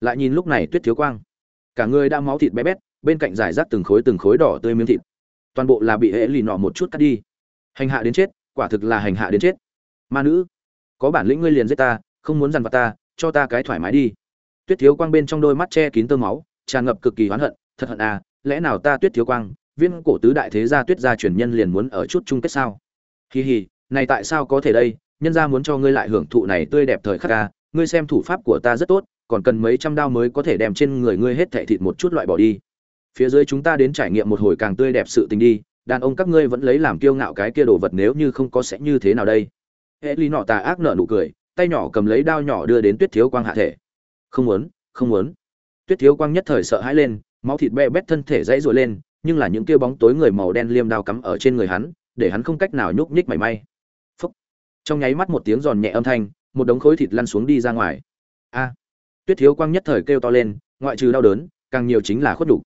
lại nhìn lúc này tuyết thiếu quang. Cả người đã máu thịt bé bét, bên cạnh giải rác từng khối từng khối đỏ tươi miếng thịt. Toàn bộ là bị hệ lì nọ một chút cắt đi. Hành hạ đến chết, quả thực là hành hạ đến chết. Ma nữ, có bản lĩnh ngươi liền giết ta, không muốn dằn vặt ta, cho ta cái thoải mái đi. Tuyết thiếu quang bên trong đôi mắt che kín tơ máu, tràn ngập cực kỳ oán hận, thật hận à lẽ nào ta tuyết thiếu quang viên cổ tứ đại thế gia tuyết gia truyền nhân liền muốn ở chút chung kết sao? Hì hì này tại sao có thể đây? Nhân gia muốn cho ngươi lại hưởng thụ này tươi đẹp thời khắc à ngươi xem thủ pháp của ta rất tốt còn cần mấy trăm đao mới có thể đem trên người ngươi hết thảy thịt một chút loại bỏ đi. Phía dưới chúng ta đến trải nghiệm một hồi càng tươi đẹp sự tình đi, đàn ông các ngươi vẫn lấy làm kiêu ngạo cái kia đồ vật nếu như không có sẽ như thế nào đây? Hệ ly nọ tà ác nở nụ cười, tay nhỏ cầm lấy đao nhỏ đưa đến tuyết thiếu quang hạ thể. Không muốn không muốn. Tuyết thiếu quang nhất thời sợ hãi lên, máu thịt be bét thân thể dãy rồi lên, nhưng là những kia bóng tối người màu đen liêm đao cắm ở trên người hắn, để hắn không cách nào nhúc nhích mảy may. Phúc. trong nháy mắt một tiếng giòn nhẹ âm thanh, một đống khối thịt lăn xuống đi ra ngoài. A tuyết thiếu quang nhất thời kêu to lên, ngoại trừ đau đớn, càng nhiều chính là khuất đủ.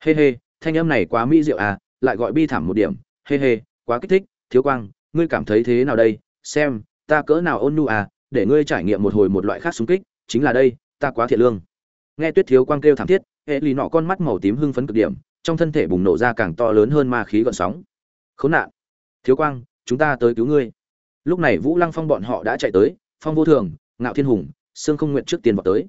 hê hê, thanh âm này quá mỹ diệu à lại gọi bi thảm một điểm. Hê hê, quá kích thích, thiếu quang, ngươi cảm thấy thế nào đây? Xem, ta cỡ nào ôn nhu à để ngươi trải nghiệm một hồi một loại khác xung kích, chính là đây, ta quá thiệt lương. Nghe tuyết thiếu quang kêu thảm thiết, hệ lì nọ con mắt màu tím hưng phấn cực điểm, trong thân thể bùng nổ ra càng to lớn hơn ma khí gợn sóng. Khốn nạn. Thiếu quang, chúng ta tới cứu ngươi. Lúc này vũ lăng phong bọn họ đã chạy tới, phong vô thường, ngạo thiên hùng, sương không nguyện trước tiên vào tới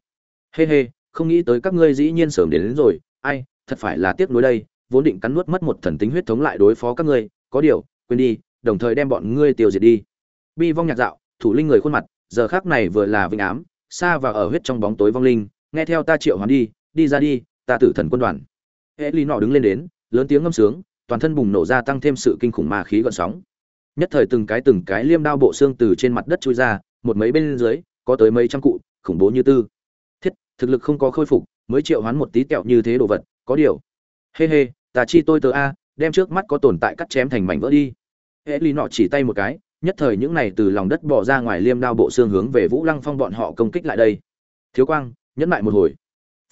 hê hê không nghĩ tới các ngươi dĩ nhiên sớm đến, đến rồi. Ai thật phải là tiếc nuối đây. Vốn định cắn nuốt mất một thần tính huyết thống lại đối phó các ngươi. Có điều quên đi đồng thời đem bọn ngươi tiêu diệt đi. Bi vong nhạc dạo thủ linh người khuôn mặt giờ khác này vừa là vinh ám xa và ở huyết trong bóng tối vong linh. Nghe theo ta triệu hoán đi đi ra đi ta tử thần quân đoàn. Hệ ly nọ đứng lên đến lớn tiếng ngâm sướng toàn thân bùng nổ ra tăng thêm sự kinh khủng ma khí gợn sóng. Nhất thời từng cái từng cái liêm đao bộ xương từ trên mặt đất chui ra một mấy bên dưới có tới mấy trăm cụ khủng bố như tư thực lực không có khôi phục, mới triệu hoán một tí kẹo như thế đồ vật, có điều. Hê hê, tà chi tôi tớ a, đem trước mắt có tồn tại cắt chém thành mảnh vỡ đi. Hệ ly nọ chỉ tay một cái, nhất thời những này từ lòng đất bỏ ra ngoài liêm đao bộ xương hướng về vũ lăng phong bọn họ công kích lại đây. Thiếu quang, nhẫn lại một hồi.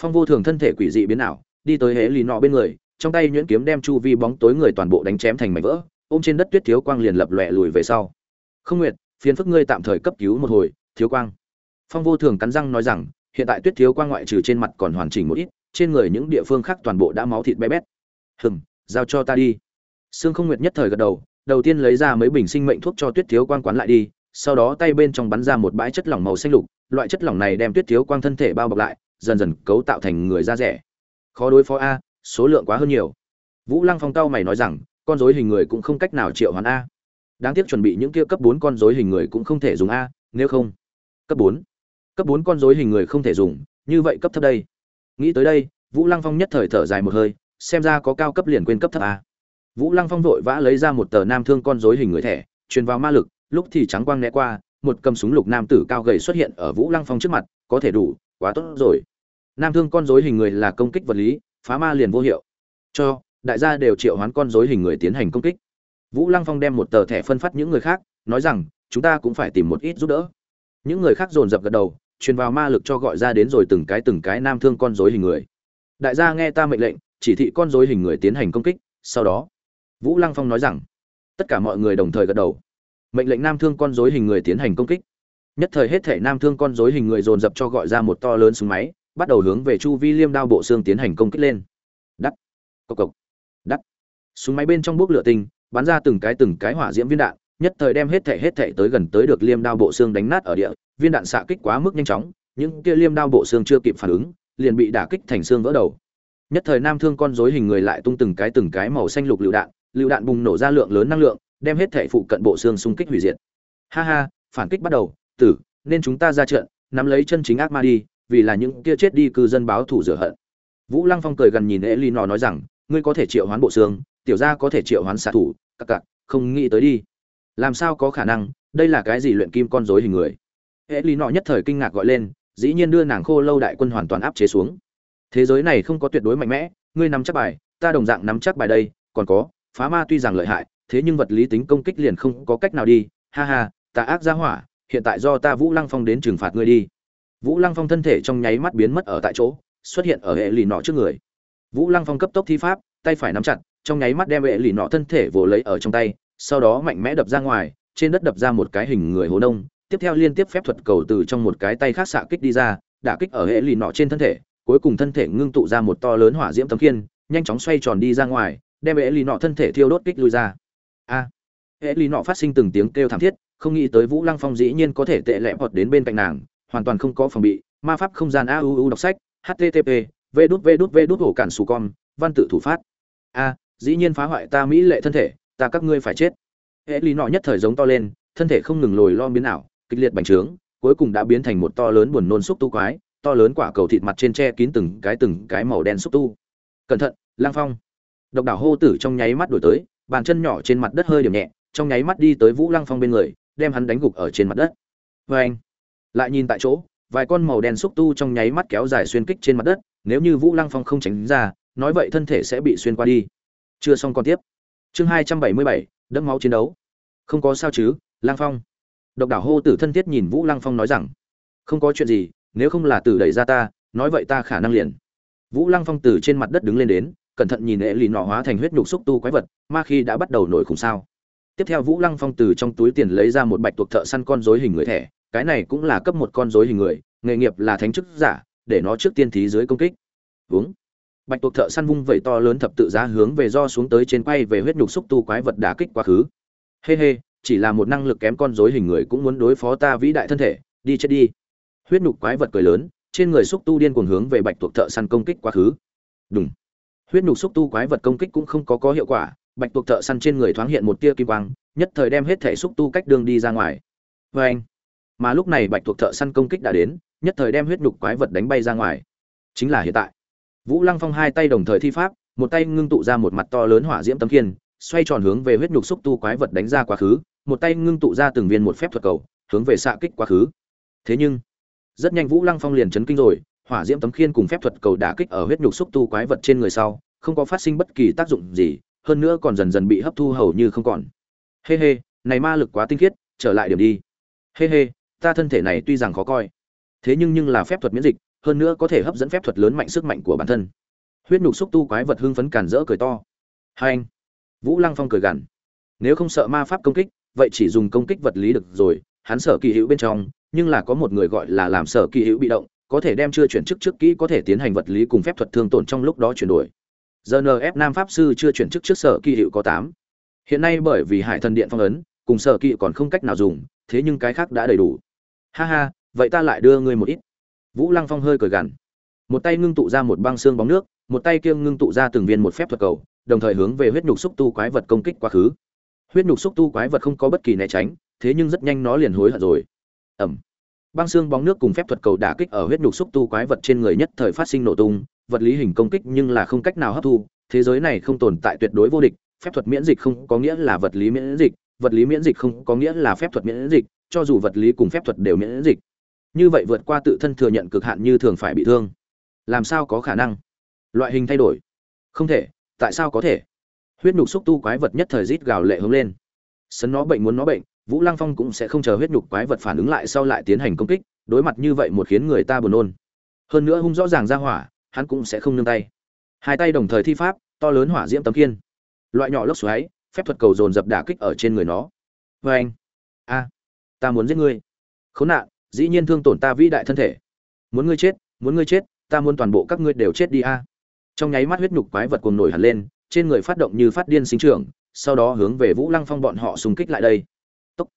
Phong vô thường thân thể quỷ dị biến ảo, đi tới hệ lì nọ bên người, trong tay nhuyễn kiếm đem chu vi bóng tối người toàn bộ đánh chém thành mảnh vỡ, ôm trên đất tuyết thiếu quang liền lập lòe lùi về sau. Không nguyệt, phiền phức ngươi tạm thời cấp cứu một hồi, thiếu quang. Phong vô thường cắn răng nói rằng hiện tại tuyết thiếu quang ngoại trừ trên mặt còn hoàn chỉnh một ít, trên người những địa phương khác toàn bộ đã máu thịt bé bét. Hừm, giao cho ta đi. Sương không nguyệt nhất thời gật đầu đầu tiên lấy ra mấy bình sinh mệnh thuốc cho tuyết thiếu quang quán lại đi, sau đó tay bên trong bắn ra một bãi chất lỏng màu xanh lục, loại chất lỏng này đem tuyết thiếu quang thân thể bao bọc lại, dần dần cấu tạo thành người da rẻ. Khó đối phó a, số lượng quá hơn nhiều. Vũ lăng phong tao mày nói rằng, con dối hình người cũng không cách nào triệu hoán a. Đáng tiếc chuẩn bị những kia cấp bốn con dối hình người cũng không thể dùng a, nếu không. Cấp bốn? Cấp bốn con rối hình người không thể dùng, như vậy cấp thấp đây. Nghĩ tới đây, vũ lăng phong nhất thời thở dài một hơi, xem ra có cao cấp liền quên cấp thấp a. Vũ lăng phong vội vã lấy ra một tờ nam thương con rối hình người thẻ, truyền vào ma lực, lúc thì trắng quang né qua, một cầm súng lục nam tử cao gầy xuất hiện ở vũ lăng phong trước mặt, có thể đủ, quá tốt rồi. Nam thương con rối hình người là công kích vật lý, phá ma liền vô hiệu. Cho, đại gia đều triệu hoán con rối hình người tiến hành công kích. Vũ lăng phong đem một tờ thẻ phân phát những người khác, nói rằng, chúng ta cũng phải tìm một ít giúp đỡ. Những người khác dồn dập gật đầu truyền vào ma lực cho gọi ra đến rồi từng cái từng cái nam thương con rối hình người. Đại gia nghe ta mệnh lệnh, chỉ thị con rối hình người tiến hành công kích, sau đó, vũ lăng phong nói rằng, tất cả mọi người đồng thời gật đầu. Mệnh lệnh nam thương con rối hình người tiến hành công kích. Nhất thời hết thể nam thương con rối hình người dồn dập cho gọi ra một to lớn súng máy, bắt đầu hướng về chu vi liêm đao bộ xương tiến hành công kích lên. Đắt. Cộc cộc. Đắt. Súng máy bên trong bốc lửa tinh, bắn ra từng cái từng cái hỏa diễm viên đạn nhất thời đem hết thể hết thể tới gần tới được liêm đao bộ xương đánh nát ở địa, viên đạn xạ kích quá mức nhanh chóng, những kia liêm đao bộ xương chưa kịp phản ứng, liền bị đả kích thành xương vỡ đầu. Nhất thời nam thương con rối hình người lại tung từng cái từng cái màu xanh lục lựu đạn lựu đạn bùng nổ ra lượng lớn năng lượng, đem hết thể phụ cận bộ xương xung kích hủy diệt. Ha ha, phản kích bắt đầu, tử, nên chúng ta ra trận, nắm lấy chân chính ác ma đi, vì là những kia chết đi cư dân báo thủ rửa hận. Vũ lăng phong cười gần nhìn e l nói rằng, ngươi có thể triệu hoán bộ xương, tiểu gia có thể triệu hoán xạ thủ cặc cặc không nghĩ tới đi làm sao có khả năng? Đây là cái gì luyện kim con rối hình người? E nọ nhất thời kinh ngạc gọi lên, dĩ nhiên đưa nàng khô lâu đại quân hoàn toàn áp chế xuống. Thế giới này không có tuyệt đối mạnh mẽ, ngươi nắm chắc bài, ta đồng dạng nắm chắc bài đây, còn có, phá ma tuy rằng lợi hại, thế nhưng vật lý tính công kích liền không có cách nào đi. Ha ha, ta ác ra hỏa, hiện tại do ta vũ lăng phong đến trừng phạt ngươi đi. Vũ lăng phong thân thể trong nháy mắt biến mất ở tại chỗ, xuất hiện ở hệ lì nọ trước người. Vũ lăng phong cấp tốc thi pháp, tay phải nắm chặt, trong nháy mắt đem hệ lì nọ thân thể vồ lấy ở trong tay sau đó mạnh mẽ đập ra ngoài, trên đất đập ra một cái hình người hố nông, tiếp theo liên tiếp phép thuật cầu từ trong một cái tay khác xạ kích đi ra, đả kích ở hệ lì nọ trên thân thể, cuối cùng thân thể ngưng tụ ra một to lớn hỏa diễm tấm khiên, nhanh chóng xoay tròn đi ra ngoài, đem hệ lì nọ thân thể thiêu đốt kích lui ra. A. Hệ lì nọ phát sinh từng tiếng kêu thảm thiết, không nghĩ tới vũ lăng phong dĩ nhiên có thể tệ lẹ hoặc đến bên cạnh nàng, hoàn toàn không có phòng bị, ma pháp không gian auu đọc sách http v đút v đút v đút hổ cản sù con văn tự thủ phát. A, dĩ nhiên phá hoại ta mỹ lệ thân thể ta các ngươi phải chết. Hệ lý nọ nhất thời giống to lên, thân thể không ngừng lồi lo biến ảo, kịch liệt bành trướng, cuối cùng đã biến thành một to lớn buồn nôn xúc tu quái, to lớn quả cầu thịt mặt trên che kín từng cái từng cái màu đen xúc tu. Cẩn thận, lang phong. Độc đảo hô tử trong nháy mắt đổi tới, bàn chân nhỏ trên mặt đất hơi điểm nhẹ, trong nháy mắt đi tới vũ lăng phong bên người, đem hắn đánh gục ở trên mặt đất. Vê anh, lại nhìn tại chỗ, vài con màu đen xúc tu trong nháy mắt kéo dài xuyên kích trên mặt đất, nếu như vũ lăng phong không tránh ra, nói vậy thân thể sẽ bị xuyên qua đi. Chưa xong còn tiếp chương hai trăm bảy mươi bảy, đẫm máu chiến đấu. Không có sao chứ, lang phong. Độc đảo hô tử thân thiết nhìn vũ lang phong nói rằng, không có chuyện gì, nếu không là tử đẩy ra ta, nói vậy ta khả năng liền. Vũ lăng phong từ trên mặt đất đứng lên đến, cẩn thận nhìn hệ lì nọ hóa thành huyết nhục xúc tu quái vật, ma khi đã bắt đầu nổi khủng sao. Tiếp theo vũ lăng phong từ trong túi tiền lấy ra một bạch tuộc thợ săn con dối hình người thẻ, cái này cũng là cấp một con dối hình người, nghề nghiệp là thánh chức giả, để nó trước tiên thí dưới công kích. Uống bạch tuộc thợ săn vung vẩy to lớn thập tự giá hướng về do xuống tới trên quay về huyết nhục xúc tu quái vật đả kích quá khứ. Hê hê, chỉ là một năng lực kém con dối hình người cũng muốn đối phó ta vĩ đại thân thể, đi chết đi. Huyết nhục quái vật cười lớn, trên người xúc tu điên cuồng hướng về bạch tuộc thợ săn công kích quá khứ. Đúng huyết nhục xúc tu quái vật công kích cũng không có có hiệu quả, bạch tuộc thợ săn trên người thoáng hiện một tia kim quang, nhất thời đem hết thể xúc tu cách đường đi ra ngoài. Vê anh mà lúc này bạch tuộc thợ săn công kích đã đến, nhất thời đem huyết nhục quái vật đánh bay ra ngoài. Chính là hiện tại vũ lăng phong hai tay đồng thời thi pháp, một tay ngưng tụ ra một mặt to lớn hỏa diễm tấm kiên xoay tròn hướng về huyết nhục xúc tu quái vật đánh ra quá khứ, một tay ngưng tụ ra từng viên một phép thuật cầu, hướng về xạ kích quá khứ. Thế nhưng, rất nhanh vũ lăng phong liền chấn kinh rồi, hỏa diễm tấm khiên cùng phép thuật cầu đả kích ở huyết nhục xúc tu quái vật trên người sau, không có phát sinh bất kỳ tác dụng gì, hơn nữa còn dần dần bị hấp thu hầu như không còn. Hê hê, này ma lực quá tinh khiết, trở lại điểm đi. Hê hê, ta thân thể này tuy rằng khó coi, thế nhưng nhưng là phép thuật miễn dịch hơn nữa có thể hấp dẫn phép thuật lớn mạnh sức mạnh của bản thân huyết nhục xúc tu quái vật hưng phấn cản rỡ cười to hai anh vũ lăng phong cười gằn nếu không sợ ma pháp công kích vậy chỉ dùng công kích vật lý được rồi hắn sở kỳ hữu bên trong nhưng là có một người gọi là làm sở kỳ hữu bị động có thể đem chưa chuyển chức trước kỹ có thể tiến hành vật lý cùng phép thuật thương tổn trong lúc đó chuyển đổi GNF Nam pháp sư chưa chuyển chức trước sở kỳ hiệu có 8. Hiện nay bởi vì Hải Thần Điện phong ấn, cùng sở kỳ còn không cách nào dùng, thế nhưng cái khác đã đầy đủ. Ha ha, vậy ta lại đưa ngươi một ít. Vũ Lăng Phong hơi cười gằn. Một tay ngưng tụ ra một băng xương bóng nước, một tay kia ngưng tụ ra từng viên một phép thuật cầu, đồng thời hướng về huyết nhục xúc tu quái vật công kích quá khứ. Huyết nhục xúc tu quái vật không có bất kỳ né tránh, thế nhưng rất nhanh nó liền hối hận rồi. Ầm. Băng xương bóng nước cùng phép thuật cầu đả kích ở huyết nhục xúc tu quái vật trên người nhất thời phát sinh nổ tung, vật lý hình công kích nhưng là không cách nào hấp thu, thế giới này không tồn tại tuyệt đối vô địch, phép thuật miễn dịch không có nghĩa là vật lý miễn dịch, vật lý miễn dịch không có nghĩa là phép thuật miễn dịch, cho dù vật lý cùng phép thuật đều miễn dịch. Như vậy vượt qua tự thân thừa nhận cực hạn như thường phải bị thương. Làm sao có khả năng? Loại hình thay đổi? Không thể, tại sao có thể? Huyết nhục xúc tu quái vật nhất thời rít gào lệ hướng lên. Sấn nó bệnh muốn nó bệnh, Vũ Lăng Phong cũng sẽ không chờ huyết nhục quái vật phản ứng lại sau lại tiến hành công kích, đối mặt như vậy một khiến người ta buồn nôn. Hơn nữa hung rõ ràng ra hỏa, hắn cũng sẽ không nương tay hai tay đồng thời thi pháp to lớn hỏa diễm tấm kiên loại nhỏ lốc xoáy phép thuật cầu dồn dập đả kích ở trên người nó vê anh a ta muốn giết ngươi khốn nạn dĩ nhiên thương tổn ta vĩ đại thân thể muốn ngươi chết muốn ngươi chết ta muốn toàn bộ các ngươi đều chết đi a trong nháy mắt huyết nhục quái vật cuồng nổi hẳn lên trên người phát động như phát điên sinh trưởng sau đó hướng về vũ lăng phong bọn họ xung kích lại đây tốc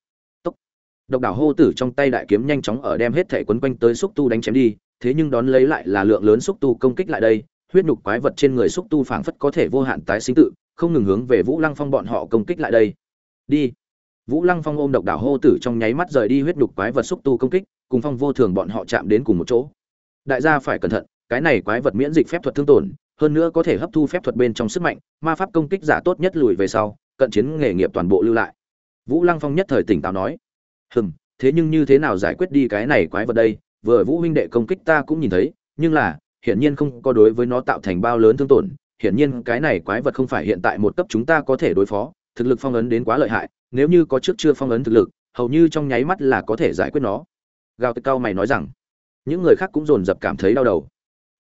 tốc độc đảo hô tử trong tay đại kiếm nhanh chóng ở đem hết thể quấn quanh tới xúc tu đánh chém đi thế nhưng đón lấy lại là lượng lớn xúc tu công kích lại đây, huyết nhục quái vật trên người xúc tu phảng phất có thể vô hạn tái sinh tự, không ngừng hướng về Vũ Lăng Phong bọn họ công kích lại đây. Đi. Vũ Lăng Phong ôm độc đảo hô tử trong nháy mắt rời đi huyết đục quái vật xúc tu công kích, cùng Phong vô thường bọn họ chạm đến cùng một chỗ. Đại gia phải cẩn thận, cái này quái vật miễn dịch phép thuật thương tổn, hơn nữa có thể hấp thu phép thuật bên trong sức mạnh, ma pháp công kích giả tốt nhất lùi về sau, cận chiến nghề nghiệp toàn bộ lưu lại. Vũ Lăng Phong nhất thời tỉnh táo nói: "Hừm, thế nhưng như thế nào giải quyết đi cái này quái vật đây, vừa vũ huynh đệ công kích ta cũng nhìn thấy nhưng là hiển nhiên không có đối với nó tạo thành bao lớn thương tổn hiển nhiên cái này quái vật không phải hiện tại một cấp chúng ta có thể đối phó thực lực phong ấn đến quá lợi hại nếu như có trước chưa phong ấn thực lực, hầu như trong nháy mắt là có thể giải quyết nó. Gào tịch cao mày nói rằng, những người khác cũng dồn dập cảm thấy đau đầu.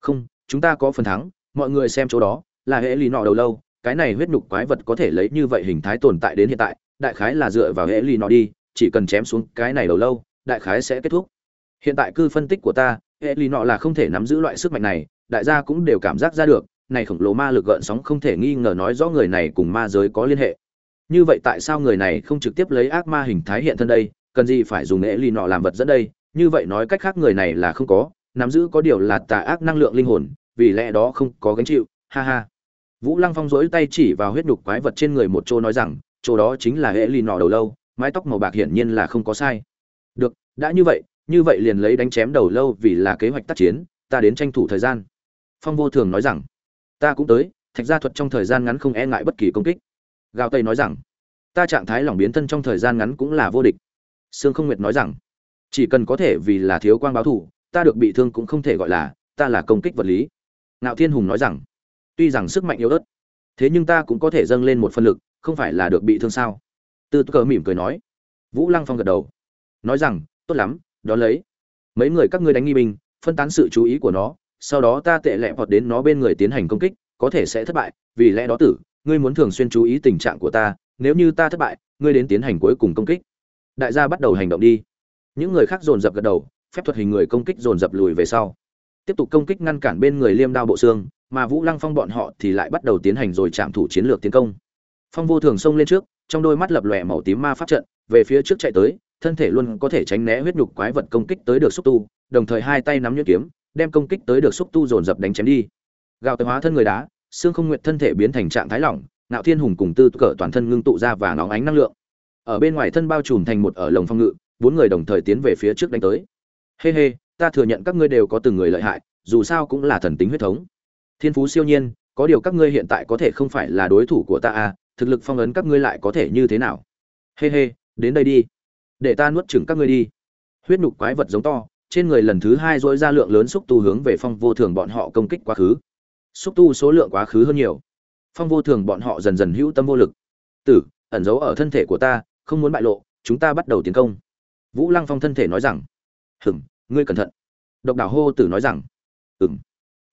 Không, chúng ta có phần thắng, mọi người xem chỗ đó, là hệ lì nọ đầu lâu, cái này huyết nhục quái vật có thể lấy như vậy hình thái tồn tại đến hiện tại, đại khái là dựa vào hệ lì nọ đi, chỉ cần chém xuống cái này đầu lâu, đại khái sẽ kết thúc. Hiện tại cư phân tích của ta, hệ lì nọ là không thể nắm giữ loại sức mạnh này, đại gia cũng đều cảm giác ra được, này khổng lồ ma lực gợn sóng không thể nghi ngờ nói rõ người này cùng ma giới có liên hệ như vậy tại sao người này không trực tiếp lấy ác ma hình thái hiện thân đây? Cần gì phải dùng nghệ lì nọ làm vật dẫn đây? Như vậy nói cách khác người này là không có, nắm giữ có điều là tà ác năng lượng linh hồn, vì lẽ đó không có gánh chịu. Ha ha. Vũ lăng phong rỗi tay chỉ vào huyết nhục quái vật trên người một chỗ nói rằng, chỗ đó chính là hệ lì nọ đầu lâu, mái tóc màu bạc hiển nhiên là không có sai. Được, đã như vậy như vậy liền lấy đánh chém đầu lâu vì là kế hoạch tác chiến, ta đến tranh thủ thời gian. Phong vô thường nói rằng, ta cũng tới, thạch gia thuật trong thời gian ngắn không e ngại bất kỳ công kích gào tây nói rằng ta trạng thái lỏng biến thân trong thời gian ngắn cũng là vô địch. Sương không nguyệt nói rằng chỉ cần có thể vì là thiếu quang báo thủ, ta được bị thương cũng không thể gọi là ta là công kích vật lý. Ngạo thiên hùng nói rằng tuy rằng sức mạnh yếu ớt thế nhưng ta cũng có thể dâng lên một phân lực không phải là được bị thương sao? Tư cờ mỉm cười nói. Vũ lăng phong gật đầu nói rằng tốt lắm đó lấy. Mấy người các ngươi đánh nghi binh phân tán sự chú ý của nó sau đó ta tệ lẹ vọt đến nó bên người tiến hành công kích có thể sẽ thất bại vì lẽ đó tử ngươi muốn thường xuyên chú ý tình trạng của ta, nếu như ta thất bại, ngươi đến tiến hành cuối cùng công kích. Đại gia bắt đầu hành động đi. Những người khác dồn dập gật đầu, phép thuật hình người công kích dồn dập lùi về sau. Tiếp tục công kích ngăn cản bên người liêm đao bộ xương, mà vũ lăng phong bọn họ thì lại bắt đầu tiến hành rồi chạm thủ chiến lược tiến công. Phong vô thường xông lên trước, trong đôi mắt lập lòe màu tím ma pháp trận, về phía trước chạy tới, thân thể luôn có thể tránh né huyết nhục quái vật công kích tới được xúc tu, đồng thời hai tay nắm nhuyễn kiếm, đem công kích tới được xúc tu dồn dập đánh chém đi. Gào tới hóa thân người đá xương không nguyện thân thể biến thành trạng thái lỏng, ngạo thiên hùng cùng tư cỡ toàn thân ngưng tụ ra và nóng ánh năng lượng. Ở bên ngoài thân bao trùm thành một ở lồng phong ngự, bốn người đồng thời tiến về phía trước đánh tới. Hê hey hê, ta thừa nhận các ngươi đều có từng người lợi hại, dù sao cũng là thần tính huyết thống. Thiên phú siêu nhiên, có điều các ngươi hiện tại có thể không phải là đối thủ của ta à thực lực phong ấn các ngươi lại có thể như thế nào? Hê hey hê, đến đây đi. Để ta nuốt chửng các ngươi đi. Huyết nhục quái vật giống to, trên người lần thứ hai dỗi ra lượng lớn xúc tu hướng về phong vô thường bọn họ công kích quá khứ xúc tu số lượng quá khứ hơn nhiều. Phong vô thường bọn họ dần dần hữu tâm vô lực. Tử, ẩn giấu ở thân thể của ta, không muốn bại lộ, chúng ta bắt đầu tiến công. Vũ lăng phong thân thể nói rằng hừng ngươi cẩn thận. Độc đảo hô tử nói rằng ừng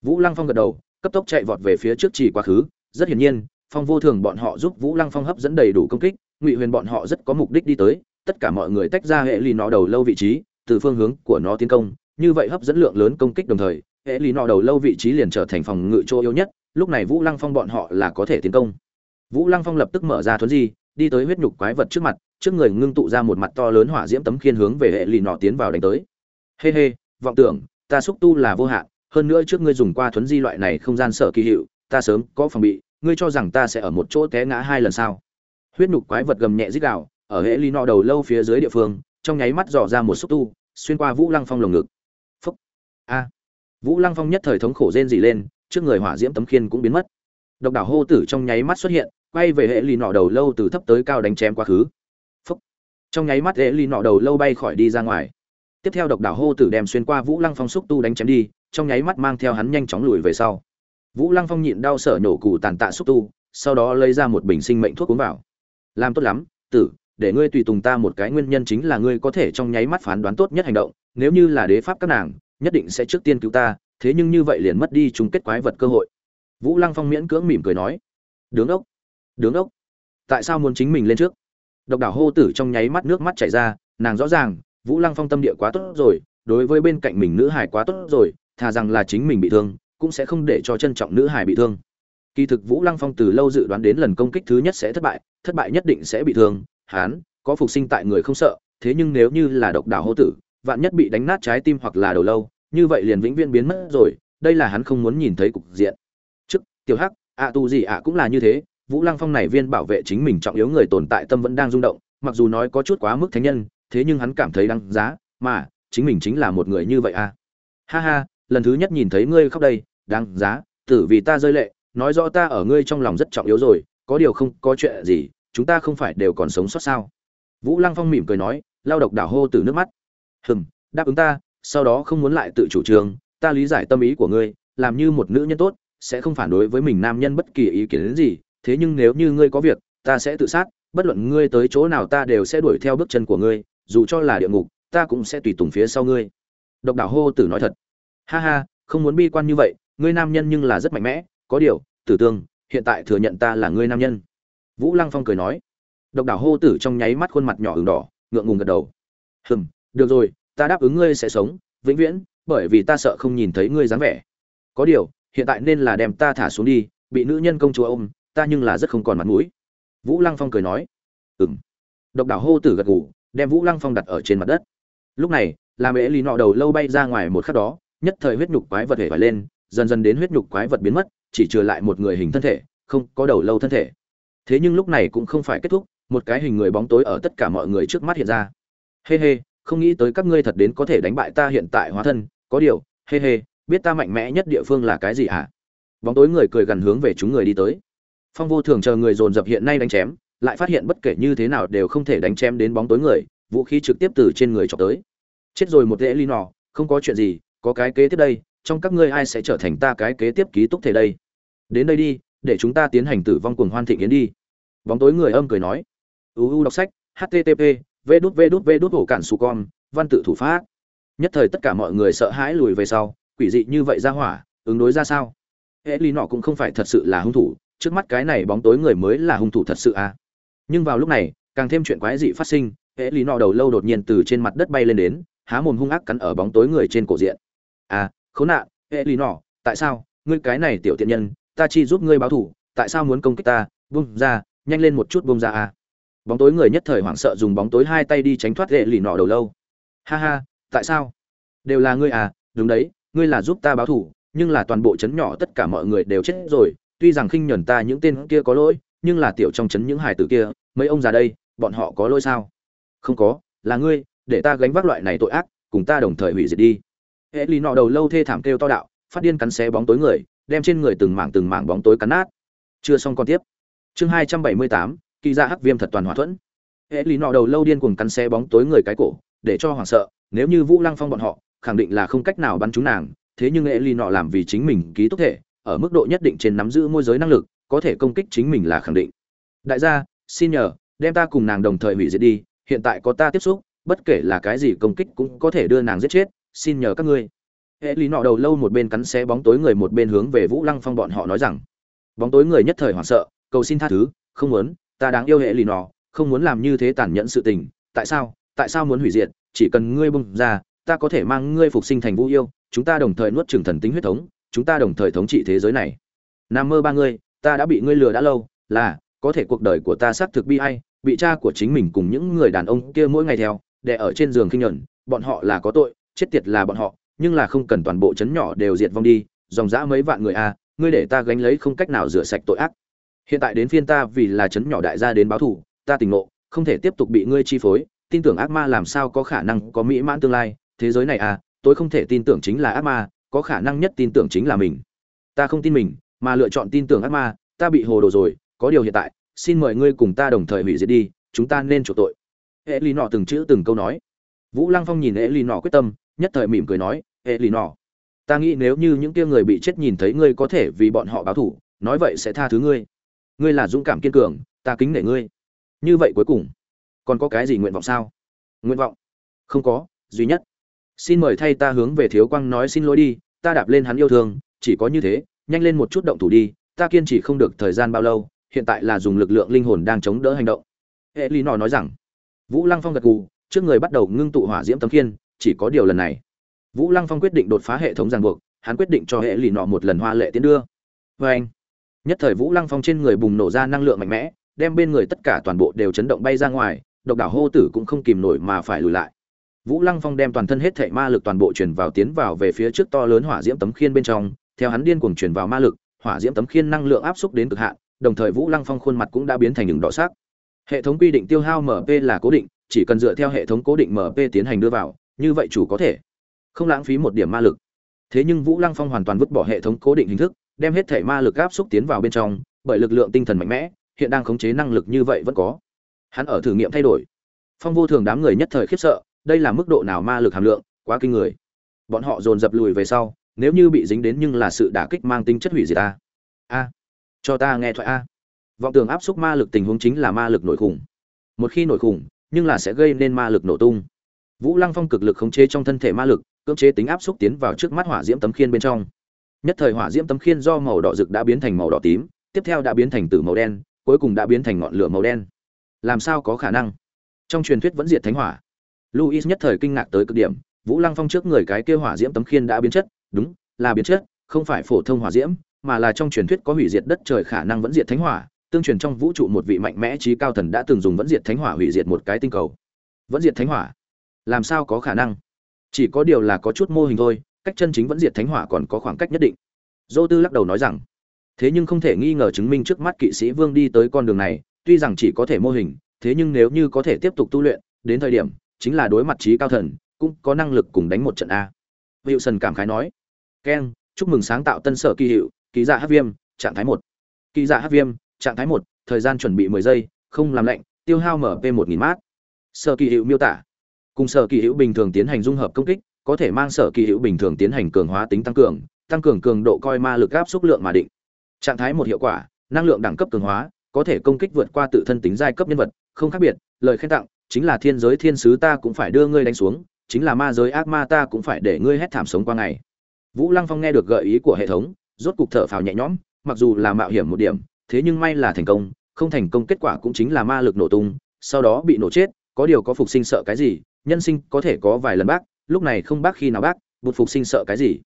vũ lăng phong gật đầu, cấp tốc chạy vọt về phía trước chỉ quá khứ. Rất hiển nhiên, phong vô thường bọn họ giúp vũ lăng phong hấp dẫn đầy đủ công kích, ngụy huyền bọn họ rất có mục đích đi tới, tất cả mọi người tách ra hệ lì nó đầu lâu vị trí, từ phương hướng của nó tiến công, như vậy hấp dẫn lượng lớn công kích đồng thời hệ lý nọ đầu lâu vị trí liền trở thành phòng ngự chỗ yếu nhất, lúc này vũ lăng phong bọn họ là có thể tiến công. Vũ lăng phong lập tức mở ra thuấn di, đi tới huyết nhục quái vật trước mặt, trước người ngưng tụ ra một mặt to lớn hỏa diễm tấm khiên hướng về hệ lì nọ tiến vào đánh tới. Hê hey hê, vọng tưởng, ta xúc tu là vô hạn, hơn nữa trước ngươi dùng qua thuấn di loại này không gian sở kỳ hiệu, ta sớm có phòng bị, ngươi cho rằng ta sẽ ở một chỗ té ngã hai lần sao? Huyết nhục quái vật gầm nhẹ dích đạo ở hệ lì nọ đầu lâu phía dưới địa phương, trong nháy mắt dò ra một xúc tu, xuyên qua vũ lăng phong lồng ngực. Phúc. A vũ lăng phong nhất thời thống khổ rên dỉ lên, trước người hỏa diễm tấm khiên cũng biến mất. Độc đảo hô tử trong nháy mắt xuất hiện, quay về hệ ly nọ đầu lâu từ thấp tới cao đánh chém quá khứ. Phúc. Trong nháy mắt hệ ly nọ đầu lâu bay khỏi đi ra ngoài. Tiếp theo độc đảo hô tử đem xuyên qua vũ lăng phong xúc tu đánh chém đi, trong nháy mắt mang theo hắn nhanh chóng lùi về sau. Vũ lăng phong nhịn đau sở nhổ cụ tàn tạ xúc tu, sau đó lấy ra một bình sinh mệnh thuốc uống vào. Làm tốt lắm, tử, để ngươi tùy tùng ta một cái nguyên nhân chính là ngươi có thể trong nháy mắt phán đoán tốt nhất hành động, nếu như là đế pháp các nàng nhất định sẽ trước tiên cứu ta, thế nhưng như vậy liền mất đi chung kết quái vật cơ hội. Vũ lăng phong miễn cưỡng mỉm cười nói, đứng ốc đứng ốc, tại sao muốn chính mình lên trước? Độc đảo hô tử trong nháy mắt nước mắt chảy ra, nàng rõ ràng, vũ lăng phong tâm địa quá tốt rồi, đối với bên cạnh mình nữ hải quá tốt rồi, thà rằng là chính mình bị thương, cũng sẽ không để cho trân trọng nữ hải bị thương. Kỳ thực vũ lăng phong từ lâu dự đoán đến lần công kích thứ nhất sẽ thất bại thất bại nhất định sẽ bị thương hán có phục sinh tại người không sợ, thế nhưng nếu như là độc đảo hô tử vạn nhất bị đánh nát trái tim hoặc là đầu lâu, như vậy liền vĩnh viễn biến mất rồi, đây là hắn không muốn nhìn thấy cục diện. Trước, tiểu hắc, ạ tu gì ạ cũng là như thế, vũ lăng phong này viên bảo vệ chính mình trọng yếu người tồn tại tâm vẫn đang rung động, mặc dù nói có chút quá mức thánh nhân, thế nhưng hắn cảm thấy đáng giá, mà, chính mình chính là một người như vậy à. Ha ha, lần thứ nhất nhìn thấy ngươi khóc đây, đáng giá, tử vì ta rơi lệ, nói rõ ta ở ngươi trong lòng rất trọng yếu rồi, có điều không có chuyện gì, chúng ta không phải đều còn sống sót sao. Vũ lăng phong mỉm cười nói, lao độc đảo hô từ nước mắt hừm, đáp ứng ta, sau đó không muốn lại tự chủ trương, ta lý giải tâm ý của ngươi, làm như một nữ nhân tốt, sẽ không phản đối với mình nam nhân bất kỳ ý kiến gì, thế nhưng nếu như ngươi có việc, ta sẽ tự sát, bất luận ngươi tới chỗ nào ta đều sẽ đuổi theo bước chân của ngươi, dù cho là địa ngục, ta cũng sẽ tùy tùng phía sau ngươi. Độc đảo hô tử nói thật. Ha ha, không muốn bi quan như vậy, ngươi nam nhân nhưng là rất mạnh mẽ, có điều, tử tương, hiện tại thừa nhận ta là ngươi nam nhân. Vũ lăng phong cười nói. Độc đảo hô tử trong nháy mắt khuôn mặt nhỏ ửng đỏ, ngượng ngùng gật đầu. Hừm được rồi ta đáp ứng ngươi sẽ sống vĩnh viễn bởi vì ta sợ không nhìn thấy ngươi dáng vẻ. Có điều hiện tại nên là đem ta thả xuống đi bị nữ nhân công chúa ôm ta nhưng là rất không còn mặt mũi. Vũ lăng phong cười nói. Ừ m độc đảo hô tử gật ngủ đem vũ lăng phong đặt ở trên mặt đất. Lúc này làm ế lý nọ đầu lâu bay ra ngoài một khắc đó nhất thời huyết nhục quái vật hể vải lên dần dần đến huyết nhục quái vật biến mất chỉ trừ lại một người hình thân thể không có đầu lâu thân thể. Thế nhưng lúc này cũng không phải kết thúc một cái hình người bóng tối ở tất cả mọi người trước mắt hiện ra. Hê、hey、hê、hey, không nghĩ tới các ngươi thật đến có thể đánh bại ta hiện tại hóa thân có điều hê、hey、hê、hey, biết ta mạnh mẽ nhất địa phương là cái gì hả? Bóng tối người cười gần hướng về chúng người đi tới. Phong vô thường chờ người dồn dập hiện nay đánh chém lại phát hiện bất kể như thế nào đều không thể đánh chém đến bóng tối người vũ khí trực tiếp từ trên người chọc tới. Chết rồi một lễ ly nọ không có chuyện gì có cái kế tiếp đây trong các ngươi ai sẽ trở thành ta cái kế tiếp ký túc thể đây? Đến đây đi để chúng ta tiến hành tử vong cuồng hoan thịnh yến đi. Bóng tối người âm cười nói. Uu đọc sách http vê đút vê đút vê đút, hổ cản su con, văn tự thủ pháp. Nhất thời tất cả mọi người sợ hãi lùi về sau, quỷ dị như vậy ra hỏa, ứng đối ra sao? Hệ Lý nọ cũng không phải thật sự là hung thủ, trước mắt cái này bóng tối người mới là hung thủ thật sự à? Nhưng vào lúc này, càng thêm chuyện quái dị phát sinh, hệ Lý nọ đầu lâu đột nhiên từ trên mặt đất bay lên đến, há mồm hung ác cắn ở bóng tối người trên cổ diện. À khốn nạn, hệ Lý nọ, tại sao? Ngươi cái này tiểu tiện nhân, ta chi giúp ngươi báo thủ, tại sao muốn công kích ta? Bung ra, nhanh lên một chút bung ra à? Bóng tối người nhất thời hoảng sợ dùng bóng tối hai tay đi tránh thoát hệ lì nọ đầu lâu. Ha ha, tại sao? Đều là ngươi à đúng đấy, ngươi là giúp ta báo thủ, nhưng là toàn bộ chấn nhỏ tất cả mọi người đều chết rồi. Tuy rằng khinh nhẫn ta những tên kia có lỗi, nhưng là tiểu trong chấn những hải tử kia, mấy ông già đây, bọn họ có lỗi sao? Không có, là ngươi, để ta gánh vác loại này tội ác, cùng ta đồng thời hủy diệt đi. Hệ lì nọ đầu lâu thê thảm kêu to đạo, phát điên cắn xé bóng tối người, đem trên người từng mảng từng mảng bóng tối cắn nát. Chưa xong còn tiếp. Chương hai trăm bảy mươi tám kỳ ra hắc viêm thật toàn hòa thuẫn. Hệ lý nọ đầu lâu điên cuồng cắn xe bóng tối người cái cổ, để cho hoảng sợ, nếu như vũ lăng phong bọn họ, khẳng định là không cách nào bắn trúng nàng, thế nhưng hệ lý nọ làm vì chính mình ký túc thể, ở mức độ nhất định trên nắm giữ môi giới năng lực, có thể công kích chính mình là khẳng định. Đại gia, xin nhờ, đem ta cùng nàng đồng thời hủy diệt đi, hiện tại có ta tiếp xúc, bất kể là cái gì công kích cũng có thể đưa nàng giết chết, xin nhờ các ngươi. Hệ lý nọ đầu lâu một bên cắn xé bóng tối người một bên hướng về vũ lăng phong bọn họ nói rằng, bóng tối người nhất thời hoảng sợ, cầu xin tha thứ, không muốn ta đáng yêu hệ lì nọ không muốn làm như thế tàn nhẫn sự tình tại sao tại sao muốn hủy diệt chỉ cần ngươi bung ra ta có thể mang ngươi phục sinh thành vũ yêu chúng ta đồng thời nuốt trừng thần tính huyết thống chúng ta đồng thời thống trị thế giới này. Nam mơ ba ngươi ta đã bị ngươi lừa đã lâu là có thể cuộc đời của ta xác thực bi ai bị cha của chính mình cùng những người đàn ông kia mỗi ngày theo để ở trên giường khinh nhuận bọn họ là có tội chết tiệt là bọn họ nhưng là không cần toàn bộ chấn nhỏ đều diệt vong đi dòng dã mấy vạn người a à, ngươi để ta gánh lấy không cách nào rửa sạch tội ác hiện tại đến phiên ta vì là chấn nhỏ đại gia đến báo thù, ta tỉnh ngộ, không thể tiếp tục bị ngươi chi phối, tin tưởng ác ma làm sao có khả năng có mỹ mãn tương lai, thế giới này à tôi không thể tin tưởng chính là ác ma, có khả năng nhất tin tưởng chính là mình. Ta không tin mình, mà lựa chọn tin tưởng ác ma, ta bị hồ đồ rồi, có điều hiện tại, xin mời ngươi cùng ta đồng thời hủy diệt đi, chúng ta nên chuộc tội. Hệ lì nọ từng chữ từng câu nói. Vũ lăng phong nhìn hệ lì nọ quyết tâm, nhất thời mỉm cười nói hệ lì nọ ta nghĩ nếu như những kia người bị chết nhìn thấy ngươi có thể vì bọn họ báo thủ nói vậy sẽ tha thứ ngươi ngươi là dũng cảm kiên cường, ta kính nể ngươi. Như vậy cuối cùng, còn có cái gì nguyện vọng sao? Nguyện vọng? Không có, duy nhất. Xin mời thay ta hướng về thiếu quang nói xin lỗi đi, ta đạp lên hắn yêu thương, chỉ có như thế, nhanh lên một chút động thủ đi, ta kiên trì không được thời gian bao lâu, hiện tại là dùng lực lượng linh hồn đang chống đỡ hành động. Hệ lý nọ nói rằng, vũ lăng phong gật gù, trước người bắt đầu ngưng tụ hỏa diễm tấm khiên chỉ có điều lần này, vũ lăng phong quyết định đột phá hệ thống ràng buộc, hắn quyết định cho hệ lì nọ một lần hoa lệ tiến đưa. Vê anh nhất thời vũ lăng phong trên người bùng nổ ra năng lượng mạnh mẽ, đem bên người tất cả toàn bộ đều chấn động bay ra ngoài, độc đảo hô tử cũng không kìm nổi mà phải lùi lại. Vũ lăng phong đem toàn thân hết thệ ma lực toàn bộ chuyển vào tiến vào về phía trước to lớn hỏa diễm tấm khiên bên trong, theo hắn điên cuồng chuyển vào ma lực, hỏa diễm tấm khiên năng lượng áp xúc đến cực hạn, đồng thời vũ lăng phong khuôn mặt cũng đã biến thành đường đỏ sắc. Hệ thống quy định tiêu hao mp là cố định, chỉ cần dựa theo hệ thống cố định mp tiến hành đưa vào, như vậy chủ có thể không lãng phí một điểm ma lực. Thế nhưng vũ lăng phong hoàn toàn vứt bỏ hệ thống cố định hình thức đem hết thể ma lực áp xúc tiến vào bên trong, bởi lực lượng tinh thần mạnh mẽ, hiện đang khống chế năng lực như vậy vẫn có. Hắn ở thử nghiệm thay đổi. Phong vô thường đám người nhất thời khiếp sợ, đây là mức độ nào ma lực hàm lượng, quá kinh người. Bọn họ dồn dập lùi về sau, nếu như bị dính đến nhưng là sự đả kích mang tính chất hủy diệt a a, cho ta nghe thoại a. Vọng tưởng áp xúc ma lực tình huống chính là ma lực nổi khủng. Một khi nổi khủng, nhưng là sẽ gây nên ma lực nổ tung. Vũ lăng phong cực lực khống chế trong thân thể ma lực, cưỡng chế tính áp xúc tiến vào trước mắt hỏa diễm tấm khiên bên trong nhất thời hỏa diễm tấm khiên do màu đỏ rực đã biến thành màu đỏ tím, tiếp theo đã biến thành từ màu đen, cuối cùng đã biến thành ngọn lửa màu đen. Làm sao có khả năng? Trong truyền thuyết vẫn diệt thánh hỏa. Luis nhất thời kinh ngạc tới cực điểm, vũ lăng phong trước người cái kia hỏa diễm tấm khiên đã biến chất, đúng, là biến chất, không phải phổ thông hỏa diễm, mà là trong truyền thuyết có hủy diệt đất trời khả năng vẫn diệt thánh hỏa, tương truyền trong vũ trụ một vị mạnh mẽ trí cao thần đã từng dùng vẫn diệt thánh hỏa hủy diệt một cái tinh cầu. Vẫn diệt thánh hỏa? Làm sao có khả năng? Chỉ có điều là có chút mô hình thôi cách chân chính vẫn diệt thánh hỏa còn có khoảng cách nhất định. Dô tư lắc đầu nói rằng, thế nhưng không thể nghi ngờ chứng minh trước mắt kỵ sĩ vương đi tới con đường này, tuy rằng chỉ có thể mô hình, thế nhưng nếu như có thể tiếp tục tu luyện, đến thời điểm, chính là đối mặt trí cao thần, cũng có năng lực cùng đánh một trận a. Hiệu sần cảm khái nói, keng, chúc mừng sáng tạo tân sở kỳ hiệu, ký giả hát viêm, trạng thái một. Ký giả hát viêm, trạng thái một, thời gian chuẩn bị mười giây, không làm lạnh, tiêu hao mp một nghìn mát. Sở kỳ hiệu miêu tả, cùng sở kỳ hiệu bình thường tiến hành dung hợp công kích có thể mang sở kỳ hữu bình thường tiến hành cường hóa tính tăng cường tăng cường cường độ coi ma lực áp xúc lượng mà định. Trạng thái một hiệu quả, năng lượng đẳng cấp cường hóa, có thể công kích vượt qua tự thân tính giai cấp nhân vật, không khác biệt, lời khen tặng, chính là thiên giới thiên sứ ta cũng phải đưa ngươi đánh xuống, chính là ma giới ác ma ta cũng phải để ngươi hét thảm sống qua ngày. Vũ lăng phong nghe được gợi ý của hệ thống, rốt cục thở phào nhẹ nhõm, mặc dù là mạo hiểm một điểm, thế nhưng may là thành công, không thành công kết quả cũng chính là ma lực nổ tung, sau đó bị nổ chết, có điều có phục sinh sợ cái gì, nhân sinh có thể có vài lần bác lúc này không bác khi nào bác, bụt phục sinh sợ cái gì?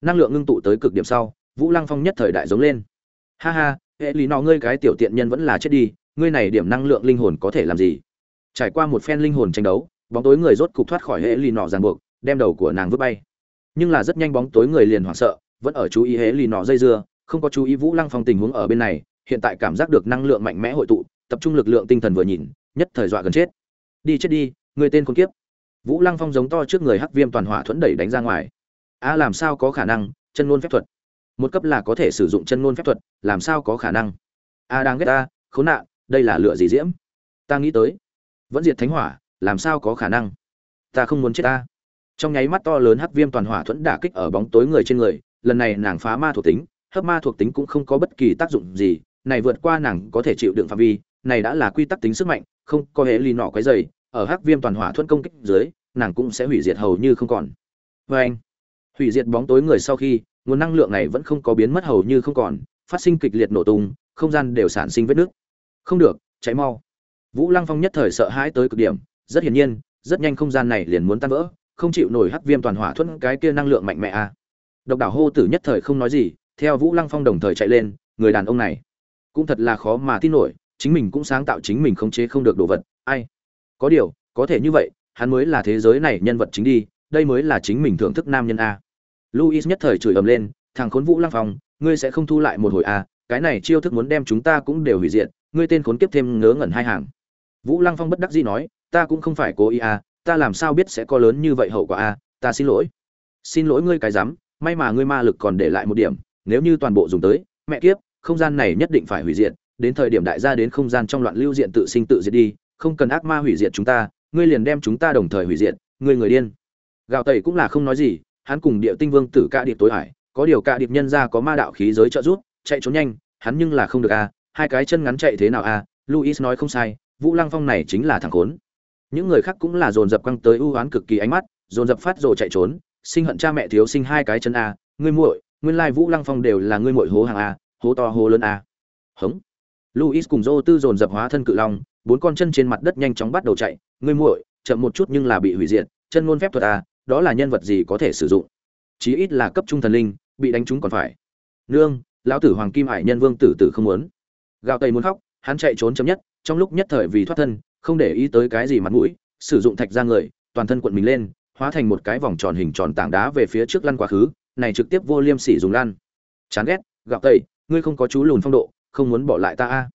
Năng lượng ngưng tụ tới cực điểm sau, vũ lăng phong nhất thời đại giống lên. Ha ha, hệ lý nọ ngươi cái tiểu tiện nhân vẫn là chết đi, ngươi này điểm năng lượng linh hồn có thể làm gì? Trải qua một phen linh hồn tranh đấu, bóng tối người rốt cục thoát khỏi hệ lì nọ ràng buộc, đem đầu của nàng vứt bay. Nhưng là rất nhanh bóng tối người liền hoảng sợ, vẫn ở chú ý hệ lì nọ dây dưa, không có chú ý vũ lăng phong tình huống ở bên này, hiện tại cảm giác được năng lượng mạnh mẽ hội tụ, tập trung lực lượng tinh thần vừa nhìn, nhất thời dọa gần chết. Đi chết đi, người tên con kiếp vũ lăng phong giống to trước người hắc viêm toàn hỏa thuẫn đẩy đánh ra ngoài. A à, làm sao có khả năng? Chân ngôn phép thuật. Một cấp là có thể sử dụng chân ngôn phép thuật, làm sao có khả năng? A à, đang ghét ta, khốn nạn, đây là lựa gì diễm? Ta nghĩ tới. Vẫn diệt thánh hỏa, làm sao có khả năng? Ta không muốn chết ta. Trong nháy mắt to lớn hắc viêm toàn hỏa thuẫn đả kích ở bóng tối người trên người, lần này nàng phá ma thuộc tính, hấp ma thuộc tính cũng không có bất kỳ tác dụng gì, này vượt qua nàng có thể chịu đựng phạm vi, này đã là quy tắc tính sức mạnh, không có hệ lì nọ cái dày ở hắc viêm toàn hỏa thuẫn công kích dưới, nàng cũng sẽ hủy diệt hầu như không còn. Vê anh, hủy diệt bóng tối người sau khi, nguồn năng lượng này vẫn không có biến mất hầu như không còn, phát sinh kịch liệt nổ tung, không gian đều sản sinh vết nứt. Không được cháy mau. Vũ lăng phong nhất thời sợ hãi tới cực điểm, rất hiển nhiên, rất nhanh không gian này liền muốn tan vỡ, không chịu nổi hắc viêm toàn hỏa thuẫn cái kia năng lượng mạnh mẽ a à. độc đảo hô tử nhất thời không nói gì, theo vũ lăng phong đồng thời chạy lên, người đàn ông này cũng thật là khó mà tin nổi, chính mình cũng sáng tạo chính mình khống chế không được đồ vật, ai? Có điều, có thể như vậy, hắn mới là thế giới này nhân vật chính đi, đây mới là chính mình thưởng thức nam nhân a. Luis nhất thời chửi ầm lên, thằng khốn vũ lăng phong, ngươi sẽ không thu lại một hồi a, cái này chiêu thức muốn đem chúng ta cũng đều hủy diệt, ngươi tên khốn kiếp thêm ngớ ngẩn hai hàng. Vũ lăng phong bất đắc dĩ nói, ta cũng không phải cố ý a, ta làm sao biết sẽ có lớn như vậy hậu quả a, ta xin lỗi. Xin lỗi ngươi cái rắm, may mà ngươi ma lực còn để lại một điểm, nếu như toàn bộ dùng tới, mẹ kiếp, không gian này nhất định phải hủy diệt, đến thời điểm đại gia đến không gian trong loạn lưu diện tự sinh tự diệt đi không cần ác ma hủy diệt chúng ta, ngươi liền đem chúng ta đồng thời hủy diệt, ngươi người điên. Gạo tẩy cũng là không nói gì, hắn cùng địa tinh vương tử ca điệp tối hải, có điều ca điệp nhân ra có ma đạo khí giới trợ giúp, chạy trốn nhanh, hắn nhưng là không được a, hai cái chân ngắn chạy thế nào a luis nói không sai, vũ lăng phong này chính là thằng khốn. Những người khác cũng là dồn dập căng tới ưu oán cực kỳ ánh mắt, dồn dập phát rồi chạy trốn, sinh hận cha mẹ thiếu sinh hai cái chân a, ngươi muội, nguyên lai vũ lăng phong đều là ngươi muội hố hàng a, hố to hố lớn a. Hống. Luis cùng dô tư dồn dập hóa thân cự long bốn con chân trên mặt đất nhanh chóng bắt đầu chạy ngươi muội chậm một chút nhưng là bị hủy diệt chân ngôn phép thuật à, đó là nhân vật gì có thể sử dụng? Chí ít là cấp trung thần linh bị đánh trúng còn phải. Nương lão tử hoàng kim hải nhân vương tử tử không muốn. Gạo tây muốn khóc hắn chạy trốn chấm nhất trong lúc nhất thời vì thoát thân không để ý tới cái gì mặt mũi sử dụng thạch ra người toàn thân quận mình lên hóa thành một cái vòng tròn hình tròn tảng đá về phía trước lăn quá khứ này trực tiếp vô liêm sỉ dùng lăn. Chán ghét gạo tây ngươi không có chú lùn phong độ không muốn bỏ lại ta a.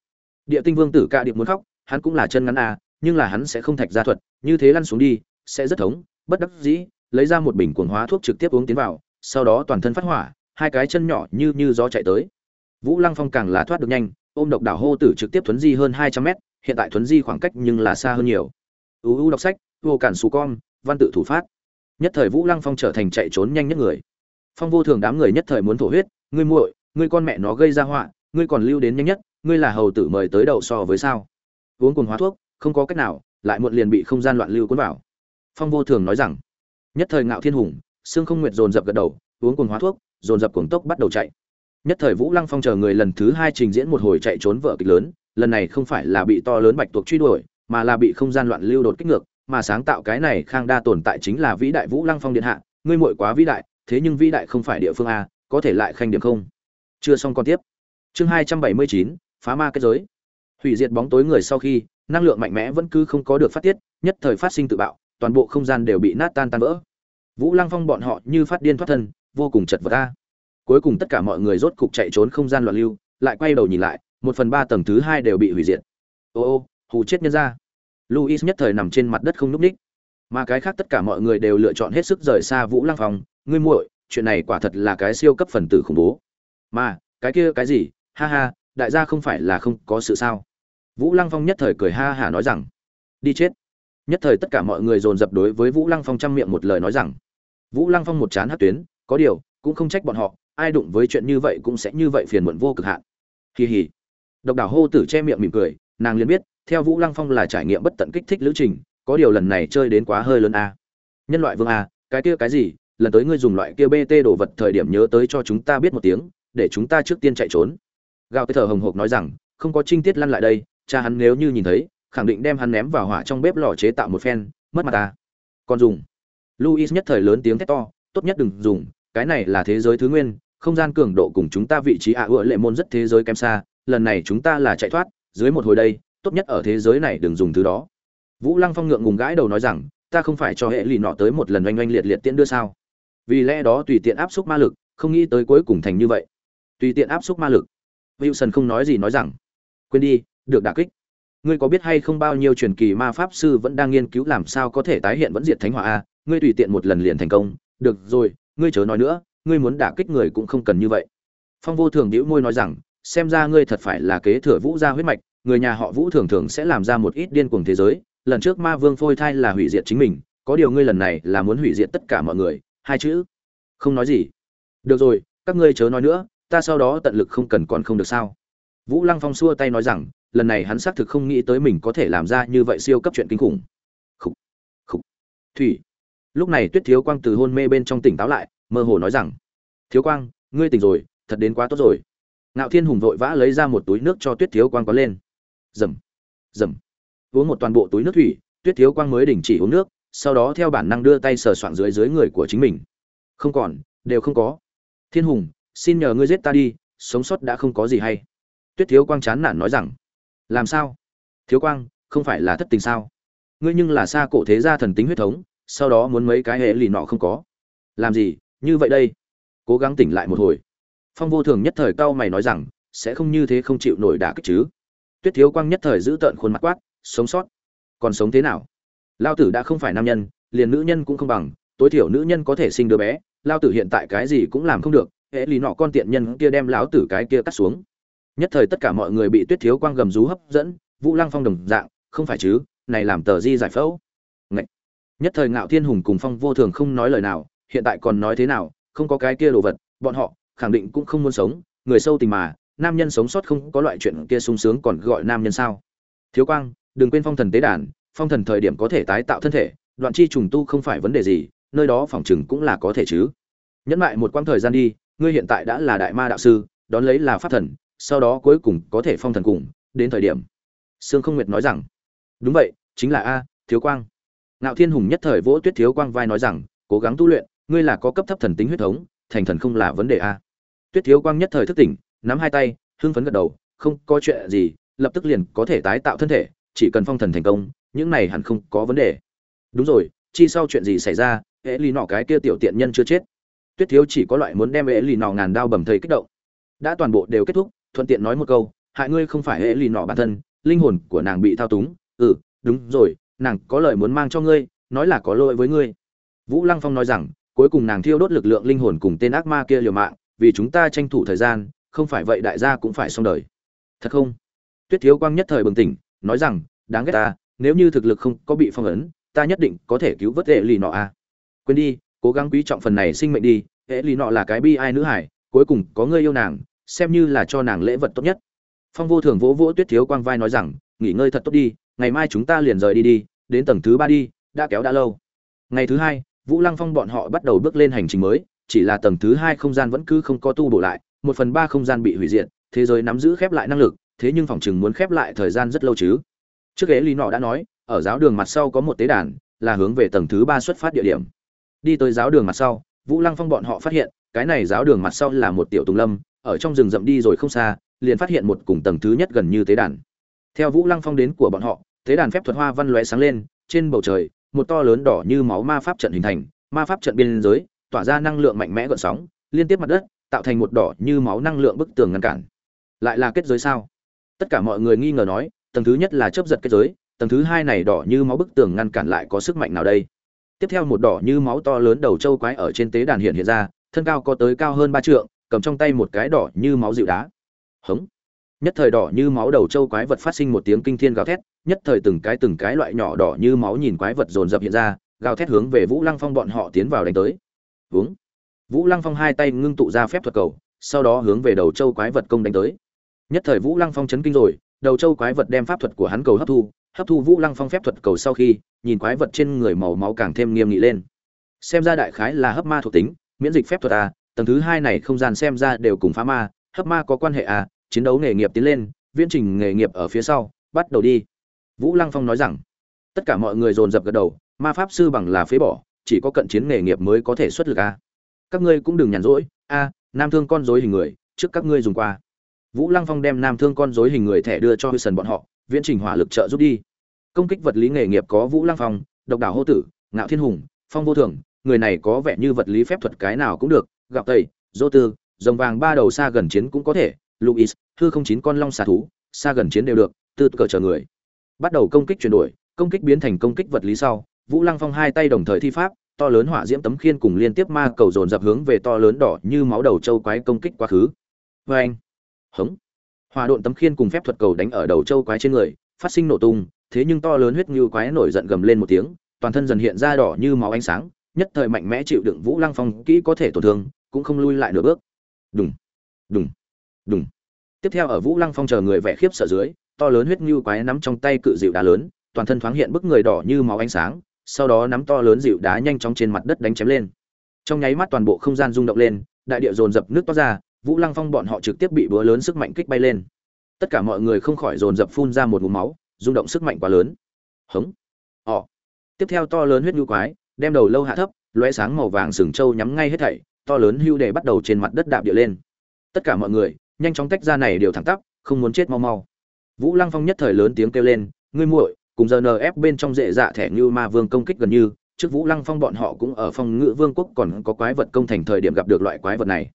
Địa tinh vương tử ca điệp muốn khóc hắn cũng là chân ngắn a, nhưng là hắn sẽ không thạch ra thuật, như thế lăn xuống đi, sẽ rất thống, bất đắc dĩ, lấy ra một bình cuồng hóa thuốc trực tiếp uống tiến vào, sau đó toàn thân phát hỏa, hai cái chân nhỏ như như gió chạy tới. Vũ lăng phong càng là thoát được nhanh, ôm độc đảo hô tử trực tiếp thuấn di hơn hai trăm mét, hiện tại thuấn di khoảng cách nhưng là xa hơn nhiều. Uu đọc sách, vô cản xù con, văn tự thủ phát. Nhất thời vũ lăng phong trở thành chạy trốn nhanh nhất người. Phong vô thường đám người nhất thời muốn thổ huyết, ngươi muội, ngươi con mẹ nó gây ra họa, ngươi còn lưu đến nhanh nhất, ngươi là hầu tử mời tới đầu so với sao? Uống cồn hóa thuốc, không có cách nào, lại muộn liền bị không gian loạn lưu cuốn vào. Phong vô thường nói rằng, nhất thời ngạo thiên hùng xương không nguyệt dồn dập gật đầu, uống cồn hóa thuốc, dồn dập cuồng tốc bắt đầu chạy. Nhất thời vũ lăng phong chờ người lần thứ hai trình diễn một hồi chạy trốn vợ kịch lớn, lần này không phải là bị to lớn bạch tuộc truy đuổi, mà là bị không gian loạn lưu đột kích ngược, mà sáng tạo cái này khang đa tồn tại chính là vĩ đại vũ lăng phong điện hạ, ngươi muội quá vĩ đại, thế nhưng vĩ đại không phải địa phương a, có thể lại khanh điểm không? Chưa xong còn tiếp. Chương hai trăm bảy mươi chín, phá ma kết giới hủy diệt bóng tối người sau khi, năng lượng mạnh mẽ vẫn cứ không có được phát tiết, nhất thời phát sinh tự bạo, toàn bộ không gian đều bị nát tan tan vỡ. Vũ lăng phong bọn họ như phát điên thoát thân, vô cùng chật vật ta cuối cùng tất cả mọi người rốt cục chạy trốn không gian loạn lưu, lại quay đầu nhìn lại, một phần ba tầng thứ hai đều bị hủy diệt. Ô ô, hù chết nhân ra luis nhất thời nằm trên mặt đất không n ú c ních. Mà cái khác tất cả mọi người đều lựa chọn hết sức rời xa vũ lăng phong, ngươi muội, chuyện này quả thật là cái siêu cấp phần tử khủng bố. Mà, cái kia cái gì? Ha ha, đại gia không phải là không có sự sao? Vũ lăng phong nhất thời cười ha hả nói rằng, đi chết. Nhất thời tất cả mọi người dồn dập đối với vũ lăng phong chăm miệng một lời nói rằng, vũ lăng phong một chán hát tuyến, có điều, cũng không trách bọn họ, ai đụng với chuyện như vậy cũng sẽ như vậy phiền muộn vô cực hạn. Kỳ hỉ độc đảo hô tử che miệng mỉm cười, nàng liền biết, theo vũ lăng phong là trải nghiệm bất tận kích thích lữ trình, có điều lần này chơi đến quá hơi lớn a. Nhân loại vương a, cái kia cái gì, lần tới ngươi dùng loại kia bt đồ vật thời điểm nhớ tới cho chúng ta biết một tiếng, để chúng ta trước tiên chạy trốn. Gào cái thở hồng hộc nói rằng, không có trinh tiết lăn lại đây cha hắn nếu như nhìn thấy, khẳng định đem hắn ném vào hỏa trong bếp lò chế tạo một phen, mất mặt ta. Còn dùng. Luis nhất thời lớn tiếng thét to, tốt nhất đừng dùng, cái này là thế giới thứ nguyên, không gian cường độ cùng chúng ta vị trí ạ à ựa lệ môn rất thế giới kém xa, lần này chúng ta là chạy thoát, dưới một hồi đây, tốt nhất ở thế giới này đừng dùng thứ đó. Vũ lăng phong ngượng ngùng gãi đầu nói rằng, ta không phải cho hệ lì nọ tới một lần oanh oanh liệt liệt tiễn đưa sao? Vì lẽ đó tùy tiện áp xúc ma lực, không nghĩ tới cuối cùng thành như vậy. Tùy tiện áp xúc ma lực. Wilson không nói gì nói rằng, quên đi được đả kích. Ngươi có biết hay không bao nhiêu truyền kỳ ma pháp sư vẫn đang nghiên cứu làm sao có thể tái hiện vẫn diệt thánh hỏa a, ngươi tùy tiện một lần liền thành công. Được rồi, ngươi chớ nói nữa, ngươi muốn đả kích người cũng không cần như vậy. Phong vô thường đĩu môi nói rằng, xem ra ngươi thật phải là kế thừa vũ gia huyết mạch, người nhà họ vũ thường thường sẽ làm ra một ít điên cuồng thế giới. Lần trước ma vương phôi thai là hủy diệt chính mình, có điều ngươi lần này là muốn hủy diệt tất cả mọi người. Hai chữ. Không nói gì. Được rồi, các ngươi chớ nói nữa, ta sau đó tận lực không cần còn không được sao. Vũ lăng phong xua tay nói rằng lần này hắn xác thực không nghĩ tới mình có thể làm ra như vậy siêu cấp chuyện kinh khủng. Khúc khúc thủy. Lúc này tuyết thiếu quang từ hôn mê bên trong tỉnh táo lại, mơ hồ nói rằng, thiếu quang, ngươi tỉnh rồi, thật đến quá tốt rồi. Ngạo thiên hùng vội vã lấy ra một túi nước cho tuyết thiếu quang có lên. Dầm dầm. Uống một toàn bộ túi nước thủy, tuyết thiếu quang mới đình chỉ uống nước, sau đó theo bản năng đưa tay sờ soạn dưới dưới người của chính mình. Không còn, đều không có. Thiên hùng, xin nhờ ngươi giết ta đi, sống sót đã không có gì hay. Tuyết thiếu quang chán nản nói rằng làm sao? Thiếu quang, không phải là thất tình sao? Ngươi nhưng là xa cổ thế gia thần tính huyết thống, sau đó muốn mấy cái hệ lì nọ không có. Làm gì, như vậy đây? Cố gắng tỉnh lại một hồi. Phong vô thường nhất thời cau mày nói rằng, sẽ không như thế không chịu nổi đả kích chứ. Tuyết thiếu quang nhất thời giữ tợn khuôn mặt quát, sống sót. Còn sống thế nào? Lao tử đã không phải nam nhân, liền nữ nhân cũng không bằng, tối thiểu nữ nhân có thể sinh đứa bé, lao tử hiện tại cái gì cũng làm không được hễ lì nọ con tiện nhân kia đem lão tử cái kia cắt xuống nhất thời tất cả mọi người bị tuyết thiếu quang gầm rú hấp dẫn, vũ lăng phong đồng dạng, không phải chứ, này làm tờ di giải phẫu. Ngậy. nhất thời ngạo thiên hùng cùng phong vô thường không nói lời nào, hiện tại còn nói thế nào, không có cái kia đồ vật, bọn họ, khẳng định cũng không muốn sống, người sâu tình mà, nam nhân sống sót không có loại chuyện kia sung sướng còn gọi nam nhân sao. Thiếu quang, đừng quên phong thần tế đàn, phong thần thời điểm có thể tái tạo thân thể, đoạn chi trùng tu không phải vấn đề gì, nơi đó phòng chừng cũng là có thể chứ. Nhẫn lại một quãng thời gian đi, ngươi hiện tại đã là đại ma đạo sư, đón lấy là pháp thần sau đó cuối cùng có thể phong thần cùng, đến thời điểm. Sương không nguyệt nói rằng, đúng vậy, chính là a, thiếu quang. Ngạo thiên hùng nhất thời vỗ tuyết thiếu quang vai nói rằng, cố gắng tu luyện, ngươi là có cấp thấp thần tính huyết thống, thành thần không là vấn đề a. Tuyết thiếu quang nhất thời thức tỉnh, nắm hai tay, hưng phấn gật đầu, không có chuyện gì, lập tức liền có thể tái tạo thân thể, chỉ cần phong thần thành công, những này hẳn không có vấn đề. Đúng rồi, chi sau chuyện gì xảy ra, ế lì nọ cái kia tiểu tiện nhân chưa chết. Tuyết thiếu chỉ có loại muốn đem ế lì nọ ngàn đao bầm thầy kích động. Đã toàn bộ đều kết thúc thuận tiện nói một câu, hại ngươi không phải hệ lì nọ bản thân, linh hồn của nàng bị thao túng. Ừ đúng rồi, nàng có lời muốn mang cho ngươi, nói là có lỗi với ngươi. Vũ lăng phong nói rằng, cuối cùng nàng thiêu đốt lực lượng linh hồn cùng tên ác ma kia liều mạng, vì chúng ta tranh thủ thời gian, không phải vậy đại gia cũng phải xong đời. Thật không? Tuyết thiếu quang nhất thời bừng tỉnh, nói rằng, đáng ghét ta, nếu như thực lực không có bị phong ấn, ta nhất định có thể cứu vớt hệ lì nọ a quên đi, cố gắng quý trọng phần này sinh mệnh đi, hệ lì nọ là cái bi ai nữ hải, cuối cùng có ngươi yêu nàng xem như là cho nàng lễ vật tốt nhất. Phong vô thường vỗ vỗ tuyết thiếu quang vai nói rằng, nghỉ ngơi thật tốt đi, ngày mai chúng ta liền rời đi đi, đến tầng thứ ba đi, đã kéo đã lâu. Ngày thứ hai, vũ lăng phong bọn họ bắt đầu bước lên hành trình mới, chỉ là tầng thứ hai không gian vẫn cứ không có tu bổ lại, một phần ba không gian bị hủy diệt, thế giới nắm giữ khép lại năng lực, thế nhưng phòng chừng muốn khép lại thời gian rất lâu chứ. Trước ghế lý nọ đã nói, ở giáo đường mặt sau có một tế đàn, là hướng về tầng thứ ba xuất phát địa điểm. Đi tới giáo đường mặt sau, vũ lăng phong bọn họ phát hiện, cái này giáo đường mặt sau là một tiểu tùng lâm ở trong rừng rậm đi rồi không xa, liền phát hiện một cùng tầng thứ nhất gần như tế đàn. Theo vũ lăng phong đến của bọn họ, tế đàn phép thuật hoa văn lóe sáng lên, trên bầu trời, một to lớn đỏ như máu ma pháp trận hình thành, ma pháp trận biên giới, tỏa ra năng lượng mạnh mẽ gợn sóng, liên tiếp mặt đất, tạo thành một đỏ như máu năng lượng bức tường ngăn cản. Lại là kết giới sao? Tất cả mọi người nghi ngờ nói, tầng thứ nhất là chấp giật kết giới, tầng thứ hai này đỏ như máu bức tường ngăn cản lại có sức mạnh nào đây? Tiếp theo một đỏ như máu to lớn đầu trâu quái ở trên tế đàn hiện hiện ra, thân cao có tới cao hơn ba trượng cầm trong tay một cái đỏ như máu dịu đá. Hống. Nhất thời đỏ như máu đầu trâu quái vật phát sinh một tiếng kinh thiên gào thét, nhất thời từng cái từng cái loại nhỏ đỏ như máu nhìn quái vật dồn dập hiện ra, gào thét hướng về vũ lăng phong bọn họ tiến vào đánh tới. Uống vũ lăng phong hai tay ngưng tụ ra phép thuật cầu, sau đó hướng về đầu trâu quái vật công đánh tới. Nhất thời vũ lăng phong chấn kinh rồi, đầu trâu quái vật đem pháp thuật của hắn cầu hấp thu hấp thu vũ lăng phong phép thuật cầu sau khi, nhìn quái vật trên người màu máu càng thêm nghiêm nghị lên. Xem ra đại khái là hấp ma thuộc tính, miễn dịch phép thuật à tầng thứ hai này không gian xem ra đều cùng phá ma, hấp ma có quan hệ à? chiến đấu nghề nghiệp tiến lên, viễn trình nghề nghiệp ở phía sau, bắt đầu đi. Vũ lăng phong nói rằng, tất cả mọi người dồn dập gật đầu, ma pháp sư bằng là phế bỏ, chỉ có cận chiến nghề nghiệp mới có thể xuất lực a các ngươi cũng đừng nhàn rỗi a nam thương con dối hình người, trước các ngươi dùng qua. Vũ lăng phong đem nam thương con dối hình người thẻ đưa cho hư sần bọn họ, viễn trình hỏa lực trợ giúp đi. Công kích vật lý nghề nghiệp có vũ lăng phong, độc đảo hô tử, ngạo thiên hùng, phong vô thường, người này có vẻ như vật lý phép thuật cái nào cũng được gặp tây dô tư dòng vàng ba đầu xa gần chiến cũng có thể luis thư không chín con long xà thú, xa gần chiến đều được, tư cờ chờ người. Bắt đầu công kích chuyển đổi, công kích biến thành công kích vật lý sau, vũ lăng phong hai tay đồng thời thi pháp, to lớn hỏa diễm tấm khiên cùng liên tiếp ma cầu dồn dập hướng về to lớn đỏ như máu đầu châu quái công kích quá khứ. Vê anh, hống. Hòa độn tấm khiên cùng phép thuật cầu đánh ở đầu châu quái trên người, phát sinh nổ tung, thế nhưng to lớn huyết như quái nổi giận gầm lên một tiếng, toàn thân dần hiện ra đỏ như máu ánh sáng, nhất thời mạnh mẽ chịu đựng vũ lăng phong kỹ có thể tổn thương cũng không lui lại nửa bước. Đùng đùng đùng. Tiếp theo ở vũ lăng phong chờ người vẻ khiếp sợ dưới, to lớn huyết như quái nắm trong tay cự dịu đá lớn, toàn thân thoáng hiện bức người đỏ như máu ánh sáng, sau đó nắm to lớn dịu đá nhanh chóng trên mặt đất đánh chém lên. Trong nháy mắt toàn bộ không gian rung động lên, đại địa dồn dập nước toát ra, vũ lăng phong bọn họ trực tiếp bị búa lớn sức mạnh kích bay lên. Tất cả mọi người không khỏi dồn dập phun ra một ngụm máu, rung động sức mạnh quá lớn. Hống ỏ tiếp theo to lớn huyết nhu quái, đem đầu lâu hạ thấp loé sáng màu vàng sừng trâu nhắm ngay hết thảy to lớn hưu đề bắt đầu trên mặt đất đạp địa lên. Tất cả mọi người, nhanh chóng tách ra này đều thẳng tắp, không muốn chết mau mau. Vũ lăng phong nhất thời lớn tiếng kêu lên, ngươi muội, cùng giờ nf bên trong dễ dạ thẻ như ma vương công kích gần như, trước vũ lăng phong bọn họ cũng ở phong ngự vương quốc còn có quái vật công thành thời điểm gặp được loại quái vật này.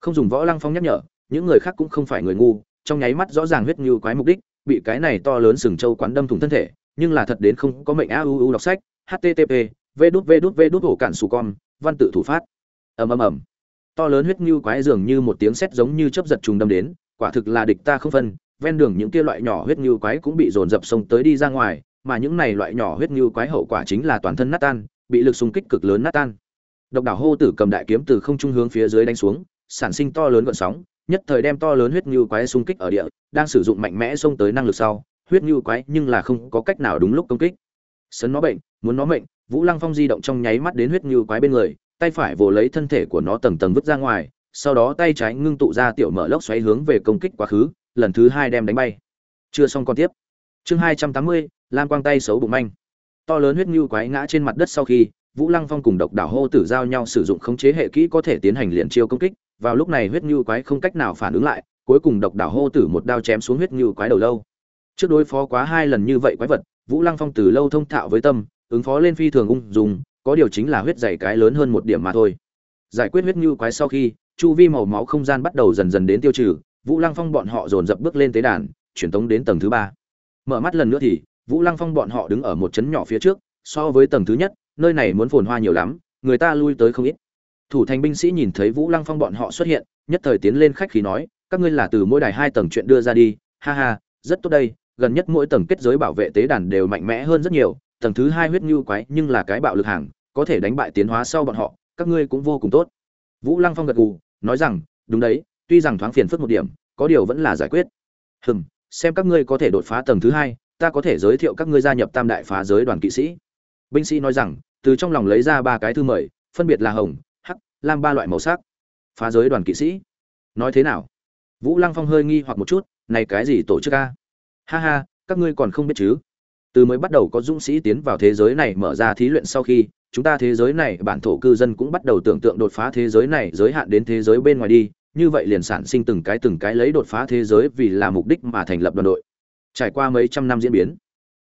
Không dùng võ lăng phong nhắc nhở, những người khác cũng không phải người ngu, trong nháy mắt rõ ràng huyết như quái mục đích, bị cái này to lớn sừng châu quán đâm thủng thân thể, nhưng là thật đến không có mệnh a u u đọc sách http v đút v đút v đút hổ cản sủ con, văn tự thủ phát ầm ầm ầm. To lớn huyết như quái dường như một tiếng sét giống như chớp giật trùng đâm đến, quả thực là địch ta không phân, ven đường những kia loại nhỏ huyết như quái cũng bị dồn dập sông tới đi ra ngoài, mà những này loại nhỏ huyết như quái hậu quả chính là toàn thân nát tan, bị lực xung kích cực lớn nát tan. Độc đảo hô tử cầm đại kiếm từ không trung hướng phía dưới đánh xuống, sản sinh to lớn gợn sóng, nhất thời đem to lớn huyết như quái xung kích ở địa, đang sử dụng mạnh mẽ xông tới năng lực sau, huyết như quái nhưng là không có cách nào đúng lúc công kích. Sấn nó bệnh, muốn nó mệnh, vũ lăng phong di động trong nháy mắt đến huyết như quái bên người tay phải vồ lấy thân thể của nó tầng tầng vứt ra ngoài, sau đó tay trái ngưng tụ ra tiểu mở lốc xoáy hướng về công kích quá khứ, lần thứ hai đem đánh bay. Chưa xong còn tiếp. Chương hai trăm tám mươi, lam quang tay xấu bụng manh. To lớn huyết ngưu quái ngã trên mặt đất sau khi, vũ lăng phong cùng độc đảo hô tử giao nhau sử dụng khống chế hệ kỹ có thể tiến hành liền chiêu công kích, vào lúc này huyết ngưu quái không cách nào phản ứng lại, cuối cùng độc đảo hô tử một đao chém xuống huyết ngưu quái đầu lâu. Trước đối phó quá hai lần như vậy quái vật, vũ lăng phong từ lâu thông thạo với tâm, ứng phó lên phi thường ung dùng có điều chính là huyết dày cái lớn hơn một điểm mà thôi. Giải quyết huyết như quái sau khi, chu vi màu máu không gian bắt đầu dần dần đến tiêu trừ, vũ lăng phong bọn họ dồn dập bước lên tế đàn truyền tống đến tầng thứ ba. Mở mắt lần nữa thì, vũ lăng phong bọn họ đứng ở một trấn nhỏ phía trước, so với tầng thứ nhất, nơi này muốn phồn hoa nhiều lắm, người ta lui tới không ít. Thủ thành binh sĩ nhìn thấy vũ lăng phong bọn họ xuất hiện, nhất thời tiến lên khách khí nói, các ngươi là từ mỗi đài hai tầng chuyện đưa ra đi, ha ha, rất tốt đây, gần nhất mỗi tầng kết giới bảo vệ tế đàn đều mạnh mẽ hơn rất nhiều tầng thứ hai huyết như quái nhưng là cái bạo lực hàng, có thể đánh bại tiến hóa sau bọn họ, các ngươi cũng vô cùng tốt. Vũ lăng phong gật gù, nói rằng, đúng đấy, tuy rằng thoáng phiền phức một điểm, có điều vẫn là giải quyết. Hừm, xem các ngươi có thể đột phá tầng thứ hai, ta có thể giới thiệu các ngươi gia nhập tam đại phá giới đoàn kỵ sĩ. Binh sĩ nói rằng, từ trong lòng lấy ra ba cái thư mời, phân biệt là hồng, hắc, lam ba loại màu sắc. Phá giới đoàn kỵ sĩ. Nói thế nào? Vũ lăng phong hơi nghi hoặc một chút, này cái gì tổ chức a? Ha ha, các ngươi còn không biết chứ? Từ mới bắt đầu có dũng sĩ tiến vào thế giới này mở ra thí luyện sau khi, chúng ta thế giới này bản thổ cư dân cũng bắt đầu tưởng tượng đột phá thế giới này giới hạn đến thế giới bên ngoài đi, như vậy liền sản sinh từng cái từng cái lấy đột phá thế giới vì là mục đích mà thành lập đoàn đội. Trải qua mấy trăm năm diễn biến,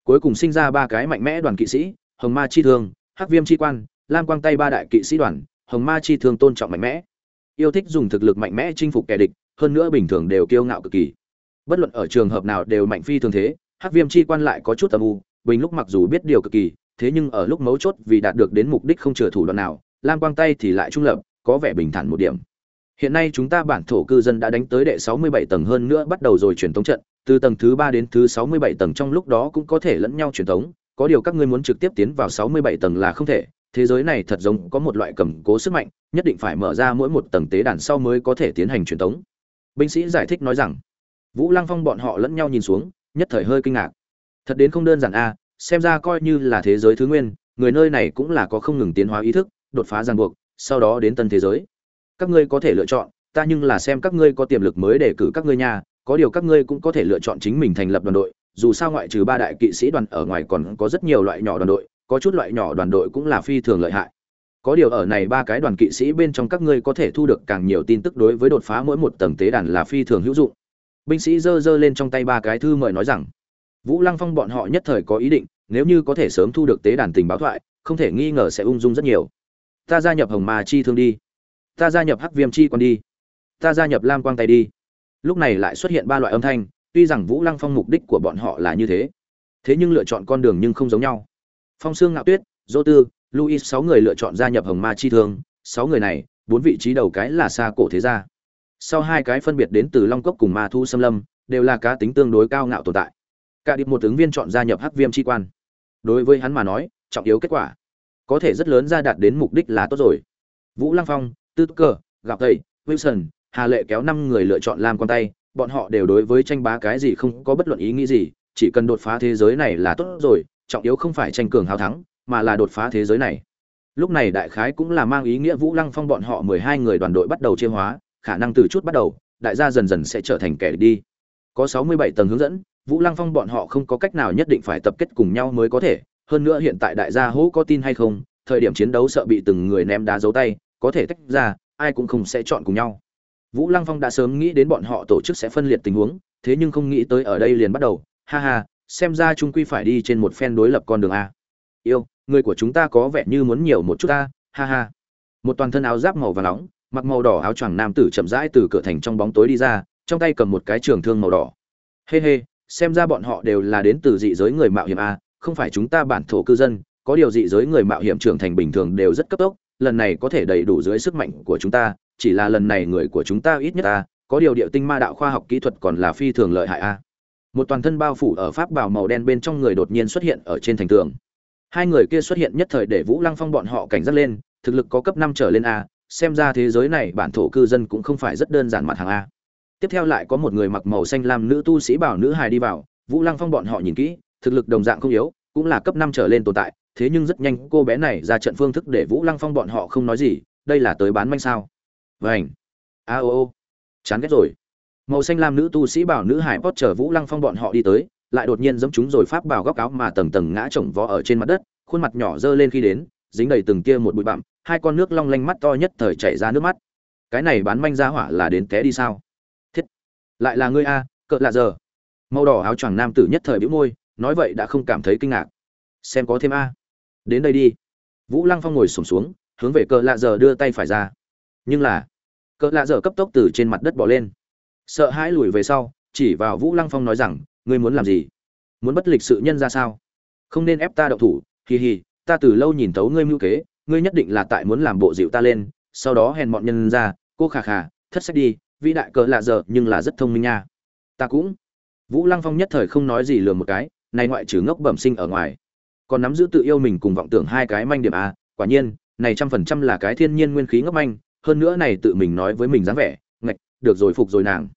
cuối cùng sinh ra ba cái mạnh mẽ đoàn kỵ sĩ, hồng ma chi thương, hắc viêm chi quan, lam quang tay ba đại kỵ sĩ đoàn, hồng ma chi thương tôn trọng mạnh mẽ. Yêu thích dùng thực lực mạnh mẽ chinh phục kẻ địch, hơn nữa bình thường đều kiêu ngạo cực kỳ. Bất luận ở trường hợp nào đều mạnh phi thường thế hắc viêm chi quan lại có chút tầm u, bình lúc mặc dù biết điều cực kỳ, thế nhưng ở lúc mấu chốt vì đạt được đến mục đích không chừa thủ đoạn nào, lam quang tay thì lại trung lập, có vẻ bình thản một điểm. Hiện nay chúng ta bản thổ cư dân đã đánh tới đệ 67 tầng hơn nữa bắt đầu rồi truyền tống trận, từ tầng thứ ba đến thứ 67 tầng trong lúc đó cũng có thể lẫn nhau truyền tống, có điều các ngươi muốn trực tiếp tiến vào 67 tầng là không thể, thế giới này thật giống có một loại cầm cố sức mạnh, nhất định phải mở ra mỗi một tầng tế đàn sau mới có thể tiến hành truyền tống. Binh sĩ giải thích nói rằng, vũ lăng phong bọn họ lẫn nhau nhìn xuống nhất thời hơi kinh ngạc. Thật đến không đơn giản a, xem ra coi như là thế giới thứ nguyên, người nơi này cũng là có không ngừng tiến hóa ý thức, đột phá ràng buộc, sau đó đến tân thế giới. Các ngươi có thể lựa chọn, ta nhưng là xem các ngươi có tiềm lực mới để cử các ngươi nhà có điều các ngươi cũng có thể lựa chọn chính mình thành lập đoàn đội, dù sao ngoại trừ ba đại kỵ sĩ đoàn ở ngoài còn có rất nhiều loại nhỏ đoàn đội, có chút loại nhỏ đoàn đội cũng là phi thường lợi hại. Có điều ở này ba cái đoàn kỵ sĩ bên trong các ngươi có thể thu được càng nhiều tin tức đối với đột phá mỗi một tầng tế đàn là phi thường hữu dụng binh sĩ giơ giơ lên trong tay ba cái thư mời nói rằng, vũ lăng phong bọn họ nhất thời có ý định, nếu như có thể sớm thu được tế đàn tình báo thoại, không thể nghi ngờ sẽ ung dung rất nhiều. Ta gia nhập hồng ma chi thương đi. Ta gia nhập hắc viêm chi quan đi. Ta gia nhập lam quang tay đi. Lúc này lại xuất hiện ba loại âm thanh, tuy rằng vũ lăng phong mục đích của bọn họ là như thế thế nhưng lựa chọn con đường nhưng không giống nhau. Phong sương ngạo tuyết, dô tư luis sáu người lựa chọn gia nhập hồng ma chi thương. Sáu người này, bốn vị trí đầu cái là xa cổ thế gia sau hai cái phân biệt đến từ long cốc cùng ma thu xâm lâm, đều là cá tính tương đối cao ngạo tồn tại. Cả điệp một ứng viên chọn gia nhập hắc viêm tri quan. Đối với hắn mà nói, trọng yếu kết quả, có thể rất lớn ra đạt đến mục đích là tốt rồi. Vũ lăng phong, tư cơ gặp tây wilson, hà lệ kéo năm người lựa chọn làm con tay, bọn họ đều đối với tranh bá cái gì không có bất luận ý nghĩ gì, chỉ cần đột phá thế giới này là tốt rồi, trọng yếu không phải tranh cường hào thắng, mà là đột phá thế giới này. Lúc này đại khái cũng là mang ý nghĩa vũ lăng phong bọn họ mười hai người đoàn đội bắt đầu chia hóa khả năng từ chút bắt đầu, đại gia dần dần sẽ trở thành kẻ đi. Có sáu mươi bảy tầng hướng dẫn, vũ lăng phong bọn họ không có cách nào nhất định phải tập kết cùng nhau mới có thể. Hơn nữa hiện tại đại gia hố có tin hay không, thời điểm chiến đấu sợ bị từng người ném đá dấu tay, có thể tách ra, ai cũng không sẽ chọn cùng nhau. Vũ lăng phong đã sớm nghĩ đến bọn họ tổ chức sẽ phân liệt tình huống, thế nhưng không nghĩ tới ở đây liền bắt đầu. Ha ha, xem ra chúng quy phải đi trên một phen đối lập con đường a. Yêu, người của chúng ta có vẻ như muốn nhiều một chút ta. Ha ha. Một toàn thân áo giáp màu vàng nóng mặc màu đỏ áo choàng nam tử chậm rãi từ cửa thành trong bóng tối đi ra, trong tay cầm một cái trường thương màu đỏ. Hê hê, xem ra bọn họ đều là đến từ dị giới người mạo hiểm a, không phải chúng ta bản thổ cư dân, có điều dị giới người mạo hiểm trưởng thành bình thường đều rất cấp tốc, lần này có thể đầy đủ dưới sức mạnh của chúng ta, chỉ là lần này người của chúng ta ít nhất a, có điều điệu tinh ma đạo khoa học kỹ thuật còn là phi thường lợi hại a. Một toàn thân bao phủ ở pháp bảo màu đen bên trong người đột nhiên xuất hiện ở trên thành tường. Hai người kia xuất hiện nhất thời để vũ lăng phong bọn họ cảnh giác lên, thực lực có cấp năm trở lên a xem ra thế giới này bản thổ cư dân cũng không phải rất đơn giản mặt hàng a. Tiếp theo lại có một người mặc màu xanh lam nữ tu sĩ bảo nữ hài đi vào, vũ lăng phong bọn họ nhìn kỹ, thực lực đồng dạng không yếu, cũng là cấp năm trở lên tồn tại, thế nhưng rất nhanh cô bé này ra trận phương thức để vũ lăng phong bọn họ không nói gì, đây là tới bán manh sao. Vảnh a ô ô. Chán ghét rồi. Màu xanh lam nữ tu sĩ bảo nữ hải pot chở vũ lăng phong bọn họ đi tới, lại đột nhiên giống chúng rồi pháp bảo góc áo mà tầng tầng ngã chồng vó ở trên mặt đất, khuôn mặt nhỏ dơ lên khi đến, dính đầy từng kia một bụi bặm hai con nước long lanh mắt to nhất thời chảy ra nước mắt. Cái này bán manh ra hỏa là đến té đi sao? Thiết. Lại là ngươi a cỡ lạ giờ. Màu đỏ áo choàng nam tử nhất thời bĩu môi nói vậy đã không cảm thấy kinh ngạc. Xem có thêm a. Đến đây đi. Vũ lăng phong ngồi sổm xuống, xuống hướng về cỡ lạ giờ đưa tay phải ra. Nhưng là cỡ lạ giờ cấp tốc từ trên mặt đất bỏ lên. Sợ hãi lùi về sau chỉ vào vũ lăng phong nói rằng ngươi muốn làm gì? Muốn bất lịch sự nhân ra sao? Không nên ép ta đậu thủ hì hì ta từ lâu nhìn thấu ngươi mưu kế ngươi nhất định là tại muốn làm bộ dịu ta lên, sau đó hèn bọn nhân ra, cô khà khà, thất sách đi, vĩ đại cỡ lạ dở nhưng là rất thông minh nha. Ta cũng. Vũ lăng phong nhất thời không nói gì lừa một cái, này ngoại trừ ngốc bẩm sinh ở ngoài. Còn nắm giữ tự yêu mình cùng vọng tưởng hai cái manh điểm a, quả nhiên, này trăm phần trăm là cái thiên nhiên nguyên khí ngốc manh, hơn nữa này tự mình nói với mình dáng vẻ, ngạch, được rồi phục rồi nàng.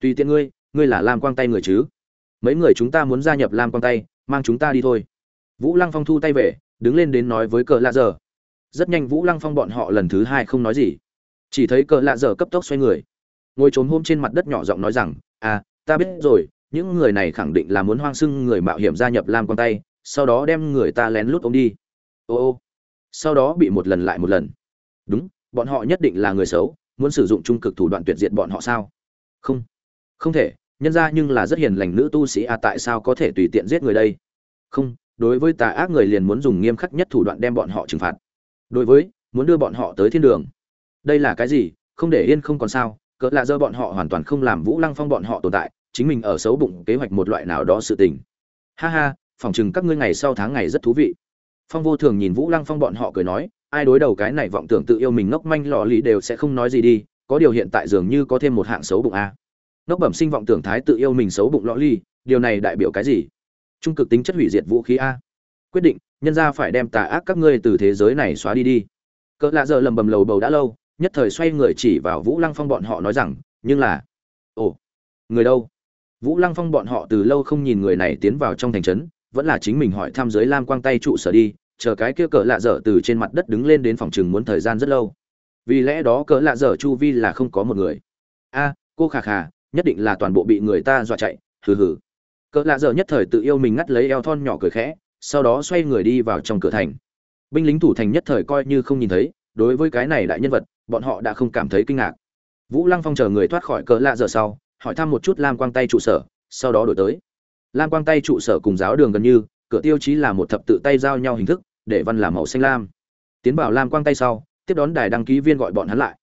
Tùy tiện ngươi ngươi là lam quang tay người chứ? Mấy người chúng ta muốn gia nhập lam quang tay, mang chúng ta đi thôi. Vũ lăng phong thu tay về, đứng lên đến nói với cờ lạ giờ rất nhanh vũ lăng phong bọn họ lần thứ hai không nói gì. Chỉ thấy cờ lạ giờ cấp tốc xoay người. Ngồi trốn hôm trên mặt đất nhỏ giọng nói rằng à ta biết rồi, những người này khẳng định là muốn hoang sưng người mạo hiểm gia nhập lam con tay, sau đó đem người ta lén lút ôm đi. Ô ô. Sau đó bị một lần lại một lần. Đúng, bọn họ nhất định là người xấu, muốn sử dụng trung cực thủ đoạn tuyệt diệt bọn họ sao? Không không thể, nhân ra nhưng là rất hiền lành nữ tu sĩ à tại sao có thể tùy tiện giết người đây? Không, đối với tà ác người liền muốn dùng nghiêm khắc nhất thủ đoạn đem bọn họ trừng phạt đối với, muốn đưa bọn họ tới thiên đường. Đây là cái gì? Không để yên không còn sao. Cỡ lạ dơ bọn họ hoàn toàn không làm vũ lăng phong bọn họ tồn tại, chính mình ở xấu bụng kế hoạch một loại nào đó sự tình. Ha ha phỏng chừng các ngươi ngày sau tháng ngày rất thú vị. Phong vô thường nhìn vũ lăng phong bọn họ cười nói, ai đối đầu cái này vọng tưởng tự yêu mình ngốc manh lò lì đều sẽ không nói gì đi, có điều hiện tại dường như có thêm một hạng xấu bụng a. Ngốc bẩm sinh vọng tưởng thái tự yêu mình xấu bụng lò lì, điều này đại biểu cái gì? Trung cực tính chất hủy diệt vũ khí a. Quyết định nhân ra phải đem tà ác các ngươi từ thế giới này xóa đi đi. Cỡ lạ giờ lầm bầm lầu bầu đã lâu, nhất thời xoay người chỉ vào vũ lăng phong bọn họ nói rằng, nhưng là, ồ, người đâu? Vũ lăng phong bọn họ từ lâu không nhìn người này tiến vào trong thành trấn, vẫn là chính mình hỏi thăm giới lam quang tay trụ sở đi, chờ cái kia cỡ lạ dở từ trên mặt đất đứng lên đến phòng chừng muốn thời gian rất lâu. Vì lẽ đó cỡ lạ dở chu vi là không có một người. A, cô khà khà, nhất định là toàn bộ bị người ta dọa chạy, hừ hừ. Cỡ lạ dở nhất thời tự yêu mình ngắt lấy eo thon nhỏ cười khẽ sau đó xoay người đi vào trong cửa thành. Binh lính thủ thành nhất thời coi như không nhìn thấy, đối với cái này đại nhân vật, bọn họ đã không cảm thấy kinh ngạc. Vũ lăng phong chờ người thoát khỏi cỡ lạ giờ sau, hỏi thăm một chút lam quang tay trụ sở, sau đó đổi tới. Lam quang tay trụ sở cùng giáo đường gần như, cửa tiêu chí là một thập tự tay giao nhau hình thức, để văn làm màu xanh lam. Tiến vào lam quang tay sau, tiếp đón đài đăng ký viên gọi bọn hắn lại.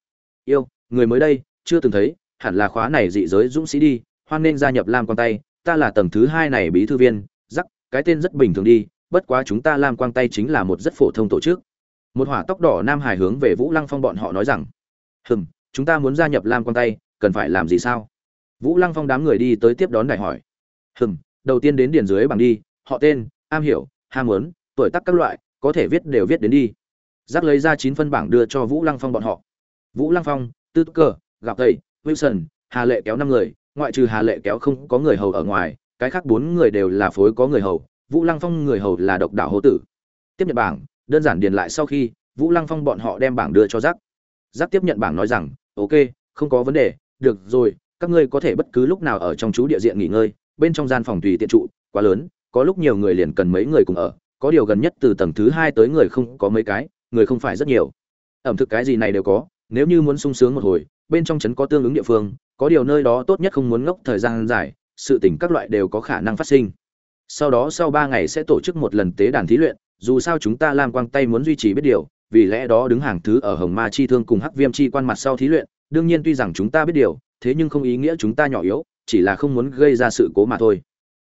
Yêu, người mới đây, chưa từng thấy, hẳn là khóa này dị giới dũng sĩ đi, hoan nên gia nhập lam quang tay, ta là tầng thứ hai này bí thư viên giắc cái tên rất bình thường đi bất quá chúng ta lam quang tay chính là một rất phổ thông tổ chức. Một hỏa tóc đỏ nam hải hướng về vũ lăng phong bọn họ nói rằng hừm chúng ta muốn gia nhập lam quang tay cần phải làm gì sao? Vũ lăng phong đám người đi tới tiếp đón đại hỏi hừm đầu tiên đến điền dưới bằng đi họ tên am hiểu ham muốn tuổi tác các loại có thể viết đều viết đến đi. Giác lấy ra chín phân bảng đưa cho vũ lăng phong bọn họ. Vũ lăng phong tư cờ gặp thầy, wilson hà lệ kéo năm người ngoại trừ hà lệ kéo không có người hầu ở ngoài cái khác bốn người đều là phối có người hầu, vũ lăng phong người hầu là độc đạo hô tử. Tiếp nhận bảng, đơn giản điền lại sau khi, vũ lăng phong bọn họ đem bảng đưa cho giác. Giác tiếp nhận bảng nói rằng, ok, không có vấn đề, được rồi, các ngươi có thể bất cứ lúc nào ở trong chú địa diện nghỉ ngơi, bên trong gian phòng tùy tiện trụ, quá lớn, có lúc nhiều người liền cần mấy người cùng ở, có điều gần nhất từ tầng thứ hai tới người không có mấy cái, người không phải rất nhiều. Ẩm thực cái gì này đều có, nếu như muốn sung sướng một hồi, bên trong trấn có tương ứng địa phương, có điều nơi đó tốt nhất không muốn ngốc thời gian dài sự tình các loại đều có khả năng phát sinh. Sau đó sau ba ngày sẽ tổ chức một lần tế đàn thí luyện, dù sao chúng ta làm quang tay muốn duy trì biết điều, vì lẽ đó đứng hàng thứ ở hồng ma chi thương cùng hắc viêm chi quan mặt sau thí luyện, đương nhiên tuy rằng chúng ta biết điều, thế nhưng không ý nghĩa chúng ta nhỏ yếu, chỉ là không muốn gây ra sự cố mà thôi.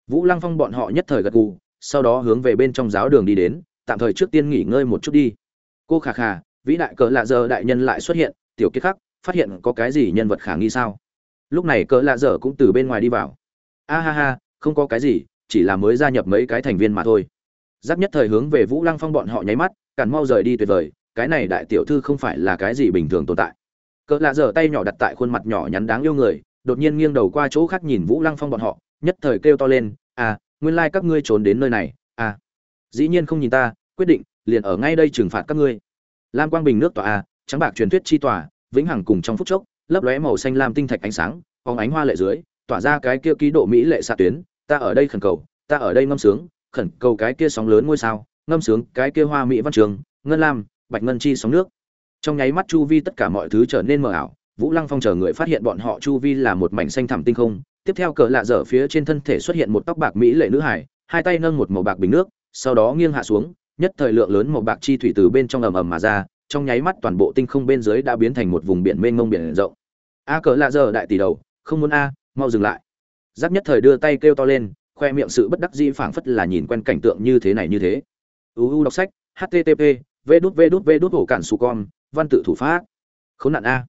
Vũ lăng phong bọn họ nhất thời gật gù, sau đó hướng về bên trong giáo đường đi đến, tạm thời trước tiên nghỉ ngơi một chút đi. Cô khà khà, vĩ đại cỡ lạ giờ đại nhân lại xuất hiện, tiểu kiệt khắc, phát hiện có cái gì nhân vật khả nghi sao? Lúc này cỡ lạ dở cũng từ bên ngoài đi vào a ha ha, không có cái gì, chỉ là mới gia nhập mấy cái thành viên mà thôi. Giáp nhất thời hướng về vũ lăng phong bọn họ nháy mắt càn mau rời đi tuyệt vời, cái này đại tiểu thư không phải là cái gì bình thường tồn tại. Cỡ lạ dở tay nhỏ đặt tại khuôn mặt nhỏ nhắn đáng yêu người, đột nhiên nghiêng đầu qua chỗ khác nhìn vũ lăng phong bọn họ, nhất thời kêu to lên à nguyên lai các ngươi trốn đến nơi này à. Dĩ nhiên không nhìn ta, quyết định, liền ở ngay đây trừng phạt các ngươi. Lam quang bình nước tòa a trắng bạc truyền thuyết chi tòa vĩnh hằng cùng trong phút chốc, lấp lóe màu xanh lam tinh thạch ánh sáng, phóng ánh hoa lệ dưới tỏa ra cái kia ký độ mỹ lệ xạ tuyến, ta ở đây khẩn cầu, ta ở đây ngâm sướng, khẩn cầu cái kia sóng lớn ngôi sao, ngâm sướng cái kia hoa mỹ văn trường, ngân lam, bạch ngân chi sóng nước. Trong nháy mắt chu vi tất cả mọi thứ trở nên mờ ảo, vũ lăng phong chờ người phát hiện bọn họ chu vi là một mảnh xanh thẳm tinh không, tiếp theo cờ lạ dở phía trên thân thể xuất hiện một tóc bạc mỹ lệ nữ hải hai tay nâng một màu bạc bình nước, sau đó nghiêng hạ xuống, nhất thời lượng lớn màu bạc chi thủy từ bên trong ầm ầm mà ra, trong nháy mắt toàn bộ tinh không bên dưới đã biến thành một vùng biển mênh mông biển rộng. A cờ lạ dở đại tỷ đầu, không muốn a mau dừng lại. Giáp nhất thời đưa tay kêu to lên, khoe miệng sự bất đắc dĩ phảng phất là nhìn quen cảnh tượng như thế này như thế. Uu đọc sách http v đút v đút v đút hổ cản su con, văn tự thủ pháp. Khốn nạn a.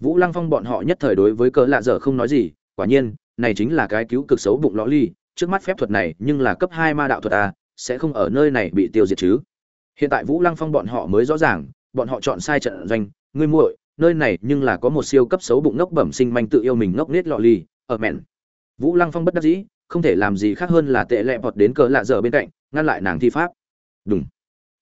Vũ lăng phong bọn họ nhất thời đối với cớ lạ dở không nói gì, quả nhiên, này chính là cái cứu cực xấu bụng lõ ly, trước mắt phép thuật này nhưng là cấp hai ma đạo thuật a, sẽ không ở nơi này bị tiêu diệt chứ. Hiện tại vũ lăng phong bọn họ mới rõ ràng, bọn họ chọn sai trận doanh, ngươi muội, nơi này nhưng là có một siêu cấp xấu bụng ngốc bẩm sinh manh tự yêu mình ngốc nết lọ ly ở mẹn. Vũ lăng phong bất đắc dĩ không thể làm gì khác hơn là tệ lẹ vọt đến cờ lạ dở bên cạnh ngăn lại nàng thi pháp. Đúng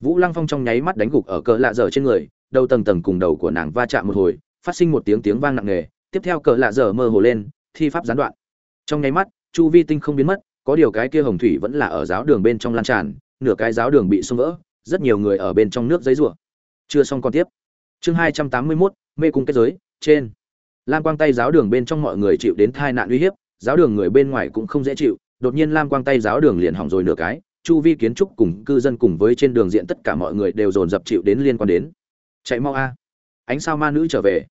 vũ lăng phong trong nháy mắt đánh gục ở cờ lạ dở trên người đầu tầng tầng cùng đầu của nàng va chạm một hồi phát sinh một tiếng tiếng vang nặng nề tiếp theo cờ lạ dở mơ hồ lên thi pháp gián đoạn. Trong nháy mắt chu vi tinh không biến mất có điều cái kia hồng thủy vẫn là ở giáo đường bên trong lan tràn nửa cái giáo đường bị xung vỡ rất nhiều người ở bên trong nước giấy rủa. Chưa xong còn tiếp. Chương hai trăm tám mươi 281, mê cung kết giới trên lam quang tay giáo đường bên trong mọi người chịu đến tai nạn uy hiếp, giáo đường người bên ngoài cũng không dễ chịu. Đột nhiên lam quang tay giáo đường liền hỏng rồi nửa cái, chu vi kiến trúc cùng cư dân cùng với trên đường diện tất cả mọi người đều dồn dập chịu đến liên quan đến. Chạy mau a. Ánh sao ma nữ trở về.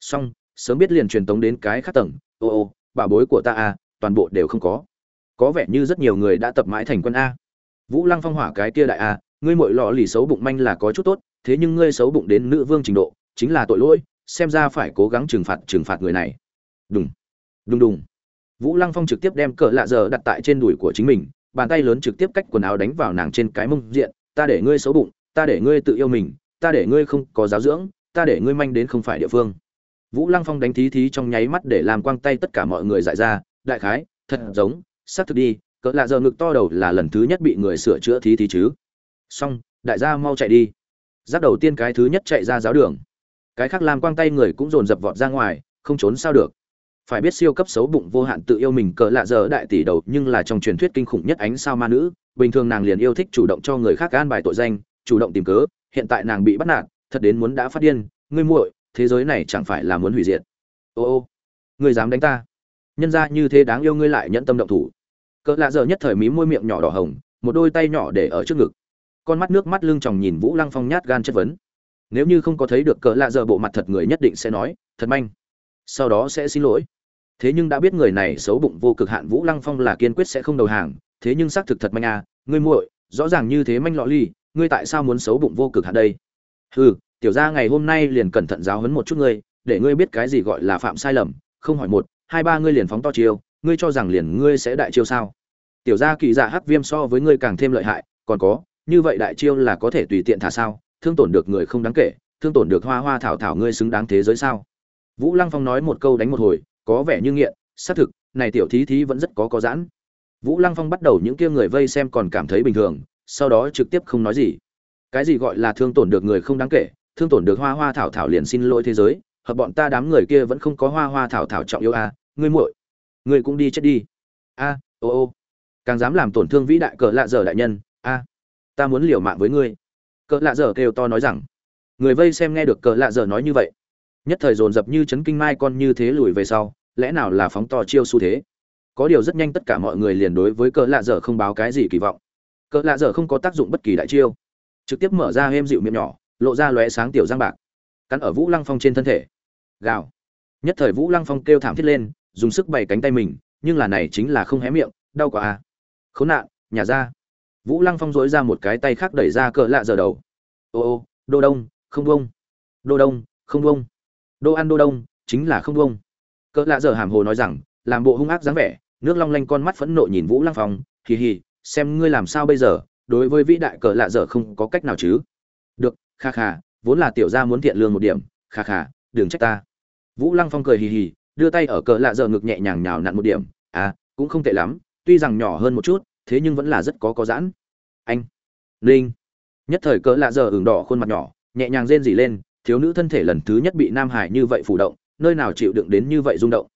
Xong, sớm biết liền truyền tống đến cái khác tầng. Ô ô bà bối của ta a, toàn bộ đều không có. Có vẻ như rất nhiều người đã tập mãi thành quân a. Vũ lăng phong hỏa cái kia đại a, ngươi mội lọ lì xấu bụng manh là có chút tốt, thế nhưng ngươi xấu bụng đến nữ vương trình độ, chính là tội lỗi xem ra phải cố gắng trừng phạt trừng phạt người này. Đúng đúng đúng vũ lăng phong trực tiếp đem cỡ lạ giờ đặt tại trên đùi của chính mình, bàn tay lớn trực tiếp cách quần áo đánh vào nàng trên cái mông diện. Ta để ngươi xấu bụng, ta để ngươi tự yêu mình, ta để ngươi không có giáo dưỡng, ta để ngươi manh đến không phải địa phương. Vũ lăng phong đánh thí thí trong nháy mắt để làm quang tay tất cả mọi người dại ra. Đại khái, thật giống, xác thực đi cỡ lạ giờ ngực to đầu là lần thứ nhất bị người sửa chữa thí thí chứ. Xong, đại gia mau chạy đi. Giác đầu tiên cái thứ nhất chạy ra giáo đường cái khác làm quang tay người cũng dồn dập vọt ra ngoài, không trốn sao được. Phải biết siêu cấp xấu bụng vô hạn tự yêu mình cỡ lạ giờ đại tỷ đầu, nhưng là trong truyền thuyết kinh khủng nhất ánh sao ma nữ, bình thường nàng liền yêu thích chủ động cho người khác an bài tội danh, chủ động tìm cớ, hiện tại nàng bị bắt nạt, thật đến muốn đã phát điên, ngươi muội, thế giới này chẳng phải là muốn hủy diệt. Ô ô, ngươi dám đánh ta. Nhân ra như thế đáng yêu ngươi lại nhẫn tâm động thủ. Cỡ lạ giờ nhất thời mí môi miệng nhỏ đỏ hồng, một đôi tay nhỏ để ở trước ngực. Con mắt nước mắt lưng tròng nhìn vũ lăng phong nhát gan chất vấn nếu như không có thấy được cỡ lạ giờ bộ mặt thật người nhất định sẽ nói, thật manh, sau đó sẽ xin lỗi. Thế nhưng đã biết người này xấu bụng vô cực hạn vũ lăng phong là kiên quyết sẽ không đầu hàng, thế nhưng xác thực thật manh à ngươi muội, rõ ràng như thế manh lọ ly, ngươi tại sao muốn xấu bụng vô cực hạn đây? Hừ, tiểu gia ngày hôm nay liền cẩn thận giáo huấn một chút ngươi, để ngươi biết cái gì gọi là phạm sai lầm, không hỏi một, hai ba ngươi liền phóng to chiêu, ngươi cho rằng liền ngươi sẽ đại chiêu sao? Tiểu gia kỳ dạ hắc viêm so với ngươi càng thêm lợi hại, còn có, như vậy đại chiêu là có thể tùy tiện thả sao? Thương tổn được người không đáng kể thương tổn được hoa hoa thảo thảo ngươi xứng đáng thế giới sao? Vũ lăng phong nói một câu đánh một hồi có vẻ như nghiện xác thực này tiểu thí thí vẫn rất có có giãn. Vũ lăng phong bắt đầu những kia người vây xem còn cảm thấy bình thường sau đó trực tiếp không nói gì. Cái gì gọi là thương tổn được người không đáng kể thương tổn được hoa hoa thảo thảo liền xin lỗi thế giới hợp bọn ta đám người kia vẫn không có hoa hoa thảo thảo trọng yêu a à, ngươi muội ngươi cũng đi chết đi. A ô ô càng dám làm tổn thương vĩ đại cờ lạ dở đại nhân a ta muốn liều mạng với ngươi cỡ lạ dở kêu to nói rằng, người vây xem nghe được cỡ lạ dở nói như vậy, nhất thời dồn dập như chấn kinh mai con như thế lùi về sau, lẽ nào là phóng to chiêu xu thế? Có điều rất nhanh tất cả mọi người liền đối với cỡ lạ dở không báo cái gì kỳ vọng. Cỡ lạ dở không có tác dụng bất kỳ đại chiêu, trực tiếp mở ra êm dịu miệng nhỏ, lộ ra lóe sáng tiểu giang bạc, cắn ở vũ lăng phong trên thân thể. Gào. Nhất thời vũ lăng phong kêu thảm thiết lên, dùng sức bày cánh tay mình, nhưng là này chính là không hé miệng, đau quá à. Khốn nạn, nhà ra vũ lăng phong dối ra một cái tay khác đẩy ra cỡ lạ giờ đầu. Ô ô, đô đông, không đông đô đông, không đông đô ăn đô đông, chính là không đông cỡ lạ giờ hàm hồ nói rằng, làm bộ hung ác dáng vẻ, nước long lanh con mắt phẫn nộ nhìn vũ lăng phong, hì hì, xem ngươi làm sao bây giờ, đối với vĩ đại cỡ lạ giờ không có cách nào chứ. Được, kha kha, vốn là tiểu gia muốn thiện lương một điểm, kha kha, đừng trách ta. Vũ lăng phong cười hì hì, đưa tay ở cỡ lạ giờ ngực nhẹ nhàng nhào nặn một điểm à cũng không tệ lắm, tuy rằng nhỏ hơn một chút thế nhưng vẫn là rất có có giãn. Anh linh nhất thời cỡ lạ giờ ửng đỏ khuôn mặt nhỏ, nhẹ nhàng rên rỉ lên, thiếu nữ thân thể lần thứ nhất bị nam hải như vậy phủ động, nơi nào chịu đựng đến như vậy rung động.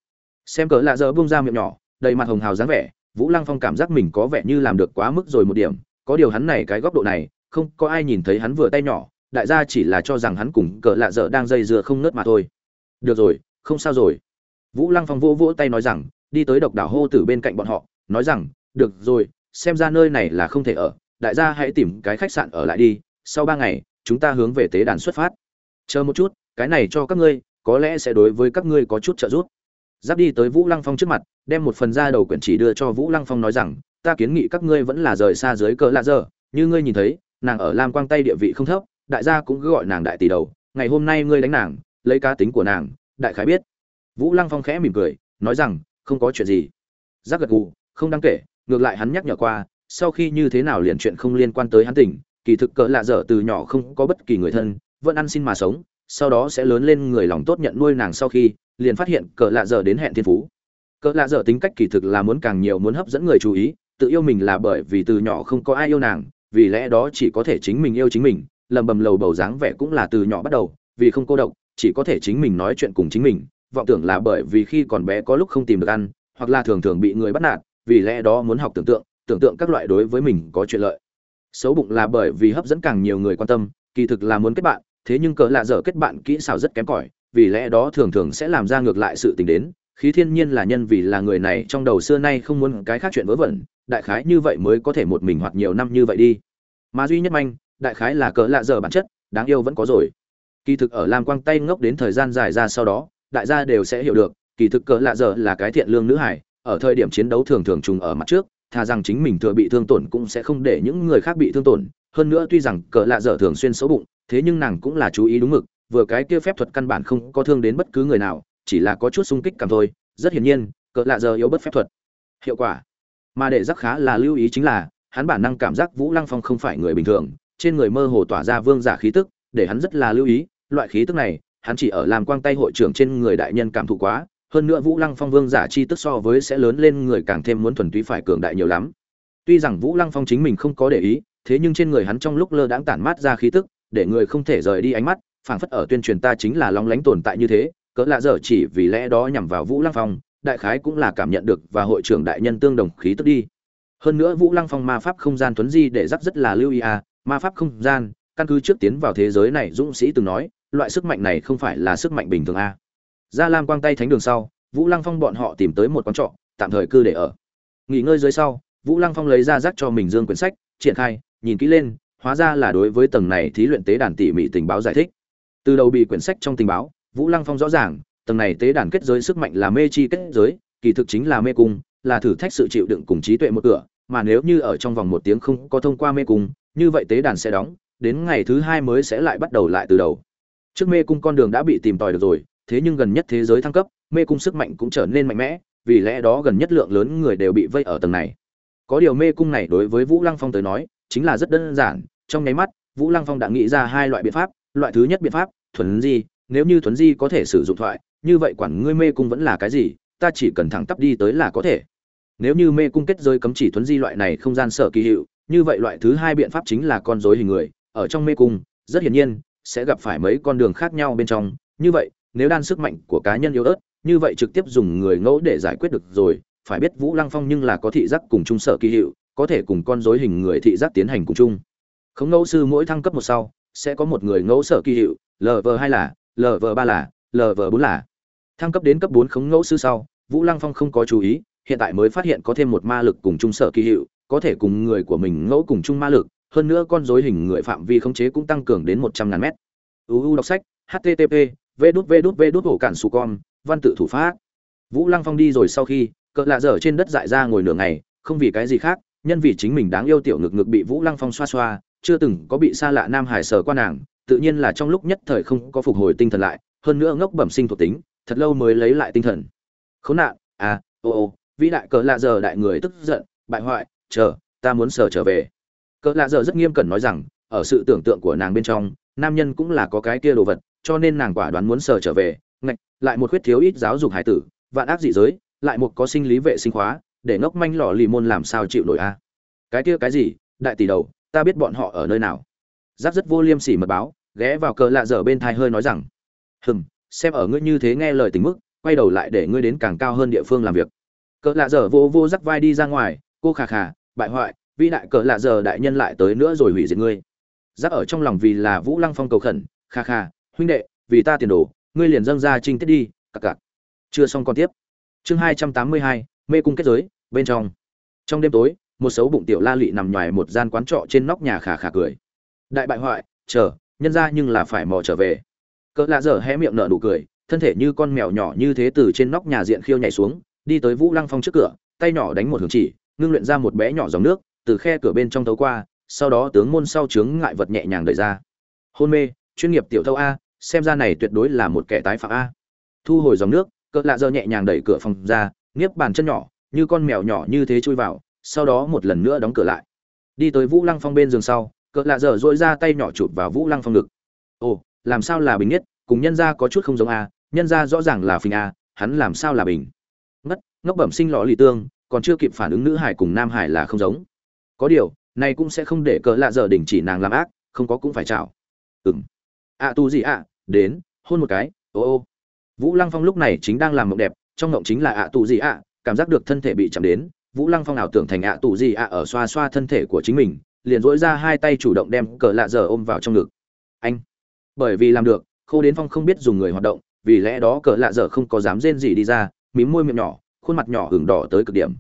Xem cỡ lạ giờ bung ra miệng nhỏ, đầy mặt hồng hào dáng vẻ, vũ lăng phong cảm giác mình có vẻ như làm được quá mức rồi một điểm, có điều hắn này, cái góc độ này, không có ai nhìn thấy hắn vừa tay nhỏ, đại gia chỉ là cho rằng hắn cùng cỡ lạ dở đang dây dưa không nớt mà thôi. Được rồi, không sao rồi. Vũ lăng phong vỗ vỗ tay nói rằng, đi tới độc đảo hô tử bên cạnh bọn họ, nói rằng, được rồi xem ra nơi này là không thể ở, đại gia hãy tìm cái khách sạn ở lại đi, sau ba ngày, chúng ta hướng về tế đàn xuất phát. Chờ một chút, cái này cho các ngươi, có lẽ sẽ đối với các ngươi có chút trợ giúp. Giáp đi tới vũ lăng phong trước mặt, đem một phần ra đầu quyển chỉ đưa cho vũ lăng phong nói rằng, ta kiến nghị các ngươi vẫn là rời xa dưới cờ lạ dơ như ngươi nhìn thấy, nàng ở lam quang tây địa vị không thấp, đại gia cũng cứ gọi nàng đại tỷ đầu. Ngày hôm nay ngươi đánh nàng, lấy cá tính của nàng, đại khái biết. Vũ lăng phong khẽ mỉm cười, nói rằng, không có chuyện gì. Giác gật gù, không đáng kể ngược lại hắn nhắc nhở qua, sau khi như thế nào liền chuyện không liên quan tới hắn tỉnh, kỳ thực cỡ lạ dở từ nhỏ không có bất kỳ người thân, vẫn ăn xin mà sống, sau đó sẽ lớn lên người lòng tốt nhận nuôi nàng sau khi, liền phát hiện cỡ lạ dở đến hẹn thiên phú. Cỡ lạ dở tính cách kỳ thực là muốn càng nhiều muốn hấp dẫn người chú ý, tự yêu mình là bởi vì từ nhỏ không có ai yêu nàng, vì lẽ đó chỉ có thể chính mình yêu chính mình, lầm bầm lầu bầu dáng vẻ cũng là từ nhỏ bắt đầu, vì không cô độc, chỉ có thể chính mình nói chuyện cùng chính mình, vọng tưởng là bởi vì khi còn bé có lúc không tìm được ăn, hoặc là thường thường bị người bắt nạt vì lẽ đó muốn học tưởng tượng tưởng tượng các loại đối với mình có chuyện lợi. Xấu bụng là bởi vì hấp dẫn càng nhiều người quan tâm, kỳ thực là muốn kết bạn, thế nhưng cỡ lạ dở kết bạn kỹ xảo rất kém cỏi, vì lẽ đó thường thường sẽ làm ra ngược lại sự tình đến. Khí thiên nhiên là nhân vì là người này trong đầu xưa nay không muốn cái khác chuyện vớ vẩn, đại khái như vậy mới có thể một mình hoặc nhiều năm như vậy đi. Mà duy nhất manh, đại khái là cỡ lạ dở bản chất, đáng yêu vẫn có rồi. Kỳ thực ở lam quang tay ngốc đến thời gian dài ra sau đó, đại gia đều sẽ hiểu được, kỳ thực cỡ lạ dở là cái thiện lương nữ hải ở thời điểm chiến đấu thường thường trùng ở mặt trước, thà rằng chính mình thừa bị thương tổn cũng sẽ không để những người khác bị thương tổn. Hơn nữa tuy rằng cỡ lạ dở thường xuyên xấu bụng, thế nhưng nàng cũng là chú ý đúng mực, vừa cái kia phép thuật căn bản không có thương đến bất cứ người nào, chỉ là có chút xung kích cảm thôi. Rất hiển nhiên cỡ lạ dở yếu bất phép thuật. Hiệu quả. Mà để giác khá là lưu ý chính là, hắn bản năng cảm giác vũ lăng phong không phải người bình thường, trên người mơ hồ tỏa ra vương giả khí tức, để hắn rất là lưu ý, loại khí tức này, hắn chỉ ở làm quang tay hội trưởng trên người đại nhân cảm thụ quá hơn nữa vũ lăng phong vương giả chi tức so với sẽ lớn lên người càng thêm muốn thuần túy phải cường đại nhiều lắm tuy rằng vũ lăng phong chính mình không có để ý, thế nhưng trên người hắn trong lúc lơ đãng tản mát ra khí tức, để người không thể rời đi ánh mắt, phảng phất ở tuyên truyền ta chính là long lánh tồn tại như thế, cỡ lạ dở chỉ vì lẽ đó nhằm vào vũ lăng phong, đại khái cũng là cảm nhận được và hội trưởng đại nhân tương đồng khí tức đi hơn nữa vũ lăng phong ma pháp không gian tuấn di để giáp rất là lưu ý à ma pháp không gian, căn cứ trước tiến vào thế giới này, dũng sĩ từng nói, loại sức mạnh này không phải là sức mạnh bình thường a à ra lam quang tay thánh đường sau, vũ lăng phong bọn họ tìm tới một quán trọ, tạm thời cư để ở. Nghỉ ngơi dưới sau, vũ lăng phong lấy ra rác cho mình dương quyển sách, triển khai, nhìn kỹ lên, hóa ra là đối với tầng này thí luyện tế đàn tỉ mỉ tình báo giải thích. Từ đầu bị quyển sách trong tình báo, vũ lăng phong rõ ràng, tầng này tế đàn kết giới sức mạnh là mê chi kết giới, kỳ thực chính là mê cung, là thử thách sự chịu đựng cùng trí tuệ một cửa, mà nếu như ở trong vòng một tiếng không có thông qua mê cung, như vậy tế đàn sẽ đóng, đến ngày thứ hai mới sẽ lại bắt đầu lại từ đầu. Trước mê cung con đường đã bị tìm tòi được rồi thế nhưng gần nhất thế giới thăng cấp, mê cung sức mạnh cũng trở nên mạnh mẽ, vì lẽ đó gần nhất lượng lớn người đều bị vây ở tầng này. Có điều mê cung này đối với vũ lăng phong tới nói, chính là rất đơn giản, trong nháy mắt, vũ lăng phong đã nghĩ ra hai loại biện pháp, loại thứ nhất biện pháp, thuần di, nếu như thuần di có thể sử dụng thoại, như vậy quản ngươi mê cung vẫn là cái gì, ta chỉ cần thẳng tắp đi tới là có thể. Nếu như mê cung kết giới cấm chỉ thuấn di loại này không gian sở kỳ hiệu, như vậy loại thứ hai biện pháp chính là con rối hình người, ở trong mê cung, rất hiển nhiên, sẽ gặp phải mấy con đường khác nhau bên trong, như vậy nếu đan sức mạnh của cá nhân yếu ớt, như vậy trực tiếp dùng người ngẫu để giải quyết được rồi, phải biết vũ lăng phong nhưng là có thị giác cùng chung sở kỳ hiệu, có thể cùng con rối hình người thị giác tiến hành cùng chung. Không ngẫu sư mỗi thăng cấp một sau, sẽ có một người ngẫu sở kỳ hiệu lv hai là lv ba là lv bốn là. Thăng cấp đến cấp bốn khống ngẫu sư sau, vũ lăng phong không có chú ý, hiện tại mới phát hiện có thêm một ma lực cùng chung sở kỳ hiệu, có thể cùng người của mình ngẫu cùng chung ma lực, hơn nữa con rối hình người phạm vi khống chế cũng tăng cường đến một trăm ngàn mét. Uu đọc sách http vê đút vê đút vê đút hổ cản su con, văn tự thủ pháp. Vũ lăng phong đi rồi sau khi, cỡ lạ dở trên đất dại ra ngồi nửa ngày, không vì cái gì khác, nhân vì chính mình đáng yêu tiểu ngực ngực bị vũ lăng phong xoa xoa, chưa từng có bị xa lạ nam hải sờ qua nàng, tự nhiên là trong lúc nhất thời không có phục hồi tinh thần lại, hơn nữa ngốc bẩm sinh thuộc tính, thật lâu mới lấy lại tinh thần. Khốn nạn à ô ô, vĩ đại cỡ lạ giờ đại người tức giận, bại hoại, chờ, ta muốn sờ trở về. Cỡ lạ giờ rất nghiêm cẩn nói rằng, ở sự tưởng tượng của nàng bên trong, nam nhân cũng là có cái kia đồ vật cho nên nàng quả đoán muốn sờ trở về, ngạch, lại một khuyết thiếu ít giáo dục hải tử, vạn ác dị giới, lại một có sinh lý vệ sinh khóa, để ngốc manh lò lì môn làm sao chịu nổi a? Cái kia cái gì? Đại tỷ đầu, ta biết bọn họ ở nơi nào. Giáp rất vô liêm sỉ mật báo, ghé vào cờ lạ dở bên thai hơi nói rằng, hừm, xem ở ngươi như thế nghe lời tình mức, quay đầu lại để ngươi đến càng cao hơn địa phương làm việc. Cờ lạ dở vô vô rắc vai đi ra ngoài, cô khà khà, bại hoại, vĩ đại cờ lạ dở đại nhân lại tới nữa rồi hủy diệt ngươi. Giác ở trong lòng vì là vũ lăng phong cầu khẩn kha kha huynh đệ, vì ta tiền đồ, ngươi liền dâng ra trinh tiết đi, cặc cặc. Chưa xong còn tiếp. Chương hai trăm tám mươi hai, mê cung kết giới, bên trong. Trong đêm tối, một sấu bụng tiểu la lị nằm ngoài một gian quán trọ trên nóc nhà khả khả cười. Đại bại hoại, chờ, nhân ra nhưng là phải mò trở về. Cỡ lạ dở hé miệng nở nụ cười, thân thể như con mèo nhỏ như thế từ trên nóc nhà diện khiêu nhảy xuống, đi tới vũ lăng phong trước cửa, tay nhỏ đánh một hướng chỉ, ngưng luyện ra một bé nhỏ dòng nước, từ khe cửa bên trong thấu qua, sau đó tướng môn sau chướng ngại vật nhẹ nhàng đẩy ra. Hôn mê, chuyên nghiệp tiểu thâu a xem ra này tuyệt đối là một kẻ tái phạm a. Thu hồi dòng nước, cỡ lạ dơ nhẹ nhàng đẩy cửa phòng ra, nghiếp bàn chân nhỏ, như con mèo nhỏ như thế chui vào, sau đó một lần nữa đóng cửa lại. Đi tới vũ lăng phong bên giường sau, cỡ lạ dơ dỗi ra tay nhỏ chụp vào vũ lăng phong ngực. Ồ, làm sao là bình nhất? Cùng nhân gia có chút không giống a, nhân gia rõ ràng là phình a, hắn làm sao là bình? Ngất, ngốc bẩm sinh lọ lì tương, còn chưa kịp phản ứng nữ hải cùng nam hải là không giống. Có điều, này cũng sẽ không để cỡ lạ dơ đình chỉ nàng làm ác, không có cũng phải chào ừng ạ à, tu gì ạ? Đến, hôn một cái, ô ô. Vũ lăng phong lúc này chính đang làm mộng đẹp, trong mộng chính là ạ tù gì ạ, cảm giác được thân thể bị chạm đến, vũ lăng phong ảo tưởng thành ạ tù gì ạ ở xoa xoa thân thể của chính mình, liền dỗi ra hai tay chủ động đem cờ lạ giờ ôm vào trong ngực. Anh. Bởi vì làm được, khô đến phong không biết dùng người hoạt động, vì lẽ đó cờ lạ giờ không có dám rên gì đi ra, mím môi miệng nhỏ, khuôn mặt nhỏ hừng đỏ tới cực điểm.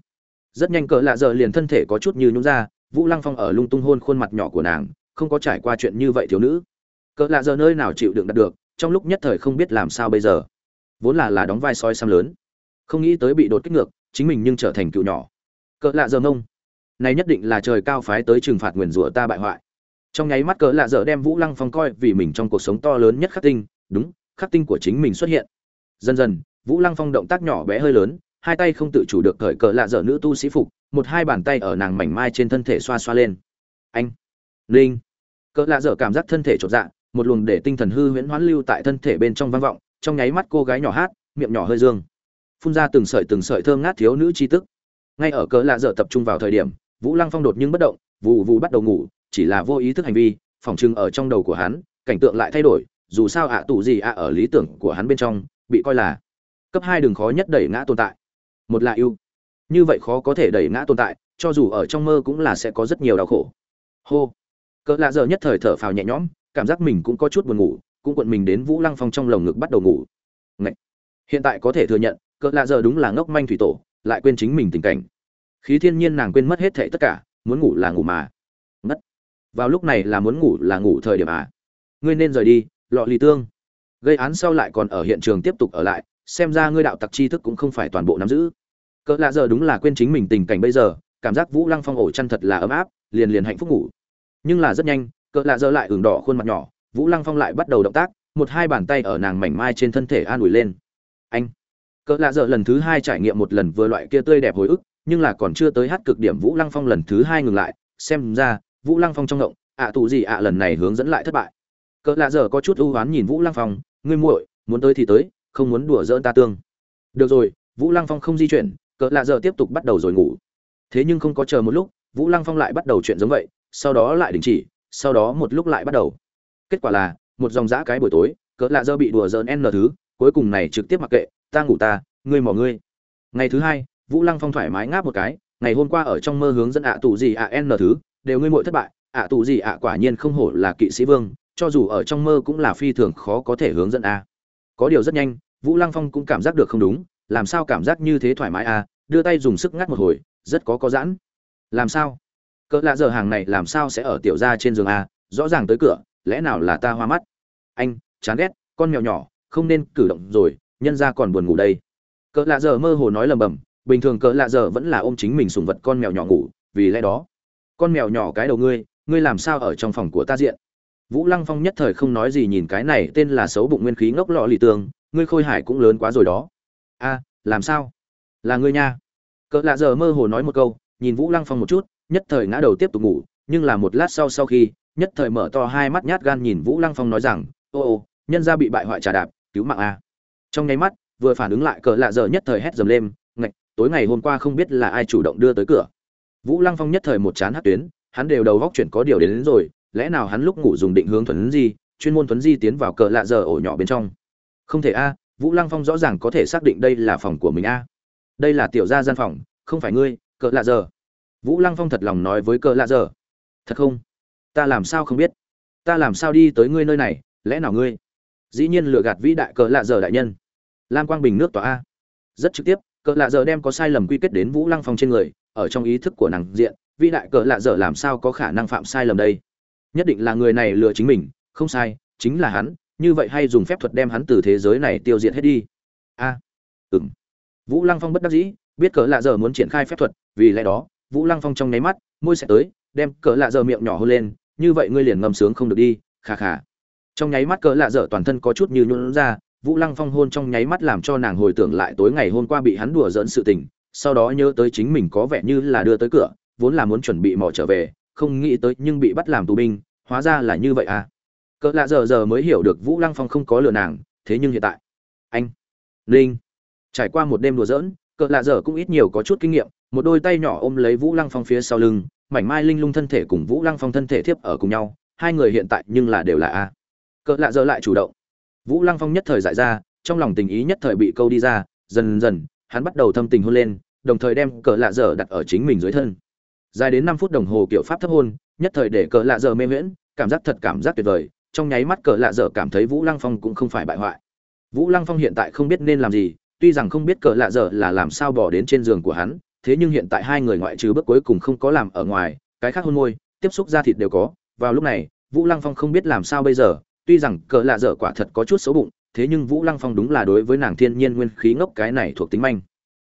Rất nhanh cờ lạ giờ liền thân thể có chút như nhún ra, vũ lăng phong ở lung tung hôn khuôn mặt nhỏ của nàng, không có trải qua chuyện như vậy thiếu nữ cỡ lạ giờ nơi nào chịu đựng đạt được, trong lúc nhất thời không biết làm sao bây giờ. Vốn là là đóng vai soi xăm lớn. Không nghĩ tới bị đột kích ngược, chính mình nhưng trở thành cựu nhỏ. Cỡ lạ giờ mông. Này nhất định là trời cao phái tới trừng phạt nguyền rủa ta bại hoại. Trong nháy mắt cỡ lạ giờ đem vũ lăng phong coi vì mình trong cuộc sống to lớn nhất khắc tinh, đúng, khắc tinh của chính mình xuất hiện. Dần dần, vũ lăng phong động tác nhỏ bé hơi lớn, hai tay không tự chủ được cởi cỡ lạ dở nữ tu sĩ phục, một hai bàn tay ở nàng mảnh mai trên thân thể xoa xoa lên. Anh, linh. Cỡ lạ dở cảm giác thân thể chột dạ một luồng để tinh thần hư huyễn hoán lưu tại thân thể bên trong vang vọng, trong nháy mắt cô gái nhỏ hát, miệng nhỏ hơi dương. Phun ra từng sợi từng sợi thơm ngát thiếu nữ chi tức. Ngay ở cỡ lạ dở tập trung vào thời điểm, vũ lăng phong đột nhưng bất động vụ vụ bắt đầu ngủ, chỉ là vô ý thức hành vi, phòng trưng ở trong đầu của hắn, cảnh tượng lại thay đổi, dù sao ạ tụ gì ạ ở lý tưởng của hắn bên trong, bị coi là cấp hai đường khó nhất đẩy ngã tồn tại. Một là ưu. Như vậy khó có thể đẩy ngã tồn tại, cho dù ở trong mơ cũng là sẽ có rất nhiều đau khổ. Hô. Cỡ lạ giờ nhất thời thở phào nhẹ nhõm cảm giác mình cũng có chút buồn ngủ, cũng quận mình đến vũ lăng phong trong lồng ngực bắt đầu ngủ. Ngậy! hiện tại có thể thừa nhận, cỡ lạ giờ đúng là ngốc manh thủy tổ, lại quên chính mình tình cảnh. Khí thiên nhiên nàng quên mất hết thệ tất cả, muốn ngủ là ngủ mà. Ngất. Vào lúc này là muốn ngủ là ngủ thời điểm à. Ngươi nên rời đi, lọ lì tương. Gây án sau lại còn ở hiện trường tiếp tục ở lại, xem ra ngươi đạo tặc tri thức cũng không phải toàn bộ nắm giữ. Cỡ lạ giờ đúng là quên chính mình tình cảnh bây giờ, cảm giác vũ lăng phong ổ chăn thật là ấm áp, liền liền hạnh phúc ngủ. Nhưng là rất nhanh cỡ lạ dơ lại ửng đỏ khuôn mặt nhỏ vũ lăng phong lại bắt đầu động tác một hai bàn tay ở nàng mảnh mai trên thân thể an ủi lên. Anh! Cỡ lạ dơ lần thứ hai trải nghiệm một lần vừa loại kia tươi đẹp hồi ức nhưng là còn chưa tới hát cực điểm vũ lăng phong lần thứ hai ngừng lại xem ra vũ lăng phong trong động, ạ tù gì ạ lần này hướng dẫn lại thất bại. Cỡ lạ dơ có chút ưu oán nhìn vũ lăng phong ngươi muội muốn tới thì tới không muốn đùa dỡn ta tương. Được rồi vũ lăng phong không di chuyển cỡ lạ dơ tiếp tục bắt đầu rồi ngủ. Thế nhưng không có chờ một lúc vũ lăng phong lại bắt đầu chuyện giống vậy sau đó lại đình chỉ sau đó một lúc lại bắt đầu. Kết quả là, một dòng giã cái buổi tối, cỡ lạ giờ bị đùa giỡn n thứ, cuối cùng này trực tiếp mặc kệ, ta ngủ ta, ngươi mỏ ngươi. Ngày thứ hai, vũ lăng phong thoải mái ngáp một cái, ngày hôm qua ở trong mơ hướng dẫn ạ tù gì ạ n thứ, đều ngươi mội thất bại, ạ tù gì ạ quả nhiên không hổ là kỵ sĩ vương, cho dù ở trong mơ cũng là phi thường khó có thể hướng dẫn a. Có điều rất nhanh, vũ lăng phong cũng cảm giác được không đúng, làm sao cảm giác như thế thoải mái a? Đưa tay dùng sức ngắt một hồi, rất có có giãn. Làm sao? Cỡ lạ giờ hàng này làm sao sẽ ở tiểu ra trên giường a, rõ ràng tới cửa, lẽ nào là ta hoa mắt? Anh, chán ghét, con mèo nhỏ, không nên cử động rồi, nhân ra còn buồn ngủ đây. Cỡ lạ giờ mơ hồ nói lầm bầm, bình thường cỡ lạ giờ vẫn là ôm chính mình sùng vật con mèo nhỏ ngủ, vì lẽ đó. Con mèo nhỏ cái đầu ngươi ngươi làm sao ở trong phòng của ta diện? Vũ lăng phong nhất thời không nói gì nhìn cái này tên là xấu bụng nguyên khí ngốc lọ lì tường, ngươi khôi hải cũng lớn quá rồi đó. A, làm sao? Là ngươi nha. Cỡ lạ giờ mơ hồ nói một câu, nhìn vũ lăng phong một chút nhất thời ngã đầu tiếp tục ngủ nhưng là một lát sau sau khi nhất thời mở to hai mắt nhát gan nhìn vũ lăng phong nói rằng ô ô nhân ra bị bại hoại trà đạp cứu mạng a. Trong nháy mắt vừa phản ứng lại cỡ lạ giờ nhất thời hét dầm lên ngạch tối ngày hôm qua không biết là ai chủ động đưa tới cửa. Vũ lăng phong nhất thời một chán hát tuyến hắn đều đầu góc chuyển có điều đến, đến rồi lẽ nào hắn lúc ngủ dùng định hướng thuấn di chuyên môn thuấn di tiến vào cỡ lạ giờ ổ nhỏ bên trong? Không thể a vũ lăng phong rõ ràng có thể xác định đây là phòng của mình a. Đây là tiểu gia gian phòng không phải ngươi cỡ lạ giờ vũ lăng phong thật lòng nói với Cờ lạ Dở, thật không? Ta làm sao không biết? Ta làm sao đi tới ngươi nơi này? Lẽ nào ngươi? Dĩ nhiên lừa gạt vĩ đại Cờ lạ Dở đại nhân. Lam quang bình nước tòa a. Rất trực tiếp Cờ lạ Dở đem có sai lầm quy kết đến vũ lăng phong trên người ở trong ý thức của nàng diện vĩ đại Cờ lạ Dở làm sao có khả năng phạm sai lầm đây? Nhất định là người này lừa chính mình không sai chính là hắn như vậy hay dùng phép thuật đem hắn từ thế giới này tiêu diệt hết đi? A. À, ừng vũ lăng phong bất đắc dĩ biết Cờ lạ Dở muốn triển khai phép thuật vì lẽ đó vũ lăng phong trong nháy mắt, môi sẽ tới, đem cỡ lạ dở miệng nhỏ hơn lên, như vậy ngươi liền ngâm sướng không được đi khà khà trong nháy mắt cỡ lạ dở toàn thân có chút như nhún ra, vũ lăng phong hôn trong nháy mắt làm cho nàng hồi tưởng lại tối ngày hôm qua bị hắn đùa dẫn sự tình, sau đó nhớ tới chính mình có vẻ như là đưa tới cửa, vốn là muốn chuẩn bị mò trở về, không nghĩ tới nhưng bị bắt làm tù binh, hóa ra là như vậy à. Cỡ lạ giờ giờ mới hiểu được vũ lăng phong không có lừa nàng, thế nhưng hiện tại. Anh, linh. Trải qua một đêm đùa giỡn, cỡ lạ giờ cũng ít nhiều có chút kinh nghiệm một đôi tay nhỏ ôm lấy vũ lăng phong phía sau lưng, mảnh mai linh lung thân thể cùng vũ lăng phong thân thể thiếp ở cùng nhau, hai người hiện tại nhưng là đều là a. Cỡ lạ dở lại chủ động. Vũ lăng phong nhất thời giải ra, trong lòng tình ý nhất thời bị câu đi ra, dần dần, hắn bắt đầu thâm tình hôn lên, đồng thời đem cỡ lạ dở đặt ở chính mình dưới thân. Dài đến năm phút đồng hồ kiểu pháp thấp hôn, nhất thời để cỡ lạ dở mê miễn cảm giác thật cảm giác tuyệt vời, trong nháy mắt cỡ lạ dở cảm thấy vũ lăng phong cũng không phải bại hoại. Vũ lăng phong hiện tại không biết nên làm gì, tuy rằng không biết cỡ lạ dở là làm sao bỏ đến trên giường của hắn thế nhưng hiện tại hai người ngoại trừ bước cuối cùng không có làm ở ngoài, cái khác hôn môi, tiếp xúc da thịt đều có, vào lúc này, vũ lăng phong không biết làm sao bây giờ, tuy rằng cỡ lạ dở quả thật có chút xấu bụng, thế nhưng vũ lăng phong đúng là đối với nàng thiên nhiên nguyên khí ngốc cái này thuộc tính manh.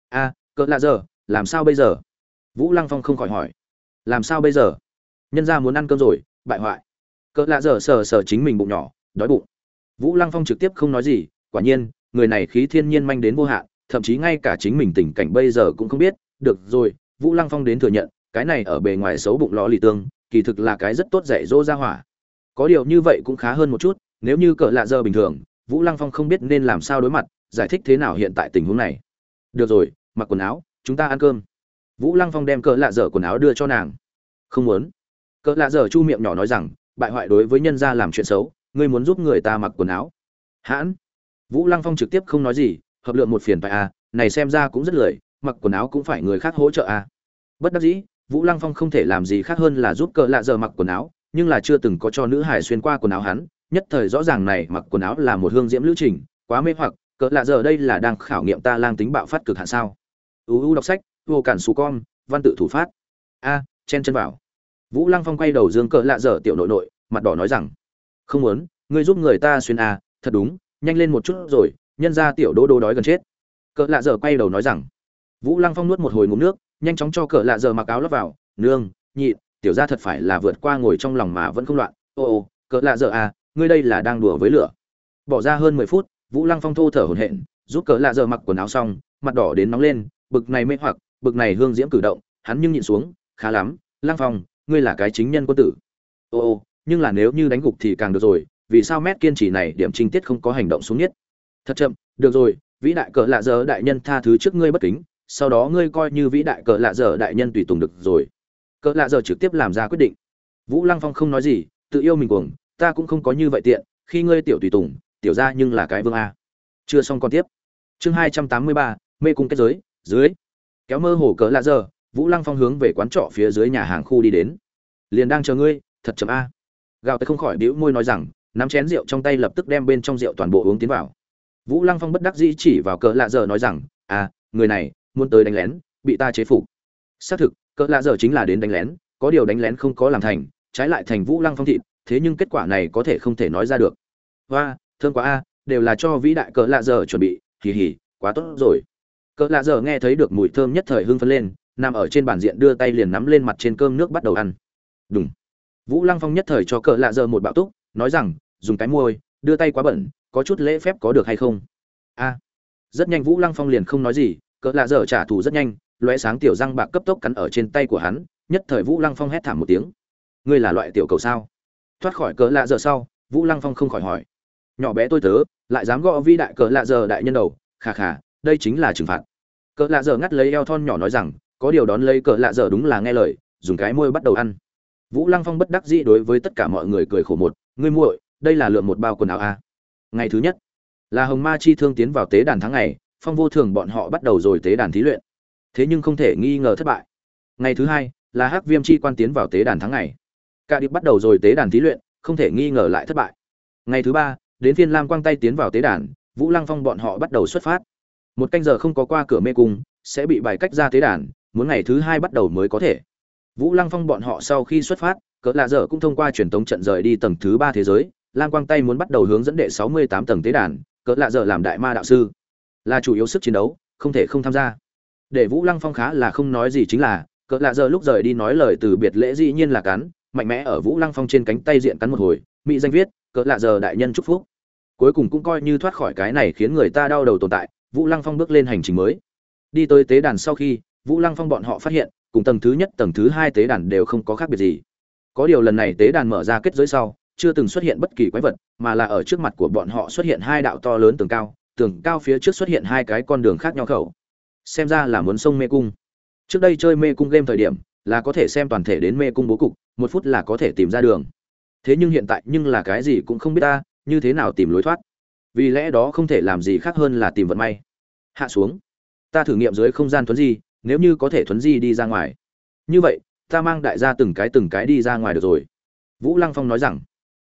A cỡ lạ dở, làm sao bây giờ? Vũ lăng phong không khỏi hỏi. Làm sao bây giờ? Nhân ra muốn ăn cơm rồi, bại hoại. Cỡ lạ dở sờ sờ chính mình bụng nhỏ, đói bụng. Vũ lăng phong trực tiếp không nói gì, quả nhiên, người này khí thiên nhiên manh đến vô hạn, thậm chí ngay cả chính mình tình cảnh bây giờ cũng không biết được rồi, vũ lăng phong đến thừa nhận, cái này ở bề ngoài xấu bụng lò lì tương, kỳ thực là cái rất tốt dạy dỗ ra hỏa. Có điều như vậy cũng khá hơn một chút, nếu như cỡ lạ giờ bình thường, vũ lăng phong không biết nên làm sao đối mặt, giải thích thế nào hiện tại tình huống này. Được rồi, mặc quần áo, chúng ta ăn cơm. Vũ lăng phong đem cỡ lạ dở quần áo đưa cho nàng. Không muốn. Cỡ lạ dở chu miệng nhỏ nói rằng, bại hoại đối với nhân gia làm chuyện xấu, ngươi muốn giúp người ta mặc quần áo. Hãn. Vũ lăng phong trực tiếp không nói gì, hợp lượng một phiền phải à này xem ra cũng rất lười mặc quần áo cũng phải người khác hỗ trợ à. Bất đắc dĩ, vũ lăng phong không thể làm gì khác hơn là giúp cỡ lạ dở mặc quần áo, nhưng là chưa từng có cho nữ hải xuyên qua quần áo hắn, nhất thời rõ ràng này mặc quần áo là một hương diễm lữ trình, quá mê hoặc cỡ lạ giờ đây là đang khảo nghiệm ta lang tính bạo phát cực hạn sao. Uu đọc sách, vô cản xù con, văn tự thủ phát. A, chen chân vào. Vũ lăng phong quay đầu dương cỡ lạ dở tiểu nội nội, mặt đỏ nói rằng, không muốn, ngươi giúp người ta xuyên a thật đúng, nhanh lên một chút rồi, nhân ra tiểu đô đô đói gần chết. Cỡ lạ dở quay đầu nói rằng vũ lăng phong nuốt một hồi ngụm nước, nhanh chóng cho cỡ lạ dở mặc áo lấp vào. Nương, nhị, tiểu ra thật phải là vượt qua ngồi trong lòng mà vẫn không loạn. Ô ô, cỡ lạ dở à? ngươi đây là đang đùa với lửa. Bỏ ra hơn mười phút, vũ lăng phong thô thở hổn hển, giúp cỡ lạ dở mặc quần áo xong, mặt đỏ đến nóng lên, bực này mê hoặc, bực này hương diễm cử động, hắn nhưng nhịn xuống, khá lắm lang phong, ngươi là cái chính nhân quân tử. Ô ô, nhưng là nếu như đánh gục thì càng được rồi, vì sao mét kiên trì này điểm trinh tiết không có hành động xuống nhất? Thật chậm, được rồi, vĩ đại cỡ lạ dở đại nhân tha thứ trước ngươi bất kính sau đó ngươi coi như vĩ đại cỡ lạ dở đại nhân tùy tùng được rồi. Cỡ lạ dở trực tiếp làm ra quyết định. Vũ lăng phong không nói gì, tự yêu mình cuồng, ta cũng không có như vậy tiện, khi ngươi tiểu tùy tùng, tiểu ra nhưng là cái vương a. Chưa xong còn tiếp. Chương hai trăm tám mươi ba, mê cung kết giới, dưới. Kéo mơ hồ cỡ lạ dở, vũ lăng phong hướng về quán trọ phía dưới nhà hàng khu đi đến. Liền đang chờ ngươi, thật chậm a. Gào tay không khỏi bĩu môi nói rằng, nắm chén rượu trong tay lập tức đem bên trong rượu toàn bộ uống tiến vào. Vũ lăng phong bất đắc dĩ chỉ vào cỡ lạ dở nói rằng à người này muốn tới đánh lén, bị ta chế phục. Xác thực, cỡ lạ giờ chính là đến đánh lén, có điều đánh lén không có làm thành, trái lại thành vũ lăng phong thịt, thế nhưng kết quả này có thể không thể nói ra được. Hoa, thương quá a, đều là cho vĩ đại cỡ lạ giờ chuẩn bị, hì hì, quá tốt rồi. Cỡ lạ giờ nghe thấy được mùi thơm nhất thời hưng phấn lên, nằm ở trên bàn diện đưa tay liền nắm lên mặt trên cơm nước bắt đầu ăn. Đúng vũ lăng phong nhất thời cho cỡ lạ giờ một bạo túc, nói rằng, dùng cái môi, đưa tay quá bẩn, có chút lễ phép có được hay không? A. Rất nhanh vũ lăng phong liền không nói gì cỡ lạ dở trả thù rất nhanh, lóe sáng tiểu răng bạc cấp tốc cắn ở trên tay của hắn, nhất thời vũ lăng phong hét thảm một tiếng. Ngươi là loại tiểu cầu sao? Thoát khỏi cỡ lạ dở sau, vũ lăng phong không khỏi hỏi. Nhỏ bé tôi tớ, lại dám gõ vi đại cỡ lạ dở đại nhân đầu, khà khà, đây chính là trừng phạt. Cỡ lạ dở ngắt lấy eo thon nhỏ nói rằng, có điều đón lấy cỡ lạ dở đúng là nghe lời, dùng cái môi bắt đầu ăn. Vũ lăng phong bất đắc dĩ đối với tất cả mọi người cười khổ một, ngươi muội, đây là lượng một bao quần áo a ngày thứ nhất, là hồng ma chi thương tiến vào tế đàn tháng ngày phong vô thường bọn họ bắt đầu rồi tế đàn thí luyện. Thế nhưng không thể nghi ngờ thất bại. Ngày thứ hai, là hắc viêm chi quan tiến vào tế đàn tháng ngày. Cả điệp bắt đầu rồi tế đàn thí luyện, không thể nghi ngờ lại thất bại. Ngày thứ ba, đến phiên lam quang tay tiến vào tế đàn, vũ lăng phong bọn họ bắt đầu xuất phát. Một canh giờ không có qua cửa mê cung, sẽ bị bài cách ra tế đàn, muốn ngày thứ hai bắt đầu mới có thể. Vũ lăng phong bọn họ sau khi xuất phát, cỡ lạ dở cũng thông qua truyền tống trận rời đi tầng thứ ba thế giới, lam quang tay muốn bắt đầu hướng dẫn đệ sáu mươi tám tầng tế đàn, cỡ lạ dở làm đại ma đạo sư là chủ yếu sức chiến đấu, không thể không tham gia. Để vũ lăng phong khá là không nói gì chính là, cỡ lạ giờ lúc rời đi nói lời từ biệt lễ dĩ nhiên là cắn, mạnh mẽ ở vũ lăng phong trên cánh tay diện cắn một hồi, mỹ danh viết, cỡ lạ giờ đại nhân chúc phúc. Cuối cùng cũng coi như thoát khỏi cái này khiến người ta đau đầu tồn tại, vũ lăng phong bước lên hành trình mới. Đi tới tế đàn sau khi, vũ lăng phong bọn họ phát hiện, cùng tầng thứ nhất, tầng thứ hai tế đàn đều không có khác biệt gì. Có điều lần này tế đàn mở ra kết giới sau, chưa từng xuất hiện bất kỳ quái vật, mà là ở trước mặt của bọn họ xuất hiện hai đạo to lớn tường cao tường cao phía trước xuất hiện hai cái con đường khác nhau khẩu. Xem ra là muốn sông mê cung. Trước đây chơi mê cung game thời điểm, là có thể xem toàn thể đến mê cung bố cục, một phút là có thể tìm ra đường. Thế nhưng hiện tại, nhưng là cái gì cũng không biết ta, như thế nào tìm lối thoát? Vì lẽ đó không thể làm gì khác hơn là tìm vận may. Hạ xuống. Ta thử nghiệm dưới không gian thuấn di, nếu như có thể thuấn di đi ra ngoài. Như vậy, ta mang đại gia từng cái từng cái đi ra ngoài được rồi. Vũ lăng phong nói rằng.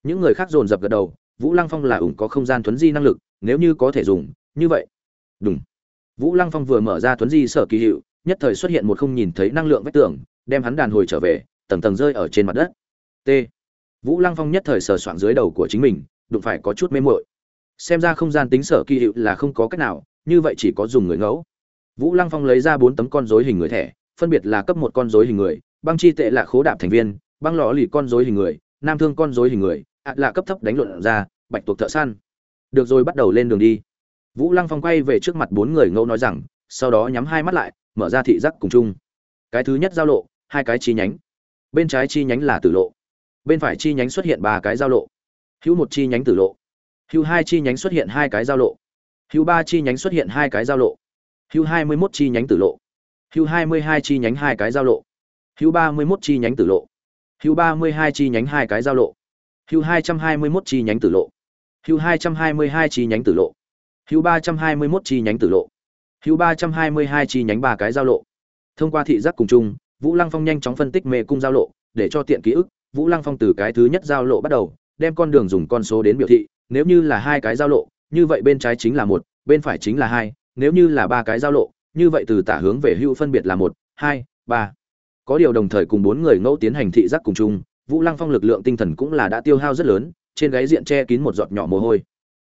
Những người khác dồn dập gật đầu, vũ lăng phong là ủng có không gian thuấn di năng lực nếu như có thể dùng, như vậy. Đúng vũ lăng phong vừa mở ra thuấn di sở kỳ hiệu, nhất thời xuất hiện một không nhìn thấy năng lượng vách tường, đem hắn đàn hồi trở về, tầng tầng rơi ở trên mặt đất. T. Vũ lăng phong nhất thời sờ soạn dưới đầu của chính mình, đụng phải có chút mê mội xem ra không gian tính sở kỳ hiệu là không có cách nào, như vậy chỉ có dùng người ngẫu. Vũ lăng phong lấy ra bốn tấm con dối hình người thẻ, phân biệt là cấp một con dối hình người, băng chi tệ là khố đạp thành viên, băng lò lì con dối hình người, nam thương con dối hình người, ạ là cấp thấp đánh luận ra, bạch tuộc thợ săn được rồi bắt đầu lên đường đi vũ lăng phong quay về trước mặt bốn người ngẫu nói rằng sau đó nhắm hai mắt lại mở ra thị giác cùng chung cái thứ nhất giao lộ hai cái chi nhánh bên trái chi nhánh là tử lộ bên phải chi nhánh xuất hiện ba cái giao lộ hữu một chi nhánh tử lộ hữu hai chi nhánh xuất hiện hai cái giao lộ hữu ba chi nhánh xuất hiện hai cái giao lộ hữu hai mươi mốt chi nhánh tử lộ hữu hai mươi hai chi nhánh hai cái giao lộ hữu ba mươi mốt chi nhánh tử lộ hữu ba mươi hai chi nhánh hai cái giao lộ hữu hai trăm hai mươi mốt chi nhánh tử lộ hữu hai trăm hai mươi hai chi nhánh tử lộ. Hữu ba trăm hai mươi mốt chi nhánh tử lộ. Hữu ba trăm hai mươi hai chi nhánh ba cái giao lộ. Thông qua thị giác cùng chung, vũ lăng phong nhanh chóng phân tích mê cung giao lộ, để cho tiện ký ức, vũ lăng phong từ cái thứ nhất giao lộ bắt đầu, đem con đường dùng con số đến biểu thị, nếu như là hai cái giao lộ, như vậy bên trái chính là một, bên phải chính là hai, nếu như là ba cái giao lộ, như vậy từ tả hướng về hữu phân biệt là một, hai, ba. Có điều đồng thời cùng bốn người ngẫu tiến hành thị giác cùng chung, vũ lăng phong lực lượng tinh thần cũng là đã tiêu hao rất lớn trên gáy diện che kín một giọt nhỏ mồ hôi.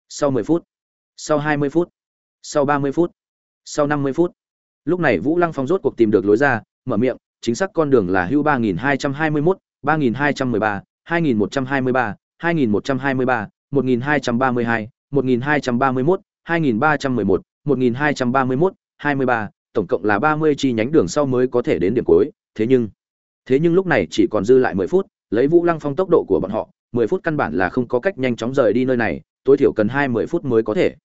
Sau mười phút, sau hai mươi phút, sau ba mươi phút, sau năm mươi phút, lúc này vũ lăng phong rốt cuộc tìm được lối ra, mở miệng, chính xác con đường là hưu ba nghìn hai trăm hai mươi mốt, ba nghìn hai trăm mười ba, hai nghìn một trăm hai mươi ba, hai nghìn một trăm hai mươi ba, một nghìn hai trăm ba mươi hai, một nghìn hai trăm ba mươi mốt, hai nghìn ba trăm mười một một nghìn hai trăm ba mươi mốt, hai mươi ba, tổng cộng là ba mươi chi nhánh đường sau mới có thể đến điểm cuối. Thế nhưng thế nhưng lúc này chỉ còn dư lại mười phút, lấy vũ lăng phong tốc độ của bọn họ mười phút căn bản là không có cách nhanh chóng rời đi nơi này, tối thiểu cần hai mươi phút mới có thể.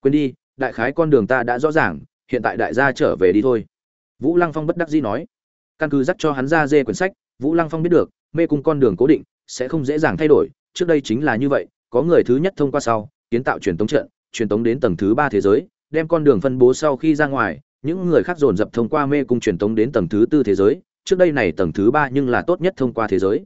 Quên đi, đại khái con đường ta đã rõ ràng, hiện tại đại gia trở về đi thôi. Vũ lăng phong bất đắc dĩ nói. Căn cứ dắt cho hắn ra dê quyển sách, vũ lăng phong biết được, mê cung con đường cố định, sẽ không dễ dàng thay đổi, trước đây chính là như vậy, có người thứ nhất thông qua sau, kiến tạo truyền tống trận, truyền tống đến tầng thứ ba thế giới, đem con đường phân bố sau khi ra ngoài, những người khác dồn dập thông qua mê cung truyền tống đến tầng thứ tư thế giới, trước đây này tầng thứ ba nhưng là tốt nhất thông qua thế giới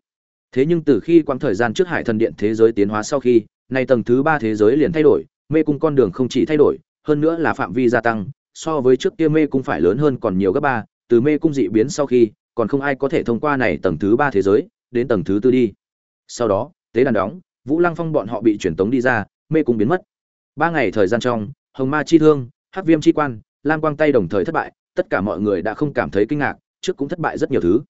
thế nhưng từ khi quãng thời gian trước hải thần điện thế giới tiến hóa sau khi, nay tầng thứ ba thế giới liền thay đổi, mê cung con đường không chỉ thay đổi, hơn nữa là phạm vi gia tăng, so với trước kia mê cung phải lớn hơn còn nhiều gấp ba, từ mê cung dị biến sau khi, còn không ai có thể thông qua này tầng thứ ba thế giới, đến tầng thứ tư đi. Sau đó, tế đàn đóng, vũ lăng phong bọn họ bị truyền tống đi ra, mê cung biến mất. Ba ngày thời gian trong, hồng ma chi thương, hắc viêm chi quan, lam quang tay đồng thời thất bại, tất cả mọi người đã không cảm thấy kinh ngạc, trước cũng thất bại rất nhiều thứ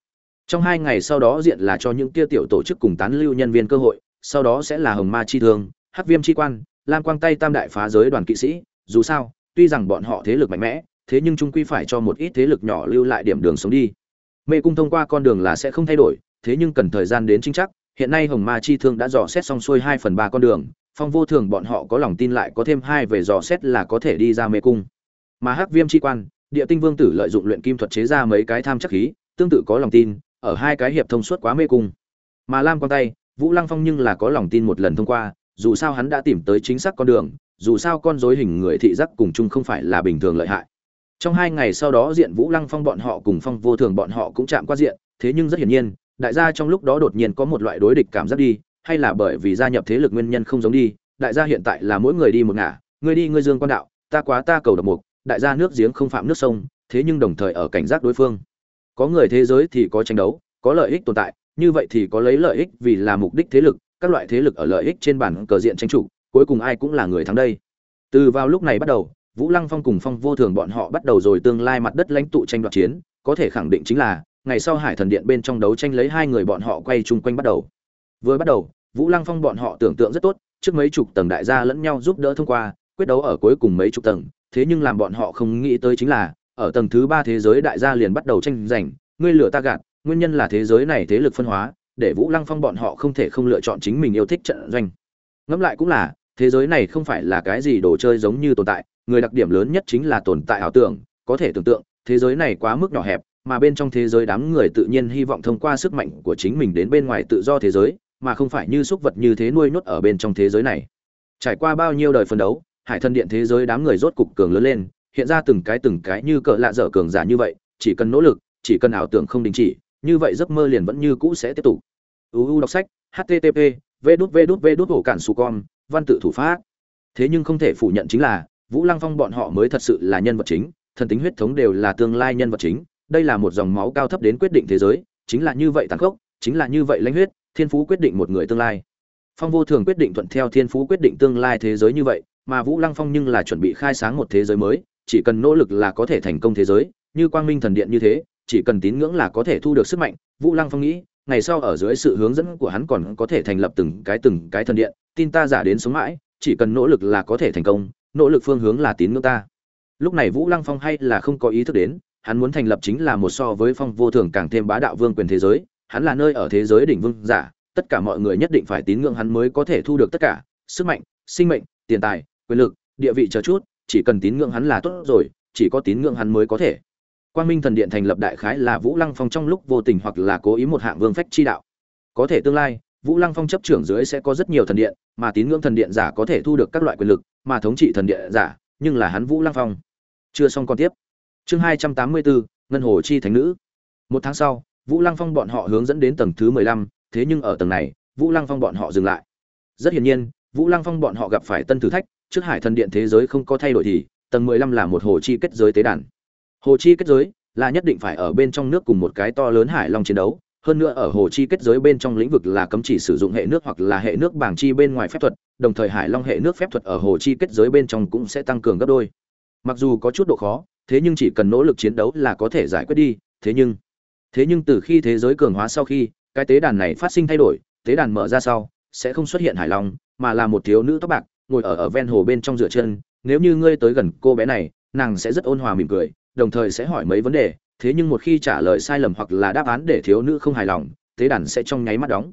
trong hai ngày sau đó diện là cho những kia tiểu tổ chức cùng tán lưu nhân viên cơ hội, sau đó sẽ là hồng ma chi thương, hắc viêm chi quan, lam quang tay tam đại phá giới đoàn kỵ sĩ. Dù sao, tuy rằng bọn họ thế lực mạnh mẽ, thế nhưng trung quy phải cho một ít thế lực nhỏ lưu lại điểm đường sống đi. Mê cung thông qua con đường là sẽ không thay đổi, thế nhưng cần thời gian đến chính chắc. Hiện nay hồng ma chi thương đã dò xét xong xuôi hai phần ba con đường, phong vô thường bọn họ có lòng tin lại có thêm hai về dò xét là có thể đi ra mê cung. Mà hắc viêm chi quan, địa tinh vương tử lợi dụng luyện kim thuật chế ra mấy cái tham chắc khí, tương tự có lòng tin ở hai cái hiệp thông suốt quá mê cung. Mà lam quan tay, vũ lăng phong nhưng là có lòng tin một lần thông qua, dù sao hắn đã tìm tới chính xác con đường, dù sao con dối hình người thị giác cùng chung không phải là bình thường lợi hại. Trong hai ngày sau đó diện vũ lăng phong bọn họ cùng phong vô thường bọn họ cũng chạm qua diện, thế nhưng rất hiển nhiên, đại gia trong lúc đó đột nhiên có một loại đối địch cảm giác đi, hay là bởi vì gia nhập thế lực nguyên nhân không giống đi, đại gia hiện tại là mỗi người đi một ngả người đi ngươi dương quan đạo, ta quá ta cầu độc mục, đại gia nước giếng không phạm nước sông, thế nhưng đồng thời ở cảnh giác đối phương có người thế giới thì có tranh đấu, có lợi ích tồn tại, như vậy thì có lấy lợi ích vì là mục đích thế lực, các loại thế lực ở lợi ích trên bản cờ diện tranh chủ, cuối cùng ai cũng là người thắng đây. Từ vào lúc này bắt đầu, vũ lăng phong cùng phong vô thường bọn họ bắt đầu rồi tương lai mặt đất lãnh tụ tranh đoạt chiến, có thể khẳng định chính là, ngày sau hải thần điện bên trong đấu tranh lấy hai người bọn họ quay chung quanh bắt đầu. Vừa bắt đầu, vũ lăng phong bọn họ tưởng tượng rất tốt, trước mấy chục tầng đại gia lẫn nhau giúp đỡ thông qua, quyết đấu ở cuối cùng mấy chục tầng, thế nhưng làm bọn họ không nghĩ tới chính là ở tầng thứ ba thế giới đại gia liền bắt đầu tranh giành, ngươi lửa ta gạt, nguyên nhân là thế giới này thế lực phân hóa, để vũ lăng phong bọn họ không thể không lựa chọn chính mình yêu thích trận doanh. Ngẫm lại cũng là, thế giới này không phải là cái gì đồ chơi giống như tồn tại, người đặc điểm lớn nhất chính là tồn tại ảo tưởng, có thể tưởng tượng, thế giới này quá mức nhỏ hẹp, mà bên trong thế giới đám người tự nhiên hy vọng thông qua sức mạnh của chính mình đến bên ngoài tự do thế giới, mà không phải như súc vật như thế nuôi nhốt ở bên trong thế giới này. Trải qua bao nhiêu đời phân đấu, hải thân điện thế giới đám người rốt cục cường lớn lên hiện ra từng cái từng cái như cỡ lạ dở cường giả như vậy, chỉ cần nỗ lực, chỉ cần ảo tưởng không đình chỉ, như vậy giấc mơ liền vẫn như cũ sẽ tiếp tục. Uu đọc sách http v đút v đút v đút hổ cản su con, văn tự thủ pháp. Thế nhưng không thể phủ nhận chính là, vũ lăng phong bọn họ mới thật sự là nhân vật chính, thần tính huyết thống đều là tương lai nhân vật chính, đây là một dòng máu cao thấp đến quyết định thế giới, chính là như vậy tàn khốc, chính là như vậy lãnh huyết, thiên phú quyết định một người tương lai. Phong vô thường quyết định thuận theo thiên phú quyết định tương lai thế giới như vậy, mà vũ lăng phong nhưng là chuẩn bị khai sáng một thế giới mới chỉ cần nỗ lực là có thể thành công thế giới, như quang minh thần điện như thế, chỉ cần tín ngưỡng là có thể thu được sức mạnh, vũ lăng phong nghĩ, ngày sau ở dưới sự hướng dẫn của hắn còn có thể thành lập từng cái từng cái thần điện, tin ta giả đến sống mãi, chỉ cần nỗ lực là có thể thành công, nỗ lực phương hướng là tín ngưỡng ta. Lúc này vũ lăng phong hay là không có ý thức đến, hắn muốn thành lập chính là một so với phong vô thường càng thêm bá đạo vương quyền thế giới, hắn là nơi ở thế giới đỉnh vương giả, tất cả mọi người nhất định phải tín ngưỡng hắn mới có thể thu được tất cả, sức mạnh, sinh mệnh, tiền tài, quyền lực, địa vị chờ chút chỉ cần tín ngưỡng hắn là tốt rồi, chỉ có tín ngưỡng hắn mới có thể. Quang minh thần điện thành lập đại khái là vũ lăng phong trong lúc vô tình hoặc là cố ý một hạng vương phách chi đạo. Có thể tương lai, vũ lăng phong chấp trưởng dưới sẽ có rất nhiều thần điện, mà tín ngưỡng thần điện giả có thể thu được các loại quyền lực, mà thống trị thần điện giả, nhưng là hắn vũ lăng phong. Chưa xong còn tiếp. Chương hai trăm tám mươi bốn ngân hồ chi thánh nữ. Một tháng sau, vũ lăng phong bọn họ hướng dẫn đến tầng thứ mười lăm, thế nhưng ở tầng này, vũ lăng phong bọn họ dừng lại. Rất hiển nhiên, vũ lăng phong bọn họ gặp phải tân thử thách trước hải thần điện thế giới không có thay đổi thì, tầng mười lăm là một hồ chi kết giới tế đàn. Hồ chi kết giới là nhất định phải ở bên trong nước cùng một cái to lớn hải long chiến đấu, hơn nữa ở hồ chi kết giới bên trong lĩnh vực là cấm chỉ sử dụng hệ nước hoặc là hệ nước bảng chi bên ngoài phép thuật, đồng thời hải long hệ nước phép thuật ở hồ chi kết giới bên trong cũng sẽ tăng cường gấp đôi. Mặc dù có chút độ khó, thế nhưng chỉ cần nỗ lực chiến đấu là có thể giải quyết đi, thế nhưng thế nhưng từ khi thế giới cường hóa sau khi, cái tế đàn này phát sinh thay đổi, tế đàn mở ra sau, sẽ không xuất hiện hải long, mà là một thiếu nữ tóc bạc ngồi ở ở ven hồ bên trong rửa chân, nếu như ngươi tới gần cô bé này, nàng sẽ rất ôn hòa mỉm cười, đồng thời sẽ hỏi mấy vấn đề, thế nhưng một khi trả lời sai lầm hoặc là đáp án để thiếu nữ không hài lòng, tế đàn sẽ trong nháy mắt đóng.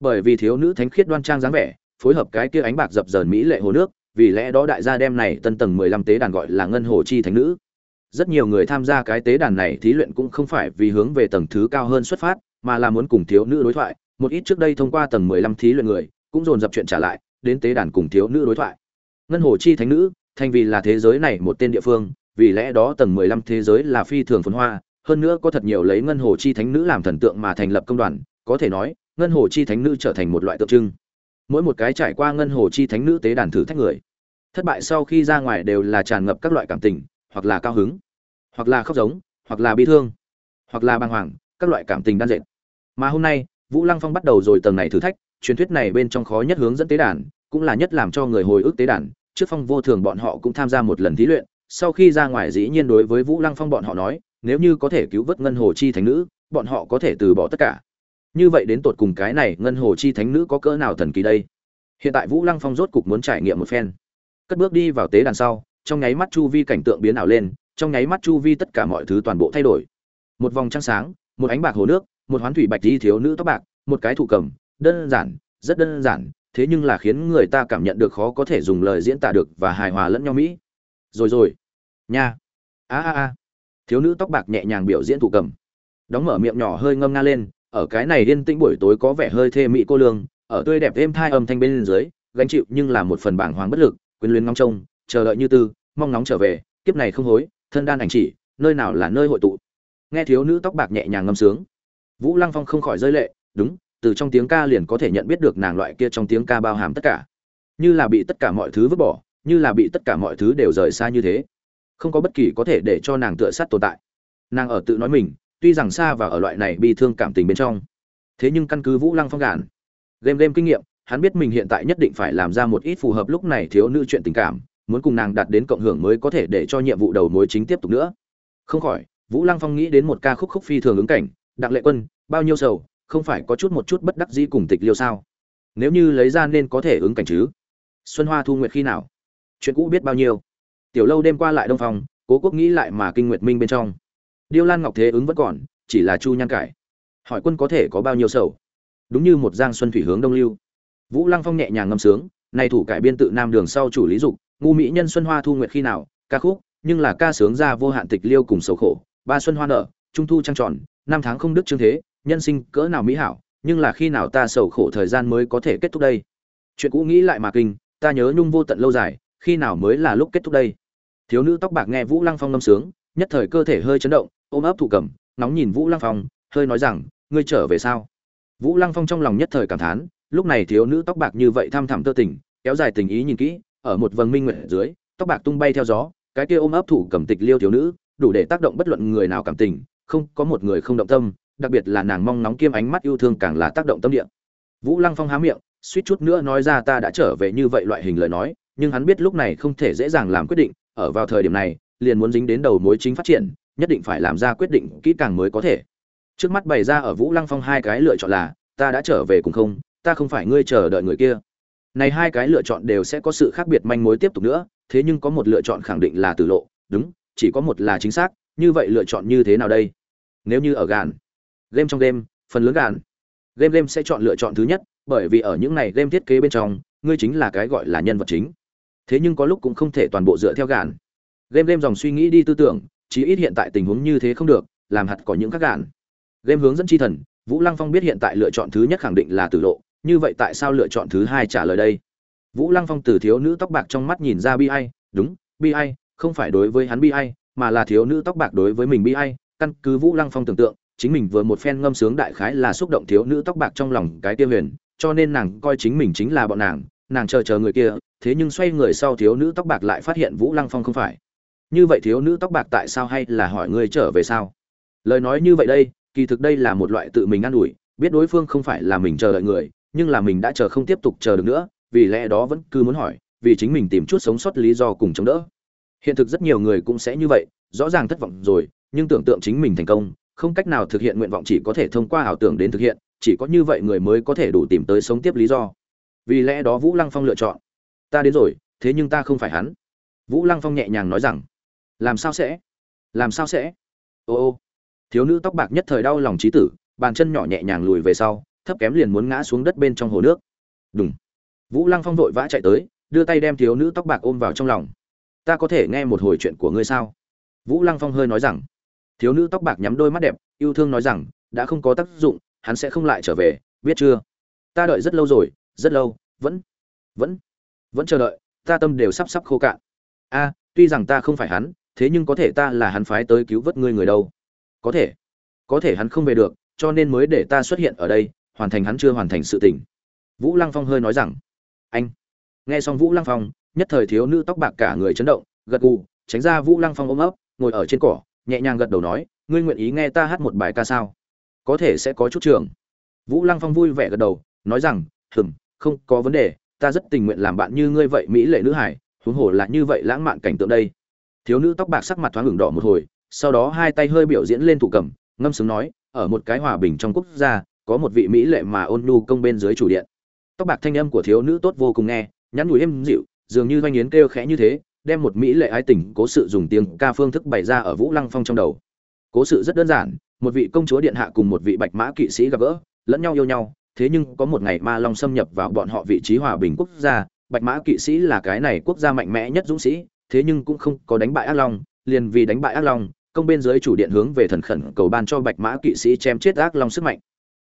Bởi vì thiếu nữ thánh khiết đoan trang dáng vẻ, phối hợp cái kia ánh bạc dập dờn mỹ lệ hồ nước, vì lẽ đó đại gia đem này tân tầng mười lăm tế đàn gọi là ngân hồ chi thánh nữ. Rất nhiều người tham gia cái tế đàn này thí luyện cũng không phải vì hướng về tầng thứ cao hơn xuất phát, mà là muốn cùng thiếu nữ đối thoại. Một ít trước đây thông qua tầng mười lăm thí luyện người, cũng dồn dập chuyện trả lại đến tế đàn cùng thiếu nữ đối thoại. Ngân hồ chi thánh nữ, thành vì là thế giới này một tên địa phương, vì lẽ đó tầng mười lăm thế giới là phi thường phồn hoa, hơn nữa có thật nhiều lấy ngân hồ chi thánh nữ làm thần tượng mà thành lập công đoàn, có thể nói, ngân hồ chi thánh nữ trở thành một loại tượng trưng. Mỗi một cái trải qua ngân hồ chi thánh nữ tế đàn thử thách người, thất bại sau khi ra ngoài đều là tràn ngập các loại cảm tình, hoặc là cao hứng, hoặc là khóc giống, hoặc là bi thương, hoặc là bàng hoàng, các loại cảm tình đan dệt. Mà hôm nay, vũ lăng phong bắt đầu rồi tầng này thử thách truyền thuyết này bên trong khó nhất hướng dẫn tế đàn, cũng là nhất làm cho người hồi ức tế đàn, trước phong vô thường bọn họ cũng tham gia một lần thí luyện, sau khi ra ngoài dĩ nhiên đối với vũ lăng phong bọn họ nói, nếu như có thể cứu vớt ngân hồ chi thánh nữ, bọn họ có thể từ bỏ tất cả. Như vậy đến tột cùng cái này ngân hồ chi thánh nữ có cỡ nào thần kỳ đây? Hiện tại vũ lăng phong rốt cục muốn trải nghiệm một phen. Cất bước đi vào tế đàn sau, trong nháy mắt chu vi cảnh tượng biến ảo lên, trong nháy mắt chu vi tất cả mọi thứ toàn bộ thay đổi. Một vòng trăng sáng, một ánh bạc hồ nước, một hoán thủy bạch đi thiếu nữ tóc bạc, một cái thủ cầm đơn giản, rất đơn giản, thế nhưng là khiến người ta cảm nhận được khó có thể dùng lời diễn tả được và hài hòa lẫn nhau mỹ. Rồi rồi. Nha. A a a. Thiếu nữ tóc bạc nhẹ nhàng biểu diễn thủ cầm. Đóng mở miệng nhỏ hơi ngâm nga lên, ở cái này điên tĩnh buổi tối có vẻ hơi thê mỹ cô lương, ở tươi đẹp êm thai âm thanh bên dưới, gánh chịu nhưng là một phần bảng hoàng bất lực, quyến luyến ngóng trông, chờ đợi như tư, mong nóng trở về, kiếp này không hối, thân đan ảnh chỉ, nơi nào là nơi hội tụ. Nghe thiếu nữ tóc bạc nhẹ nhàng ngâm sướng. Vũ lăng phong không khỏi rơi lệ, đúng từ trong tiếng ca liền có thể nhận biết được nàng loại kia trong tiếng ca bao hàm tất cả. Như là bị tất cả mọi thứ vứt bỏ, như là bị tất cả mọi thứ đều rời xa như thế. Không có bất kỳ có thể để cho nàng tựa sát tồn tại. Nàng ở tự nói mình, tuy rằng xa và ở loại này bị thương cảm tình bên trong. Thế nhưng căn cứ vũ lăng phong gàn, game game kinh nghiệm, hắn biết mình hiện tại nhất định phải làm ra một ít phù hợp lúc này thiếu nữ chuyện tình cảm, muốn cùng nàng đạt đến cộng hưởng mới có thể để cho nhiệm vụ đầu mối chính tiếp tục nữa. Không khỏi, vũ lăng phong nghĩ đến một ca khúc khúc phi thường ứng cảnh, đặng lệ quân, bao nhiêu sầu không phải có chút một chút bất đắc dĩ cùng tịch liêu sao? Nếu như lấy ra nên có thể ứng cảnh chứ? Xuân hoa thu nguyệt khi nào? Chuyện cũ biết bao nhiêu? Tiểu lâu đêm qua lại đông phòng, cố quốc nghĩ lại mà kinh nguyệt minh bên trong. Điêu lan ngọc thế ứng vẫn còn, chỉ là chu nhan cải. Hỏi quân có thể có bao nhiêu sầu? Đúng như một giang xuân thủy hướng đông lưu. Vũ lăng phong nhẹ nhàng ngâm sướng này thủ cải biên tự nam đường sau chủ lý dục, ngu mỹ nhân xuân hoa thu nguyệt khi nào, ca khúc, nhưng là ca sướng ra vô hạn tịch liêu cùng sầu khổ, ba xuân hoa nở, trung thu trăng tròn, năm tháng không đức trương thế nhân sinh cỡ nào mỹ hảo, nhưng là khi nào ta sầu khổ thời gian mới có thể kết thúc đây? Chuyện cũ nghĩ lại mà kinh, ta nhớ nhung vô tận lâu dài, khi nào mới là lúc kết thúc đây? Thiếu nữ tóc bạc nghe vũ lăng phong ngâm sướng, nhất thời cơ thể hơi chấn động, ôm ấp thủ cầm, nóng nhìn vũ lăng phong, hơi nói rằng, ngươi trở về sao? Vũ lăng phong trong lòng nhất thời cảm thán, lúc này thiếu nữ tóc bạc như vậy tham thẳm tơ tình, kéo dài tình ý nhìn kỹ, ở một vầng minh nguyện dưới, tóc bạc tung bay theo gió, cái kia ôm ấp thủ cầm tịch liêu thiếu nữ, đủ để tác động bất luận người nào cảm tình, không có một người không động tâm đặc biệt là nàng mong nóng kiêm ánh mắt yêu thương càng là tác động tâm địa. Vũ lăng phong há miệng, suýt chút nữa nói ra ta đã trở về như vậy loại hình lời nói, nhưng hắn biết lúc này không thể dễ dàng làm quyết định, ở vào thời điểm này, liền muốn dính đến đầu mối chính phát triển, nhất định phải làm ra quyết định kỹ càng mới có thể. Trước mắt bày ra ở vũ lăng phong hai cái lựa chọn là, ta đã trở về cùng không, ta không phải ngươi chờ đợi người kia. Này hai cái lựa chọn đều sẽ có sự khác biệt manh mối tiếp tục nữa, thế nhưng có một lựa chọn khẳng định là tử lộ, đúng, chỉ có một là chính xác, như vậy lựa chọn như thế nào đây? Nếu như ở gàn game trong game, phần lớn gàn game game sẽ chọn lựa chọn thứ nhất, bởi vì ở những này game thiết kế bên trong, ngươi chính là cái gọi là nhân vật chính. Thế nhưng có lúc cũng không thể toàn bộ dựa theo gàn game game dòng suy nghĩ đi tư tưởng, chí ít hiện tại tình huống như thế không được, làm hạt có những các gàn game hướng dẫn chi thần, vũ lăng phong biết hiện tại lựa chọn thứ nhất khẳng định là tử lộ, như vậy tại sao lựa chọn thứ hai trả lời đây? Vũ lăng phong từ thiếu nữ tóc bạc trong mắt nhìn ra bi ai, đúng, bi ai, không phải đối với hắn bi ai, mà là thiếu nữ tóc bạc đối với mình bi ai, căn cứ vũ lăng phong tưởng tượng chính mình vừa một phen ngâm sướng đại khái là xúc động thiếu nữ tóc bạc trong lòng cái tiêu huyền, cho nên nàng coi chính mình chính là bọn nàng nàng chờ chờ người kia, thế nhưng xoay người sau thiếu nữ tóc bạc lại phát hiện vũ lăng phong không phải. Như vậy thiếu nữ tóc bạc tại sao hay là hỏi ngươi trở về sao? Lời nói như vậy đây, kỳ thực đây là một loại tự mình ă n ủi, biết đối phương không phải là mình chờ đợi người, nhưng là mình đã chờ không tiếp tục chờ được nữa, vì lẽ đó vẫn cứ muốn hỏi, vì chính mình tìm chút sống sót lý do cùng chống đỡ. Hiện thực rất nhiều người cũng sẽ như vậy, rõ ràng thất vọng rồi, nhưng tưởng tượng chính mình thành công không cách nào thực hiện nguyện vọng chỉ có thể thông qua ảo tưởng đến thực hiện, chỉ có như vậy người mới có thể đủ tìm tới sống tiếp lý do. Vì lẽ đó vũ lăng phong lựa chọn. Ta đến rồi, thế nhưng ta không phải hắn. Vũ lăng phong nhẹ nhàng nói rằng. Làm sao sẽ? Làm sao sẽ? Ô ô. Thiếu nữ tóc bạc nhất thời đau lòng trí tử, bàn chân nhỏ nhẹ nhàng lùi về sau, thấp kém liền muốn ngã xuống đất bên trong hồ nước. Đúng vũ lăng phong vội vã chạy tới, đưa tay đem thiếu nữ tóc bạc ôm vào trong lòng. Ta có thể nghe một hồi chuyện của ngươi sao? Vũ lăng phong hơi nói rằng thiếu nữ tóc bạc nhắm đôi mắt đẹp, yêu thương nói rằng, đã không có tác dụng, hắn sẽ không lại trở về, biết chưa? Ta đợi rất lâu rồi, rất lâu, vẫn vẫn vẫn chờ đợi, ta tâm đều sắp sắp khô cạn. A, tuy rằng ta không phải hắn, thế nhưng có thể ta là hắn phái tới cứu vớt ngươi người đâu. Có thể có thể hắn không về được, cho nên mới để ta xuất hiện ở đây, hoàn thành hắn chưa hoàn thành sự tình. Vũ lăng phong hơi nói rằng, anh. Nghe xong vũ lăng phong, nhất thời thiếu nữ tóc bạc cả người chấn động, gật gù, tránh ra vũ lăng phong ôm ấp, ngồi ở trên cỏ nhẹ nhàng gật đầu nói, ngươi nguyện ý nghe ta hát một bài ca sao? Có thể sẽ có chút trường. Vũ lăng phong vui vẻ gật đầu, nói rằng, hừm, không có vấn đề, ta rất tình nguyện làm bạn như ngươi vậy, mỹ lệ nữ hải, huống hồ là như vậy lãng mạn cảnh tượng đây. Thiếu nữ tóc bạc sắc mặt thoáng hưởng đỏ một hồi, sau đó hai tay hơi biểu diễn lên thủ cầm, ngâm sướng nói, ở một cái hòa bình trong quốc gia, có một vị mỹ lệ mà ôn nhu công bên dưới chủ điện. Tóc bạc thanh âm của thiếu nữ tốt vô cùng nghe, nhắn nhủi êm dịu, dường như doanh yến kêu khẽ như thế đem một mỹ lệ ái tình cố sự dùng tiếng ca phương thức bày ra ở vũ lăng phong trong đầu. Cố sự rất đơn giản, một vị công chúa điện hạ cùng một vị bạch mã kỵ sĩ gặp gỡ, lẫn nhau yêu nhau, thế nhưng có một ngày ma long xâm nhập vào bọn họ vị trí hòa bình quốc gia, bạch mã kỵ sĩ là cái này quốc gia mạnh mẽ nhất dũng sĩ, thế nhưng cũng không có đánh bại ác long, liền vì đánh bại ác long, công bên dưới chủ điện hướng về thần khẩn cầu ban cho bạch mã kỵ sĩ chém chết ác long sức mạnh.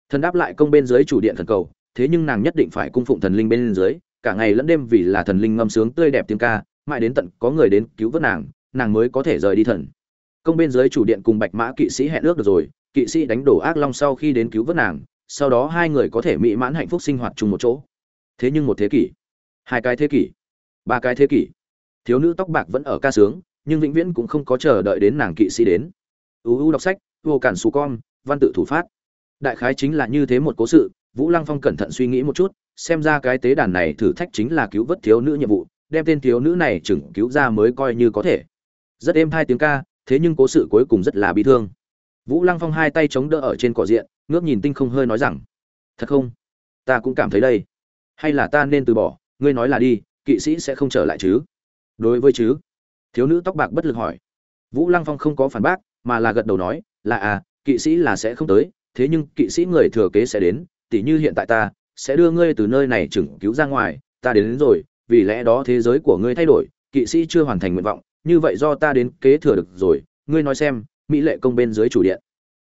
Thần đáp lại công bên dưới chủ điện thần cầu, thế nhưng nàng nhất định phải cung phụng thần linh bên dưới, cả ngày lẫn đêm vì là thần linh ngâm sướng tươi đẹp tiếng ca mãi đến tận có người đến cứu vớt nàng nàng mới có thể rời đi thần. Công bên dưới chủ điện cùng bạch mã kỵ sĩ hẹn ước được rồi, kỵ sĩ đánh đổ ác long sau khi đến cứu vớt nàng, sau đó hai người có thể mỹ mãn hạnh phúc sinh hoạt chung một chỗ. Thế nhưng một thế kỷ, hai cái thế kỷ, ba cái thế kỷ, thiếu nữ tóc bạc vẫn ở ca sướng, nhưng vĩnh viễn cũng không có chờ đợi đến nàng kỵ sĩ đến. Uu đọc sách, vô cản xù con, văn tự thủ phát. Đại khái chính là như thế một cố sự, vũ lăng phong cẩn thận suy nghĩ một chút, xem ra cái tế đàn này thử thách chính là cứu vớt thiếu nữ nhiệm vụ đem tên thiếu nữ này chừng cứu ra mới coi như có thể. Rất êm hai tiếng ca thế nhưng cố sự cuối cùng rất là bi thương. Vũ lăng phong hai tay chống đỡ ở trên cỏ diện ngước nhìn tinh không hơi nói rằng thật không? Ta cũng cảm thấy đây. Hay là ta nên từ bỏ? Ngươi nói là đi kỵ sĩ sẽ không trở lại chứ? Đối với chứ? Thiếu nữ tóc bạc bất lực hỏi. Vũ lăng phong không có phản bác mà là gật đầu nói là à kỵ sĩ là sẽ không tới thế nhưng kỵ sĩ người thừa kế sẽ đến tỉ như hiện tại ta sẽ đưa ngươi từ nơi này chừng cứu ra ngoài ta đến, đến rồi vì lẽ đó thế giới của ngươi thay đổi, kỵ sĩ chưa hoàn thành nguyện vọng, như vậy do ta đến kế thừa được rồi, ngươi nói xem, mỹ lệ công bên dưới chủ điện.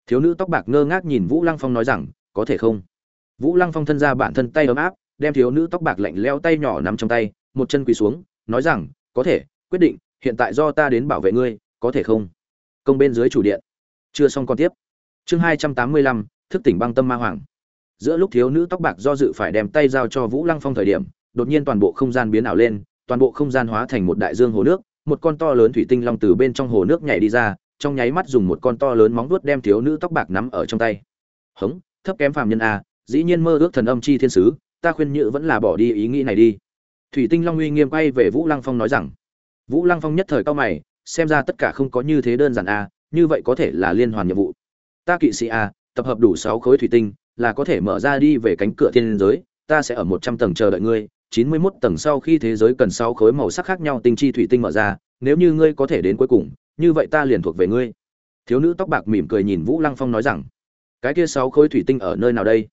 Thiếu nữ tóc bạc ngơ ngác nhìn vũ lăng phong nói rằng, có thể không? Vũ lăng phong thân ra bản thân tay ấm áp, đem thiếu nữ tóc bạc lạnh leo tay nhỏ nằm trong tay, một chân quỳ xuống, nói rằng, có thể, quyết định, hiện tại do ta đến bảo vệ ngươi, có thể không? Công bên dưới chủ điện. Chưa xong còn tiếp. Chương hai trăm tám mươi lăm, thức tỉnh băng tâm ma hoàng. Giữa lúc thiếu nữ tóc bạc do dự phải đem tay giao cho vũ lăng phong thời điểm đột nhiên toàn bộ không gian biến ảo lên, toàn bộ không gian hóa thành một đại dương hồ nước, một con to lớn thủy tinh long từ bên trong hồ nước nhảy đi ra, trong nháy mắt dùng một con to lớn móng vuốt đem thiếu nữ tóc bạc nắm ở trong tay. Hống, thấp kém phàm nhân a dĩ nhiên mơ ước thần âm chi thiên sứ, ta khuyên nhự vẫn là bỏ đi ý nghĩ này đi. Thủy tinh long uy nghiêm quay về vũ lăng phong nói rằng, vũ lăng phong nhất thời cao mày, xem ra tất cả không có như thế đơn giản a như vậy có thể là liên hoàn nhiệm vụ. Ta kỵ sĩ a tập hợp đủ sáu khối thủy tinh, là có thể mở ra đi về cánh cửa thiên giới, ta sẽ ở một trăm tầng chờ đợi ngươi 91 tầng sau khi thế giới cần sáu khối màu sắc khác nhau tinh chi thủy tinh mở ra, nếu như ngươi có thể đến cuối cùng, như vậy ta liền thuộc về ngươi. Thiếu nữ tóc bạc mỉm cười nhìn vũ lăng phong nói rằng, cái kia sáu khối thủy tinh ở nơi nào đây?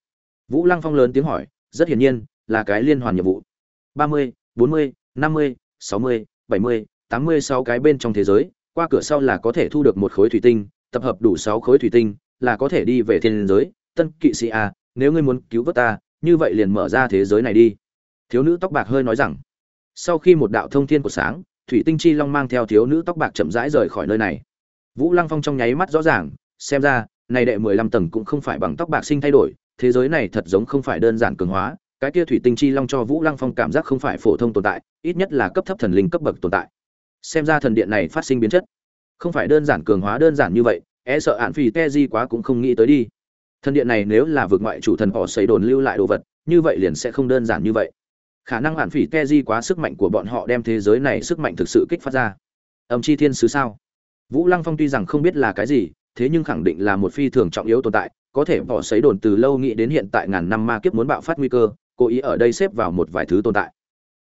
Vũ lăng phong lớn tiếng hỏi, rất hiển nhiên, là cái liên hoàn nhiệm vụ. ba mươi, bốn mươi, năm mươi, sáu mươi, bảy mươi, tám mươi sáu cái bên trong thế giới, qua cửa sau là có thể thu được một khối thủy tinh, tập hợp đủ sáu khối thủy tinh, là có thể đi về thiên giới. Tân kỵ sĩ a, nếu ngươi muốn cứu vớt ta, như vậy liền mở ra thế giới này đi thiếu nữ tóc bạc hơi nói rằng, sau khi một đạo thông thiên của sáng, thủy tinh chi long mang theo thiếu nữ tóc bạc chậm rãi rời khỏi nơi này. Vũ lăng phong trong nháy mắt rõ ràng, xem ra, này đệ mười lăm tầng cũng không phải bằng tóc bạc sinh thay đổi, thế giới này thật giống không phải đơn giản cường hóa, cái kia thủy tinh chi long cho vũ lăng phong cảm giác không phải phổ thông tồn tại, ít nhất là cấp thấp thần linh cấp bậc tồn tại. Xem ra thần điện này phát sinh biến chất, không phải đơn giản cường hóa đơn giản như vậy e sợ ạn phì te di quá cũng không nghĩ tới đi. Thần điện này nếu là vượt ngoại chủ thần họ xây đồn lưu lại đồ vật, như vậy liền sẽ không đơn giản như vậy khả năng hạn phỉ te di quá sức mạnh của bọn họ đem thế giới này sức mạnh thực sự kích phát ra. Âm chi thiên sứ sao? Vũ lăng phong tuy rằng không biết là cái gì, thế nhưng khẳng định là một phi thường trọng yếu tồn tại, có thể bỏ xấy đồn từ lâu nghĩ đến hiện tại ngàn năm ma kiếp muốn bạo phát nguy cơ, cố ý ở đây xếp vào một vài thứ tồn tại.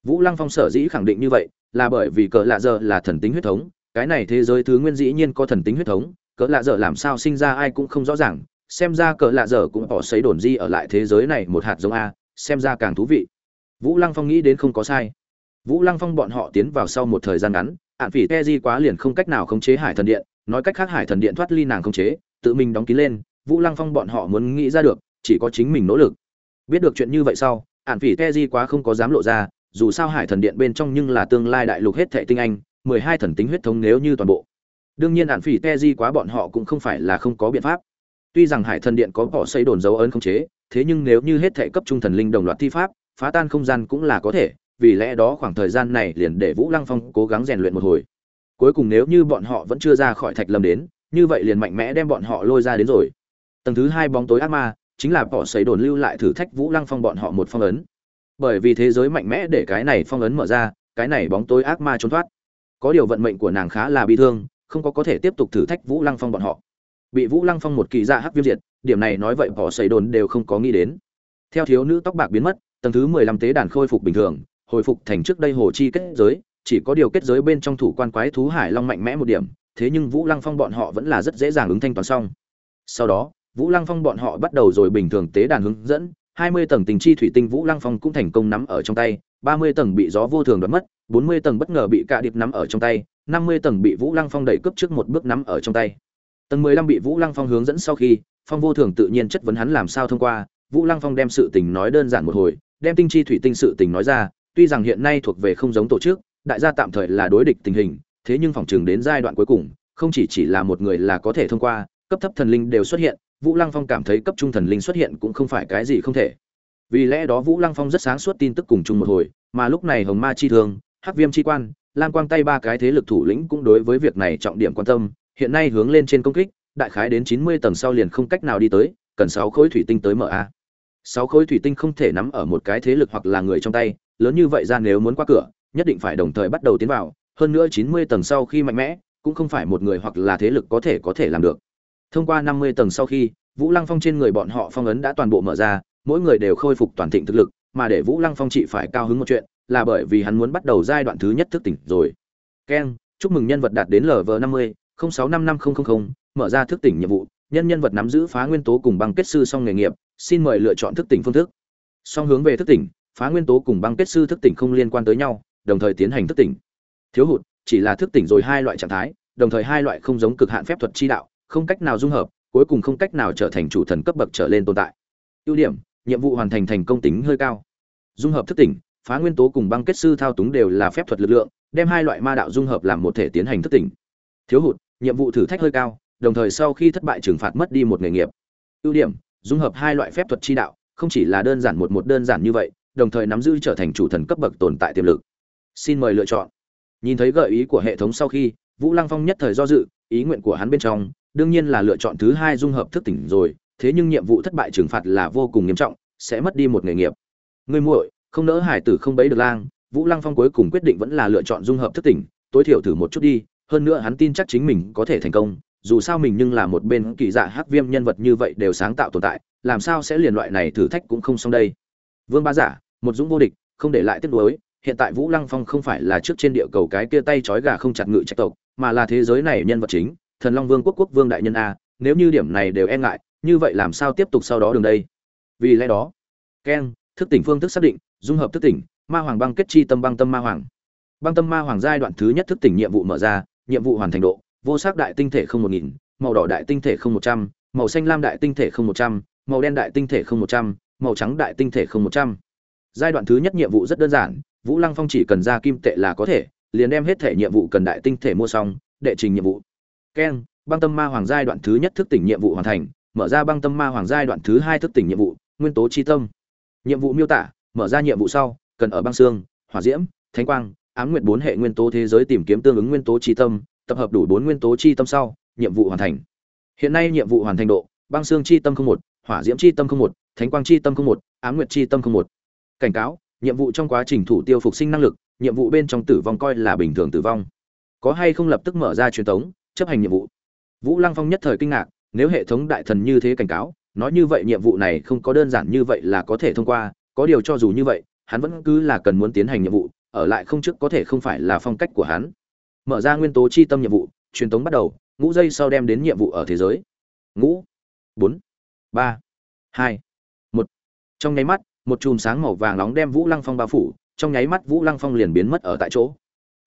Vũ lăng phong sở dĩ khẳng định như vậy, là bởi vì cỡ lạ giờ là thần tính huyết thống, cái này thế giới thứ nguyên dĩ nhiên có thần tính huyết thống, cỡ lạ dở làm sao sinh ra ai cũng không rõ ràng, xem ra cỡ lạ dở cũng bỏ xấy đồn di ở lại thế giới này một hạt giống a, xem ra càng thú vị vũ lăng phong nghĩ đến không có sai. Vũ lăng phong bọn họ tiến vào sau một thời gian ngắn ạn phỉ te di quá liền không cách nào khống chế hải thần điện, nói cách khác hải thần điện thoát ly nàng khống chế, tự mình đóng kín lên, vũ lăng phong bọn họ muốn nghĩ ra được, chỉ có chính mình nỗ lực. Biết được chuyện như vậy sau ạn phỉ te di quá không có dám lộ ra, dù sao hải thần điện bên trong nhưng là tương lai đại lục hết thệ tinh anh, mười hai thần tính huyết thống nếu như toàn bộ. Đương nhiên ạn phỉ te di quá bọn họ cũng không phải là không có biện pháp. Tuy rằng hải thần điện có bỏ xây đồn dấu ấn khống chế, thế nhưng nếu như hết thệ cấp trung thần linh đồng loạt thi pháp phá tan không gian cũng là có thể, vì lẽ đó khoảng thời gian này liền để vũ lăng phong cố gắng rèn luyện một hồi. Cuối cùng nếu như bọn họ vẫn chưa ra khỏi thạch lâm đến, như vậy liền mạnh mẽ đem bọn họ lôi ra đến rồi. Tầng thứ hai bóng tối ác ma, chính là bỏ xấy đồn lưu lại thử thách vũ lăng phong bọn họ một phong ấn. Bởi vì thế giới mạnh mẽ để cái này phong ấn mở ra, cái này bóng tối ác ma trốn thoát. Có điều vận mệnh của nàng khá là bi thương, không có có thể tiếp tục thử thách vũ lăng phong bọn họ. Bị vũ lăng phong một kỳ dạ hắc viêm diệt, điểm này nói vậy bỏ xấy đồn đều không có nghĩ đến. Theo thiếu nữ tóc bạc biến mất tầng thứ mười lăm tế đàn khôi phục bình thường, hồi phục thành trước đây hồ chi kết giới, chỉ có điều kết giới bên trong thủ quan quái thú hải long mạnh mẽ một điểm, thế nhưng vũ lăng phong bọn họ vẫn là rất dễ dàng ứng thanh toán xong. Sau đó, vũ lăng phong bọn họ bắt đầu rồi bình thường tế đàn hướng dẫn, hai mươi tầng tình chi thủy tinh vũ lăng phong cũng thành công nắm ở trong tay, ba mươi tầng bị gió vô thường đoạt mất, bốn mươi tầng bất ngờ bị cạ điệp nắm ở trong tay, năm mươi tầng bị vũ lăng phong đẩy cướp trước một bước nắm ở trong tay. Tầng mười lăm bị vũ lăng phong hướng dẫn sau khi, phong vô thường tự nhiên chất vấn hắn làm sao thông qua, vũ lăng phong đem sự tình nói đơn giản một hồi đem tinh chi thủy tinh sự tình nói ra, tuy rằng hiện nay thuộc về không giống tổ chức, đại gia tạm thời là đối địch tình hình, thế nhưng phòng trường đến giai đoạn cuối cùng, không chỉ chỉ là một người là có thể thông qua, cấp thấp thần linh đều xuất hiện, Vũ Lăng Phong cảm thấy cấp trung thần linh xuất hiện cũng không phải cái gì không thể. Vì lẽ đó Vũ Lăng Phong rất sáng suốt tin tức cùng chung một hồi, mà lúc này Hồng Ma chi thường, Hắc Viêm chi quan, Lam Quang tay ba cái thế lực thủ lĩnh cũng đối với việc này trọng điểm quan tâm, hiện nay hướng lên trên công kích, đại khái đến 90 tầng sau liền không cách nào đi tới, cần 6 khối thủy tinh tới mở a sáu khối thủy tinh không thể nắm ở một cái thế lực hoặc là người trong tay, lớn như vậy ra nếu muốn qua cửa, nhất định phải đồng thời bắt đầu tiến vào, hơn nữa chín mươi tầng sau khi mạnh mẽ, cũng không phải một người hoặc là thế lực có thể có thể làm được. Thông qua năm mươi tầng sau khi, vũ lăng phong trên người bọn họ phong ấn đã toàn bộ mở ra, mỗi người đều khôi phục toàn thịnh thực lực, mà để vũ lăng phong chỉ phải cao hứng một chuyện, là bởi vì hắn muốn bắt đầu giai đoạn thứ nhất thức tỉnh rồi. Keng chúc mừng nhân vật đạt đến lv năm mươi sáu năm năm nghìn mở ra thức tỉnh nhiệm vụ nhân nhân vật nắm giữ phá nguyên tố cùng băng kết sư song nghề nghiệp, xin mời lựa chọn thức tỉnh phương thức. Song hướng về thức tỉnh, phá nguyên tố cùng băng kết sư thức tỉnh không liên quan tới nhau, đồng thời tiến hành thức tỉnh. Thiếu hụt, chỉ là thức tỉnh rồi hai loại trạng thái, đồng thời hai loại không giống cực hạn phép thuật chi đạo, không cách nào dung hợp, cuối cùng không cách nào trở thành chủ thần cấp bậc trở lên tồn tại. Ưu điểm, nhiệm vụ hoàn thành thành công tính hơi cao. Dung hợp thức tỉnh, phá nguyên tố cùng băng kết sư thao túng đều là phép thuật lực lượng, đem hai loại ma đạo dung hợp làm một thể tiến hành thức tỉnh. Thiếu hụt, nhiệm vụ thử thách hơi cao đồng thời sau khi thất bại trừng phạt mất đi một nghề nghiệp. Ưu điểm, dung hợp hai loại phép thuật chi đạo, không chỉ là đơn giản một một đơn giản như vậy, đồng thời nắm giữ trở thành chủ thần cấp bậc tồn tại tiềm lực. Xin mời lựa chọn. Nhìn thấy gợi ý của hệ thống sau khi, vũ lăng phong nhất thời do dự, ý nguyện của hắn bên trong, đương nhiên là lựa chọn thứ hai dung hợp thức tỉnh rồi, thế nhưng nhiệm vụ thất bại trừng phạt là vô cùng nghiêm trọng, sẽ mất đi một nghề nghiệp. Người muội, không nỡ hải tử không bấy được lang, vũ lăng phong cuối cùng quyết định vẫn là lựa chọn dung hợp thức tỉnh, tối thiểu thử một chút đi, hơn nữa hắn tin chắc chính mình có thể thành công dù sao mình nhưng là một bên kỳ dạ hắc viêm nhân vật như vậy đều sáng tạo tồn tại, làm sao sẽ liền loại này thử thách cũng không xong đây? Vương ba giả, một dũng vô địch, không để lại tiếc nuối, hiện tại vũ lăng phong không phải là trước trên địa cầu cái kia tay trói gà không chặt ngự trạch tộc, mà là thế giới này nhân vật chính, thần long vương quốc quốc vương đại nhân a, nếu như điểm này đều e ngại, như vậy làm sao tiếp tục sau đó đường đây? Vì lẽ đó, keng, thức tỉnh phương thức xác định, dung hợp thức tỉnh, ma hoàng băng kết chi tâm băng tâm ma hoàng. Băng tâm ma hoàng giai đoạn thứ nhất thức tỉnh nhiệm vụ mở ra, nhiệm vụ hoàn thành độ vô sắc đại tinh thể không một nghìn, màu đỏ đại tinh thể không một trăm, màu xanh lam đại tinh thể không một trăm, màu đen đại tinh thể không một trăm, màu trắng đại tinh thể không một trăm. Giai đoạn thứ nhất nhiệm vụ rất đơn giản, vũ lăng phong chỉ cần ra kim tệ là có thể, liền đem hết thể nhiệm vụ cần đại tinh thể mua xong, đệ trình nhiệm vụ. Keng băng tâm ma hoàng giai đoạn thứ nhất thức tỉnh nhiệm vụ hoàn thành, mở ra băng tâm ma hoàng giai đoạn thứ hai thức tỉnh nhiệm vụ, nguyên tố chi tâm. Nhiệm vụ miêu tả, mở ra nhiệm vụ sau, cần ở băng xương, hỏa diễm, thánh quang, ám nguyệt bốn hệ nguyên tố thế giới tìm kiếm tương ứng nguyên tố chi tâm tập hợp đủ bốn nguyên tố chi tâm sau, nhiệm vụ hoàn thành. Hiện nay nhiệm vụ hoàn thành độ, băng xương chi tâm không một, hỏa diễm chi tâm không một, thánh quang chi tâm không một, ám nguyệt chi tâm không một. Cảnh cáo, nhiệm vụ trong quá trình thủ tiêu phục sinh năng lực, nhiệm vụ bên trong tử vong coi là bình thường tử vong. Có hay không lập tức mở ra truyền tống chấp hành nhiệm vụ? Vũ lăng phong nhất thời kinh ngạc, nếu hệ thống đại thần như thế cảnh cáo, nói như vậy nhiệm vụ này không có đơn giản như vậy là có thể thông qua, có điều cho dù như vậy, hắn vẫn cứ là cần muốn tiến hành nhiệm vụ, ở lại không trước có thể không phải là phong cách của hắn mở ra nguyên tố chi tâm nhiệm vụ, truyền tống bắt đầu, ngũ giây sau đem đến nhiệm vụ ở thế giới. Ngũ, bốn, ba, hai, một. Trong nháy mắt, một chùm sáng màu vàng nóng đem vũ lăng phong bao phủ, trong nháy mắt vũ lăng phong liền biến mất ở tại chỗ.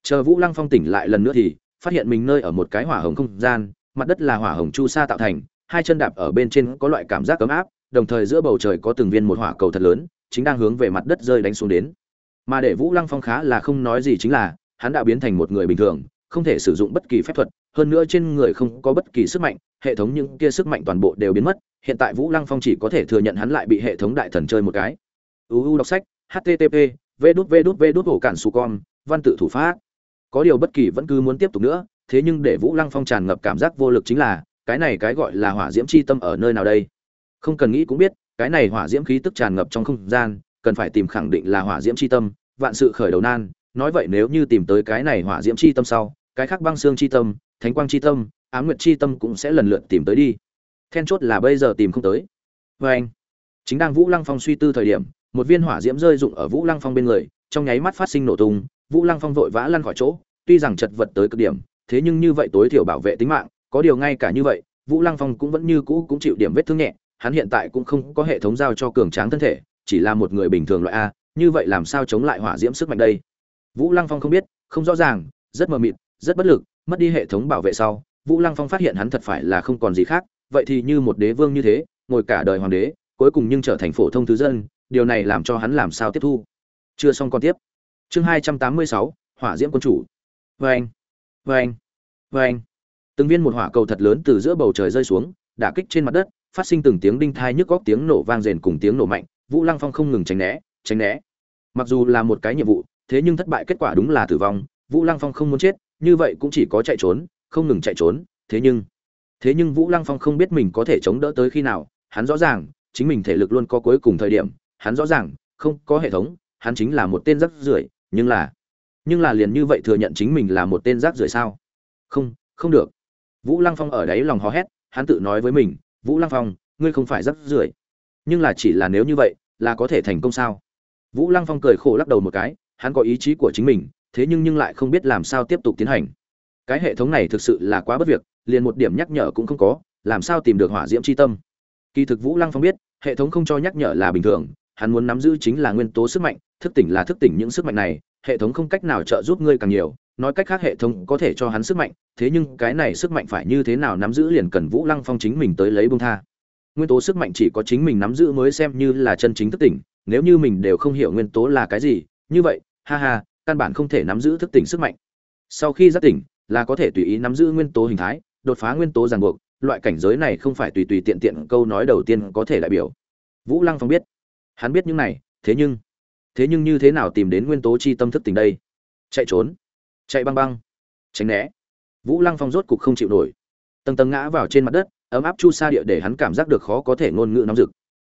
Chờ vũ lăng phong tỉnh lại lần nữa thì, phát hiện mình nơi ở một cái hỏa hồng không gian, mặt đất là hỏa hồng chu sa tạo thành, hai chân đạp ở bên trên có loại cảm giác ấm áp, đồng thời giữa bầu trời có từng viên một hỏa cầu thật lớn, chính đang hướng về mặt đất rơi đánh xuống đến. Mà để vũ lăng phong khá là không nói gì chính là hắn đã biến thành một người bình thường, không thể sử dụng bất kỳ phép thuật, hơn nữa trên người không có bất kỳ sức mạnh, hệ thống những kia sức mạnh toàn bộ đều biến mất. Hiện tại vũ lăng phong chỉ có thể thừa nhận hắn lại bị hệ thống đại thần chơi một cái. Uu đọc sách http v đút v đút v đút hổ cản su con, văn tự thủ pháp. Có điều bất kỳ vẫn cứ muốn tiếp tục nữa, thế nhưng để vũ lăng phong tràn ngập cảm giác vô lực chính là, cái này cái gọi là hỏa diễm c h i tâm ở nơi nào đây? Không cần nghĩ cũng biết, cái này hỏa diễm khí tức tràn ngập trong không gian, cần phải tìm khẳng định là hỏa diễm c h i tâm, vạn sự khởi đầu nan nói vậy nếu như tìm tới cái này hỏa diễm chi tâm sau, cái khác băng xương chi tâm, thánh quang chi tâm, ám nguyệt chi tâm cũng sẽ lần lượt tìm tới đi. Then chốt là bây giờ tìm không tới. Và anh, chính đang vũ lăng phong suy tư thời điểm, một viên hỏa diễm rơi rụng ở vũ lăng phong bên người, trong nháy mắt phát sinh nổ tung, vũ lăng phong vội vã lăn khỏi chỗ, tuy rằng chật vật tới cực điểm, thế nhưng như vậy tối thiểu bảo vệ tính mạng, có điều ngay cả như vậy, vũ lăng phong cũng vẫn như cũ cũng chịu điểm vết thương nhẹ, hắn hiện tại cũng không có hệ thống giao cho cường tráng thân thể, chỉ là một người bình thường loại a, như vậy làm sao chống lại hỏa diễm sức mạnh đây? Vũ lăng phong không biết không rõ ràng rất mờ mịt rất bất lực mất đi hệ thống bảo vệ sau vũ lăng phong phát hiện hắn thật phải là không còn gì khác vậy thì như một đế vương như thế ngồi cả đời hoàng đế cuối cùng nhưng trở thành phổ thông thứ dân điều này làm cho hắn làm sao tiếp thu? Chưa xong còn tiếp. Chương hai trăm tám mươi sáu hỏa diễm quân chủ. Wen, Wen, Wen. từng viên một hỏa cầu thật lớn từ giữa bầu trời rơi xuống đả kích trên mặt đất phát sinh từng tiếng đinh thai nhức góc tiếng nổ vang rền cùng tiếng nổ mạnh. Vũ lăng phong không ngừng tránh né tránh né. Mặc dù là một cái nhiệm vụ thế nhưng thất bại kết quả đúng là tử vong, vũ lăng phong không muốn chết, như vậy cũng chỉ có chạy trốn, không ngừng chạy trốn, thế nhưng thế nhưng vũ lăng phong không biết mình có thể chống đỡ tới khi nào, hắn rõ ràng, chính mình thể lực luôn có cuối cùng thời điểm, hắn rõ ràng, không có hệ thống, hắn chính là một tên rác rưởi, nhưng là nhưng là liền như vậy thừa nhận chính mình là một tên rác rưởi sao? Không không được. Vũ lăng phong ở đấy lòng hò hét, hắn tự nói với mình, vũ lăng phong, ngươi không phải rác rưởi, nhưng là chỉ là nếu như vậy, là có thể thành công sao? Vũ lăng phong cười khổ lắc đầu một cái hắn có ý chí của chính mình, thế nhưng nhưng lại không biết làm sao tiếp tục tiến hành. Cái hệ thống này thực sự là quá bất việc, liền một điểm nhắc nhở cũng không có, làm sao tìm được hỏa diễm c h i tâm? Kỳ thực vũ lăng phong biết, hệ thống không cho nhắc nhở là bình thường, hắn muốn nắm giữ chính là nguyên tố sức mạnh, thức tỉnh là thức tỉnh những sức mạnh này, hệ thống không cách nào trợ giúp ngươi càng nhiều, nói cách khác hệ thống có thể cho hắn sức mạnh, thế nhưng cái này sức mạnh phải như thế nào nắm giữ liền cần vũ lăng phong chính mình tới lấy bông tha. Nguyên tố sức mạnh chỉ có chính mình nắm giữ mới xem như là chân chính thức tỉnh, nếu như mình đều không hiểu nguyên tố là cái gì như vậy, ha ha, căn bản không thể nắm giữ thức tỉnh sức mạnh. Sau khi giác tỉnh, là có thể tùy ý nắm giữ nguyên tố hình thái, đột phá nguyên tố ràng buộc, loại cảnh giới này không phải tùy tùy tiện tiện câu nói đầu tiên có thể đại biểu. Vũ lăng phong biết. Hắn biết những này, thế nhưng thế nhưng như thế nào tìm đến nguyên tố chi tâm thức tỉnh đây? Chạy trốn, chạy băng băng, tránh né. Vũ lăng phong rốt cục không chịu nổi. Tầng tầng ngã vào trên mặt đất, ấm áp chu sa địa để hắn cảm giác được khó có thể ngôn ngữ nóng rực.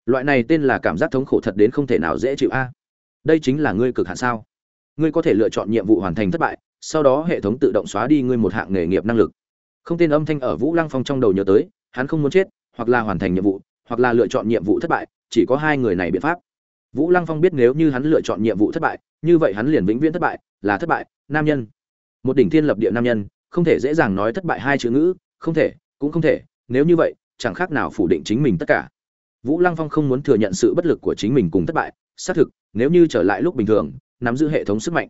Loại này tên là cảm giác thống khổ thật đến không thể nào dễ chịu a đây chính là ngươi cực hạn sao? Ngươi có thể lựa chọn nhiệm vụ hoàn thành thất bại, sau đó hệ thống tự động xóa đi ngươi một hạng nghề nghiệp năng lực. Không tên âm thanh ở vũ lăng phong trong đầu nhớ tới, hắn không muốn chết, hoặc là hoàn thành nhiệm vụ, hoặc là lựa chọn nhiệm vụ thất bại, chỉ có hai người này biện pháp. Vũ lăng phong biết nếu như hắn lựa chọn nhiệm vụ thất bại, như vậy hắn liền vĩnh viễn thất bại, là thất bại, nam nhân. Một đỉnh thiên lập địa nam nhân, không thể dễ dàng nói thất bại hai chữ ngữ, không thể, cũng không thể, nếu như vậy, chẳng khác nào phủ định chính mình tất cả. Vũ lăng phong không muốn thừa nhận sự bất lực của chính mình cùng thất bại, xác thực nếu như trở lại lúc bình thường, nắm giữ hệ thống sức mạnh.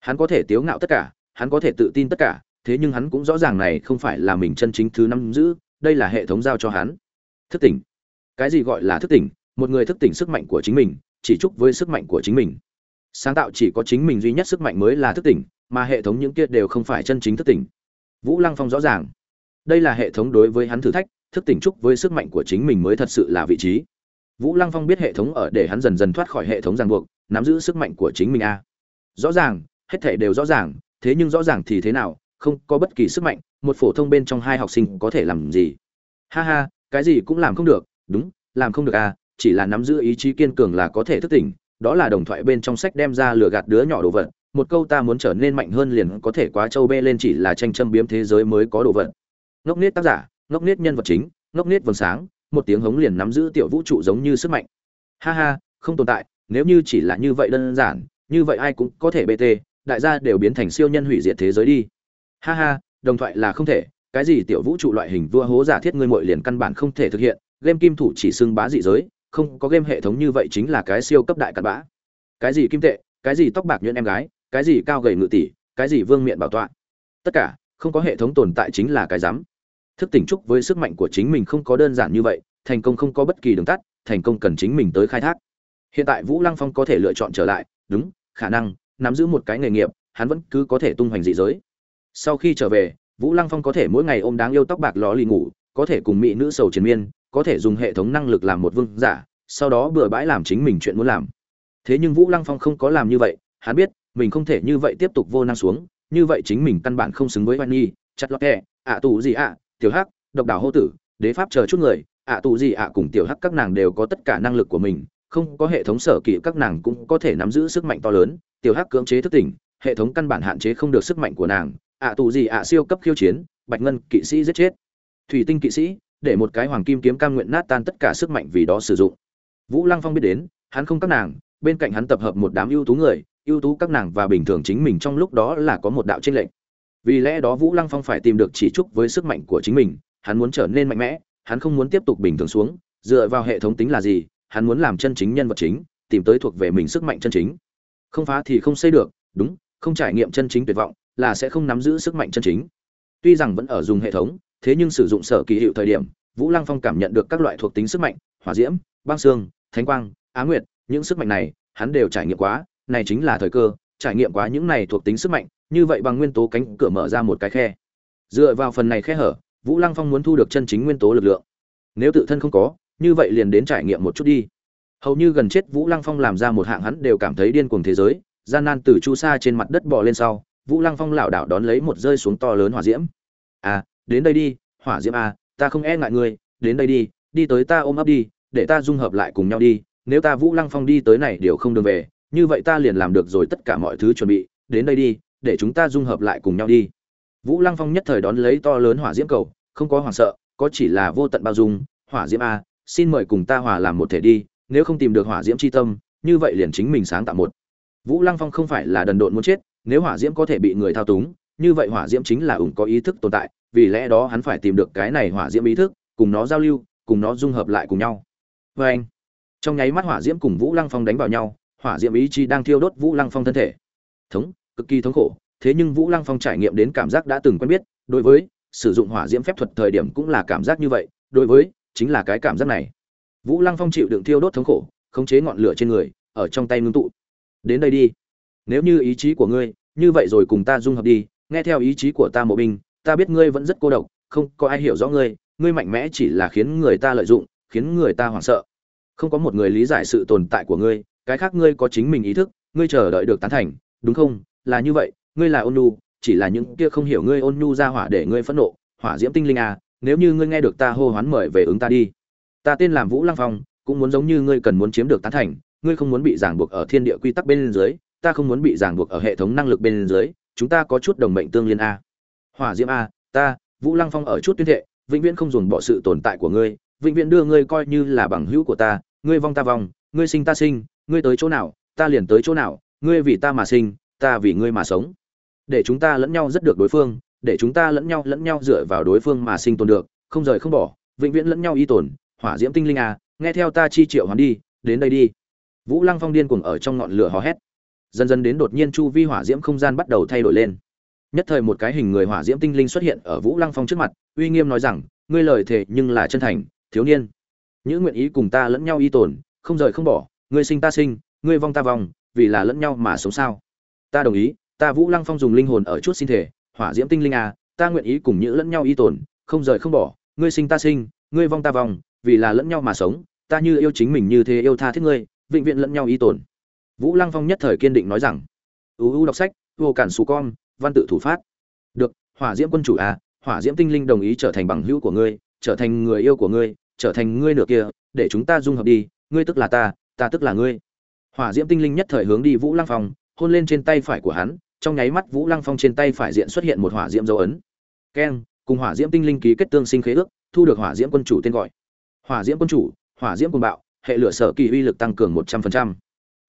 Hắn có thể tiếu ngạo tất cả, hắn có thể tự tin tất cả, thế nhưng hắn cũng rõ ràng này không phải là mình chân chính thứ nắm giữ, đây là hệ thống giao cho hắn. Thức tỉnh. Cái gì gọi là thức tỉnh? Một người thức tỉnh sức mạnh của chính mình, chỉ chúc với sức mạnh của chính mình. Sáng tạo chỉ có chính mình duy nhất sức mạnh mới là thức tỉnh, mà hệ thống những kia đều không phải chân chính thức tỉnh. Vũ lăng phong rõ ràng. Đây là hệ thống đối với hắn thử thách, thức tỉnh chúc với sức mạnh của chính mình mới thật sự là vị trí vũ lăng phong biết hệ thống ở để hắn dần dần thoát khỏi hệ thống ràng buộc, nắm giữ sức mạnh của chính mình a. Rõ ràng, hết thể đều rõ ràng, thế nhưng rõ ràng thì thế nào, không có bất kỳ sức mạnh, một phổ thông bên trong hai học sinh có thể làm gì. Ha ha, cái gì cũng làm không được, đúng, làm không được à chỉ là nắm giữ ý chí kiên cường là có thể thức tỉnh, đó là đồng thoại bên trong sách đem ra lừa gạt đứa nhỏ đồ vật, một câu ta muốn trở nên mạnh hơn liền có thể quá châu bê lên chỉ là tranh châm biếm thế giới mới có đồ vật. Ngốc nết tác giả, ngốc nết nhân vật chính, ngốc nết vầng sáng một tiếng hống liền nắm giữ tiểu vũ trụ giống như sức mạnh. Ha ha, không tồn tại, nếu như chỉ là như vậy đơn giản, như vậy ai cũng có thể bt đại gia đều biến thành siêu nhân hủy diệt thế giới đi. Ha ha, đồng thoại là không thể, cái gì tiểu vũ trụ loại hình vua hố giả thiết ngươi mội liền căn bản không thể thực hiện, game kim thủ chỉ xưng bá dị giới, không có game hệ thống như vậy chính là cái siêu cấp đại cặn bã. Cái gì kim tệ, cái gì tóc bạc nhuyễn em gái, cái gì cao gầy ngự tỷ, cái gì vương miện bảo tọa. Tất cả, không có hệ thống tồn tại chính là cái rắm thức tỉnh trúc với sức mạnh của chính mình không có đơn giản như vậy, thành công không có bất kỳ đường tắt, thành công cần chính mình tới khai thác. Hiện tại vũ lăng phong có thể lựa chọn trở lại, đúng, khả năng, nắm giữ một cái nghề nghiệp, hắn vẫn cứ có thể tung hoành dị giới. Sau khi trở về, vũ lăng phong có thể mỗi ngày ôm đáng yêu tóc bạc ló lì ngủ, có thể cùng mỹ nữ sầu triền miên, có thể dùng hệ thống năng lực làm một vương giả, sau đó bừa bãi làm chính mình chuyện muốn làm. Thế nhưng vũ lăng phong không có làm như vậy, hắn biết, mình không thể như vậy tiếp tục vô năng xuống, như vậy chính mình căn bản không xứng với oanh nhi, chặt lọt kẹ ạ tù gì ạ tiểu hắc, độc đảo hô tử, đế pháp chờ chút người, ạ tù gì ạ cùng tiểu hắc các nàng đều có tất cả năng lực của mình, không có hệ thống sở kỹ các nàng cũng có thể nắm giữ sức mạnh to lớn, tiểu hắc cưỡng chế thức tỉnh, hệ thống căn bản hạn chế không được sức mạnh của nàng, ạ tù gì ạ siêu cấp khiêu chiến, bạch ngân kỵ sĩ giết chết. Thủy tinh kỵ sĩ, để một cái hoàng kim kiếm cam nguyện nát tan tất cả sức mạnh vì đó sử dụng. Vũ lăng phong biết đến, hắn không các nàng, bên cạnh hắn tập hợp một đám ưu tú người, ưu tú các nàng và bình thường chính mình trong lúc đó là có một đạo tranh lệch vì lẽ đó vũ lăng phong phải tìm được chỉ trúc với sức mạnh của chính mình, hắn muốn trở nên mạnh mẽ, hắn không muốn tiếp tục bình thường xuống, dựa vào hệ thống tính là gì, hắn muốn làm chân chính nhân vật chính, tìm tới thuộc về mình sức mạnh chân chính. Không phá thì không xây được, đúng, không trải nghiệm chân chính tuyệt vọng là sẽ không nắm giữ sức mạnh chân chính. Tuy rằng vẫn ở dùng hệ thống, thế nhưng sử dụng sở kỳ hiệu thời điểm, vũ lăng phong cảm nhận được các loại thuộc tính sức mạnh, hỏa diễm, băng xương, thánh quang á nguyệt, những sức mạnh này, hắn đều trải nghiệm quá, này chính là thời cơ trải nghiệm quá những này thuộc tính sức mạnh, như vậy bằng nguyên tố cánh cửa mở ra một cái khe. Dựa vào phần này khe hở, vũ lăng phong muốn thu được chân chính nguyên tố lực lượng. Nếu tự thân không có, như vậy liền đến trải nghiệm một chút đi. Hầu như gần chết vũ lăng phong làm ra một hạng hắn đều cảm thấy điên cuồng thế giới, gian nan từ chu sa trên mặt đất bò lên sau, vũ lăng phong lảo đảo đón lấy một rơi xuống to lớn hỏa diễm. À đến đây đi, hỏa diễm à ta không e ngại ngươi, đến đây đi đi tới ta ôm ấp đi, để ta dung hợp lại cùng nhau đi, nếu ta vũ lăng phong đi tới này đều không đường về như vậy ta liền làm được rồi tất cả mọi thứ chuẩn bị, đến đây đi, để chúng ta dung hợp lại cùng nhau đi. Vũ lăng phong nhất thời đón lấy to lớn hỏa diễm cầu, không có hoảng sợ, có chỉ là vô tận bao dung, hỏa diễm a, xin mời cùng ta hòa làm một thể đi, nếu không tìm được hỏa diễm c h i tâm, như vậy liền chính mình sáng tạo một. Vũ lăng phong không phải là đần độn muốn chết, nếu hỏa diễm có thể bị người thao túng, như vậy hỏa diễm chính là ủng có ý thức tồn tại, vì lẽ đó hắn phải tìm được cái này hỏa diễm ý thức, cùng nó giao lưu, cùng nó dung hợp lại cùng nhau. Vê anh trong nháy mắt hỏa diễm cùng vũ lăng phong đánh vào nhau hỏa diễm ý chí đang thiêu đốt vũ lăng phong thân thể. Thống, cực kỳ thống khổ, thế nhưng vũ lăng phong trải nghiệm đến cảm giác đã từng quen biết, đối với sử dụng hỏa diễm phép thuật thời điểm cũng là cảm giác như vậy, đối với chính là cái cảm giác này. Vũ lăng phong chịu đựng thiêu đốt thống khổ, khống chế ngọn lửa trên người, ở trong tay ngưng tụ. Đến đây đi. Nếu như ý chí của ngươi, như vậy rồi cùng ta dung hợp đi, nghe theo ý chí của ta mộ binh, ta biết ngươi vẫn rất cô độc, không có ai hiểu rõ ngươi ngươi mạnh mẽ chỉ là khiến người ta lợi dụng, khiến người ta hoảng sợ. Không có một người lý giải sự tồn tại của ngươi cái khác ngươi có chính mình ý thức, ngươi chờ đợi được tán thành, đúng không? Là như vậy, ngươi là ôn nhu, chỉ là những kia không hiểu ngươi ôn nhu ra hỏa để ngươi phẫn nộ, hỏa diễm tinh linh à nếu như ngươi nghe được ta hô hoán mời về ứng ta đi. Ta tên làm vũ lăng phong, cũng muốn giống như ngươi cần muốn chiếm được tán thành, ngươi không muốn bị ràng buộc ở thiên địa quy tắc bên dưới, ta không muốn bị ràng buộc ở hệ thống năng lực bên dưới, chúng ta có chút đồng mệnh tương liên a hỏa diễm a ta, vũ lăng phong ở chút tuyên thệ, vĩnh viễn không dùng bỏ sự tồn tại của ngươi, vĩnh viễn đưa ngươi coi như là bằng hữu của ta, ngươi vong ta vong, ngươi sinh ta sinh ngươi tới chỗ nào, ta liền tới chỗ nào, ngươi vì ta mà sinh, ta vì ngươi mà sống. Để chúng ta lẫn nhau rất được đối phương, để chúng ta lẫn nhau lẫn nhau dựa vào đối phương mà sinh tồn được, không rời không bỏ, vĩnh viễn lẫn nhau y tồn, hỏa diễm tinh linh à nghe theo ta chi triệu hoán đi, đến đây đi. Vũ lăng phong điên cuồng ở trong ngọn lửa hò hét. Dần dần đến đột nhiên chu vi hỏa diễm không gian bắt đầu thay đổi lên. Nhất thời một cái hình người hỏa diễm tinh linh xuất hiện ở vũ lăng phong trước mặt, uy nghiêm nói rằng, ngươi lời thề nhưng là chân thành, thiếu niên. Những nguyện ý cùng ta lẫn nhau y tồn, không rời không bỏ ngươi sinh ta sinh, ngươi vong ta vong, vì là lẫn nhau mà sống sao? Ta đồng ý, ta vũ lăng phong dùng linh hồn ở chút sinh thể, hỏa diễm tinh linh à ta nguyện ý cùng nhữ lẫn nhau y tồn, không rời không bỏ, ngươi sinh ta sinh, ngươi vong ta vong, vì là lẫn nhau mà sống, ta như yêu chính mình như thế yêu tha thiết ngươi, vĩnh viễn lẫn nhau y tồn. Vũ lăng phong nhất thời kiên định nói rằng uu đọc sách, vô cản xù con, văn tự thủ phát. Được, hỏa diễm quân chủ à hỏa diễm tinh linh đồng ý trở thành bằng hữu của ngươi, trở thành người yêu của ngươi, trở thành ngươi nửa kia, để chúng ta dung hợp đi, ngươi tức là ta ta tức là ngươi. Hỏa diễm tinh linh nhất thời hướng đi vũ lăng phong, hôn lên trên tay phải của hắn, trong nháy mắt vũ lăng phong trên tay phải diện xuất hiện một hỏa diễm dấu ấn. Keng, cùng hỏa diễm tinh linh ký kết tương sinh khế ước, thu được hỏa diễm quân chủ tên gọi. Hỏa diễm quân chủ, hỏa diễm quân bạo, hệ lửa sở kỳ uy lực tăng cường một trăm linh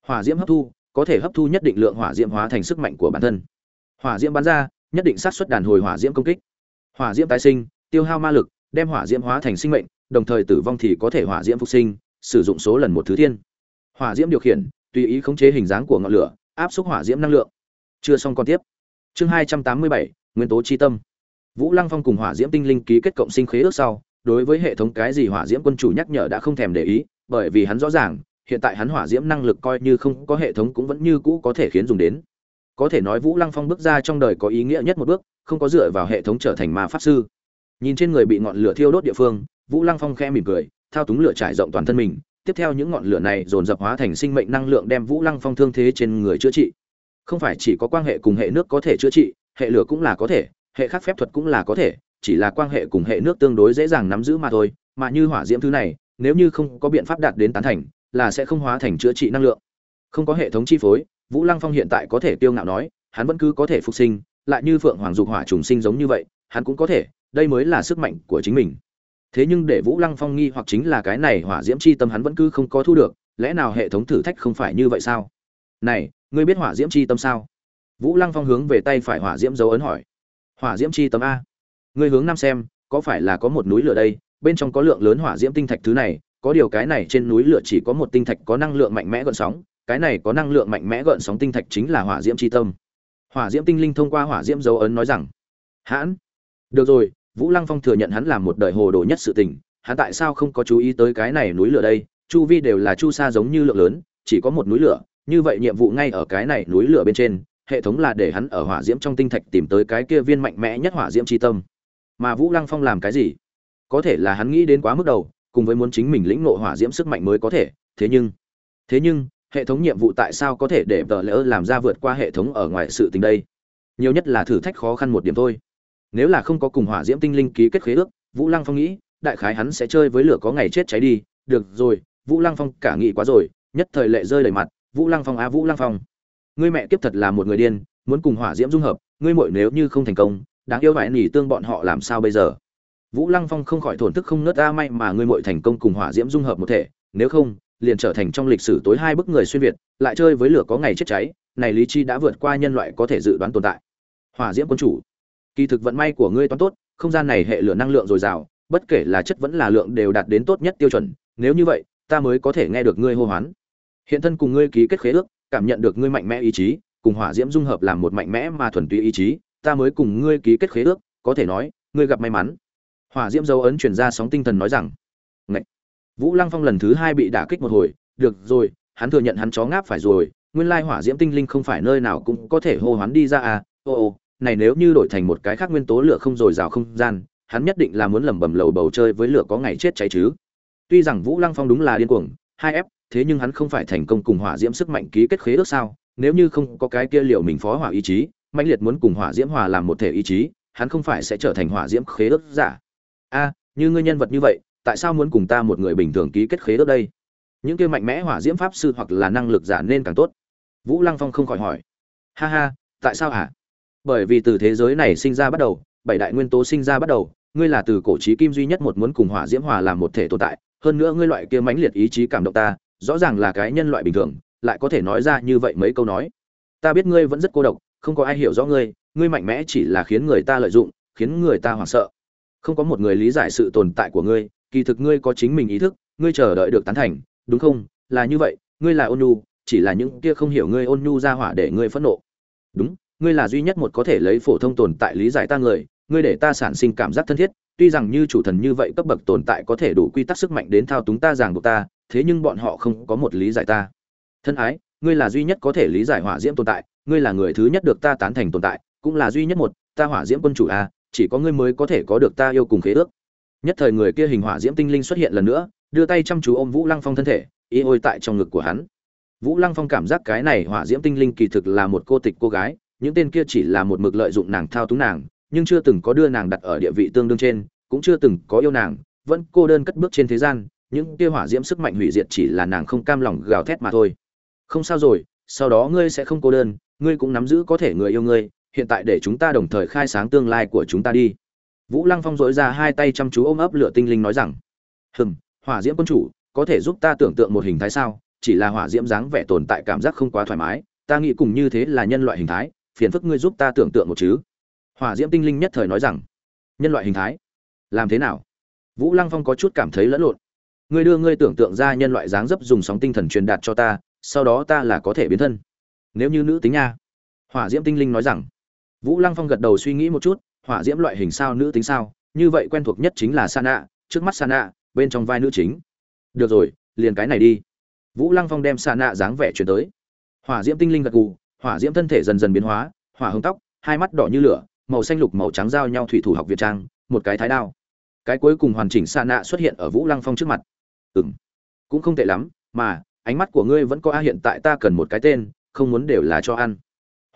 hỏa diễm hấp thu, có thể hấp thu nhất định lượng hỏa diễm hóa thành sức mạnh của bản thân. Hỏa diễm bắn ra, nhất định sát xuất đàn hồi hỏa diễm công kích. Hỏa diễm tái sinh, tiêu hao ma lực, đem hỏa diễm hóa thành sinh mệnh, đồng thời tử vong thì có thể hỏa diễm phục sinh, sử dụng số lần một thứ thiên hỏa diễm điều khiển, tùy ý khống chế hình dáng của ngọn lửa, áp suất hỏa diễm năng lượng. Chưa xong còn tiếp. Chương hai trăm tám mươi bảy, nguyên tố chi tâm. Vũ lăng phong cùng hỏa diễm tinh linh ký kết cộng sinh khế ước sau, đối với hệ thống cái gì hỏa diễm quân chủ nhắc nhở đã không thèm để ý, bởi vì hắn rõ ràng, hiện tại hắn hỏa diễm năng lực coi như không có hệ thống cũng vẫn như cũ có thể khiến dùng đến. Có thể nói vũ lăng phong bước ra trong đời có ý nghĩa nhất một bước, không có dựa vào hệ thống trở thành ma pháp sư. Nhìn trên người bị ngọn lửa thiêu đốt địa phương, vũ lăng phong khẽ mỉm cười, thao túng lửa trải rộng toàn thân mình tiếp theo những ngọn lửa này dồn dập hóa thành sinh mệnh năng lượng đem vũ lăng phong thương thế trên người chữa trị. Không phải chỉ có quan hệ cùng hệ nước có thể chữa trị, hệ lửa cũng là có thể, hệ khác phép thuật cũng là có thể, chỉ là quan hệ cùng hệ nước tương đối dễ dàng nắm giữ mà thôi, mà như hỏa diễm thứ này, nếu như không có biện pháp đạt đến tán thành, là sẽ không hóa thành chữa trị năng lượng. Không có hệ thống chi phối, vũ lăng phong hiện tại có thể tiêu ngạo nói, hắn vẫn cứ có thể phục sinh, lại như phượng hoàng dục hỏa trùng sinh giống như vậy, hắn cũng có thể, đây mới là sức mạnh của chính mình thế nhưng để vũ lăng phong nghi hoặc chính là cái này hỏa diễm chi tâm hắn vẫn cứ không có thu được, lẽ nào hệ thống thử thách không phải như vậy sao? Này, ngươi biết hỏa diễm chi tâm sao? Vũ lăng phong hướng về tay phải hỏa diễm dấu ấn hỏi. Hỏa diễm chi tâm a. Ngươi hướng năm xem, có phải là có một núi lửa đây? Bên trong có lượng lớn hỏa diễm tinh thạch thứ này, có điều cái này trên núi lửa chỉ có một tinh thạch có năng lượng mạnh mẽ gợn sóng, cái này có năng lượng mạnh mẽ gợn sóng tinh thạch chính là hỏa diễm chi tâm. Hỏa diễm tinh linh thông qua hỏa diễm dấu ấn nói rằng, hãn, được rồi vũ lăng phong thừa nhận hắn làm một đời hồ đồ nhất sự tình, hắn tại sao không có chú ý tới cái này núi lửa đây? Chu vi đều là chu sa giống như lượng lớn, chỉ có một núi lửa, như vậy nhiệm vụ ngay ở cái này núi lửa bên trên, hệ thống là để hắn ở hỏa diễm trong tinh thạch tìm tới cái kia viên mạnh mẽ nhất hỏa diễm chi tâm. Mà vũ lăng phong làm cái gì? Có thể là hắn nghĩ đến quá mức đầu, cùng với muốn chính mình lĩnh ngộ hỏa diễm sức mạnh mới có thể, thế nhưng thế nhưng, hệ thống nhiệm vụ tại sao có thể để tờ lỡ làm ra vượt qua hệ thống ở ngoài sự tình đây? Nhiều nhất là thử thách khó khăn một điểm thôi nếu là không có cùng hỏa diễm tinh linh ký kết khế ước, vũ lăng phong nghĩ, đại khái hắn sẽ chơi với lửa có ngày chết cháy đi. Được rồi, vũ lăng phong cả nghĩ quá rồi, nhất thời lệ rơi đầy mặt, vũ lăng phong á, vũ lăng phong. Ngươi mẹ kiếp thật là một người điên, muốn cùng hỏa diễm dung hợp, ngươi muội nếu như không thành công, đáng yêu vải nỉ tương bọn họ làm sao bây giờ? Vũ lăng phong không khỏi thổn thức không nớt ra may mà ngươi muội thành công cùng hỏa diễm dung hợp một thể, nếu không, liền trở thành trong lịch sử tối hai bức người xuyên việt, lại chơi với lửa có ngày chết cháy, này lý chi đã vượt qua nhân loại có thể dự đoán tồn tại. Hỏa diễm quân chủ kỳ thực vận may của ngươi toán tốt, không gian này hệ lửa năng lượng dồi dào, bất kể là chất vẫn là lượng đều đạt đến tốt nhất tiêu chuẩn, nếu như vậy, ta mới có thể nghe được ngươi hô hoán. Hiện thân cùng ngươi ký kết khế ước, cảm nhận được ngươi mạnh mẽ ý chí, cùng hỏa diễm dung hợp làm một mạnh mẽ mà thuần túy ý chí, ta mới cùng ngươi ký kết khế ước, có thể nói, ngươi gặp may mắn. Hỏa diễm dấu ấn truyền ra sóng tinh thần nói rằng, Ngậy! vũ lăng phong lần thứ hai bị đả kích một hồi, được rồi, hắn thừa nhận hắn chó ngáp phải rồi, nguyên lai hỏa diễm tinh linh không phải nơi nào cũng có thể hô hoán đi ra à ô ô này nếu như đổi thành một cái khác nguyên tố lửa không dồi dào không gian, hắn nhất định là muốn lẩm bẩm lầu bầu chơi với lửa có ngày chết cháy chứ. Tuy rằng vũ lăng phong đúng là điên cuồng, hai ép, thế nhưng hắn không phải thành công cùng hỏa diễm sức mạnh ký kết khế ước sao? Nếu như không có cái kia liệu mình phó hỏa ý chí mạnh liệt muốn cùng hỏa diễm hòa làm một thể ý chí, hắn không phải sẽ trở thành hỏa diễm khế ước giả. A, như ngươi nhân vật như vậy, tại sao muốn cùng ta một người bình thường ký kết khế ước đây? Những kia mạnh mẽ hỏa diễm pháp sư hoặc là năng lực giả nên càng tốt. Vũ lăng phong không khỏi hỏi. Ha ha, tại sao hả? Bởi vì từ thế giới này sinh ra bắt đầu, bảy đại nguyên tố sinh ra bắt đầu, ngươi là từ cổ trí kim duy nhất một muốn cùng hỏa diễm hòa làm một thể tồn tại, hơn nữa ngươi loại kia mãnh liệt ý chí cảm động ta, rõ ràng là cái nhân loại bình thường, lại có thể nói ra như vậy mấy câu nói. Ta biết ngươi vẫn rất cô độc, không có ai hiểu rõ ngươi ngươi mạnh mẽ chỉ là khiến người ta lợi dụng, khiến người ta hoảng sợ. Không có một người lý giải sự tồn tại của ngươi, kỳ thực ngươi có chính mình ý thức, ngươi chờ đợi được tán thành, đúng không? Là như vậy, ngươi là ôn nhu, chỉ là những kia không hiểu ngươi ôn nhu ra hỏa để ngươi phẫn nộ. Đúng ngươi là duy nhất một có thể lấy phổ thông tồn tại lý giải ta người ngươi để ta sản sinh cảm giác thân thiết tuy rằng như chủ thần như vậy cấp bậc tồn tại có thể đủ quy tắc sức mạnh đến thao túng ta ràng buộc ta thế nhưng bọn họ không có một lý giải ta. Thân ái ngươi là duy nhất có thể lý giải hỏa diễm tồn tại ngươi là người thứ nhất được ta tán thành tồn tại cũng là duy nhất một ta hỏa diễm quân chủ a à, chỉ có ngươi mới có thể có được ta yêu cùng khế ước. Nhất thời người kia hình hỏa diễm tinh linh xuất hiện lần nữa đưa tay chăm chú ôm vũ lăng phong thân thể y ôi tại trong ngực của hắn. Vũ lăng phong cảm giác cái này hỏa diễm tinh linh kỳ thực là một cô tịch cô gái những tên kia chỉ là một mực lợi dụng nàng thao túng nàng, nhưng chưa từng có đưa nàng đặt ở địa vị tương đương trên, cũng chưa từng có yêu nàng, vẫn cô đơn cất bước trên thế gian, những kia hỏa diễm sức mạnh hủy diệt chỉ là nàng không cam lòng gào thét mà thôi. Không sao rồi, sau đó ngươi sẽ không cô đơn, ngươi cũng nắm giữ có thể người yêu ngươi, hiện tại để chúng ta đồng thời khai sáng tương lai của chúng ta đi. Vũ lăng phong dỗi ra hai tay chăm chú ôm ấp lửa tinh linh nói rằng, hừm, hỏa diễm quân chủ, có thể giúp ta tưởng tượng một hình thái sao? Chỉ là hỏa diễm dáng vẻ tồn tại cảm giác không quá thoải mái, ta nghĩ cùng như thế là nhân loại hình thái phiền phức ngươi giúp ta tưởng tượng một chứ. Hỏa diễm tinh linh nhất thời nói rằng, nhân loại hình thái, làm thế nào? Vũ lăng phong có chút cảm thấy lẫn lộn. Ngươi đưa ngươi tưởng tượng ra nhân loại dáng dấp dùng sóng tinh thần truyền đạt cho ta, sau đó ta là có thể biến thân. Nếu như nữ tính nha. Hỏa diễm tinh linh nói rằng, vũ lăng phong gật đầu suy nghĩ một chút, hỏa diễm loại hình sao, nữ tính sao? Như vậy quen thuộc nhất chính là sa nạ trước mắt sa nạ bên trong vai nữ chính. Được rồi, liền cái này đi. Vũ lăng phong đem sa nạ dáng vẻ chuyển tới. Hỏa diễm tinh linh gật gù hỏa diễm thân thể dần dần biến hóa, hỏa hồng tóc, hai mắt đỏ như lửa, màu xanh lục màu trắng giao nhau thủy thủ học việt trang, một cái thái đao. Cái cuối cùng hoàn chỉnh xa nạ xuất hiện ở vũ lăng phong trước mặt. Ừng cũng không tệ lắm, mà, ánh mắt của ngươi vẫn có a hiện tại ta cần một cái tên, không muốn đều là cho ăn.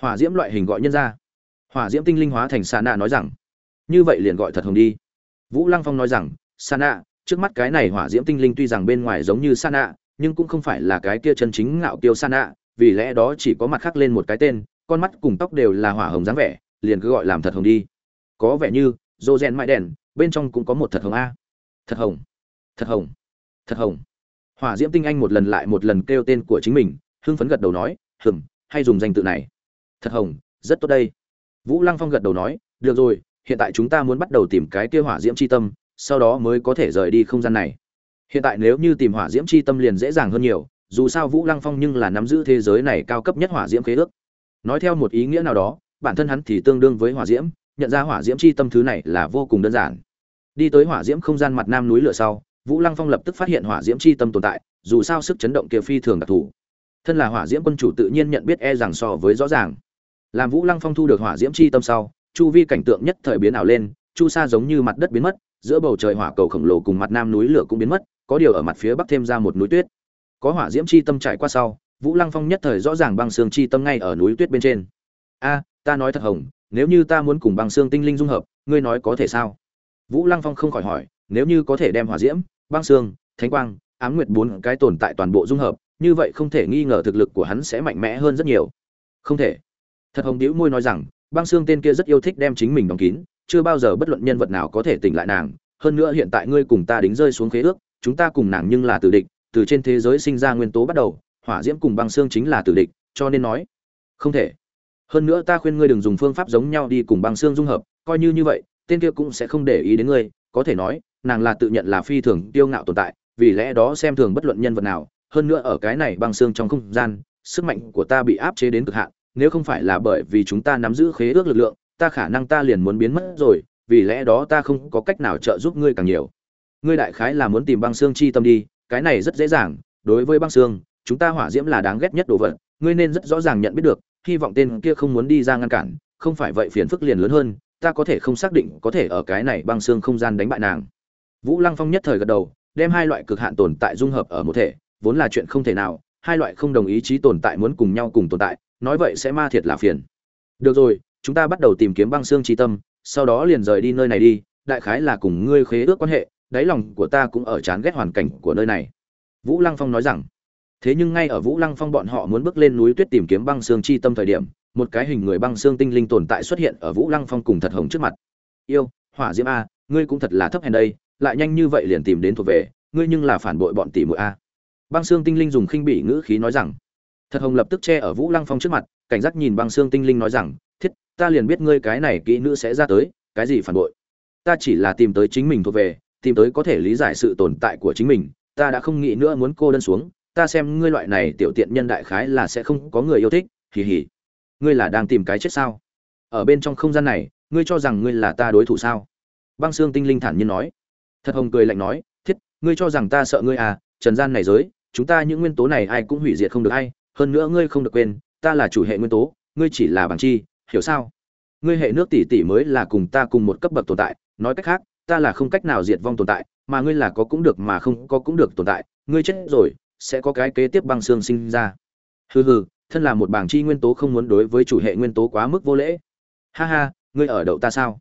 Hỏa diễm loại hình gọi nhân ra. Hỏa diễm tinh linh hóa thành xa nạ nói rằng, như vậy liền gọi thật hồng đi. Vũ lăng phong nói rằng, xa nạ, trước mắt cái này hỏa diễm tinh linh tuy rằng bên ngoài giống như xa nạ, nhưng cũng không phải là cái kia chân chính ngạo kiêu xa nạ vì lẽ đó chỉ có mặt khác lên một cái tên, con mắt cùng tóc đều là hỏa hồng dáng vẻ, liền cứ gọi làm thật hồng đi. Có vẻ như, dô rèn mãi đèn, bên trong cũng có một thật hồng a. Thật hồng. Thật hồng. Thật hồng. Hỏa diễm tinh anh một lần lại một lần kêu tên của chính mình, hưng phấn gật đầu nói, hừm, hay dùng danh tự này. Thật hồng, rất tốt đây. Vũ lăng phong gật đầu nói, được rồi, hiện tại chúng ta muốn bắt đầu tìm cái kia hỏa diễm c h i tâm, sau đó mới có thể rời đi không gian này. Hiện tại nếu như tìm hỏa diễm c h i tâm liền dễ dàng hơn nhiều dù sao vũ lăng phong nhưng là nắm giữ thế giới này cao cấp nhất hỏa diễm khế ước. Nói theo một ý nghĩa nào đó, bản thân hắn thì tương đương với hỏa diễm, nhận ra hỏa diễm c h i tâm thứ này là vô cùng đơn giản. Đi tới hỏa diễm không gian mặt nam núi lửa sau, vũ lăng phong lập tức phát hiện hỏa diễm c h i tâm tồn tại, dù sao sức chấn động kia phi thường đặc thù. Thân là hỏa diễm quân chủ tự nhiên nhận biết e rằng so với rõ ràng. Làm vũ lăng phong thu được hỏa diễm chi tâm sau, chu vi cảnh tượng nhất thời biến ảo lên, chu sa giống như mặt đất biến mất, giữa bầu trời hỏa cầu khổng lồ cùng mặt nam núi lửa cũng biến mất, có điều ở mặt phía bắc thêm ra một núi tuyết có hỏa diễm chi tâm trải qua sau, vũ lăng phong nhất thời rõ ràng băng xương chi tâm ngay ở núi tuyết bên trên. A, ta nói thật hồng, nếu như ta muốn cùng băng xương tinh linh dung hợp, ngươi nói có thể sao? Vũ lăng phong không khỏi hỏi, nếu như có thể đem hỏa diễm, băng xương, thánh quang, ám nguyệt bốn cái tồn tại toàn bộ dung hợp, như vậy không thể nghi ngờ thực lực của hắn sẽ mạnh mẽ hơn rất nhiều. Không thể. Thật hồng đĩu môi nói rằng, băng xương tên kia rất yêu thích đem chính mình đóng kín, chưa bao giờ bất luận nhân vật nào có thể tỉnh lại nàng. Hơn nữa hiện tại ngươi cùng ta đính rơi xuống khế ước, chúng ta cùng nàng nhưng là tử địch từ trên thế giới sinh ra nguyên tố bắt đầu, hỏa diễm cùng băng xương chính là tử địch, cho nên nói, không thể. Hơn nữa ta khuyên ngươi đừng dùng phương pháp giống nhau đi cùng băng xương dung hợp, coi như như vậy, tên kia cũng sẽ không để ý đến ngươi, có thể nói, nàng là tự nhận là phi thường tiêu ngạo tồn tại, vì lẽ đó xem thường bất luận nhân vật nào, hơn nữa ở cái này băng xương trong không gian, sức mạnh của ta bị áp chế đến cực hạn, nếu không phải là bởi vì chúng ta nắm giữ khế ước lực lượng, ta khả năng ta liền muốn biến mất rồi, vì lẽ đó ta không có cách nào trợ giúp ngươi càng nhiều. Ngươi đại khái là muốn tìm băng xương chi tâm đi cái này rất dễ dàng, đối với băng xương, chúng ta hỏa diễm là đáng ghét nhất đồ vật, ngươi nên rất rõ ràng nhận biết được, hy vọng tên kia không muốn đi ra ngăn cản, không phải vậy phiền phức liền lớn hơn, ta có thể không xác định có thể ở cái này băng xương không gian đánh bại nàng. Vũ lăng phong nhất thời gật đầu, đem hai loại cực hạn tồn tại dung hợp ở một thể, vốn là chuyện không thể nào, hai loại không đồng ý chí tồn tại muốn cùng nhau cùng tồn tại, nói vậy sẽ ma thiệt là phiền. Được rồi, chúng ta bắt đầu tìm kiếm băng xương tri tâm, sau đó liền rời đi nơi này đi, đại khái là cùng ngươi khế ước quan hệ đáy lòng của ta cũng ở chán ghét hoàn cảnh của nơi này. Vũ lăng phong nói rằng, thế nhưng ngay ở vũ lăng phong bọn họ muốn bước lên núi tuyết tìm kiếm băng xương chi tâm thời điểm, một cái hình người băng xương tinh linh tồn tại xuất hiện ở vũ lăng phong cùng thật hồng trước mặt. Yêu, hỏa diễm a, ngươi cũng thật là thấp hèn đây, lại nhanh như vậy liền tìm đến thuộc về, ngươi nhưng là phản bội bọn tỷ muội a. Băng xương tinh linh dùng khinh bỉ ngữ khí nói rằng, thật hồng lập tức che ở vũ lăng phong trước mặt, cảnh giác nhìn băng xương tinh linh nói rằng, thiết, ta liền biết ngươi cái này kỹ nữ sẽ ra tới, cái gì phản bội? Ta chỉ là tìm tới chính mình thuộc về tìm tới có thể lý giải sự tồn tại của chính mình, ta đã không nghĩ nữa muốn cô đơn xuống, ta xem ngươi loại này tiểu tiện nhân đại khái là sẽ không có người yêu thích, hì hì. Ngươi là đang tìm cái chết sao? Ở bên trong không gian này, ngươi cho rằng ngươi là ta đối thủ sao? Băng xương tinh linh thản nhiên nói. Thật hồng cười lạnh nói, thiết, ngươi cho rằng ta sợ ngươi à trần gian này giới, chúng ta những nguyên tố này ai cũng hủy diệt không được ai, hơn nữa ngươi không được quên, ta là chủ hệ nguyên tố, ngươi chỉ là bằng chi, hiểu sao? Ngươi hệ nước tỷ tỷ mới là cùng ta cùng một cấp bậc tồn tại, nói cách khác ta là không cách nào diệt vong tồn tại, mà ngươi là có cũng được mà không có cũng được tồn tại, ngươi chết rồi, sẽ có cái kế tiếp băng xương sinh ra. Hừ hừ, thân là một bảng chi nguyên tố không muốn đối với chủ hệ nguyên tố quá mức vô lễ. Ha ha, ngươi ở đậu ta sao?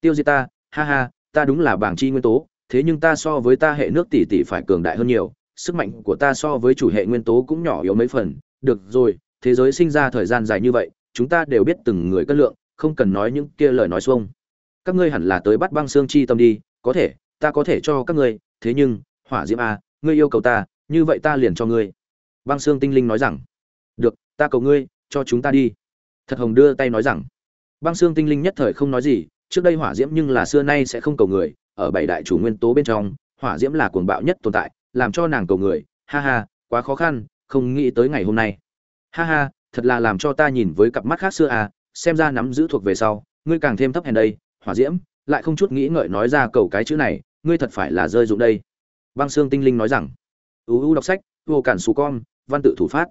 Tiêu diệt ta, ha ha, ta đúng là bảng chi nguyên tố, thế nhưng ta so với ta hệ nước tỷ tỷ phải cường đại hơn nhiều, sức mạnh của ta so với chủ hệ nguyên tố cũng nhỏ yếu mấy phần. Được rồi, thế giới sinh ra thời gian dài như vậy, chúng ta đều biết từng người cân lượng, không cần nói những kia lời nói xuông các ngươi hẳn là tới bắt băng xương chi tâm đi, có thể, ta có thể cho các ngươi, thế nhưng, hỏa diễm a ngươi yêu cầu ta, như vậy ta liền cho ngươi. Băng xương tinh linh nói rằng. Được, ta cầu ngươi, cho chúng ta đi. Thật hồng đưa tay nói rằng. Băng xương tinh linh nhất thời không nói gì, trước đây hỏa diễm nhưng là xưa nay sẽ không cầu người, ở bảy đại chủ nguyên tố bên trong, hỏa diễm là cuồng bạo nhất tồn tại, làm cho nàng cầu người. Ha ha, quá khó khăn, không nghĩ tới ngày hôm nay. Ha ha, thật là làm cho ta nhìn với cặp mắt khác xưa à xem ra nắm giữ thuộc về sau, ngươi càng thêm thấp hèn đây hỏa diễm, lại không chút nghĩ ngợi nói ra cầu cái chữ này, ngươi thật phải là rơi dụng đây. Băng xương tinh linh nói rằng uu đọc sách, vô cản xù con, văn tự thủ phát.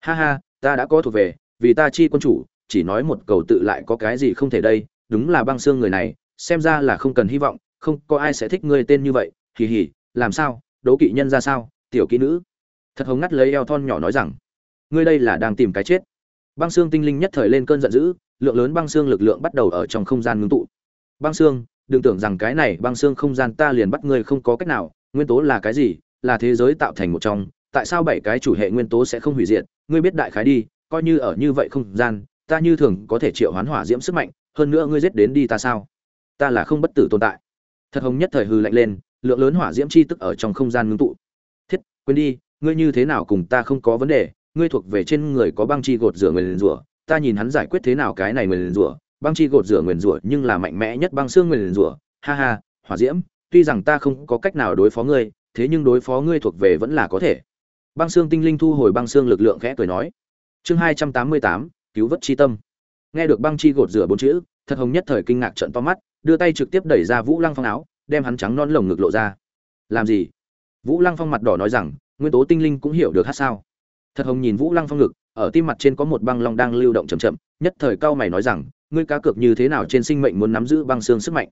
Ha ha, ta đã có thuộc về, vì ta chi quân chủ, chỉ nói một cầu tự lại có cái gì không thể đây, đúng là băng xương người này, xem ra là không cần hy vọng, không có ai sẽ thích ngươi tên như vậy, hì hì, làm sao, đố kỵ nhân ra sao, tiểu kỹ nữ. Thật hồng ngắt lấy eo thon nhỏ nói rằng, ngươi đây là đang tìm cái chết. Băng xương tinh linh nhất thời lên cơn giận dữ, lượng lớn băng xương lực lượng bắt đầu ở trong không gian ngưng tụ băng xương đừng tưởng rằng cái này băng xương không gian ta liền bắt ngươi không có cách nào, nguyên tố là cái gì? Là thế giới tạo thành một trong. Tại sao bảy cái chủ hệ nguyên tố sẽ không hủy diệt? Ngươi biết đại khái đi, coi như ở như vậy không gian, ta như thường có thể triệu hoán hỏa diễm sức mạnh, hơn nữa ngươi giết đến đi ta sao? Ta là không bất tử tồn tại. Thật hồng nhất thời hư lạnh lên, lượng lớn hỏa diễm chi tức ở trong không gian ngưng tụ. Thiết, quên đi, ngươi như thế nào cùng ta không có vấn đề, ngươi thuộc về trên người có băng chi gột rửa người liền rủa, ta nhìn hắn giải quyết thế nào cái này người liền rủa băng chi gột rửa nguyền rủa nhưng là mạnh mẽ nhất băng xương nguyền rủa. Ha ha, hỏa diễm, tuy rằng ta không có cách nào đối phó ngươi, thế nhưng đối phó ngươi thuộc về vẫn là có thể. Băng xương tinh linh thu hồi băng xương lực lượng khẽ cười nói. Chương hai trăm tám mươi tám, cứu vớt chi tâm. Nghe được băng chi gột rửa bốn chữ, thật hồng nhất thời kinh ngạc trận to mắt, đưa tay trực tiếp đẩy ra vũ lăng phong áo, đem hắn trắng non lồng ngực lộ ra. Làm gì? Vũ lăng phong mặt đỏ nói rằng, nguyên tố tinh linh cũng hiểu được hát sao. Thật hồng nhìn vũ lăng phong ngực, ở tim mặt trên có một băng long đang lưu động chậm chậm, nhất thời cao mày nói rằng ngươi cá cược như thế nào trên sinh mệnh muốn nắm giữ băng xương sức mạnh?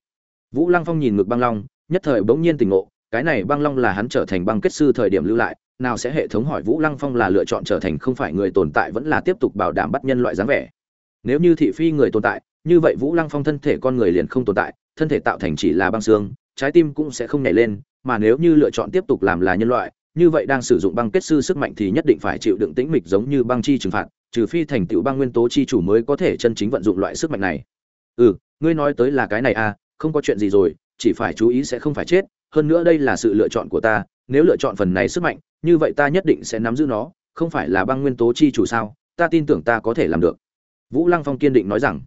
Vũ lăng phong nhìn ngực băng long, nhất thời bỗng nhiên tỉnh ngộ, cái này băng long là hắn trở thành băng kết sư thời điểm lưu lại, nào sẽ hệ thống hỏi vũ lăng phong là lựa chọn trở thành không phải người tồn tại vẫn là tiếp tục bảo đảm bắt nhân loại dáng vẻ. Nếu như thị phi người tồn tại, như vậy vũ lăng phong thân thể con người liền không tồn tại, thân thể tạo thành chỉ là băng xương, trái tim cũng sẽ không nhảy lên, mà nếu như lựa chọn tiếp tục làm là nhân loại, như vậy đang sử dụng băng kết sư sức mạnh thì nhất định phải chịu đựng tĩnh mịch giống như băng chi trừng phạt trừ phi thành tựu băng nguyên tố chi chủ mới có thể chân chính vận dụng loại sức mạnh này. Ừ ngươi nói tới là cái này à không có chuyện gì rồi, chỉ phải chú ý sẽ không phải chết, hơn nữa đây là sự lựa chọn của ta, nếu lựa chọn phần này sức mạnh, như vậy ta nhất định sẽ nắm giữ nó, không phải là băng nguyên tố chi chủ sao? Ta tin tưởng ta có thể làm được. Vũ lăng phong kiên định nói rằng.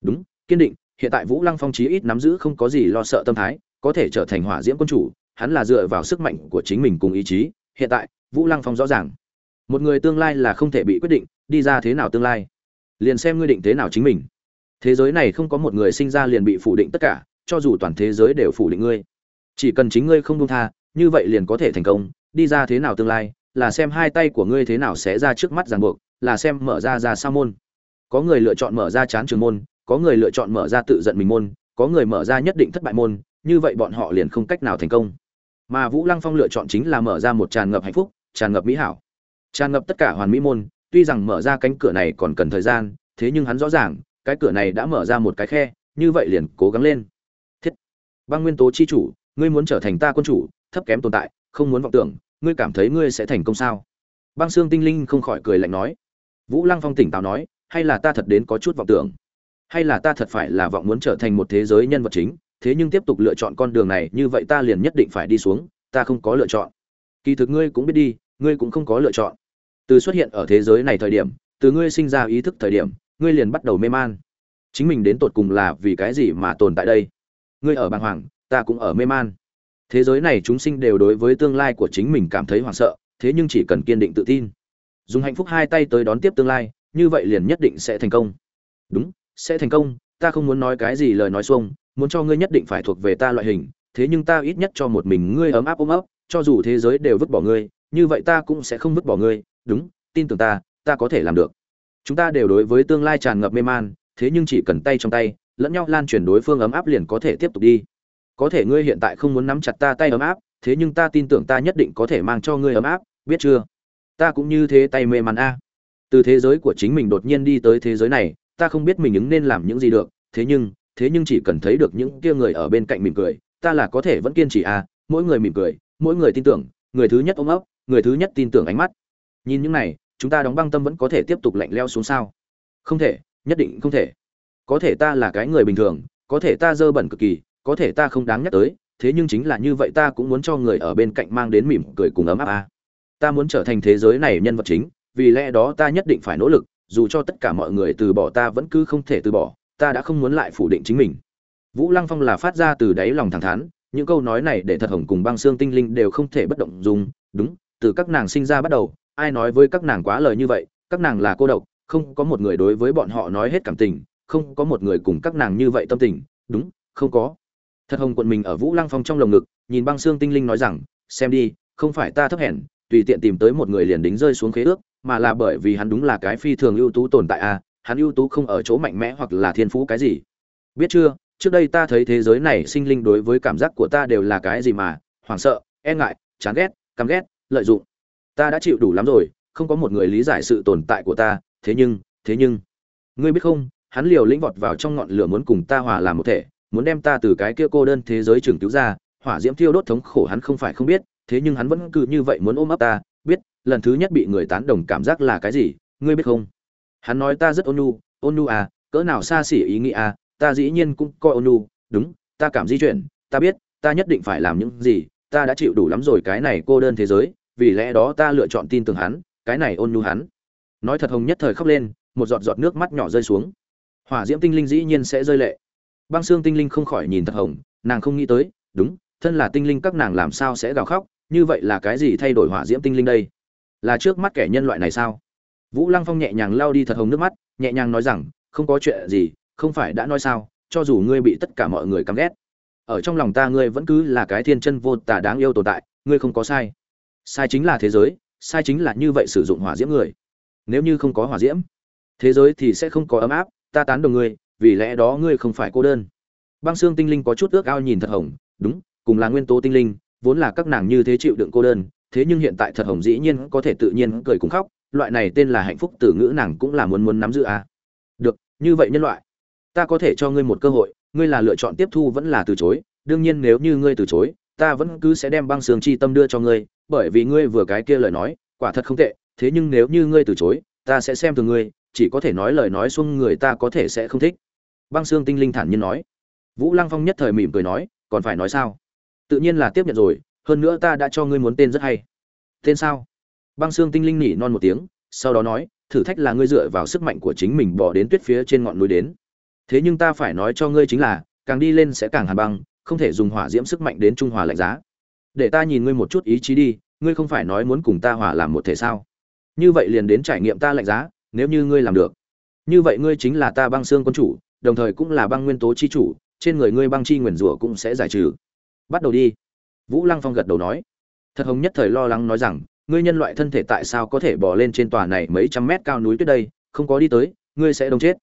Đúng, kiên định, hiện tại vũ lăng phong chí ít nắm giữ không có gì lo sợ tâm thái, có thể trở thành hỏa diễm quân chủ, hắn là dựa vào sức mạnh của chính mình cùng ý chí, hiện tại, vũ lăng phong rõ ràng. Một người tương lai là không thể bị quyết định đi ra thế nào tương lai? Liền xem ngươi định thế nào chính mình. Thế giới này không có một người sinh ra liền bị phủ định tất cả, cho dù toàn thế giới đều phủ định ngươi. Chỉ cần chính ngươi không buông tha, như vậy liền có thể thành công, đi ra thế nào tương lai, là xem hai tay của ngươi thế nào sẽ ra trước mắt ràng buộc, là xem mở ra ra sa môn. Có người lựa chọn mở ra chán trường môn, có người lựa chọn mở ra tự giận mình môn, có người mở ra nhất định thất bại môn, như vậy bọn họ liền không cách nào thành công. Mà vũ lăng phong lựa chọn chính là mở ra một tràn ngập hạnh phúc, tràn ngập mỹ hảo. Tràn ngập tất cả hoàn mỹ môn tuy rằng mở ra cánh cửa này còn cần thời gian, thế nhưng hắn rõ ràng, cái cửa này đã mở ra một cái khe, như vậy liền cố gắng lên. Thiết. Băng nguyên tố chi chủ, ngươi muốn trở thành ta quân chủ, thấp kém tồn tại, không muốn vọng tưởng, ngươi cảm thấy ngươi sẽ thành công sao? Băng xương tinh linh không khỏi cười lạnh nói. Vũ lăng phong tỉnh táo nói, hay là ta thật đến có chút vọng tưởng? Hay là ta thật phải là vọng muốn trở thành một thế giới nhân vật chính, thế nhưng tiếp tục lựa chọn con đường này, như vậy ta liền nhất định phải đi xuống, ta không có lựa chọn. Kỳ thực ngươi cũng biết đi, ngươi cũng không có lựa chọn từ xuất hiện ở thế giới này thời điểm, từ ngươi sinh ra ý thức thời điểm, ngươi liền bắt đầu mê man. Chính mình đến tột cùng là vì cái gì mà tồn tại đây? Ngươi ở bàng hoàng, ta cũng ở mê man. Thế giới này chúng sinh đều đối với tương lai của chính mình cảm thấy hoảng sợ, thế nhưng chỉ cần kiên định tự tin. Dùng hạnh phúc hai tay tới đón tiếp tương lai, như vậy liền nhất định sẽ thành công. Đúng, sẽ thành công, ta không muốn nói cái gì lời nói xuông, muốn cho ngươi nhất định phải thuộc về ta loại hình, thế nhưng ta ít nhất cho một mình ngươi ấm áp ôm ấp, cho dù thế giới đều vứt bỏ ngươi, như vậy ta cũng sẽ không vứt bỏ ngươi đúng, tin tưởng ta ta có thể làm được. Chúng ta đều đối với tương lai tràn ngập mê man, thế nhưng chỉ cần tay trong tay, lẫn nhau lan truyền đối phương ấm áp liền có thể tiếp tục đi. Có thể ngươi hiện tại không muốn nắm chặt ta tay ấm áp, thế nhưng ta tin tưởng ta nhất định có thể mang cho ngươi ấm áp, biết chưa? Ta cũng như thế tay mê man a. Từ thế giới của chính mình đột nhiên đi tới thế giới này, ta không biết mình ứng nên làm những gì được, thế nhưng thế nhưng chỉ cần thấy được những kia người ở bên cạnh mỉm cười, ta là có thể vẫn kiên trì a, mỗi người mỉm cười, mỗi người tin tưởng, người thứ nhất ôm ấp, người thứ nhất tin tưởng ánh mắt nhìn những này, chúng ta đóng băng tâm vẫn có thể tiếp tục lạnh leo xuống sao? Không thể, nhất định không thể. Có thể ta là cái người bình thường, có thể ta dơ bẩn cực kỳ, có thể ta không đáng nhắc tới, thế nhưng chính là như vậy ta cũng muốn cho người ở bên cạnh mang đến mỉm cười cùng ấm áp a. Ta muốn trở thành thế giới này nhân vật chính, vì lẽ đó ta nhất định phải nỗ lực, dù cho tất cả mọi người từ bỏ ta vẫn cứ không thể từ bỏ, ta đã không muốn lại phủ định chính mình. Vũ lăng phong là phát ra từ đáy lòng thẳng thắn, những câu nói này để thật hồng cùng băng xương tinh linh đều không thể bất động dùng. Đúng, từ các nàng sinh ra bắt đầu ai nói với các nàng quá lời như vậy các nàng là cô độc không có một người đối với bọn họ nói hết cảm tình không có một người cùng các nàng như vậy tâm tình. Đúng không có. Thật hồng quận mình ở vũ lăng phong trong lồng ngực nhìn băng xương tinh linh nói rằng xem đi không phải ta thấp hèn tùy tiện tìm tới một người liền đính rơi xuống khế ước mà là bởi vì hắn đúng là cái phi thường ưu tú tồn tại a à, hắn ưu tú không ở chỗ mạnh mẽ hoặc là thiên phú cái gì. Biết chưa trước đây ta thấy thế giới này sinh linh đối với cảm giác của ta đều là cái gì mà hoảng sợ e ngại chán ghét căm ghét lợi dụng ta đã chịu đủ lắm rồi, không có một người lý giải sự tồn tại của ta, thế nhưng thế nhưng. Ngươi biết không, hắn liều lĩnh vọt vào trong ngọn lửa muốn cùng ta hòa làm một thể, muốn đem ta từ cái kia cô đơn thế giới trường cứu ra, hỏa diễm thiêu đốt thống khổ hắn không phải không biết, thế nhưng hắn vẫn cứ như vậy muốn ôm ấp ta, biết, lần thứ nhất bị người tán đồng cảm giác là cái gì, ngươi biết không? Hắn nói ta rất ôn nhu ôn nhu à cỡ nào xa xỉ ý nghĩa à ta dĩ nhiên cũng coi ôn nhu, đúng, ta cảm di chuyển, ta biết, ta nhất định phải làm những gì, ta đã chịu đủ lắm rồi cái này cô đơn thế giới vì lẽ đó ta lựa chọn tin tưởng hắn, cái này ôn nhu hắn. Nói thật hồng nhất thời khóc lên, một giọt giọt nước mắt nhỏ rơi xuống. Hỏa diễm tinh linh dĩ nhiên sẽ rơi lệ. Băng xương tinh linh không khỏi nhìn thật hồng, nàng không nghĩ tới, đúng, thân là tinh linh các nàng làm sao sẽ gào khóc, như vậy là cái gì thay đổi hỏa diễm tinh linh đây? Là trước mắt kẻ nhân loại này sao? Vũ lăng phong nhẹ nhàng lao đi thật hồng nước mắt, nhẹ nhàng nói rằng, không có chuyện gì, không phải đã nói sao, cho dù ngươi bị tất cả mọi người căm ghét, ở trong lòng ta ngươi vẫn cứ là cái thiên chân vô tả đáng yêu tồn tại, ngươi không có sai sai chính là thế giới, sai chính là như vậy sử dụng hỏa diễm người nếu như không có hỏa diễm, thế giới thì sẽ không có ấm áp, ta tán đồng ngươi, vì lẽ đó ngươi không phải cô đơn băng xương tinh linh có chút ước ao nhìn thật hồng, đúng, cùng là nguyên tố tinh linh, vốn là các nàng như thế chịu đựng cô đơn, thế nhưng hiện tại thật hồng dĩ nhiên có thể tự nhiên cười cùng khóc, loại này tên là hạnh phúc từ ngữ nàng cũng là muốn muốn nắm giữ à. được, như vậy nhân loại, ta có thể cho ngươi một cơ hội, ngươi là lựa chọn tiếp thu vẫn là từ chối, đương nhiên nếu như ngươi từ chối ta vẫn cứ sẽ đem băng sương chi tâm đưa cho ngươi, bởi vì ngươi vừa cái kia lời nói, quả thật không tệ, thế nhưng nếu như ngươi từ chối, ta sẽ xem từ ngươi, chỉ có thể nói lời nói xuông người ta có thể sẽ không thích. Băng xương tinh linh thản nhiên nói. Vũ lăng phong nhất thời mỉm cười nói, còn phải nói sao? Tự nhiên là tiếp nhận rồi, hơn nữa ta đã cho ngươi muốn tên rất hay. Tên sao? Băng xương tinh linh nỉ non một tiếng, sau đó nói, thử thách là ngươi dựa vào sức mạnh của chính mình bỏ đến tuyết phía trên ngọn núi đến. Thế nhưng ta phải nói cho ngươi chính là, càng đi lên sẽ càng hàn băng không thể dùng hỏa diễm sức mạnh đến trung hòa lạnh giá. Để ta nhìn ngươi một chút ý chí đi, ngươi không phải nói muốn cùng ta hòa làm một thể sao? Như vậy liền đến trải nghiệm ta lạnh giá, nếu như ngươi làm được. Như vậy ngươi chính là ta băng xương quân chủ, đồng thời cũng là băng nguyên tố chi chủ, trên người ngươi băng chi nguyền rủa cũng sẽ giải trừ. Bắt đầu đi. Vũ lăng phong gật đầu nói. Thật hồng nhất thời lo lắng nói rằng, ngươi nhân loại thân thể tại sao có thể bỏ lên trên tòa này mấy trăm mét cao núi tuyết đây, không có đi tới, ngươi sẽ đông chết.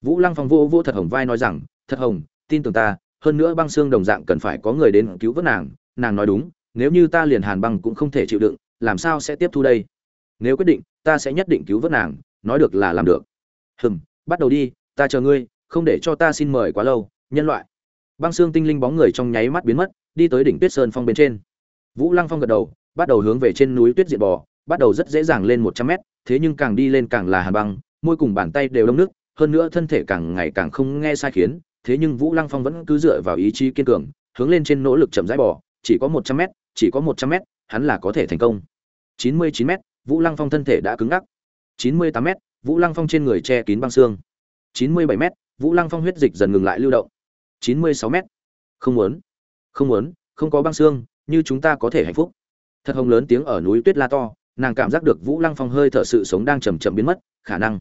Vũ lăng phong vô vô thật hồng vai nói rằng, thật hồng, tin tưởng ta hơn nữa băng xương đồng dạng cần phải có người đến cứu vớt nàng nàng nói đúng, nếu như ta liền hàn băng cũng không thể chịu đựng, làm sao sẽ tiếp thu đây? Nếu quyết định, ta sẽ nhất định cứu vớt nàng, nói được là làm được. Hừm, bắt đầu đi, ta chờ ngươi, không để cho ta xin mời quá lâu, nhân loại. Băng xương tinh linh bóng người trong nháy mắt biến mất, đi tới đỉnh tuyết sơn phong bên trên. Vũ lăng phong gật đầu, bắt đầu hướng về trên núi tuyết diện bò, bắt đầu rất dễ dàng lên một trăm mét, thế nhưng càng đi lên càng là hàn băng, môi cùng bàn tay đều đông nước, hơn nữa thân thể càng ngày càng không nghe sai khiến thế nhưng vũ lăng phong vẫn cứ dựa vào ý chí kiên cường, hướng lên trên nỗ lực chậm rãi bò chỉ có một trăm mét, chỉ có một trăm mét, hắn là có thể thành công. Chín mươi chín mét, vũ lăng phong thân thể đã cứng ngắc. Chín mươi tám mét, vũ lăng phong trên người che kín băng xương. Chín mươi bảy mét, vũ lăng phong huyết dịch dần ngừng lại lưu động. Chín mươi sáu mét. Không muốn. Không muốn, không có băng xương, như chúng ta có thể hạnh phúc. Thật hồng lớn tiếng ở núi tuyết la to, nàng cảm giác được vũ lăng phong hơi thở sự sống đang chậm chậm biến mất, khả năng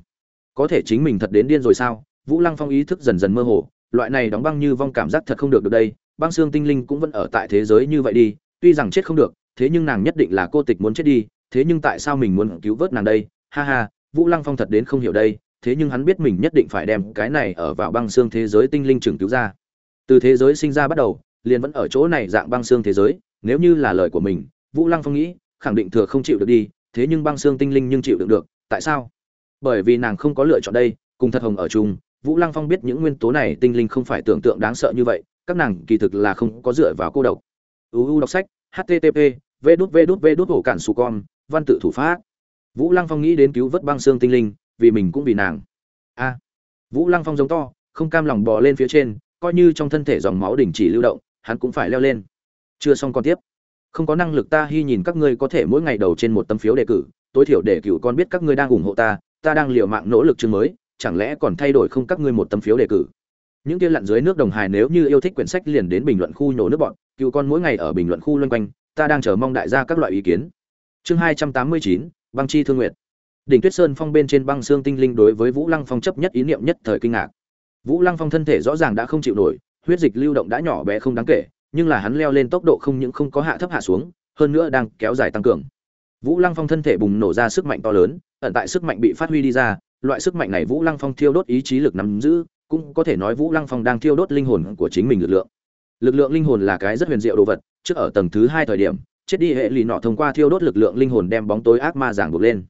có thể chính mình thật đến điên rồi sao? Vũ lăng phong ý thức dần dần mơ hồ loại này đóng băng như vong cảm giác thật không được được đây, băng xương tinh linh cũng vẫn ở tại thế giới như vậy đi, tuy rằng chết không được, thế nhưng nàng nhất định là cô tịch muốn chết đi, thế nhưng tại sao mình muốn cứu vớt nàng đây? Ha ha, vũ lăng phong thật đến không hiểu đây, thế nhưng hắn biết mình nhất định phải đem cái này ở vào băng xương thế giới tinh linh trừng cứu ra. Từ thế giới sinh ra bắt đầu, liền vẫn ở chỗ này dạng băng xương thế giới, nếu như là lời của mình, vũ lăng phong nghĩ, khẳng định thừa không chịu được đi, thế nhưng băng xương tinh linh nhưng chịu đựng được, tại sao? Bởi vì nàng không có lựa chọn đây, cùng thật hồng ở chung vũ lăng phong biết những nguyên tố này tinh linh không phải tưởng tượng đáng sợ như vậy, các nàng kỳ thực là không có dựa vào cô độc. Uu đọc sách http v đút cản con, văn tự thủ pháp. Vũ lăng phong nghĩ đến cứu vớt băng xương tinh linh, vì mình cũng vì nàng. A. Vũ lăng phong giống to, không cam lòng bò lên phía trên, coi như trong thân thể dòng máu đình chỉ lưu động, hắn cũng phải leo lên. Chưa xong còn tiếp. Không có năng lực ta hy nhìn các ngươi có thể mỗi ngày đầu trên một tấm phiếu đề cử, tối thiểu để cửu con biết các ngươi đang ủng hộ ta ta đang liều mạng nỗ lực chương mới chẳng lẽ còn thay đổi không các ngươi một tấm phiếu đề cử? Những kia lặn dưới nước đồng hài nếu như yêu thích quyển sách liền đến bình luận khu nhổ nước bọn, cựu con mỗi ngày ở bình luận khu loanh quanh, ta đang chờ mong đại gia các loại ý kiến. Chương hai trăm tám mươi chín, băng chi thương nguyện đỉnh tuyết sơn phong bên trên băng xương tinh linh đối với vũ lăng phong chấp nhất ý niệm nhất thời kinh ngạc. Vũ lăng phong thân thể rõ ràng đã không chịu nổi, huyết dịch lưu động đã nhỏ bé không đáng kể, nhưng là hắn leo lên tốc độ không những không có hạ thấp hạ xuống, hơn nữa đang kéo dài tăng cường. Vũ lăng phong thân thể bùng nổ ra sức mạnh to lớn, ẩn tại sức mạnh bị phát huy đi ra loại sức mạnh này vũ lăng phong thiêu đốt ý chí lực nắm giữ, cũng có thể nói vũ lăng phong đang thiêu đốt linh hồn của chính mình lực lượng. Lực lượng linh hồn là cái rất huyền diệu đồ vật, trước ở tầng thứ hai thời điểm, chết đi hệ lì nọ thông qua thiêu đốt lực lượng linh hồn đem bóng tối ác ma giảng buộc lên.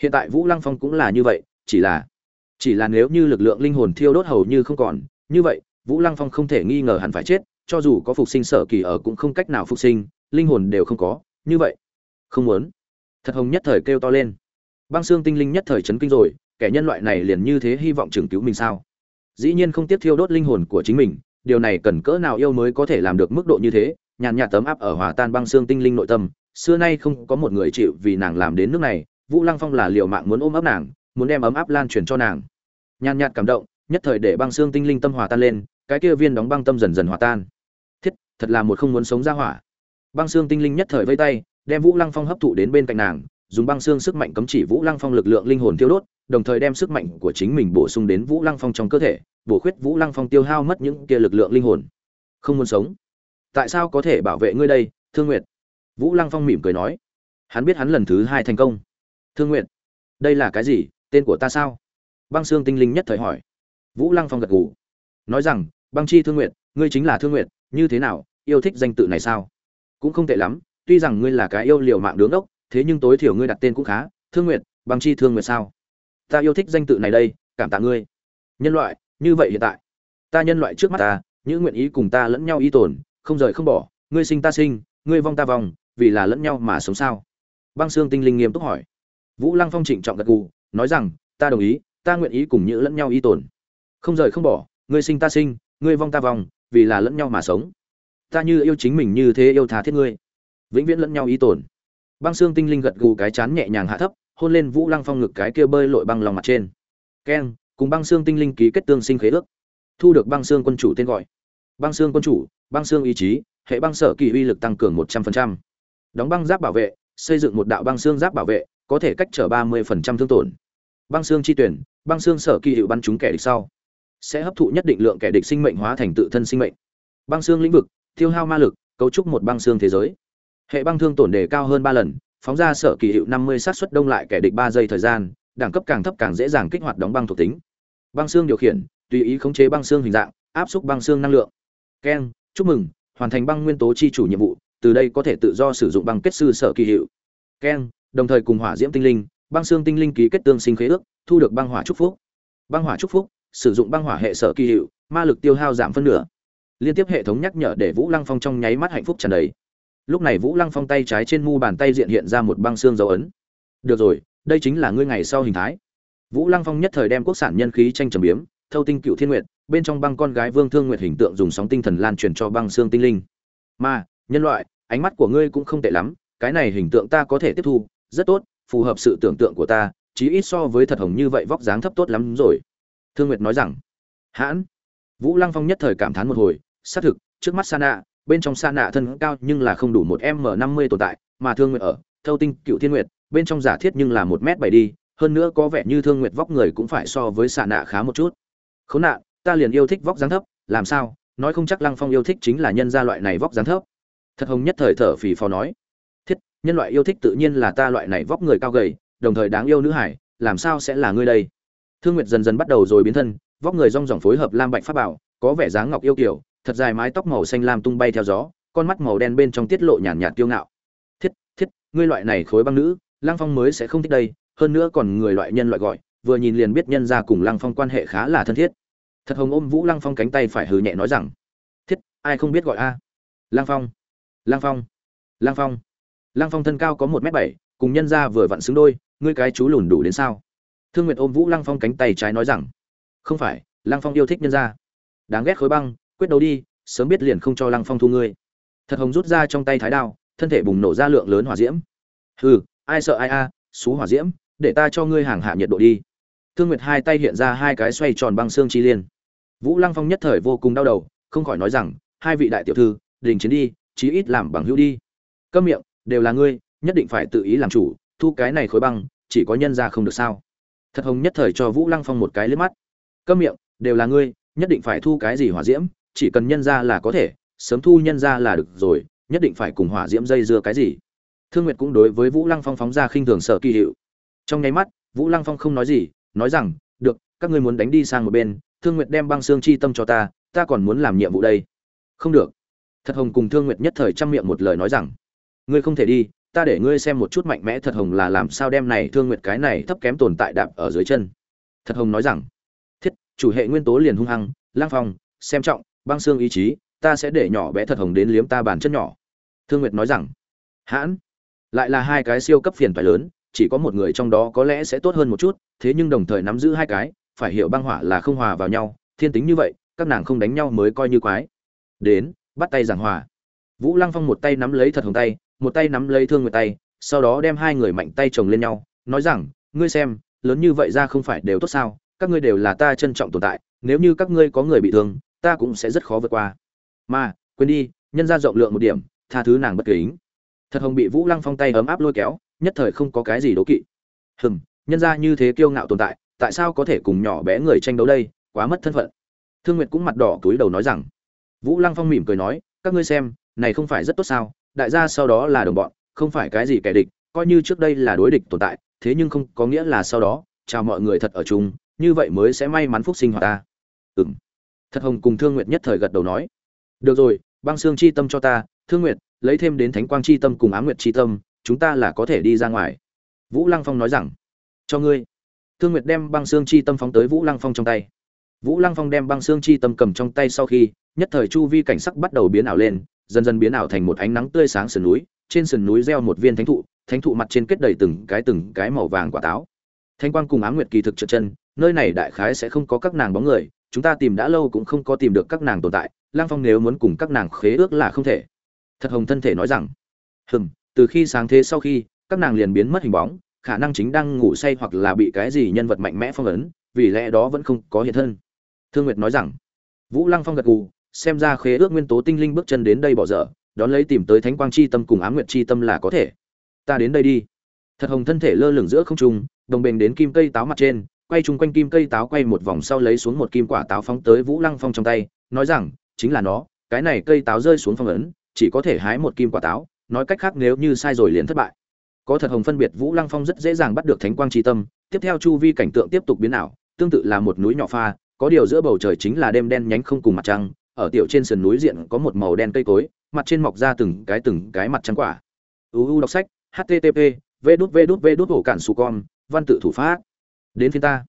Hiện tại vũ lăng phong cũng là như vậy, chỉ là chỉ là nếu như lực lượng linh hồn thiêu đốt hầu như không còn, như vậy, vũ lăng phong không thể nghi ngờ hẳn phải chết, cho dù có phục sinh sở kỳ ở cũng không cách nào phục sinh, linh hồn đều không có, như vậy, không muốn. Thật hồng nhất thời kêu to lên. Băng xương tinh linh nhất thời chấn kinh rồi kẻ nhân loại này liền như thế hy vọng trường cứu mình sao? Dĩ nhiên không tiếp thiêu đốt linh hồn của chính mình, điều này cần cỡ nào yêu mới có thể làm được mức độ như thế? Nhàn nhạt tấm áp ở hòa tan băng xương tinh linh nội tâm, xưa nay không có một người chịu vì nàng làm đến nước này, vũ lăng phong là liều mạng muốn ôm ấp nàng, muốn đem ấm áp lan truyền cho nàng. Nhàn nhạt cảm động, nhất thời để băng xương tinh linh tâm hòa tan lên, cái kia viên đóng băng tâm dần dần hòa tan. Thiết, thật là một không muốn sống ra hỏa. Băng xương tinh linh nhất thời vây tay, đem vũ lăng phong hấp thụ đến bên cạnh nàng, dùng băng xương sức mạnh cấm chỉ vũ lăng phong lực lượng linh hồn thiêu đốt đồng thời đem sức mạnh của chính mình bổ sung đến vũ lăng phong trong cơ thể bổ khuyết vũ lăng phong tiêu hao mất những kia lực lượng linh hồn. Không muốn sống. Tại sao có thể bảo vệ ngươi đây thương nguyệt? Vũ lăng phong mỉm cười nói. Hắn biết hắn lần thứ hai thành công. Thương nguyệt đây là cái gì? Tên của ta sao? Băng xương tinh linh nhất thời hỏi. Vũ lăng phong gật gù. Nói rằng băng chi thương nguyệt ngươi chính là thương nguyệt như thế nào yêu thích danh tự này sao? Cũng không tệ lắm tuy rằng ngươi là cái yêu liều mạng đứng đốc, thế nhưng tối thiểu ngươi đặt tên cũng khá. Thương nguyệt băng chi thương nguyệt sao? Ta yêu thích danh tự này đây, cảm tạ ngươi. Nhân loại, như vậy hiện tại. Ta nhân loại trước mắt ta những nguyện ý cùng ta lẫn nhau y tồn, không rời không bỏ. Ngươi sinh ta sinh, ngươi vong ta vong, vì là lẫn nhau mà sống sao? Băng xương tinh linh nghiêm túc hỏi. Vũ lăng phong trịnh trọng gật gù, nói rằng, ta đồng ý, ta nguyện ý cùng những lẫn nhau y tồn. Không rời không bỏ, ngươi sinh ta sinh, ngươi vong ta vong, vì là lẫn nhau mà sống. Ta như yêu chính mình như thế yêu thà thiết ngươi. Vĩnh viễn lẫn nhau y tồn. Băng xương tinh linh gật gù cái chán nhẹ nhàng hạ thấp hôn lên vũ lăng phong ngực cái kia bơi lội băng lòng mặt trên. Keng, cùng băng xương tinh linh ký kết tương sinh khế ước. Thu được băng xương quân chủ tên gọi. Băng xương quân chủ, băng xương ý chí, hệ băng sở kỳ uy lực tăng cường một trăm linh đóng băng giáp bảo vệ, xây dựng một đạo băng xương giáp bảo vệ, có thể cách trở ba mươi thương tổn. Băng xương chi tuyển, băng xương sở kỳ hiệu bắn chúng kẻ địch sau. Sẽ hấp thụ nhất định lượng kẻ địch sinh mệnh hóa thành tự thân sinh mệnh. Băng xương lĩnh vực, tiêu hao ma lực, cấu trúc một băng xương thế giới. Hệ băng thương tổn đề cao hơn ba lần phóng ra sở kỳ hiệu năm mươi sát xuất đông lại kẻ địch ba giây thời gian, đẳng cấp càng thấp càng dễ dàng kích hoạt đóng băng thuộc tính. Băng xương điều khiển, tùy ý khống chế băng xương hình dạng, áp xúc băng xương năng lượng. Keng, chúc mừng, hoàn thành băng nguyên tố chi chủ nhiệm vụ, từ đây có thể tự do sử dụng băng kết sư sở kỳ hiệu. Keng, đồng thời cùng hỏa diễm tinh linh, băng xương tinh linh ký kết tương sinh khế ước, thu được băng hỏa chúc phúc. Băng hỏa chúc phúc, sử dụng băng hỏa hệ sở kỳ hiệu, ma lực tiêu hao giảm phân nửa. Liên tiếp hệ thống nhắc nhở để vũ lăng phong trong nháy mắt hạnh phúc tràn đầy lúc này vũ lăng phong tay trái trên mu bàn tay diện hiện ra một băng xương dấu ấn. Được rồi, đây chính là ngươi ngày sau hình thái. Vũ lăng phong nhất thời đem quốc sản nhân khí tranh trầm biếm, thâu tinh cựu thiên nguyệt, bên trong băng con gái vương thương nguyệt hình tượng dùng sóng tinh thần lan truyền cho băng xương tinh linh. Mà nhân loại, ánh mắt của ngươi cũng không tệ lắm, cái này hình tượng ta có thể tiếp thu, rất tốt, phù hợp sự tưởng tượng của ta, chí ít so với thật hồng như vậy vóc dáng thấp tốt lắm rồi. Thương nguyệt nói rằng. Hãn. Vũ lăng phong nhất thời cảm thán một hồi, xác thực, trước mắt sa nạ bên trong xa nạ thân cao nhưng là không đủ một m năm mươi tồn tại, mà thương nguyệt ở, thâu tinh, cựu thiên nguyệt, bên trong giả thiết nhưng là một m bảy đi, hơn nữa có vẻ như thương nguyệt vóc người cũng phải so với xa nạ khá một chút. Khốn nạn, ta liền yêu thích vóc dáng thấp, làm sao? Nói không chắc lăng phong yêu thích chính là nhân gia loại này vóc dáng thấp. Thật hồng nhất thời thở phì phò nói. Thiết, nhân loại yêu thích tự nhiên là ta loại này vóc người cao gầy, đồng thời đáng yêu nữ hải, làm sao sẽ là ngươi đây? Thương nguyệt dần dần bắt đầu rồi biến thân, vóc người rong ròng phối hợp lam bạch pháp bảo, có vẻ dáng ngọc yêu kiểu thật dài mái tóc màu xanh lam tung bay theo gió, con mắt màu đen bên trong tiết lộ nhàn nhạt tiêu ngạo. Thiết thiết, ngươi loại này khối băng nữ, lăng phong mới sẽ không thích đây, hơn nữa còn người loại nhân loại gọi, vừa nhìn liền biết nhân ra cùng lăng phong quan hệ khá là thân thiết. Thật hồng ôm vũ lăng phong cánh tay phải hừ nhẹ nói rằng, thiết, ai không biết gọi a? À? lăng phong lăng phong lăng phong. Lăng phong thân cao có một m bảy, cùng nhân ra vừa vặn xứng đôi, ngươi cái chú lùn đủ đến sao? Thương nguyệt ôm vũ lăng phong cánh tay trái nói rằng, không phải, lăng phong yêu thích nhân ra đáng ghét khối băng quyết đấu đi sớm biết liền không cho lăng phong thu ngươi. Thật hồng rút ra trong tay thái đao thân thể bùng nổ ra lượng lớn hỏa diễm. Hừ ai sợ ai a à, xú hỏa diễm để ta cho ngươi hàng hạ nhiệt độ đi. Thương nguyệt hai tay hiện ra hai cái xoay tròn băng xương chi liên. Vũ lăng phong nhất thời vô cùng đau đầu không khỏi nói rằng hai vị đại tiểu thư đình chiến đi chí ít làm bằng hữu đi. Câm miệng đều là ngươi nhất định phải tự ý làm chủ thu cái này khối băng chỉ có nhân ra không được sao. Thật hồng nhất thời cho vũ lăng phong một cái liếc mắt. Câm miệng đều là ngươi nhất định phải thu cái gì hỏa diễm chỉ cần nhân ra là có thể, sớm thu nhân ra là được rồi, nhất định phải cùng hỏa diễm dây dưa cái gì. Thương nguyệt cũng đối với vũ lăng phong phóng ra khinh thường sợ kỳ hiệu. Trong nháy mắt, vũ lăng phong không nói gì, nói rằng, được, các ngươi muốn đánh đi sang một bên, thương nguyệt đem băng xương chi tâm cho ta ta còn muốn làm nhiệm vụ đây. Không được. Thật hồng cùng thương nguyệt nhất thời chăm miệng một lời nói rằng, ngươi không thể đi, ta để ngươi xem một chút mạnh mẽ thật hồng là làm sao đem này thương nguyệt cái này thấp kém tồn tại đạp ở dưới chân. Thật hồng nói rằng, thiết, chủ hệ nguyên tố liền hung hăng lang phong, xem trọng băng xương ý chí, ta sẽ để nhỏ bé thật hồng đến liếm ta bàn chân nhỏ. Thương nguyệt nói rằng. Hãn. Lại là hai cái siêu cấp phiền phải lớn, chỉ có một người trong đó có lẽ sẽ tốt hơn một chút, thế nhưng đồng thời nắm giữ hai cái, phải hiểu băng hỏa là không hòa vào nhau, thiên tính như vậy, các nàng không đánh nhau mới coi như quái. Đến, bắt tay giảng hòa. Vũ lăng phong một tay nắm lấy thật hồng tay, một tay nắm lấy thương nguyệt tay, sau đó đem hai người mạnh tay chồng lên nhau, nói rằng, ngươi xem, lớn như vậy ra không phải đều tốt sao, các ngươi đều là ta trân trọng tồn tại, nếu như các ngươi có người bị thương ta cũng sẽ rất khó vượt qua. Mà, quên đi, nhân ra rộng lượng một điểm, tha thứ nàng bất kính. Thật hồng bị vũ lăng phong tay ấm áp lôi kéo, nhất thời không có cái gì đố kỵ. Hừm, nhân ra như thế kiêu ngạo tồn tại tại sao có thể cùng nhỏ bé người tranh đấu đây, quá mất thân phận. Thương nguyệt cũng mặt đỏ túi đầu nói rằng. Vũ lăng phong mỉm cười nói, các ngươi xem, này không phải rất tốt sao, đại gia sau đó là đồng bọn, không phải cái gì kẻ địch, coi như trước đây là đối địch tồn tại, thế nhưng không có nghĩa là sau đó, chào mọi người thật ở chung, như vậy mới sẽ may mắn phúc sinh hoạt ta. Ừng thật hồng cùng thương nguyệt nhất thời gật đầu nói, được rồi, băng xương chi tâm cho ta, thương nguyệt, lấy thêm đến thánh quang chi tâm cùng á nguyệt chi tâm, chúng ta là có thể đi ra ngoài. Vũ lăng phong nói rằng, cho ngươi. Thương nguyệt đem băng xương chi tâm phóng tới vũ lăng phong trong tay. Vũ lăng phong đem băng xương chi tâm cầm trong tay sau khi, nhất thời chu vi cảnh sắc bắt đầu biến ảo lên, dần dần biến ảo thành một ánh nắng tươi sáng sườn núi, trên sườn núi gieo một viên thánh thụ thánh thụ mặt trên kết đầy từng cái từng cái màu vàng quả táo. Thanh quang cùng ám nguyệt kỳ thực trượt chân, nơi này đại khái sẽ không có các nàng bóng người chúng ta tìm đã lâu cũng không có tìm được các nàng tồn tại lang phong nếu muốn cùng các nàng khế ước là không thể. Thật hồng thân thể nói rằng, hừm, từ khi sáng thế sau khi, các nàng liền biến mất hình bóng, khả năng chính đang ngủ say hoặc là bị cái gì nhân vật mạnh mẽ phong ấn, vì lẽ đó vẫn không có hiện thân. Thương nguyệt nói rằng, vũ lăng phong gật gù, xem ra khế ước nguyên tố tinh linh bước chân đến đây bỏ dở, đón lấy tìm tới thánh quang chi tâm cùng ám nguyệt chi tâm là có thể. Ta đến đây đi. Thật hồng thân thể lơ lửng giữa không trung, đồng bền đến kim cây táo mặt trên quay chung quanh kim cây táo quay một vòng sau lấy xuống một kim quả táo phóng tới vũ lăng phong trong tay, nói rằng, chính là nó, cái này cây táo rơi xuống phong ấn, chỉ có thể hái một kim quả táo, nói cách khác nếu như sai rồi liền thất bại. Có thật hồng phân biệt vũ lăng phong rất dễ dàng bắt được thánh quang tri tâm, tiếp theo chu vi cảnh tượng tiếp tục biến ảo, tương tự là một núi nhỏ pha, có điều giữa bầu trời chính là đêm đen nhánh không cùng mặt trăng, ở tiểu trên sườn núi diện có một màu đen cây cối, mặt trên mọc ra từng cái từng cái mặt trăng quả. Uu đọc sách http v đút v đút v đút hổ cản su con, văn tự thủ pháp đến phiên ta.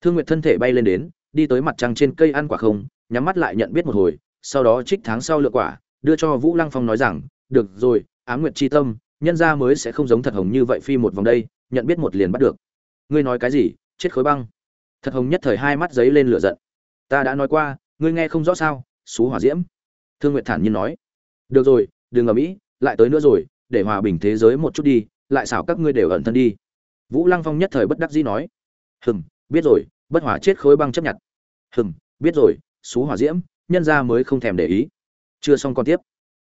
Thương nguyện thân thể bay lên đến, đi tới mặt trăng trên cây ăn quả không, nhắm mắt lại nhận biết một hồi, sau đó trích tháng sau lựa quả, đưa cho vũ lăng phong nói rằng, được rồi, á nguyệt chi tâm, nhân ra mới sẽ không giống thật hồng như vậy phi một vòng đây, nhận biết một liền bắt được. Ngươi nói cái gì? Chết khối băng. Thật hồng nhất thời hai mắt giấy lên lửa giận. Ta đã nói qua, ngươi nghe không rõ sao, xú hỏa diễm. Thương nguyệt thản nhiên nói. Được rồi, đừng ở mỹ lại tới nữa rồi, để hòa bình thế giới một chút đi, lại xảo các ngươi đều ẩn thân đi. Vũ lăng phong nhất thời bất đắc dĩ nói hừm, biết rồi, bất hỏa chết khối băng chấp nhận. Hừm, biết rồi, xú hỏa diễm, nhân ra mới không thèm để ý. Chưa xong còn tiếp.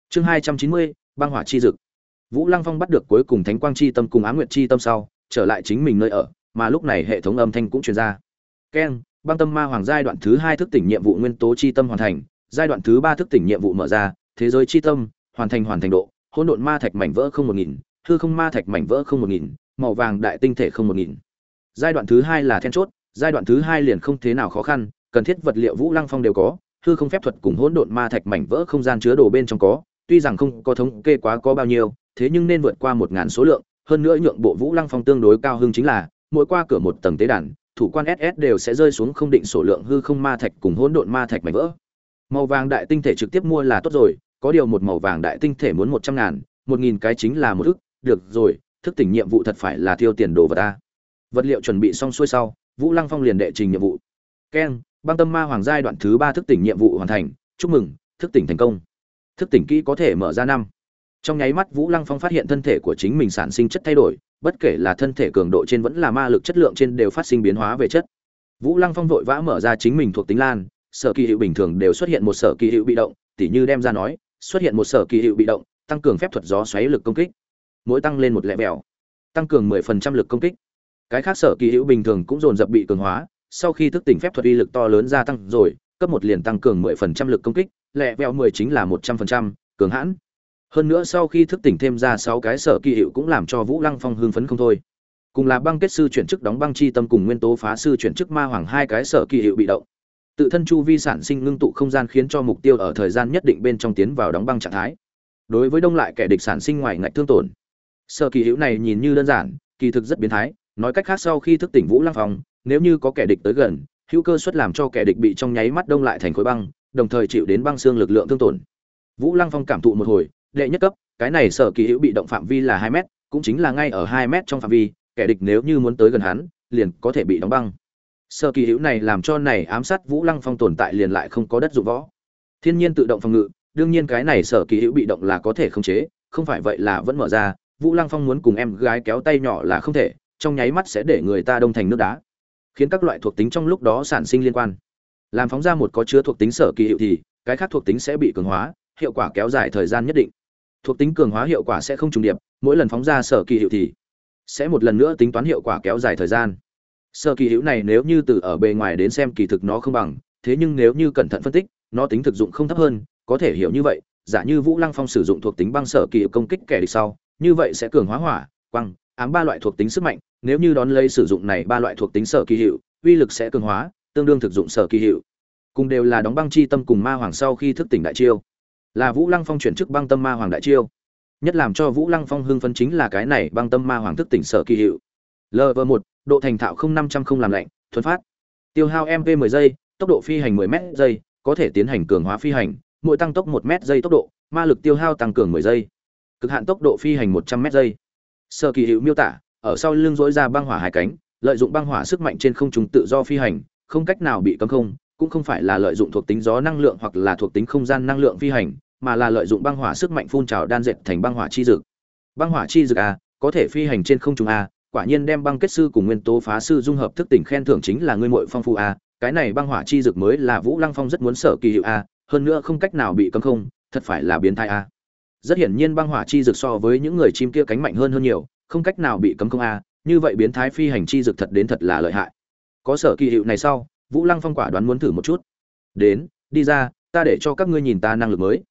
Chương hai trăm chín mươi, băng hỏa chi dực. Vũ lăng phong bắt được cuối cùng thánh quang chi tâm cùng á nguyệt chi tâm sau, trở lại chính mình nơi ở, mà lúc này hệ thống âm thanh cũng truyền ra. Keng, băng tâm ma hoàng giai đoạn thứ hai thức tỉnh nhiệm vụ nguyên tố chi tâm hoàn thành, giai đoạn thứ ba thức tỉnh nhiệm vụ mở ra, thế giới chi tâm, hoàn thành hoàn thành độ, hỗn độn ma thạch mảnh vỡ không một nghìn, hư không ma thạch mảnh vỡ không một nghìn, màu vàng đại tinh thể không một nghìn giai đoạn thứ hai là then chốt, giai đoạn thứ hai liền không thế nào khó khăn, cần thiết vật liệu vũ lăng phong đều có, hư không phép thuật cùng hỗn độn ma thạch mảnh vỡ không gian chứa đồ bên trong có, tuy rằng không có thống kê quá có bao nhiêu, thế nhưng nên vượt qua một ngàn số lượng, hơn nữa nhượng bộ vũ lăng phong tương đối cao hơn chính là, mỗi qua cửa một tầng tế đàn, thủ quan ss đều sẽ rơi xuống không định số lượng hư không ma thạch cùng hỗn độn ma thạch mảnh vỡ. Màu vàng đại tinh thể trực tiếp mua là tốt rồi, có điều một màu vàng đại tinh thể muốn một trăm ngàn, một nghìn cái chính là một ức, được rồi, thức tỉnh nhiệm vụ thật phải là tiêu tiền đồ vật ta vật liệu chuẩn bị xong xuôi sau, vũ lăng phong liền đệ trình nhiệm vụ. Keng, băng tâm ma hoàng giai đoạn thứ ba thức tỉnh nhiệm vụ hoàn thành, chúc mừng, thức tỉnh thành công. Thức tỉnh kỹ có thể mở ra năm. Trong nháy mắt, vũ lăng phong phát hiện thân thể của chính mình sản sinh chất thay đổi, bất kể là thân thể cường độ trên vẫn là ma lực chất lượng trên đều phát sinh biến hóa về chất. Vũ lăng phong vội vã mở ra chính mình thuộc tính lan, sở kỳ hiệu bình thường đều xuất hiện một sở kỳ hiệu bị động, tỉ như đem ra nói, xuất hiện một sở kỳ hiệu bị động, tăng cường phép thuật gió xoáy lực công kích. Mỗi tăng lên một lẹ vẹo, tăng cường mười phần trăm lực công kích cái khác sở kỳ hữu bình thường cũng dồn dập bị cường hóa, sau khi thức tỉnh phép thuật uy lực to lớn gia tăng rồi, cấp một liền tăng cường mười phần trăm lực công kích, lẹ vẹo mười chính là một trăm phần trăm, cường hãn. Hơn nữa sau khi thức tỉnh thêm ra sáu cái sở kỳ hiệu cũng làm cho vũ lăng phong hưng phấn không thôi. Cùng là băng kết sư chuyển chức đóng băng chi tâm cùng nguyên tố phá sư chuyển chức ma hoàng hai cái sở kỳ hiệu bị động. Tự thân chu vi sản sinh ngưng tụ không gian khiến cho mục tiêu ở thời gian nhất định bên trong tiến vào đóng băng trạng thái. Đối với đông lại kẻ địch sản sinh ngoài ngạch thương tổn. Sở kỳ hữu này nhìn như đơn giản, kỳ thực rất biến thái nói cách khác sau khi thức tỉnh vũ lăng phong, nếu như có kẻ địch tới gần, hữu cơ suất làm cho kẻ địch bị trong nháy mắt đông lại thành khối băng, đồng thời chịu đến băng xương lực lượng thương tổn. Vũ lăng phong cảm thụ một hồi, đệ nhất cấp, cái này sở kỳ hữu bị động phạm vi là hai m cũng chính là ngay ở hai m trong phạm vi, kẻ địch nếu như muốn tới gần hắn, liền có thể bị đóng băng. Sở kỳ hữu này làm cho này ám sát vũ lăng phong tồn tại liền lại không có đất dụng võ. Thiên nhiên tự động phòng ngự, đương nhiên cái này sở kỳ hữu bị động là có thể khống chế, không phải vậy là vẫn mở ra, vũ lăng phong muốn cùng em gái kéo tay nhỏ là không thể trong nháy mắt sẽ để người ta đông thành nước đá, khiến các loại thuộc tính trong lúc đó sản sinh liên quan. Làm phóng ra một có chứa thuộc tính sở kỳ hiệu thì, cái khác thuộc tính sẽ bị cường hóa, hiệu quả kéo dài thời gian nhất định. Thuộc tính cường hóa hiệu quả sẽ không trùng điệp, mỗi lần phóng ra sở kỳ hiệu thì, sẽ một lần nữa tính toán hiệu quả kéo dài thời gian. Sở kỳ hiệu này nếu như từ ở bề ngoài đến xem kỳ thực nó không bằng, thế nhưng nếu như cẩn thận phân tích, nó tính thực dụng không thấp hơn, có thể hiểu như vậy, giả như vũ lăng phong sử dụng thuộc tính băng sở kỳ hiệu công kích kẻ địch sau, như vậy sẽ cường hóa hỏa, quăng ám ba loại thuộc tính sức mạnh, nếu như đón lấy sử dụng này ba loại thuộc tính sở kỳ hiệu, uy lực sẽ cường hóa, tương đương thực dụng sở kỳ hiệu. Cùng đều là đóng băng chi tâm cùng ma hoàng sau khi thức tỉnh đại chiêu. Là vũ lăng phong chuyển chức băng tâm ma hoàng đại chiêu. Nhất làm cho vũ lăng phong hưng phấn chính là cái này băng tâm ma hoàng thức tỉnh sở kỳ hiệu. Lv một, độ thành thạo không năm trăm không làm lạnh, thuần phát. Tiêu hao mp 10 giây, tốc độ phi hành 10 m giây, có thể tiến hành cường hóa phi hành, mỗi tăng tốc 1 m giây tốc độ, ma lực tiêu hao tăng cường 10 giây. Cực hạn tốc độ phi hành 100 m giây sở kỳ hiệu miêu tả, ở sau lưng dỗi ra băng hỏa hai cánh, lợi dụng băng hỏa sức mạnh trên không trung tự do phi hành, không cách nào bị cấm không, cũng không phải là lợi dụng thuộc tính gió năng lượng hoặc là thuộc tính không gian năng lượng phi hành, mà là lợi dụng băng hỏa sức mạnh phun trào đan dệt thành băng hỏa chi dược. Băng hỏa chi dược a, có thể phi hành trên không trung a, quả nhiên đem băng kết sư cùng nguyên tố phá sư dung hợp thức tỉnh khen thưởng chính là ngươi muội phong phu a, cái này băng hỏa chi dược mới là vũ lăng phong rất muốn sở kỳ hiệu a, hơn nữa không cách nào bị cấm không, thật phải là biến thái a rất hiển nhiên băng hỏa chi dược so với những người chim kia cánh mạnh hơn hơn nhiều, không cách nào bị cấm công a, như vậy biến thái phi hành chi dược thật đến thật là lợi hại. Có sở kỳ hiệu này sau, vũ lăng phong quả đoán muốn thử một chút. Đến, đi ra, ta để cho các ngươi nhìn ta năng lực mới.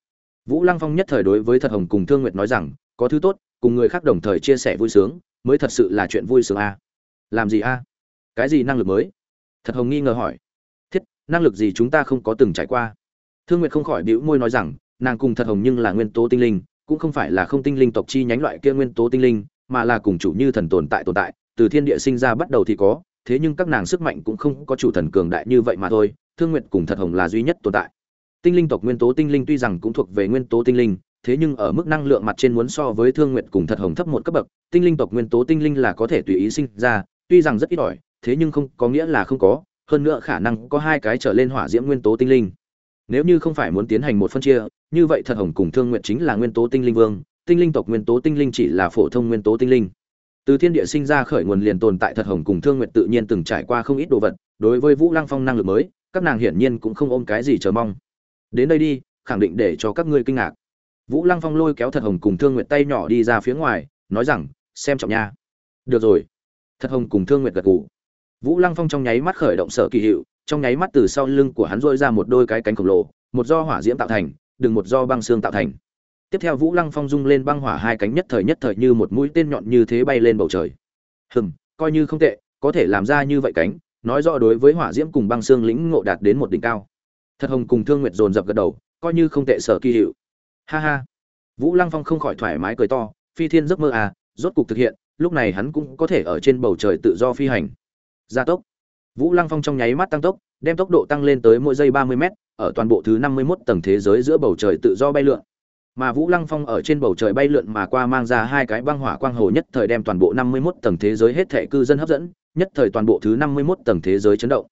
Vũ lăng phong nhất thời đối với thật hồng cùng thương nguyệt nói rằng, có thứ tốt, cùng người khác đồng thời chia sẻ vui sướng, mới thật sự là chuyện vui sướng a. Làm gì a? Cái gì năng lực mới? Thật hồng nghi ngờ hỏi. Thiết, năng lực gì chúng ta không có từng trải qua? Thương nguyệt không khỏi bĩu môi nói rằng nàng cùng thật hồng nhưng là nguyên tố tinh linh, cũng không phải là không tinh linh tộc chi nhánh loại kia nguyên tố tinh linh, mà là cùng chủ như thần tồn tại tồn tại, từ thiên địa sinh ra bắt đầu thì có, thế nhưng các nàng sức mạnh cũng không có chủ thần cường đại như vậy mà thôi, thương nguyệt cùng thật hồng là duy nhất tồn tại. Tinh linh tộc nguyên tố tinh linh tuy rằng cũng thuộc về nguyên tố tinh linh, thế nhưng ở mức năng lượng mặt trên muốn so với thương nguyệt cùng thật hồng thấp một cấp bậc, tinh linh tộc nguyên tố tinh linh là có thể tùy ý sinh ra, tuy rằng rất ít ỏi, thế nhưng không có nghĩa là không có, hơn nữa khả năng có hai cái trở lên hỏa diễm nguyên tố tinh linh nếu như không phải muốn tiến hành một phân chia, như vậy thật hồng cùng thương nguyện chính là nguyên tố tinh linh vương, tinh linh tộc nguyên tố tinh linh chỉ là phổ thông nguyên tố tinh linh. Từ thiên địa sinh ra khởi nguồn liền tồn tại thật hồng cùng thương nguyện tự nhiên từng trải qua không ít đồ vật, đối với vũ lăng phong năng lực mới, các nàng hiển nhiên cũng không ôm cái gì chờ mong. Đến đây đi, khẳng định để cho các ngươi kinh ngạc. Vũ lăng phong lôi kéo thật hồng cùng thương nguyện tay nhỏ đi ra phía ngoài, nói rằng, xem trọng nha. Được rồi. Thật hồng cùng thương nguyện gật gù. Vũ lăng phong trong nháy mắt khởi động sở kỳ hiệu trong nháy mắt từ sau lưng của hắn rôi ra một đôi cái cánh khổng lồ, một do hỏa diễm tạo thành, đừng một do băng xương tạo thành. Tiếp theo vũ lăng phong rung lên băng hỏa hai cánh nhất thời nhất thời như một mũi tên nhọn như thế bay lên bầu trời. Hừm, coi như không tệ, có thể làm ra như vậy cánh, nói rõ đối với hỏa diễm cùng băng xương lĩnh ngộ đạt đến một đỉnh cao. Thật hồng cùng thương nguyệt dồn dập gật đầu, coi như không tệ sở kỳ hiệu. Ha ha. Vũ lăng phong không khỏi thoải mái cười to, phi thiên giấc mơ à rốt cục thực hiện, lúc này hắn cũng có thể ở trên bầu trời tự do phi hành. Gia tốc vũ lăng phong trong nháy mắt tăng tốc, đem tốc độ tăng lên tới mỗi giây ba mươi m ở toàn bộ thứ năm mươi 51 tầng thế giới giữa bầu trời tự do bay lượn. Mà vũ lăng phong ở trên bầu trời bay lượn mà qua mang ra hai cái băng hỏa quang hồ nhất thời đem toàn bộ năm mươi 51 tầng thế giới hết thảy cư dân hấp dẫn, nhất thời toàn bộ thứ năm mươi 51 tầng thế giới chấn động.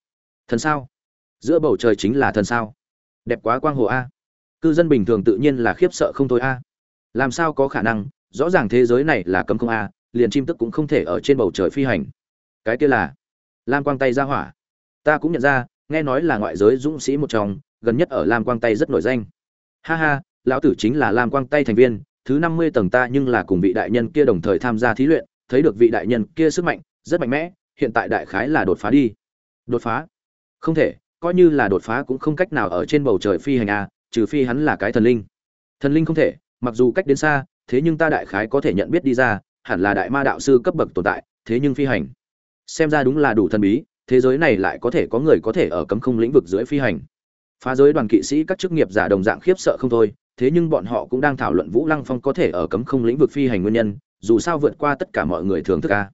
Thần sao? Giữa bầu trời chính là thần sao? Đẹp quá quang hồ a. Cư dân bình thường tự nhiên là khiếp sợ không thôi a. Làm sao có khả năng? Rõ ràng thế giới này là cấm không a, liền chim tức cũng không thể ở trên bầu trời phi hành. Cái kia là lam quang tay ra hỏa. Ta cũng nhận ra, nghe nói là ngoại giới dũng sĩ một trong, gần nhất ở lam quang tay rất nổi danh. Ha ha, lão tử chính là lam quang tay thành viên, thứ năm mươi tầng ta nhưng là cùng vị đại nhân kia đồng thời tham gia thí luyện, thấy được vị đại nhân kia sức mạnh, rất mạnh mẽ, hiện tại đại khái là đột phá đi. Đột phá? Không thể, coi như là đột phá cũng không cách nào ở trên bầu trời phi hành a trừ phi hắn là cái thần linh. Thần linh không thể, mặc dù cách đến xa, thế nhưng ta đại khái có thể nhận biết đi ra, hẳn là đại ma đạo sư cấp bậc tồn tại, thế nhưng phi hành xem ra đúng là đủ thần bí, thế giới này lại có thể có người có thể ở cấm không lĩnh vực dưới phi hành. Phá giới đoàn kỵ sĩ các chức nghiệp giả đồng dạng khiếp sợ không thôi, thế nhưng bọn họ cũng đang thảo luận vũ lăng phong có thể ở cấm không lĩnh vực phi hành nguyên nhân, dù sao vượt qua tất cả mọi người thường thức ca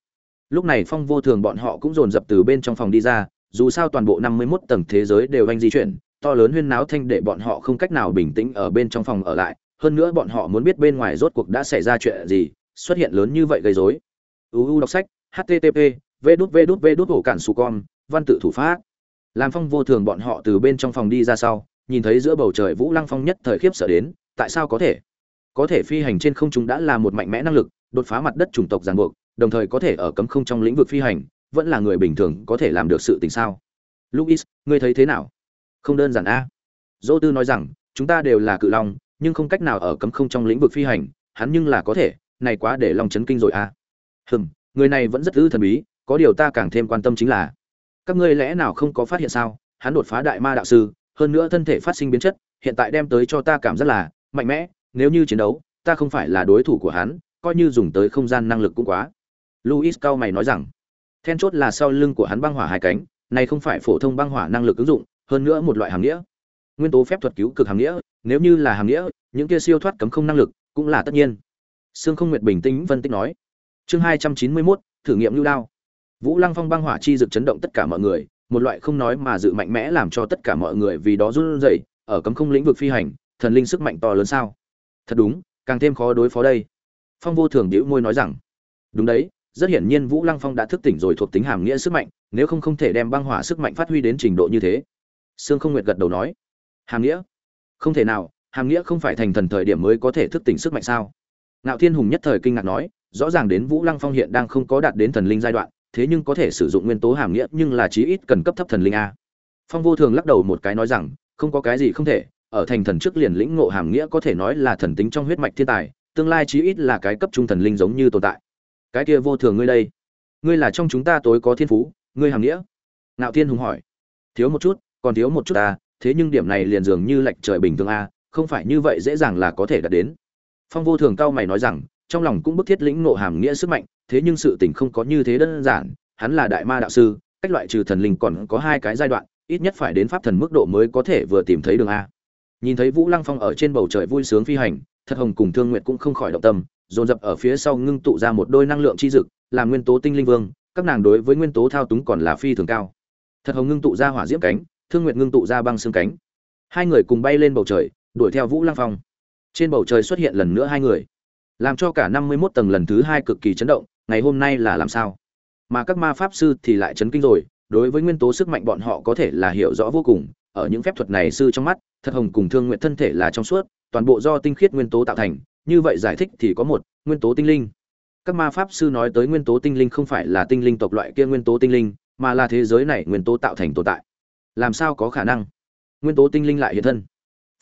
lúc này phong vô thường bọn họ cũng dồn dập từ bên trong phòng đi ra, dù sao toàn bộ năm mươi 51 tầng thế giới đều anh di chuyển, to lớn huyên náo thanh để bọn họ không cách nào bình tĩnh ở bên trong phòng ở lại, hơn nữa bọn họ muốn biết bên ngoài rốt cuộc đã xảy ra chuyện gì, xuất hiện lớn như vậy gây rối. Uu đọc sách http vê đút vê đút vê đút hổ cản su con, văn tự thủ pháp. Làm phong vô thường bọn họ từ bên trong phòng đi ra sau, nhìn thấy giữa bầu trời vũ lăng phong nhất thời khiếp sợ đến, tại sao có thể? Có thể phi hành trên không trung đã là một mạnh mẽ năng lực, đột phá mặt đất chủng tộc ràng buộc, đồng thời có thể ở cấm không trong lĩnh vực phi hành, vẫn là người bình thường có thể làm được sự tình sao? Luis, ngươi thấy thế nào? Không đơn giản a. Dô tư nói rằng, chúng ta đều là cự long, nhưng không cách nào ở cấm không trong lĩnh vực phi hành, hắn nhưng là có thể, này quá để long chấn kinh rồi a. Hừm, người này vẫn rất ư thần bí có điều ta càng thêm quan tâm chính là, các ngươi lẽ nào không có phát hiện sao? Hắn đột phá đại ma đạo sư, hơn nữa thân thể phát sinh biến chất, hiện tại đem tới cho ta cảm giác là mạnh mẽ, nếu như chiến đấu, ta không phải là đối thủ của hắn, coi như dùng tới không gian năng lực cũng quá. Luis cao mày nói rằng, then chốt là sau lưng của hắn băng hỏa hai cánh, này không phải phổ thông băng hỏa năng lực ứng dụng, hơn nữa một loại hàng nghĩa. Nguyên tố phép thuật cứu cực hàng nghĩa, nếu như là hàng nghĩa, những kia siêu thoát cấm không năng lực cũng là tất nhiên. Sương không nguyệt bình tĩnh phân tích nói, chương hai trăm chín mươi mốt, thử nghiệm lưu đao. Vũ Lăng Phong băng hỏa chi dực chấn động tất cả mọi người, một loại không nói mà dự mạnh mẽ làm cho tất cả mọi người vì đó run rẩy, ở cấm không lĩnh vực phi hành, thần linh sức mạnh to lớn sao? Thật đúng, càng thêm khó đối phó đây. Phong Vô Thường bĩu môi nói rằng, đúng đấy, rất hiển nhiên Vũ Lăng Phong đã thức tỉnh rồi thuộc tính hàm nghĩa sức mạnh, nếu không không thể đem băng hỏa sức mạnh phát huy đến trình độ như thế. Sương Không Nguyệt gật đầu nói, hàm nghĩa? Không thể nào, hàm nghĩa không phải thành thần thời điểm mới có thể thức tỉnh sức mạnh sao? Ngạo Thiên Hùng nhất thời kinh ngạc nói, rõ ràng đến Vũ Lăng Phong hiện đang không có đạt đến thần linh giai đoạn, thế nhưng có thể sử dụng nguyên tố hàm nghĩa nhưng là chí ít cần cấp thấp thần linh a. Phong vô thường lắc đầu một cái nói rằng, không có cái gì không thể, ở thành thần trước liền lĩnh ngộ hàm nghĩa có thể nói là thần tính trong huyết mạch thiên tài, tương lai chí ít là cái cấp trung thần linh giống như tồn tại. Cái kia vô thường ngươi đây, ngươi là trong chúng ta tối có thiên phú, ngươi hàm nghĩa? Ngạo thiên hùng hỏi. Thiếu một chút, còn thiếu một chút ta, thế nhưng điểm này liền dường như lệch trời bình thường a, không phải như vậy dễ dàng là có thể đạt đến. Phong vô thường cao mày nói rằng, trong lòng cũng bức thiết lĩnh ngộ hàm nghĩa sức mạnh thế nhưng sự tình không có như thế đơn giản, hắn là đại ma đạo sư, cách loại trừ thần linh còn có hai cái giai đoạn, ít nhất phải đến pháp thần mức độ mới có thể vừa tìm thấy đường a. Nhìn thấy vũ lăng phong ở trên bầu trời vui sướng phi hành thật hồng cùng thương nguyện cũng không khỏi động tâm, dồn dập ở phía sau ngưng tụ ra một đôi năng lượng chi dực làm nguyên tố tinh linh vương, các nàng đối với nguyên tố thao túng còn là phi thường cao. Thật hồng ngưng tụ ra hỏa diễm cánh, thương nguyện ngưng tụ ra băng xương cánh. Hai người cùng bay lên bầu trời, đuổi theo vũ lăng phong. Trên bầu trời xuất hiện lần nữa hai người, làm cho cả năm mươi mốt tầng lần thứ hai cực kỳ chấn động ngày hôm nay là làm sao? Mà các ma pháp sư thì lại chấn kinh rồi, đối với nguyên tố sức mạnh bọn họ có thể là hiểu rõ vô cùng. Ở những phép thuật này sư trong mắt, thật hồng cùng thương nguyện thân thể là trong suốt, toàn bộ do tinh khiết nguyên tố tạo thành. Như vậy giải thích thì có một, nguyên tố tinh linh. Các ma pháp sư nói tới nguyên tố tinh linh không phải là tinh linh tộc loại kia nguyên tố tinh linh, mà là thế giới này nguyên tố tạo thành tồn tại. Làm sao có khả năng? Nguyên tố tinh linh lại hiện thân.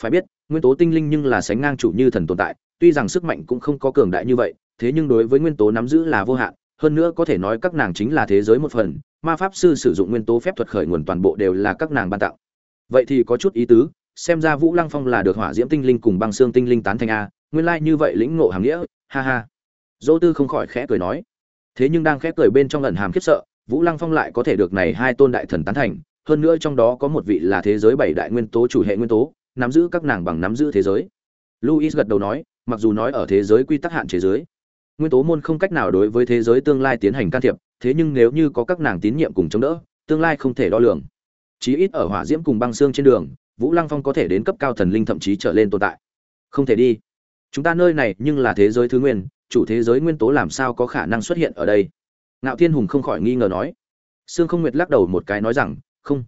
Phải biết, nguyên tố tinh linh nhưng là sánh ngang chủ như thần tồn tại, tuy rằng sức mạnh cũng không có cường đại như vậy thế nhưng đối với nguyên tố nắm giữ là vô hạn, hơn nữa có thể nói các nàng chính là thế giới một phần, ma pháp sư sử dụng nguyên tố phép thuật khởi nguồn toàn bộ đều là các nàng ban tặng. Vậy thì có chút ý tứ, xem ra vũ lăng phong là được hỏa diễm tinh linh cùng băng xương tinh linh tán thành a, nguyên lai như vậy lĩnh ngộ hàm nghĩa, ha ha. Dỗ tư không khỏi khẽ cười nói. Thế nhưng đang khẽ cười bên trong lần hàm khiếp sợ, vũ lăng phong lại có thể được này hai tôn đại thần tán thành, hơn nữa trong đó có một vị là thế giới bảy đại nguyên tố chủ hệ nguyên tố, nắm giữ các nàng bằng nắm giữ thế giới. Luis gật đầu nói, mặc dù nói ở thế giới quy tắc hạn chế giới nguyên tố môn không cách nào đối với thế giới tương lai tiến hành can thiệp, thế nhưng nếu như có các nàng tín nhiệm cùng chống đỡ, tương lai không thể đo lường. Chí ít ở hỏa diễm cùng băng xương trên đường, vũ lăng phong có thể đến cấp cao thần linh thậm chí trở lên tồn tại. Không thể đi. Chúng ta nơi này nhưng là thế giới thứ nguyên, chủ thế giới nguyên tố làm sao có khả năng xuất hiện ở đây? Ngạo thiên hùng không khỏi nghi ngờ nói. Sương không nguyệt lắc đầu một cái nói rằng, không.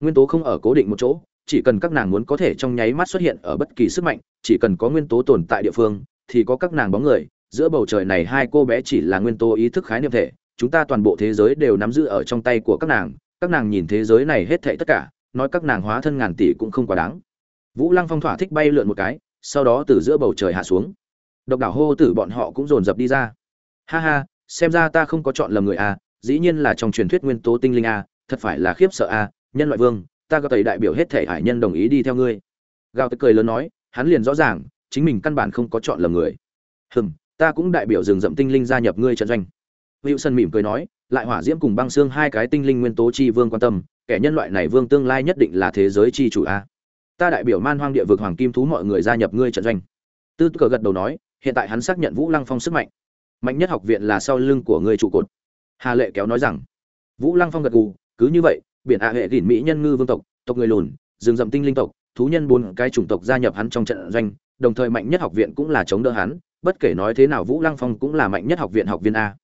Nguyên tố không ở cố định một chỗ, chỉ cần các nàng muốn có thể trong nháy mắt xuất hiện ở bất kỳ sức mạnh, chỉ cần có nguyên tố tồn tại địa phương, thì có các nàng bóng người giữa bầu trời này hai cô bé chỉ là nguyên tố ý thức khái niệm thể, chúng ta toàn bộ thế giới đều nắm giữ ở trong tay của các nàng các nàng nhìn thế giới này hết thảy tất cả, nói các nàng hóa thân ngàn tỷ cũng không quá đáng. Vũ lăng phong thỏa thích bay lượn một cái, sau đó từ giữa bầu trời hạ xuống. Độc đảo hô tử bọn họ cũng dồn dập đi ra. Ha ha, xem ra ta không có chọn lầm người a, dĩ nhiên là trong truyền thuyết nguyên tố tinh linh a, thật phải là khiếp sợ a, nhân loại vương, ta có tẩy đại biểu hết thể hải nhân đồng ý đi theo ngươi. Gào tức cười lớn nói, hắn liền rõ ràng, chính mình căn bản không có chọn lầm người. Hừm ta cũng đại biểu rừng rậm tinh linh gia nhập ngươi trận doanh. Hữu sân mỉm cười nói, lại hỏa diễm cùng băng xương hai cái tinh linh nguyên tố chi vương quan tâm, kẻ nhân loại này vương tương lai nhất định là thế giới chi chủ a. Ta đại biểu man hoang địa vực hoàng kim thú mọi người gia nhập ngươi trận doanh. Tư cờ gật đầu nói, hiện tại hắn xác nhận vũ lăng phong sức mạnh. Mạnh nhất học viện là sau lưng của ngươi trụ cột. Hà lệ kéo nói rằng, vũ lăng phong gật gù, cứ như vậy, biển hạ hệ gỉn mỹ nhân ngư vương tộc tộc người lùn, rừng rậm tinh linh tộc, thú nhân bốn cái chủng tộc gia nhập hắn trong trận doanh, đồng thời mạnh nhất học viện cũng là chống đỡ hắn bất kể nói thế nào vũ lăng phong cũng là mạnh nhất học viện học viên a.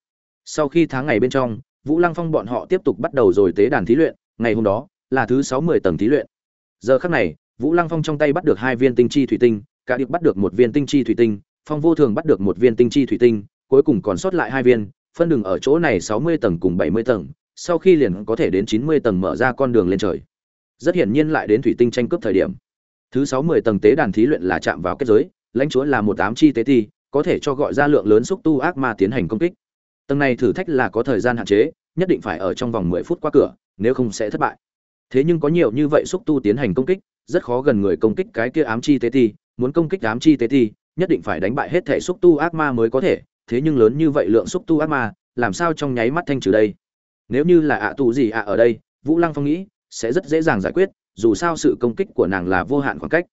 Sau khi tháng ngày bên trong, vũ lăng phong bọn họ tiếp tục bắt đầu rồi tế đàn thí luyện, ngày hôm đó là thứ sáu mươi tầng thí luyện. Giờ khắc này, vũ lăng phong trong tay bắt được hai viên tinh chi thủy tinh, cả điệp bắt được một viên tinh chi thủy tinh, phong vô thường bắt được một viên tinh chi thủy tinh, cuối cùng còn sót lại hai viên, phân đường ở chỗ này sáu mươi tầng cùng bảy mươi tầng, sau khi liền có thể đến chín mươi tầng mở ra con đường lên trời. Rất hiển nhiên lại đến thủy tinh tranh cướp thời điểm. Thứ sáu mươi tầng tế đàn thí luyện là chạm vào kết giới, lãnh chúa là một ám chi tế thi có thể cho gọi ra lượng lớn xúc tu ác ma tiến hành công kích. Tầng này thử thách là có thời gian hạn chế, nhất định phải ở trong vòng mười phút qua cửa, nếu không sẽ thất bại. Thế nhưng có nhiều như vậy xúc tu tiến hành công kích, rất khó gần người công kích cái kia ám chi tế thi muốn công kích ám chi tế thi nhất định phải đánh bại hết thể xúc tu ác ma mới có thể. Thế nhưng lớn như vậy lượng xúc tu ác ma, làm sao trong nháy mắt thanh trừ đây? Nếu như là ạ tù gì ạ ở đây, vũ lăng phong nghĩ, sẽ rất dễ dàng giải quyết, dù sao sự công kích của nàng là vô hạn khoảng cách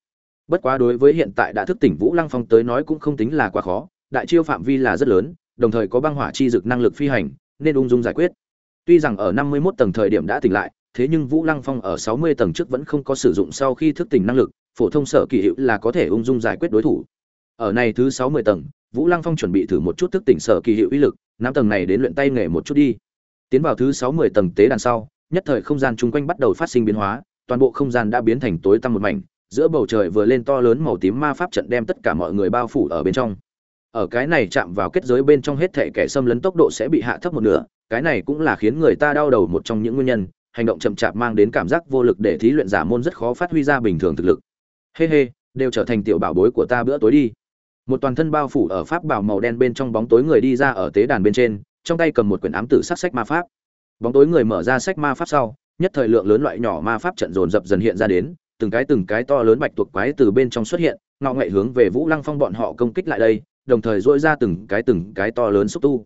bất quá đối với hiện tại đã thức tỉnh vũ lăng phong tới nói cũng không tính là quá khó, đại chiêu phạm vi là rất lớn, đồng thời có băng hỏa chi dực năng lực phi hành, nên ung dung giải quyết. Tuy rằng ở năm mươi 51 tầng thời điểm đã tỉnh lại, thế nhưng vũ lăng phong ở sáu mươi tầng trước vẫn không có sử dụng sau khi thức tỉnh năng lực, phổ thông sở kỳ hiệu là có thể ung dung giải quyết đối thủ. Ở này thứ sáu mươi tầng, vũ lăng phong chuẩn bị thử một chút thức tỉnh sở kỳ hiệu uy lực năm tầng này đến luyện tay nghề một chút đi. Tiến vào thứ sáu mươi tầng tế đàn sau, nhất thời không gian chung quanh bắt đầu phát sinh biến hóa, toàn bộ không gian đã biến thành tối tăm một mảnh giữa bầu trời vừa lên to lớn màu tím ma pháp trận đem tất cả mọi người bao phủ ở bên trong. Ở cái này chạm vào kết giới bên trong hết thể kẻ xâm lấn tốc độ sẽ bị hạ thấp một nửa, cái này cũng là khiến người ta đau đầu một trong những nguyên nhân, hành động chậm chạp mang đến cảm giác vô lực để thí luyện giả môn rất khó phát huy ra bình thường thực lực. Hê hê, đều trở thành tiểu bảo bối của ta bữa tối đi. Một toàn thân bao phủ ở pháp bảo màu đen bên trong bóng tối người đi ra ở tế đàn bên trên, trong tay cầm một quyển ám tử sắc sách ma pháp. Bóng tối người mở ra sách ma pháp sau, nhất thời lượng lớn loại nhỏ ma pháp trận dồn dập dần hiện ra đến từng cái từng cái to lớn bạch tuộc quái từ bên trong xuất hiện, ngọ ngậy hướng về vũ lăng phong bọn họ công kích lại đây, đồng thời dỗi ra từng cái từng cái to lớn xúc tu.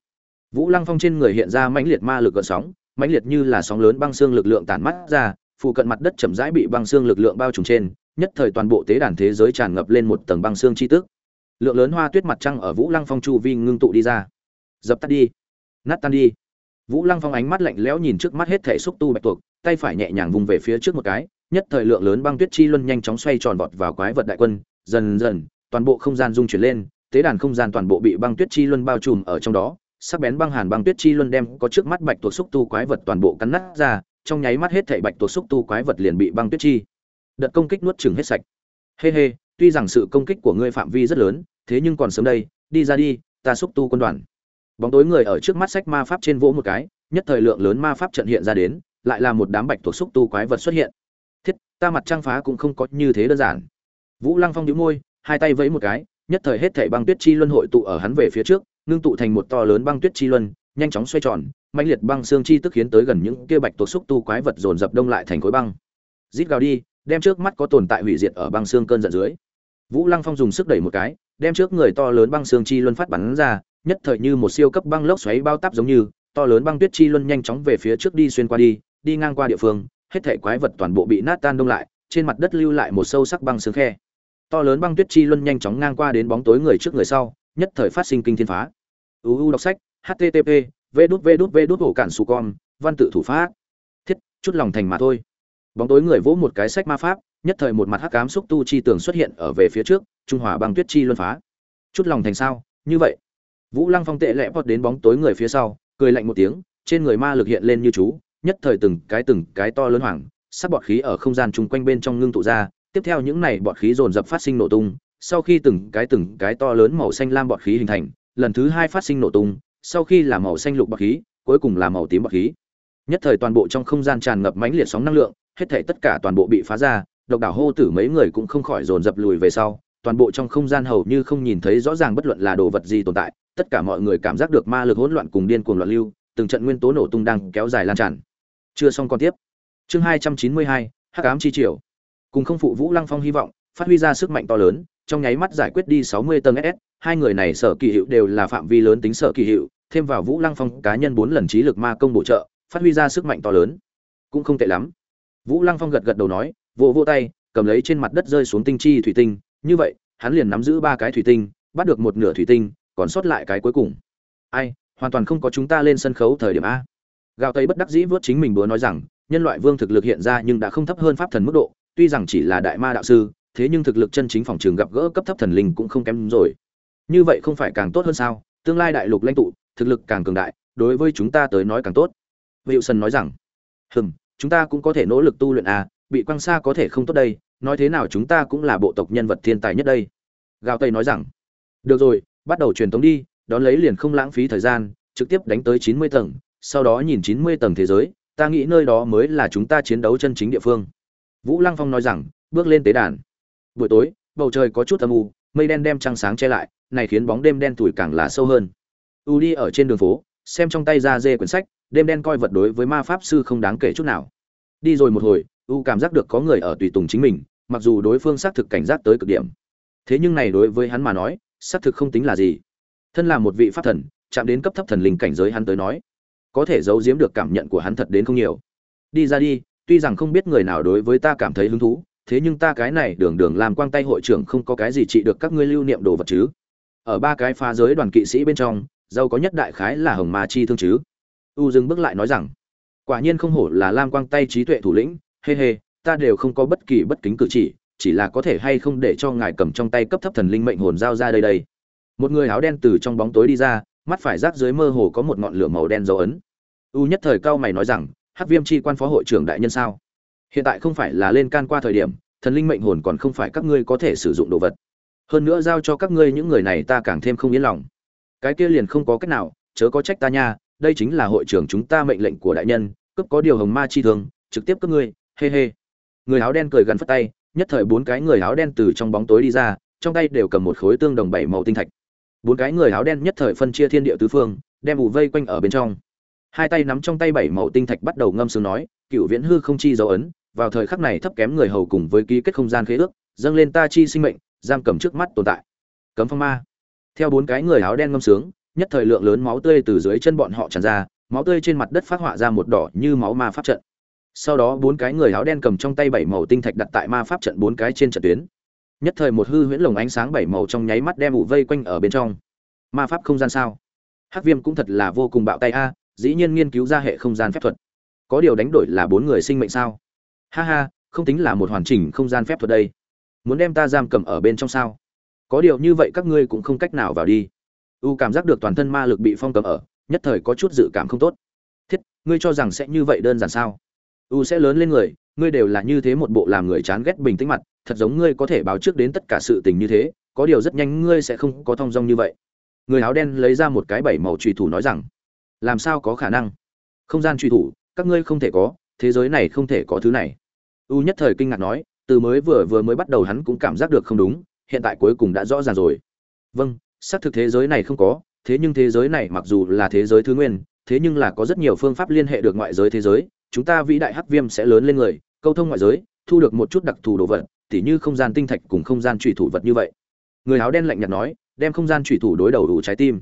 Vũ lăng phong trên người hiện ra mãnh liệt ma lực gợn sóng, mãnh liệt như là sóng lớn băng xương lực lượng tản mắt ra, phụ cận mặt đất chậm rãi bị băng xương lực lượng bao trùm trên, nhất thời toàn bộ tế đàn thế giới tràn ngập lên một tầng băng xương chi tức. Lượng lớn hoa tuyết mặt trăng ở vũ lăng phong chu vi ngưng tụ đi ra. Dập tắt đi. Nát tan đi. Vũ lăng phong ánh mắt lạnh lẽo nhìn trước mắt hết thể xúc tu bạch tuộc, tay phải nhẹ nhàng vùng về phía trước một cái nhất thời lượng lớn băng tuyết chi luân nhanh chóng xoay tròn vọt vào quái vật đại quân, dần dần, toàn bộ không gian dung chuyển lên, tế đàn không gian toàn bộ bị băng tuyết chi luân bao trùm ở trong đó. Sắc bén băng hàn băng tuyết chi luân đem có trước mắt bạch tuộc xúc tu quái vật toàn bộ cắn nát ra, trong nháy mắt hết thảy bạch tuộc xúc tu quái vật liền bị băng tuyết chi đợt công kích nuốt chửng hết sạch. Hê hê, tuy rằng sự công kích của ngươi phạm vi rất lớn, thế nhưng còn sớm đây, đi ra đi, ta xúc tu quân đoàn. Bóng tối người ở trước mắt sách ma pháp trên vỗ một cái, nhất thời lượng lớn ma pháp trận hiện ra đến, lại là một đám bạch tuộc xúc tu quái vật xuất hiện ta mặt trăng phá cũng không có như thế đơn giản. Vũ lăng phong đĩu môi, hai tay vẫy một cái, nhất thời hết thảy băng tuyết chi luân hội tụ ở hắn về phía trước, ngưng tụ thành một to lớn băng tuyết chi luân, nhanh chóng xoay tròn mạnh liệt băng xương chi tức khiến tới gần những kia bạch tuộc xúc tu quái vật dồn dập đông lại thành khối băng. Rít gào đi, đem trước mắt có tồn tại hủy diệt ở băng xương cơn giận dưới. Vũ lăng phong dùng sức đẩy một cái, đem trước người to lớn băng xương chi luân phát bắn ra, nhất thời như một siêu cấp băng lốc xoáy bao tắp giống như, to lớn băng tuyết chi luân nhanh chóng về phía trước đi xuyên qua đi đi ngang qua địa phương hết thảy quái vật toàn bộ bị nát tan đông lại, trên mặt đất lưu lại một sâu sắc băng sương khe. To lớn băng tuyết chi luân nhanh chóng ngang qua đến bóng tối người trước người sau, nhất thời phát sinh kinh thiên phá. Uu đọc sách http v đút v đút v đút hổ cản su con, văn tự thủ pháp. Thiết, chút lòng thành mà thôi. Bóng tối người vỗ một cái sách ma pháp, nhất thời một mặt hắc ám xúc tu chi tường xuất hiện ở về phía trước, trung hòa băng tuyết chi luân phá. Chút lòng thành sao? Như vậy. Vũ lăng phong tệ lẽ vọt đến bóng tối người phía sau, cười lạnh một tiếng, trên người ma lực hiện lên như chú nhất thời từng cái từng cái to lớn hoảng, sắc bọt khí ở không gian chung quanh bên trong ngưng tụ ra tiếp theo những này bọt khí dồn dập phát sinh nổ tung sau khi từng cái từng cái to lớn màu xanh lam bọt khí hình thành lần thứ hai phát sinh nổ tung sau khi là màu xanh lục bọt khí cuối cùng là màu tím bọt khí. Nhất thời toàn bộ trong không gian tràn ngập mãnh liệt sóng năng lượng hết thảy tất cả toàn bộ bị phá ra độc đảo hô tử mấy người cũng không khỏi dồn dập lùi về sau toàn bộ trong không gian hầu như không nhìn thấy rõ ràng bất luận là đồ vật gì tồn tại tất cả mọi người cảm giác được ma lực hỗn loạn cùng điên cuồng loạn lưu từng trận nguyên tố nổ tung đang kéo dài lan tràn chưa xong còn tiếp. Chương hai trăm chín mươi hai, hắc ám chi triều. Cùng không phụ vũ lăng phong hy vọng, phát huy ra sức mạnh to lớn, trong nháy mắt giải quyết đi sáu mươi tầng ss hai người này sở kỳ hiệu đều là phạm vi lớn tính sở kỳ hiệu, thêm vào vũ lăng phong cá nhân bốn lần trí lực ma công bổ trợ, phát huy ra sức mạnh to lớn. Cũng không tệ lắm. Vũ lăng phong gật gật đầu nói, vỗ vỗ tay, cầm lấy trên mặt đất rơi xuống tinh chi thủy tinh. Như vậy, hắn liền nắm giữ ba cái thủy tinh, bắt được một nửa thủy tinh, còn sót lại cái cuối cùng. Ai, hoàn toàn không có chúng ta lên sân khấu thời điểm a gạo tây bất đắc dĩ vớt chính mình búa nói rằng, nhân loại vương thực lực hiện ra nhưng đã không thấp hơn pháp thần mức độ, tuy rằng chỉ là đại ma đạo sư, thế nhưng thực lực chân chính phòng trường gặp gỡ cấp thấp thần linh cũng không kém rồi. Như vậy không phải càng tốt hơn sao? Tương lai đại lục lãnh tụ, thực lực càng cường đại, đối với chúng ta tới nói càng tốt. Wilson nói rằng, hừm, chúng ta cũng có thể nỗ lực tu luyện à bị quăng xa có thể không tốt đây, nói thế nào chúng ta cũng là bộ tộc nhân vật thiên tài nhất đây. Gào tây nói rằng, được rồi, bắt đầu truyền thống đi, đón lấy liền không lãng phí thời gian, trực tiếp đánh tới chín mươi tầng sau đó nhìn chín mươi tầng thế giới, ta nghĩ nơi đó mới là chúng ta chiến đấu chân chính địa phương. Vũ lăng phong nói rằng, bước lên tế đàn. Buổi tối, bầu trời có chút âm u, mây đen đem trăng sáng che lại, này khiến bóng đêm đen tuổi càng là sâu hơn. U đi ở trên đường phố, xem trong tay ra dê quyển sách, đêm đen coi vật đối với ma pháp sư không đáng kể chút nào. Đi rồi một hồi, u cảm giác được có người ở tùy tùng chính mình, mặc dù đối phương xác thực cảnh giác tới cực điểm. Thế nhưng này đối với hắn mà nói, xác thực không tính là gì. Thân là một vị pháp thần, chạm đến cấp thấp thần linh cảnh giới hắn tới nói có thể giấu giếm được cảm nhận của hắn thật đến không nhiều. Đi ra đi, tuy rằng không biết người nào đối với ta cảm thấy hứng thú, thế nhưng ta cái này đường đường làm quang tay hội trưởng không có cái gì trị được các ngươi lưu niệm đồ vật chứ. Ở ba cái pha giới đoàn kỵ sĩ bên trong giàu có nhất đại khái là hồng ma chi thương chứ. U dừng bước lại nói rằng, quả nhiên không hổ là lam quang tay trí tuệ thủ lĩnh hê hê ta đều không có bất kỳ bất kính cử chỉ chỉ là có thể hay không để cho ngài cầm trong tay cấp thấp thần linh mệnh hồn giao ra đây đây. Một người áo đen từ trong bóng tối đi ra, mắt phải rác dưới mơ hồ có một ngọn lửa màu đen dấu ấn u nhất thời cao mày nói rằng, hắc viêm chi quan phó hội trưởng đại nhân sao? Hiện tại không phải là lên can qua thời điểm, thần linh mệnh hồn còn không phải các ngươi có thể sử dụng đồ vật. Hơn nữa giao cho các ngươi những người này ta càng thêm không yên lòng. Cái kia liền không có cách nào, chớ có trách ta nha, đây chính là hội trưởng chúng ta mệnh lệnh của đại nhân, Cướp có điều hồng ma chi thường trực tiếp cướp ngươi hê hê người áo đen cười gần phất tay, nhất thời bốn cái người áo đen từ trong bóng tối đi ra, trong tay đều cầm một khối tương đồng bảy màu tinh thạch. Bốn cái người áo đen nhất thời phân chia thiên địa tứ phương, đem ủ vây quanh ở bên trong hai tay nắm trong tay bảy màu tinh thạch bắt đầu ngâm sướng nói cựu viễn hư không chi dấu ấn, vào thời khắc này thấp kém người hầu cùng với ký kết không gian khế ước, dâng lên ta chi sinh mệnh, giam cầm trước mắt tồn tại. Cấm phong ma. Theo bốn cái người áo đen ngâm sướng, nhất thời lượng lớn máu tươi từ dưới chân bọn họ tràn ra, máu tươi trên mặt đất phát họa ra một đỏ như máu ma pháp trận. Sau đó bốn cái người áo đen cầm trong tay bảy màu tinh thạch đặt tại ma pháp trận bốn cái trên trận tuyến. Nhất thời một hư huyễn lồng ánh sáng bảy màu trong nháy mắt đem ủ vây quanh ở bên trong. Ma pháp không gian sao? Hắc viêm cũng thật là vô cùng bạo tay a dĩ nhiên nghiên cứu ra hệ không gian phép thuật. Có điều đánh đổi là bốn người sinh mệnh sao? Ha ha, không tính là một hoàn chỉnh không gian phép thuật đây. Muốn đem ta giam cầm ở bên trong sao? Có điều như vậy các ngươi cũng không cách nào vào đi. U cảm giác được toàn thân ma lực bị phong cầm ở, nhất thời có chút dự cảm không tốt. Thiết, ngươi cho rằng sẽ như vậy đơn giản sao? U sẽ lớn lên người, ngươi đều là như thế một bộ làm người chán ghét bình tĩnh mặt, thật giống ngươi có thể báo trước đến tất cả sự tình như thế, có điều rất nhanh ngươi sẽ không có thong dong như vậy. Người áo đen lấy ra một cái bảy màu trùy thủ nói rằng làm sao có khả năng? Không gian trùy thủ, các ngươi không thể có, thế giới này không thể có thứ này. U nhất thời kinh ngạc nói, từ mới vừa vừa mới bắt đầu hắn cũng cảm giác được không đúng, hiện tại cuối cùng đã rõ ràng rồi. Vâng xác thực thế giới này không có, thế nhưng thế giới này mặc dù là thế giới thứ nguyên, thế nhưng là có rất nhiều phương pháp liên hệ được ngoại giới thế giới, chúng ta vĩ đại hắc viêm sẽ lớn lên người, câu thông ngoại giới, thu được một chút đặc thù đồ vật, tỉ như không gian tinh thạch cùng không gian trùy thủ vật như vậy. Người áo đen lạnh nhạt nói, đem không gian trùy thủ đối đầu đủ trái tim.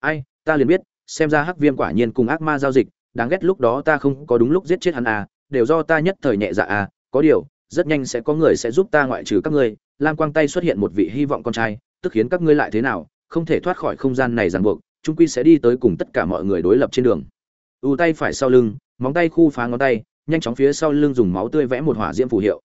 Ai, ta liền biết xem ra hắc viêm quả nhiên cùng ác ma giao dịch, đáng ghét lúc đó ta không có đúng lúc giết chết hắn à đều do ta nhất thời nhẹ dạ à có điều, rất nhanh sẽ có người sẽ giúp ta ngoại trừ các ngươi. Lam quang tay xuất hiện một vị hy vọng con trai, tức khiến các ngươi lại thế nào, không thể thoát khỏi không gian này ràng buộc trung quy sẽ đi tới cùng tất cả mọi người đối lập trên đường. Ù tay phải sau lưng, móng tay khu phá ngón tay, nhanh chóng phía sau lưng dùng máu tươi vẽ một hỏa diễm phù hiệu.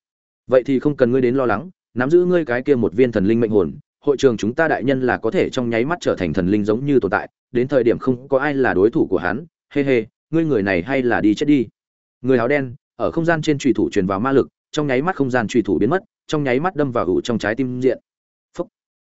Vậy thì không cần ngươi đến lo lắng, nắm giữ ngươi cái kia một viên thần linh mệnh hồn hội trường chúng ta đại nhân là có thể trong nháy mắt trở thành thần linh giống như tồn tại, đến thời điểm không có ai là đối thủ của hắn, hê hê, ngươi người này hay là đi chết đi. Người áo đen, ở không gian trên trùy thủ truyền vào ma lực, trong nháy mắt không gian trùy thủ biến mất, trong nháy mắt đâm vào ủ trong trái tim diện. Phúc.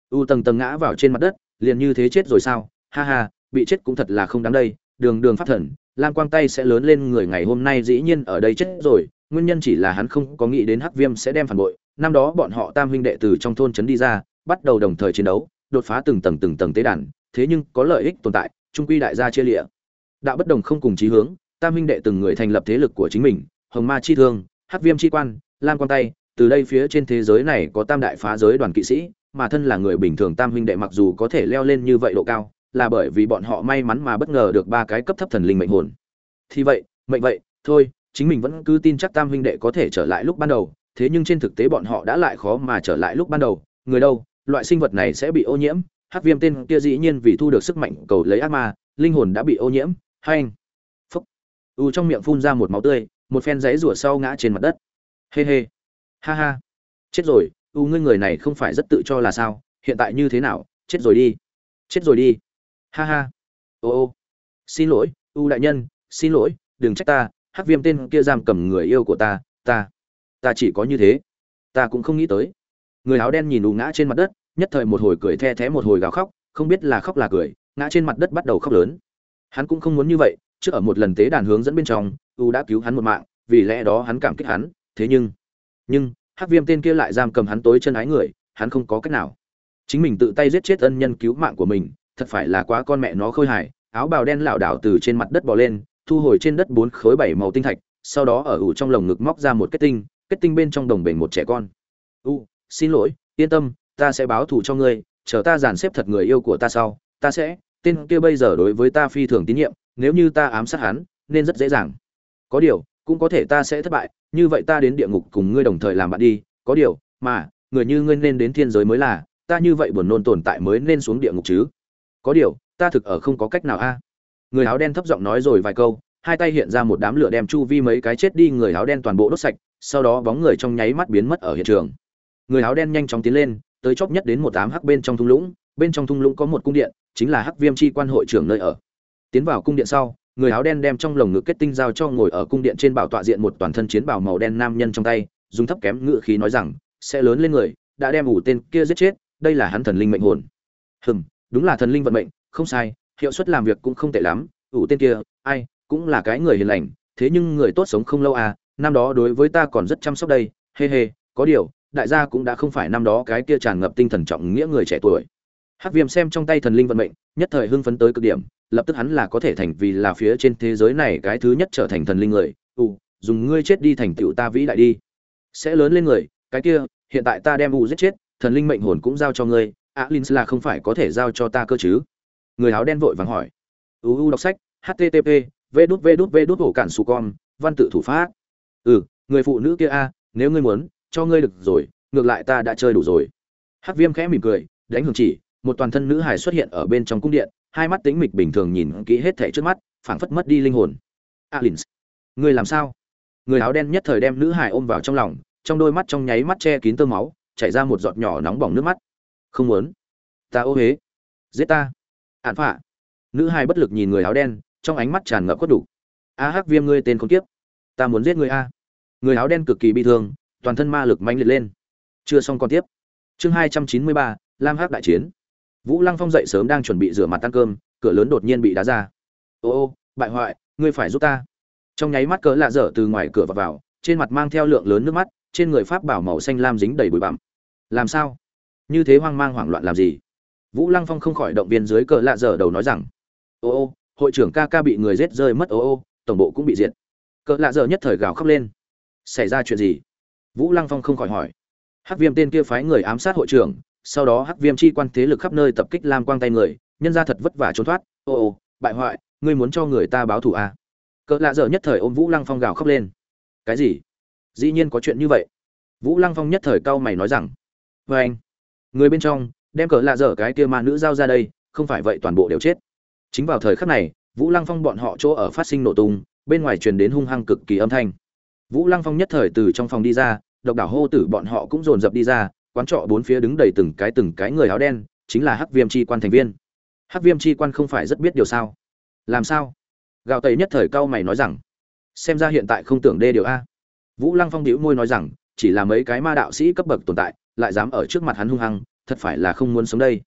U tầng tầng ngã vào trên mặt đất, liền như thế chết rồi sao? Ha ha, bị chết cũng thật là không đáng đây. Đường đường phát thần, lam quang tay sẽ lớn lên người ngày hôm nay dĩ nhiên ở đây chết rồi. Nguyên nhân chỉ là hắn không có nghĩ đến hắc viêm sẽ đem phản bội. Năm đó bọn họ tam huynh đệ từ trong thôn trấn đi ra bắt đầu đồng thời chiến đấu, đột phá từng tầng từng tầng tế đàn, thế nhưng có lợi ích tồn tại, trung quy đại gia chia lịa. Đạo bất đồng không cùng chí hướng, tam huynh đệ từng người thành lập thế lực của chính mình, hồng ma chi thương, hắc viêm chi quan, lam quan tay, từ đây phía trên thế giới này có tam đại phá giới đoàn kỵ sĩ, mà thân là người bình thường tam huynh đệ mặc dù có thể leo lên như vậy độ cao, là bởi vì bọn họ may mắn mà bất ngờ được ba cái cấp thấp thần linh mệnh hồn. Thì vậy, mệnh vậy, thôi, chính mình vẫn cứ tin chắc tam huynh đệ có thể trở lại lúc ban đầu, thế nhưng trên thực tế bọn họ đã lại khó mà trở lại lúc ban đầu, người đâu loại sinh vật này sẽ bị ô nhiễm hắc viêm tên kia dĩ nhiên vì thu được sức mạnh cầu lấy ác ma, linh hồn đã bị ô nhiễm, hai anh. Phúc. U trong miệng phun ra một máu tươi, một phen giấy rủa sau ngã trên mặt đất. Hê hê. Ha ha. Chết rồi, u ngươi người này không phải rất tự cho là sao, hiện tại như thế nào, chết rồi đi. Chết rồi đi. Ha ha. Ô ô. Xin lỗi, u đại nhân, xin lỗi, đừng trách ta hắc viêm tên kia giam cầm người yêu của ta ta ta chỉ có như thế. Ta cũng không nghĩ tới. Người áo đen nhìn u ngã trên mặt đất nhất thời một hồi cười the thé một hồi gào khóc, không biết là khóc là cười, ngã trên mặt đất bắt đầu khóc lớn. Hắn cũng không muốn như vậy, trước ở một lần tế đàn hướng dẫn bên trong, u đã cứu hắn một mạng, vì lẽ đó hắn cảm kích hắn, thế nhưng nhưng, hắc viêm tên kia lại giam cầm hắn tối chân ái người, hắn không có cách nào. Chính mình tự tay giết chết ân nhân cứu mạng của mình, thật phải là quá con mẹ nó khôi hài, áo bào đen lảo đảo từ trên mặt đất bò lên, thu hồi trên đất bốn khối bảy màu tinh thạch, sau đó ở ủ trong lồng ngực móc ra một kết tinh kết tinh bên trong đồng bể một trẻ con. U, xin lỗi, yên tâm ta sẽ báo thù cho ngươi, chờ ta dàn xếp thật người yêu của ta sau, ta sẽ, tên kia bây giờ đối với ta phi thường tín nhiệm, nếu như ta ám sát hắn, nên rất dễ dàng. Có điều, cũng có thể ta sẽ thất bại, như vậy ta đến địa ngục cùng ngươi đồng thời làm bạn đi, có điều, mà, người như ngươi nên đến thiên giới mới là, ta như vậy buồn nôn tồn tại mới nên xuống địa ngục chứ. Có điều, ta thực ở không có cách nào a. Người áo đen thấp giọng nói rồi vài câu, hai tay hiện ra một đám lửa đem chu vi mấy cái chết đi, người áo đen toàn bộ đốt sạch, sau đó bóng người trong nháy mắt biến mất ở hiện trường. Người áo đen nhanh chóng tiến lên tới chóp nhất đến một tám hắc bên trong thung lũng bên trong thung lũng có một cung điện chính là hắc viêm chi quan hội trưởng nơi ở. Tiến vào cung điện sau người áo đen đem trong lồng ngực kết tinh giao cho ngồi ở cung điện trên bảo tọa diện một toàn thân chiến bào màu đen nam nhân trong tay dùng thấp kém ngự khí nói rằng sẽ lớn lên người đã đem ủ tên kia giết chết đây là hắn thần linh mệnh hồn. Hừm đúng là thần linh vận mệnh không sai hiệu suất làm việc cũng không tệ lắm ủ tên kia ai cũng là cái người hiền lành thế nhưng người tốt sống không lâu à năm đó đối với ta còn rất chăm sóc đây hê、hey、hê、hey, có điều đại gia cũng đã không phải năm đó cái kia tràn ngập tinh thần trọng nghĩa người trẻ tuổi. Hắc viêm xem trong tay thần linh vận mệnh, nhất thời hưng phấn tới cực điểm, lập tức hắn là có thể thành vì là phía trên thế giới này cái thứ nhất trở thành thần linh người. U dùng ngươi chết đi thành tựu ta vĩ đại đi. Sẽ lớn lên người, cái kia, hiện tại ta đem u giết chết, thần linh mệnh hồn cũng giao cho ngươi alin là không phải có thể giao cho ta cơ chứ? Người áo đen vội vàng hỏi. Uu đọc sách http vê đút vê đút vê đút hổ cản su con, văn tự thủ pháp. Ừ người phụ nữ kia a, nếu ngươi muốn cho ngươi được rồi, ngược lại ta đã chơi đủ rồi. Hắc viêm khẽ mỉm cười, đánh hưởng chỉ, một toàn thân nữ hài xuất hiện ở bên trong cung điện, hai mắt tính mịch bình thường nhìn kỹ hết thảy trước mắt, phảng phất mất đi linh hồn. Alins, ngươi làm sao? Người áo đen nhất thời đem nữ hài ôm vào trong lòng, trong đôi mắt trong nháy mắt che kín tơ máu, chảy ra một giọt nhỏ nóng bỏng nước mắt. Không muốn. Ta ô huế giết ta. Ạn phạ. Nữ hài bất lực nhìn người áo đen, trong ánh mắt tràn ngập khuất đủ. A hắc viêm, ngươi tên con kiếp. Ta muốn giết ngươi a. Người áo đen cực kỳ bi thương toàn thân ma lực mãnh liệt lên. Chưa xong còn tiếp. Chương hai trăm chín mươi ba lam hắc đại chiến. Vũ lăng phong dậy sớm đang chuẩn bị rửa mặt ăn cơm cửa lớn đột nhiên bị đá ra. Ô ô bại hoại ngươi phải giúp ta. Trong nháy mắt cỡ lạ dở từ ngoài cửa vào, vào trên mặt mang theo lượng lớn nước mắt trên người pháp bảo màu xanh lam dính đầy bụi bặm. Làm sao? Như thế hoang mang hoảng loạn làm gì? Vũ lăng phong không khỏi động viên dưới cỡ lạ dở đầu nói rằng ô ô hội trưởng ca ca bị người giết rơi mất ô ô tổng bộ cũng bị diệt. Cỡ lạ dở nhất thời gào khóc lên. Xảy ra chuyện gì? Vũ lăng phong không khỏi hỏi. Hắc viêm tên kia phái người ám sát hội trưởng, sau đó hắc viêm chi quan thế lực khắp nơi tập kích lam quang tay người, nhân ra thật vất vả trốn thoát. Ô ô, bại hoại, ngươi muốn cho người ta báo thù à? cỡ lạ dở nhất thời ôm vũ lăng phong gào khóc lên. Cái gì? Dĩ nhiên có chuyện như vậy. Vũ lăng phong nhất thời cau mày nói rằng vê anh. Người bên trong, đem cỡ lạ dở cái kia ma nữ giao ra đây, không phải vậy toàn bộ đều chết. Chính vào thời khắc này, vũ lăng phong bọn họ chỗ ở phát sinh nổ tung, bên ngoài truyền đến hung hăng cực kỳ âm thanh. Vũ lăng phong nhất thời từ trong phòng đi ra độc đảo hô tử bọn họ cũng dồn dập đi ra, quán trọ bốn phía đứng đầy từng cái từng cái người áo đen, chính là hắc viêm chi quan thành viên. Hắc viêm chi quan không phải rất biết điều sao? Làm sao? Gạo tây nhất thời cau mày nói rằng, xem ra hiện tại không tưởng đê điều a. Vũ lăng phong đĩu môi nói rằng, chỉ là mấy cái ma đạo sĩ cấp bậc tồn tại, lại dám ở trước mặt hắn hung hăng, thật phải là không muốn sống đây.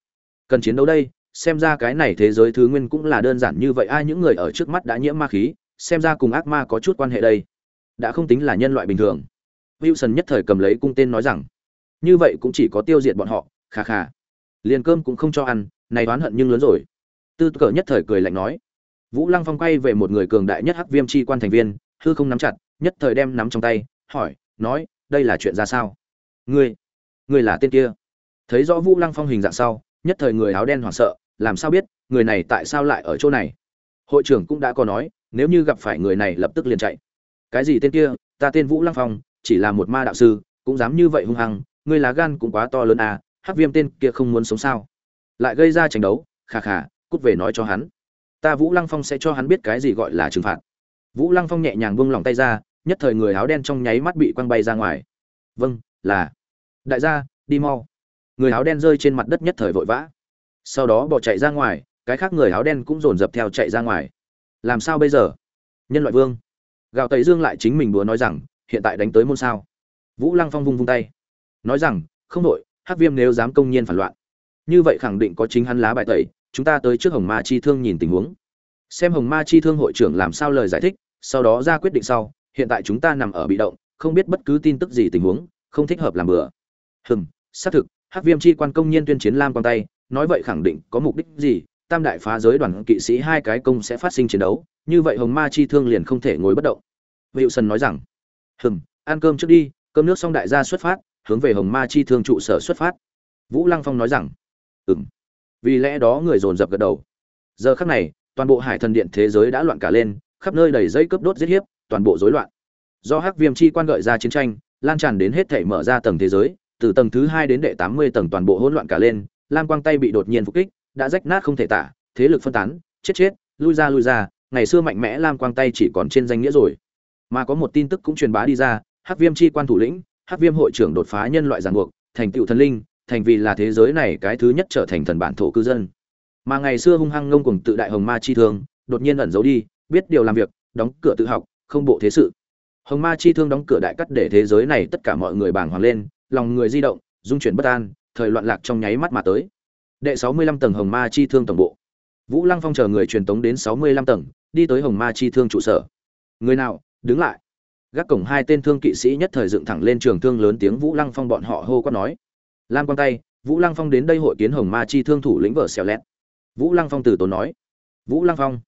Cần chiến đấu đây, xem ra cái này thế giới thứ nguyên cũng là đơn giản như vậy ai những người ở trước mắt đã nhiễm ma khí, xem ra cùng ác ma có chút quan hệ đây. Đã không tính là nhân loại bình thường wilson nhất thời cầm lấy cung tên nói rằng, như vậy cũng chỉ có tiêu diệt bọn họ khà khà liền cơm cũng không cho ăn, này oán hận nhưng lớn rồi. Tư cở nhất thời cười lạnh nói. Vũ lăng phong quay về một người cường đại nhất hắc viêm chi quan thành viên, hư không nắm chặt, nhất thời đem nắm trong tay, hỏi, nói, đây là chuyện ra sao? Ngươi ngươi là tên kia. Thấy rõ vũ lăng phong hình dạng sau, nhất thời người áo đen hoảng sợ, làm sao biết, người này tại sao lại ở chỗ này? Hội trưởng cũng đã có nói, nếu như gặp phải người này lập tức liền chạy. Cái gì tên kia? Ta tên vũ lăng phong chỉ là một ma đạo sư, cũng dám như vậy hung hăng, ngươi lá gan cũng quá to lớn à hắc viêm tên kia không muốn sống sao? Lại gây ra tranh đấu khà khà cút về nói cho hắn. Ta vũ lăng phong sẽ cho hắn biết cái gì gọi là trừng phạt. Vũ lăng phong nhẹ nhàng buông lỏng tay ra, nhất thời người áo đen trong nháy mắt bị quăng bay ra ngoài. Vâng là. Đại gia, đi mau. Người áo đen rơi trên mặt đất nhất thời vội vã. Sau đó bỏ chạy ra ngoài, cái khác người áo đen cũng dồn dập theo chạy ra ngoài. Làm sao bây giờ? Nhân loại vương. Gạo tẩy dương lại chính mình búa nói rằng hiện tại đánh tới môn sao? Vũ lăng phong vung vung tay, nói rằng, không đội hắc viêm nếu dám công nhiên phản loạn, như vậy khẳng định có chính hắn lá bài tẩy, chúng ta tới trước hồng ma chi thương nhìn tình huống. Xem hồng ma chi thương hội trưởng làm sao lời giải thích, sau đó ra quyết định sau, hiện tại chúng ta nằm ở bị động, không biết bất cứ tin tức gì tình huống, không thích hợp làm bừa. Hừm, xác thực, hắc viêm chi quan công nhiên tuyên chiến lam quan tay, nói vậy khẳng định có mục đích gì, tam đại phá giới đoàn kỵ sĩ hai cái công sẽ phát sinh chiến đấu, như vậy hồng ma chi thương liền không thể ngồi bất động. Wilson nói rằng hừm, ăn cơm trước đi, cơm nước xong đại gia xuất phát, hướng về hồng ma chi thương trụ sở xuất phát. Vũ lăng phong nói rằng. Ừm. Vì lẽ đó người dồn dập gật đầu. Giờ khắc này, toàn bộ hải thần điện thế giới đã loạn cả lên, khắp nơi đầy dây cướp đốt giết hiếp, toàn bộ rối loạn. Do hắc viêm chi quan gợi ra chiến tranh, lan tràn đến hết thể mở ra tầng thế giới, từ tầng thứ hai đến đệ tám mươi tầng toàn bộ hỗn loạn cả lên, lam quang tay bị đột nhiên phục kích, đã rách nát không thể tả, thế lực phân tán, chết chết, lui ra lui ra, ngày xưa mạnh mẽ lam quang tay chỉ còn trên danh nghĩa rồi mà có một tin tức cũng truyền bá đi ra, hắc viêm chi quan thủ lĩnh, hắc viêm hội trưởng đột phá nhân loại giàn buộc, thành tựu thần linh, thành vì là thế giới này cái thứ nhất trở thành thần bản thổ cư dân. Mà ngày xưa hung hăng ngông cùng tự đại hồng ma chi thương, đột nhiên ẩn giấu đi, biết điều làm việc, đóng cửa tự học, không bộ thế sự. Hồng ma chi thương đóng cửa đại cắt để thế giới này tất cả mọi người bàng hoàng lên, lòng người di động, dung chuyển bất an, thời loạn lạc trong nháy mắt mà tới. Đệ sáu mươi lăm tầng hồng ma chi thương tổng bộ. Vũ lăng phong chờ người truyền tống đến sáu mươi lăm tầng, đi tới hồng ma chi thương trụ sở. Người nào? Đứng lại. Gác cổng hai tên thương kỵ sĩ nhất thời dựng thẳng lên trường thương lớn tiếng vũ lăng phong bọn họ hô quát nói. Lam quang tay, vũ lăng phong đến đây hội kiến hồng ma chi thương thủ lĩnh vợ xèo lét. Vũ lăng phong từ tốn nói. Vũ lăng phong,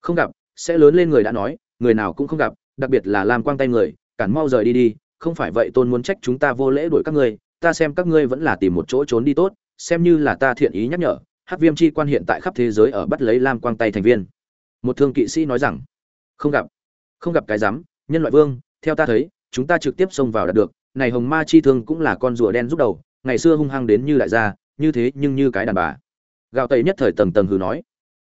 không gặp, sẽ lớn lên người đã nói, người nào cũng không gặp, đặc biệt là lam quang tay người, cản mau rời đi đi, không phải vậy tôn muốn trách chúng ta vô lễ đuổi các ngươi, ta xem các ngươi vẫn là tìm một chỗ trốn đi tốt, xem như là ta thiện ý nhắc nhở, hắc viêm chi quan hiện tại khắp thế giới ở bắt lấy lam quang tay thành viên. Một thương kỵ sĩ nói rằng, không gặp không gặp cái rắm, nhân loại vương, theo ta thấy, chúng ta trực tiếp xông vào đạt được. Này hồng ma chi thương cũng là con rùa đen giúp đầu, ngày xưa hung hăng đến như đại gia, như thế nhưng như cái đàn bà. Gạo tẩy nhất thời tầng tầng hừ nói.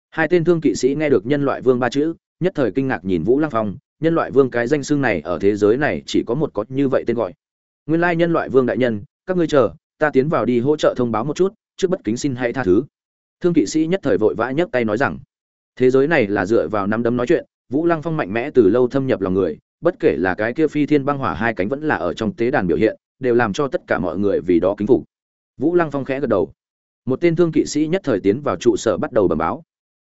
Hai tên thương kỵ sĩ nghe được nhân loại vương ba chữ, nhất thời kinh ngạc nhìn vũ lăng phong. Nhân loại vương cái danh xưng này ở thế giới này chỉ có một có như vậy tên gọi. Nguyên lai nhân loại vương đại nhân, các ngươi chờ, ta tiến vào đi hỗ trợ thông báo một chút, trước bất kính xin hãy tha thứ. Thương kỵ sĩ nhất thời vội vã nhấc tay nói rằng, thế giới này là dựa vào năm đấm nói chuyện vũ lăng phong mạnh mẽ từ lâu thâm nhập lòng người, bất kể là cái kia phi thiên băng hỏa hai cánh vẫn là ở trong tế đàn biểu hiện, đều làm cho tất cả mọi người vì đó kính phục. Vũ lăng phong khẽ gật đầu. Một tên thương kỵ sĩ nhất thời tiến vào trụ sở bắt đầu bẩm báo.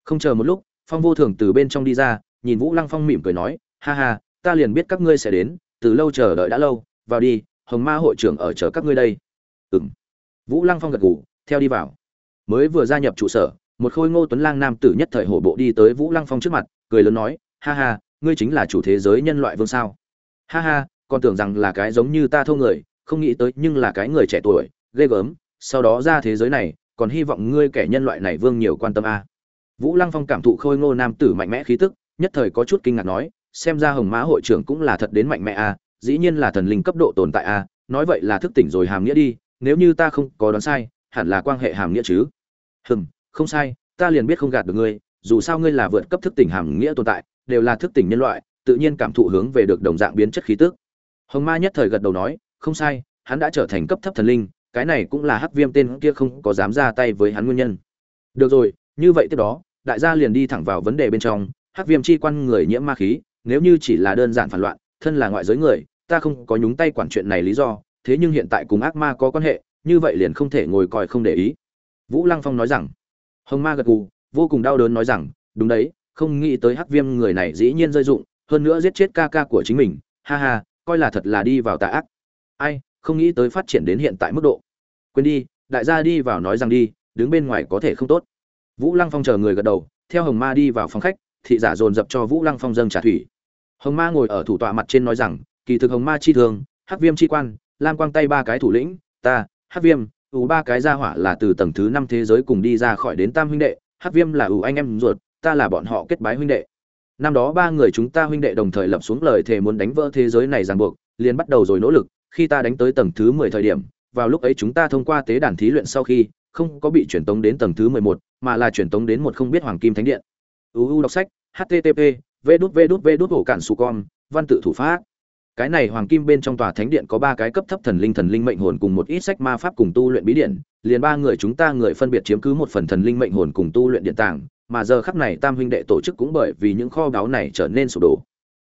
Không chờ một lúc, phong vô thường từ bên trong đi ra, nhìn vũ lăng phong mỉm cười nói, ha ha, ta liền biết các ngươi sẽ đến, từ lâu chờ đợi đã lâu, vào đi, hồng ma hội trưởng ở chờ các ngươi đây. Ừm. vũ lăng phong gật gù, theo đi vào. Mới vừa gia nhập trụ sở, một khôi ngô tuấn lang nam tử nhất thời hổ bộ đi tới vũ lăng phong trước mặt cười lớn nói, ha ha, ngươi chính là chủ thế giới nhân loại vương sao? Ha ha, còn tưởng rằng là cái giống như ta thâu người, không nghĩ tới nhưng là cái người trẻ tuổi, ghê gớm, sau đó ra thế giới này, còn hy vọng ngươi kẻ nhân loại này vương nhiều quan tâm a. Vũ lăng phong cảm thụ khôi ngô nam tử mạnh mẽ khí tức, nhất thời có chút kinh ngạc nói, xem ra hồng mã hội trưởng cũng là thật đến mạnh mẽ a, dĩ nhiên là thần linh cấp độ tồn tại a, nói vậy là thức tỉnh rồi hàm nghĩa đi, nếu như ta không có đoán sai, hẳn là quan hệ hàm nghĩa chứ. Hừm, không sai, ta liền biết không gạt được ngươi dù sao ngươi là vượt cấp thức tỉnh hàm nghĩa tồn tại, đều là thức tỉnh nhân loại, tự nhiên cảm thụ hướng về được đồng dạng biến chất khí tức. Hồng ma nhất thời gật đầu nói, không sai, hắn đã trở thành cấp thấp thần linh, cái này cũng là hắc viêm tên kia không có dám ra tay với hắn nguyên nhân. Được rồi, như vậy tiếp đó, đại gia liền đi thẳng vào vấn đề bên trong, hắc viêm chi quan người nhiễm ma khí, nếu như chỉ là đơn giản phản loạn, thân là ngoại giới người, ta không có nhúng tay quản chuyện này lý do, thế nhưng hiện tại cùng ác ma có quan hệ, như vậy liền không thể ngồi coi không để ý. Vũ lăng phong nói rằng, hồng ma gật gù vô cùng đau đớn nói rằng, đúng đấy, không nghĩ tới hắc viêm người này dĩ nhiên rơi dụng, hơn nữa giết chết ca ca của chính mình, ha ha, coi là thật là đi vào tà ác. Ai, không nghĩ tới phát triển đến hiện tại mức độ. Quên đi, đại gia đi vào nói rằng đi, đứng bên ngoài có thể không tốt. Vũ lăng phong chờ người gật đầu, theo hồng ma đi vào phòng khách, thị giả dồn dập cho vũ lăng phong dâng trà thủy. Hồng ma ngồi ở thủ tọa mặt trên nói rằng, kỳ thực hồng ma chi thường, hắc viêm chi quan, lam quang tay ba cái thủ lĩnh, ta, hắc viêm ủ ba cái ra hỏa là từ tầng thứ năm thế giới cùng đi ra khỏi đến tam huynh đệ hắc viêm là ủ anh em ruột, ta là bọn họ kết bái huynh đệ. Năm đó ba người chúng ta huynh đệ đồng thời lập xuống lời thề muốn đánh vỡ thế giới này ràng buộc, liền bắt đầu rồi nỗ lực, khi ta đánh tới tầng thứ mười thời điểm, vào lúc ấy chúng ta thông qua tế đàn thí luyện sau khi, không có bị truyền tống đến tầng thứ mười một, mà là truyền tống đến một không biết hoàng kim thánh điện. Uu đọc sách http v đút v đút v đút hổ cản su con văn tự thủ pháp cái này hoàng kim bên trong tòa thánh điện có ba cái cấp thấp thần linh thần linh mệnh hồn cùng một ít sách ma pháp cùng tu luyện bí điện liền ba người chúng ta người phân biệt chiếm cứ một phần thần linh mệnh hồn cùng tu luyện điện tàng, mà giờ khắc này tam huynh đệ tổ chức cũng bởi vì những kho báu này trở nên sụp đổ.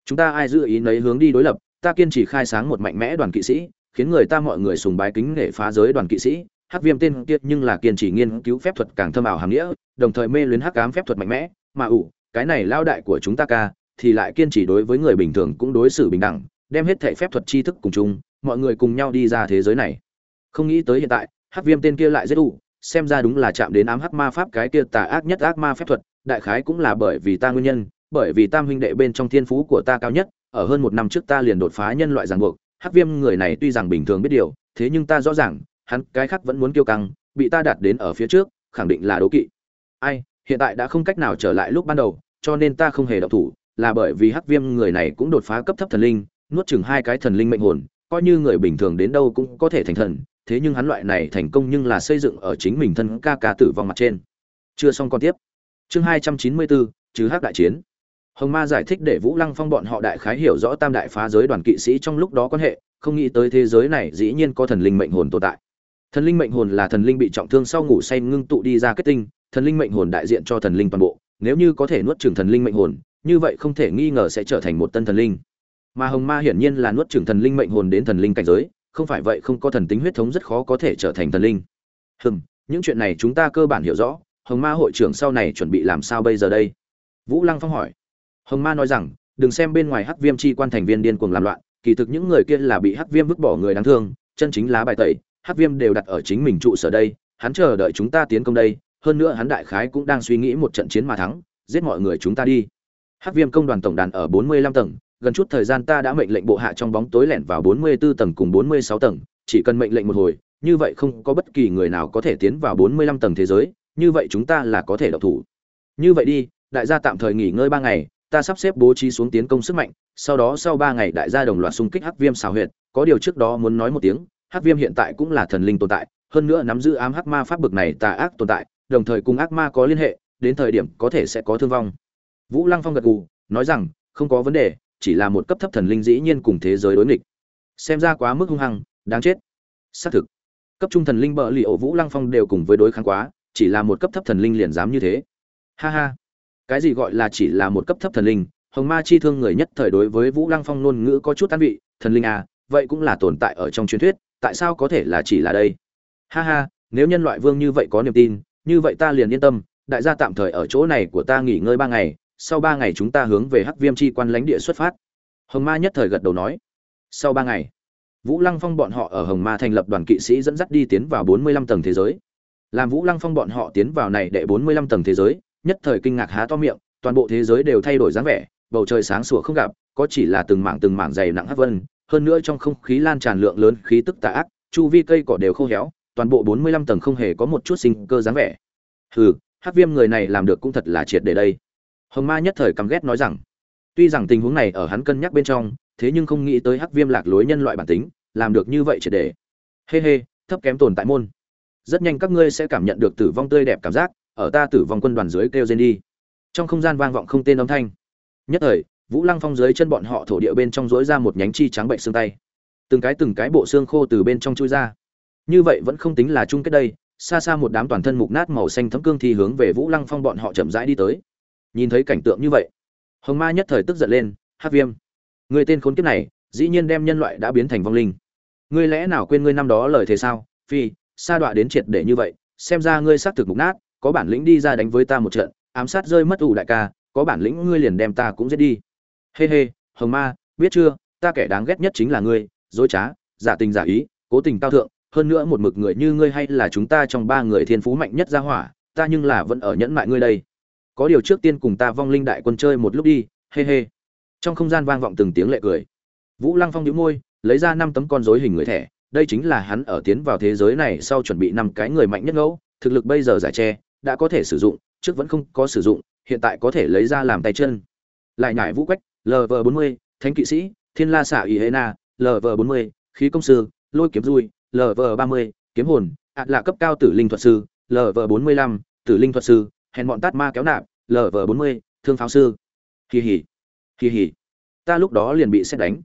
Chúng ta ai giữ ý nấy hướng đi đối lập, ta kiên trì khai sáng một mạnh mẽ đoàn kỵ sĩ, khiến người ta mọi người sùng bái kính nể phá giới đoàn kỵ sĩ. Hắc viêm tên kiệt nhưng là kiên trì nghiên cứu phép thuật càng thâm ảo hàm nghĩa, đồng thời mê luyến hắc ám phép thuật mạnh mẽ, mà ủ, cái này lao đại của chúng ta ca, thì lại kiên trì đối với người bình thường cũng đối xử bình đẳng đem hết thể phép thuật tri thức cùng chung, mọi người cùng nhau đi ra thế giới này. Không nghĩ tới hiện tại, hắc viêm tên kia lại rất đủ xem ra đúng là chạm đến ám hắc ma pháp cái kia tà ác nhất ác ma phép thuật, đại khái cũng là bởi vì ta nguyên nhân, bởi vì tam huynh đệ bên trong thiên phú của ta cao nhất, ở hơn một năm trước ta liền đột phá nhân loại ràng buộc, hắc viêm người này tuy rằng bình thường biết điều, thế nhưng ta rõ ràng, hắn cái khác vẫn muốn kiêu căng, bị ta đạt đến ở phía trước, khẳng định là đố kỵ. Ai, hiện tại đã không cách nào trở lại lúc ban đầu, cho nên ta không hề động thủ, là bởi vì hắc viêm người này cũng đột phá cấp thấp thần linh nuốt chừng hai cái thần linh mệnh hồn, coi như người bình thường đến đâu cũng có thể thành thần, thế nhưng hắn loại này thành công nhưng là xây dựng ở chính mình thân ca ca tử vong mặt trên. Chưa xong con tiếp. Chương hai trăm chín mươi bốn chứ hắc đại chiến. Hồng ma giải thích để vũ lăng phong bọn họ đại khái hiểu rõ tam đại phá giới đoàn kỵ sĩ trong lúc đó quan hệ, không nghĩ tới thế giới này dĩ nhiên có thần linh mệnh hồn tồn tại. Thần linh mệnh hồn là thần linh bị trọng thương sau ngủ say ngưng tụ đi ra kết tinh, thần linh mệnh hồn đại diện cho thần linh toàn bộ, nếu như có thể nuốt trừng thần linh mệnh hồn, như vậy không thể nghi ngờ sẽ trở thành một tân thần linh mà hồng ma hiển nhiên là nuốt trưởng thần linh mệnh hồn đến thần linh cảnh giới, không phải vậy không có thần tính huyết thống rất khó có thể trở thành thần linh. Hừm, những chuyện này chúng ta cơ bản hiểu rõ, hồng ma hội trưởng sau này chuẩn bị làm sao bây giờ đây? Vũ lăng phong hỏi. Hồng ma nói rằng, đừng xem bên ngoài hắc viêm chi quan thành viên điên cuồng làm loạn, kỳ thực những người kia là bị hắc viêm vứt bỏ người đáng thương, chân chính lá bài tẩy, hắc viêm đều đặt ở chính mình trụ sở đây, hắn chờ đợi chúng ta tiến công đây, hơn nữa hắn đại khái cũng đang suy nghĩ một trận chiến mà thắng, giết mọi người chúng ta đi. Hắc viêm công đoàn tổng đàn ở bốn mươi lăm tầng gần chút thời gian ta đã mệnh lệnh bộ hạ trong bóng tối lẻn vào 44 tầng cùng bốn mươi sáu tầng, chỉ cần mệnh lệnh một hồi, như vậy không có bất kỳ người nào có thể tiến vào bốn mươi lăm tầng thế giới, như vậy chúng ta là có thể độc thủ. Như vậy đi, đại gia tạm thời nghỉ ngơi ba ngày, ta sắp xếp bố trí xuống tiến công sức mạnh, sau đó sau ba ngày đại gia đồng loạt xung kích hắc viêm xảo huyệt, có điều trước đó muốn nói một tiếng, hắc viêm hiện tại cũng là thần linh tồn tại, hơn nữa nắm giữ ám hắc ma pháp bực này tà ác tồn tại, đồng thời cùng ác ma có liên hệ, đến thời điểm có thể sẽ có thương vong. Vũ lăng phong gật gù, nói rằng, không có vấn đề chỉ là một cấp thấp thần linh dĩ nhiên cùng thế giới đối nghịch. Xem ra quá mức hung hăng, đáng chết. Xác thực, cấp trung thần linh bợ lì ổ vũ lăng phong đều cùng với đối kháng quá, chỉ là một cấp thấp thần linh liền dám như thế. Ha ha. Cái gì gọi là chỉ là một cấp thấp thần linh, hồng ma chi thương người nhất thời đối với vũ lăng phong ngôn ngữ có chút tan vị, thần linh à vậy cũng là tồn tại ở trong truyền thuyết, tại sao có thể là chỉ là đây? Ha ha, nếu nhân loại vương như vậy có niềm tin, như vậy ta liền yên tâm, đại gia tạm thời ở chỗ này của ta nghỉ ngơi ba ngày sau ba ngày chúng ta hướng về hắc viêm chi quan lãnh địa xuất phát. Hồng ma nhất thời gật đầu nói. Sau ba ngày, vũ lăng phong bọn họ ở hồng ma thành lập đoàn kỵ sĩ dẫn dắt đi tiến vào bốn mươi lăm tầng thế giới. Làm vũ lăng phong bọn họ tiến vào này đệ bốn mươi lăm tầng thế giới, nhất thời kinh ngạc há to miệng, toàn bộ thế giới đều thay đổi dáng vẻ, bầu trời sáng sủa không gặp, có chỉ là từng mảng từng mảng dày nặng hắc vân, hơn nữa trong không khí lan tràn lượng lớn khí tức tà ác, chu vi cây cỏ đều khô héo, toàn bộ bốn mươi lăm tầng không hề có một chút sinh cơ dáng vẻ. Hừ, hắc viêm người này làm được cũng thật là triệt để đây hồng ma nhất thời căm ghét nói rằng, tuy rằng tình huống này ở hắn cân nhắc bên trong, thế nhưng không nghĩ tới hắc viêm lạc lối nhân loại bản tính, làm được như vậy triệt để. Hê hê, thấp kém tồn tại môn. Rất nhanh các ngươi sẽ cảm nhận được tử vong tươi đẹp cảm giác, ở ta tử vong quân đoàn dưới kêu rên đi. Trong không gian vang vọng không tên âm thanh. Nhất thời, vũ lăng phong dưới chân bọn họ thổ địa bên trong dối ra một nhánh chi trắng bệnh xương tay. Từng cái từng cái bộ xương khô từ bên trong chui ra. Như vậy vẫn không tính là chung kết đây, xa xa một đám toàn thân mục nát màu xanh thấm cương thi hướng về vũ lăng phong bọn họ chậm rãi đi tới nhìn thấy cảnh tượng như vậy, hồng ma nhất thời tức giận lên hát viêm, người tên khốn kiếp này, dĩ nhiên đem nhân loại đã biến thành vong linh. Ngươi lẽ nào quên ngươi năm đó lời thế sao? Phi, sa đọa đến triệt để như vậy, xem ra ngươi xác thực mục nát, có bản lĩnh đi ra đánh với ta một trận, ám sát rơi mất ủ đại ca, có bản lĩnh ngươi liền đem ta cũng giết đi. Hê hê, hồng ma, biết chưa, ta kẻ đáng ghét nhất chính là ngươi, dối trá, giả tình giả ý, cố tình cao thượng, hơn nữa một mực người như ngươi hay là chúng ta trong ba người thiên phú mạnh nhất ra hỏa, ta nhưng là vẫn ở nhẫn mại ngươi đây có điều trước tiên cùng ta vong linh đại quân chơi một lúc đi, hê hê. Trong không gian vang vọng từng tiếng lệ cười. Vũ lăng phong đĩu môi, lấy ra năm tấm con rối hình người thẻ, đây chính là hắn ở tiến vào thế giới này sau chuẩn bị năm cái người mạnh nhất ngẫu, thực lực bây giờ giải tre đã có thể sử dụng, trước vẫn không có sử dụng, hiện tại có thể lấy ra làm tay chân. Lại nhải vũ quách lv bốn mươi, thánh kỵ sĩ, thiên la xạ y hê na lv bốn mươi, khí công sư, lôi kiếm dui lv ba mươi, kiếm hồn, ạt là cấp cao tử linh thuật sư lv bốn mươi lăm, tử linh thuật sư hèn bọn tát ma kéo nạp lv bốn mươi, thương pháo sư. Kỳ hỉ kỳ hỉ ta lúc đó liền bị xét đánh.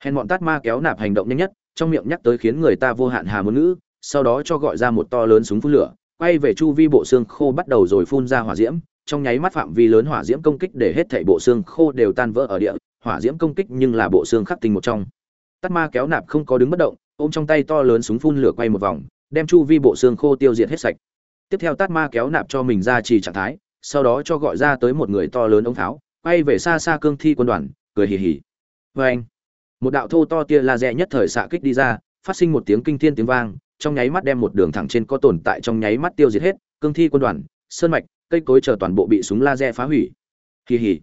Hèn bọn tát ma kéo nạp hành động nhanh nhất, trong miệng nhắc tới khiến người ta vô hạn hà muốn ngữ, sau đó cho gọi ra một to lớn súng phun lửa, quay về chu vi bộ xương khô bắt đầu rồi phun ra hỏa diễm, trong nháy mắt phạm vi lớn hỏa diễm công kích để hết thảy bộ xương khô đều tan vỡ ở địa, hỏa diễm công kích nhưng là bộ xương khắc tinh một trong. Tát ma kéo nạp không có đứng bất động, ôm trong tay to lớn súng phun lửa quay một vòng, đem chu vi bộ xương khô tiêu diệt hết sạch tiếp theo tát ma kéo nạp cho mình ra trì trạng thái, sau đó cho gọi ra tới một người to lớn ống tháo, quay về xa xa cương thi quân đoàn, cười hì hì. Vê anh, một đạo thô to tia laser nhất thời xạ kích đi ra, phát sinh một tiếng kinh thiên tiếng vang, trong nháy mắt đem một đường thẳng trên có tồn tại trong nháy mắt tiêu diệt hết, cương thi quân đoàn, sơn mạch, cây cối chờ toàn bộ bị súng laser phá hủy. Hì hì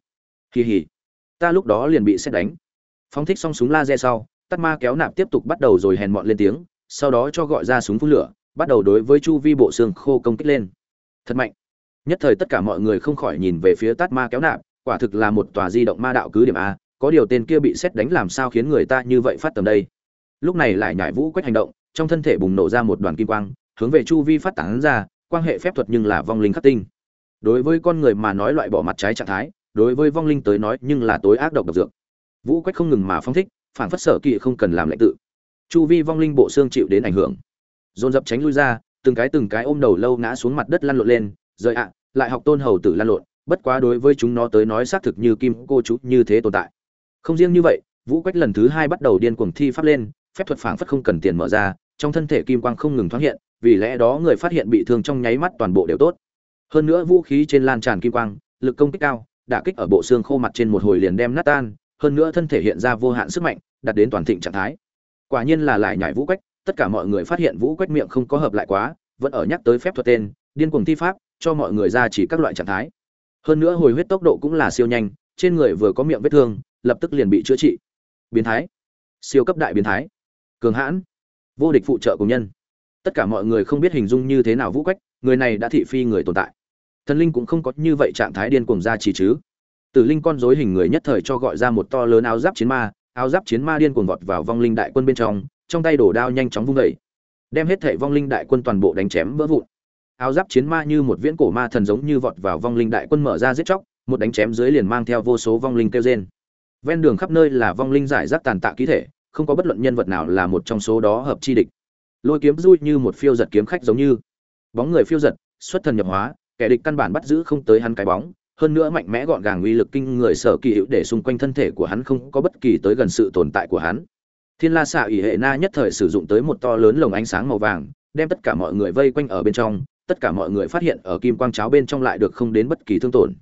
hì hì. Ta lúc đó liền bị xét đánh. Phóng thích xong súng laser sau tắt ma kéo nạp tiếp tục bắt đầu rồi hèn mọn lên tiếng, sau đó cho gọi ra súng phun lửa bắt đầu đối với chu vi bộ xương khô công kích lên. Thật mạnh. Nhất thời tất cả mọi người không khỏi nhìn về phía tát ma kéo nạp, quả thực là một tòa di động ma đạo cứ điểm a, có điều tên kia bị xét đánh làm sao khiến người ta như vậy phát tầm đây. Lúc này lại nhảy vũ quách hành động, trong thân thể bùng nổ ra một đoàn kim quang, hướng về chu vi phát tán ra quan hệ phép thuật nhưng là vong linh khắc tinh. Đối với con người mà nói loại bỏ mặt trái trạng thái, đối với vong linh tới nói nhưng là tối ác độc độc dược. Vũ quách không ngừng mà phong thích, phản phất sở kỵ không cần làm lệnh tự. Chu vi vong linh bộ xương chịu đến ảnh hưởng dồn dập tránh lui ra, từng cái từng cái ôm đầu lâu ngã xuống mặt đất lăn lộn lên, rời ạ, lại học tôn hầu tử lăn lộn, bất quá đối với chúng nó tới nói xác thực như kim cô chú như thế tồn tại. Không riêng như vậy, vũ quách lần thứ hai bắt đầu điên cuồng thi pháp lên, phép thuật phảng phất không cần tiền mở ra, trong thân thể kim quang không ngừng thoáng hiện, vì lẽ đó người phát hiện bị thương trong nháy mắt toàn bộ đều tốt. Hơn nữa vũ khí trên lan tràn kim quang, lực công kích cao, đả kích ở bộ xương khô mặt trên một hồi liền đem nát tan, hơn nữa thân thể hiện ra vô hạn sức mạnh, đạt đến toàn thịnh trạng thái. Quả nhiên là lại nhảy vũ quách tất cả mọi người phát hiện vũ quách miệng không có hợp lại quá, vẫn ở nhắc tới phép thuật tên, điên cuồng thi pháp, cho mọi người ra chỉ các loại trạng thái. Hơn nữa hồi huyết tốc độ cũng là siêu nhanh, trên người vừa có miệng vết thương, lập tức liền bị chữa trị. Biến thái. Siêu cấp đại biến thái. Cường hãn. Vô địch phụ trợ cùng nhân. Tất cả mọi người không biết hình dung như thế nào vũ quách, người này đã thị phi người tồn tại. Thần linh cũng không có như vậy trạng thái điên cuồng ra chỉ chứ. Tử linh con rối hình người nhất thời cho gọi ra một to lớn áo giáp chiến ma, áo giáp chiến ma điên cuồng vọt vào vong linh đại quân bên trong trong tay đổ đao nhanh chóng vung dậy, đem hết thể vong linh đại quân toàn bộ đánh chém vỡ vụn. Áo giáp chiến ma như một viễn cổ ma thần giống như vọt vào vong linh đại quân mở ra giết chóc, một đánh chém dưới liền mang theo vô số vong linh kêu rên. Ven đường khắp nơi là vong linh giải rác tàn tạ ký thể, không có bất luận nhân vật nào là một trong số đó hợp chi địch. Lôi kiếm rui như một phiêu giật kiếm khách giống như. Bóng người phiêu giật, xuất thần nhập hóa, kẻ địch căn bản bắt giữ không tới hắn cái bóng, hơn nữa mạnh mẽ gọn gàng uy lực kinh người sở kỳ hữu để xung quanh thân thể của hắn không có bất kỳ tới gần sự tồn tại của hắn thiên la xạ ỷ hệ na nhất thời sử dụng tới một to lớn lồng ánh sáng màu vàng, đem tất cả mọi người vây quanh ở bên trong, tất cả mọi người phát hiện ở kim quang cháo bên trong lại được không đến bất kỳ thương tổn.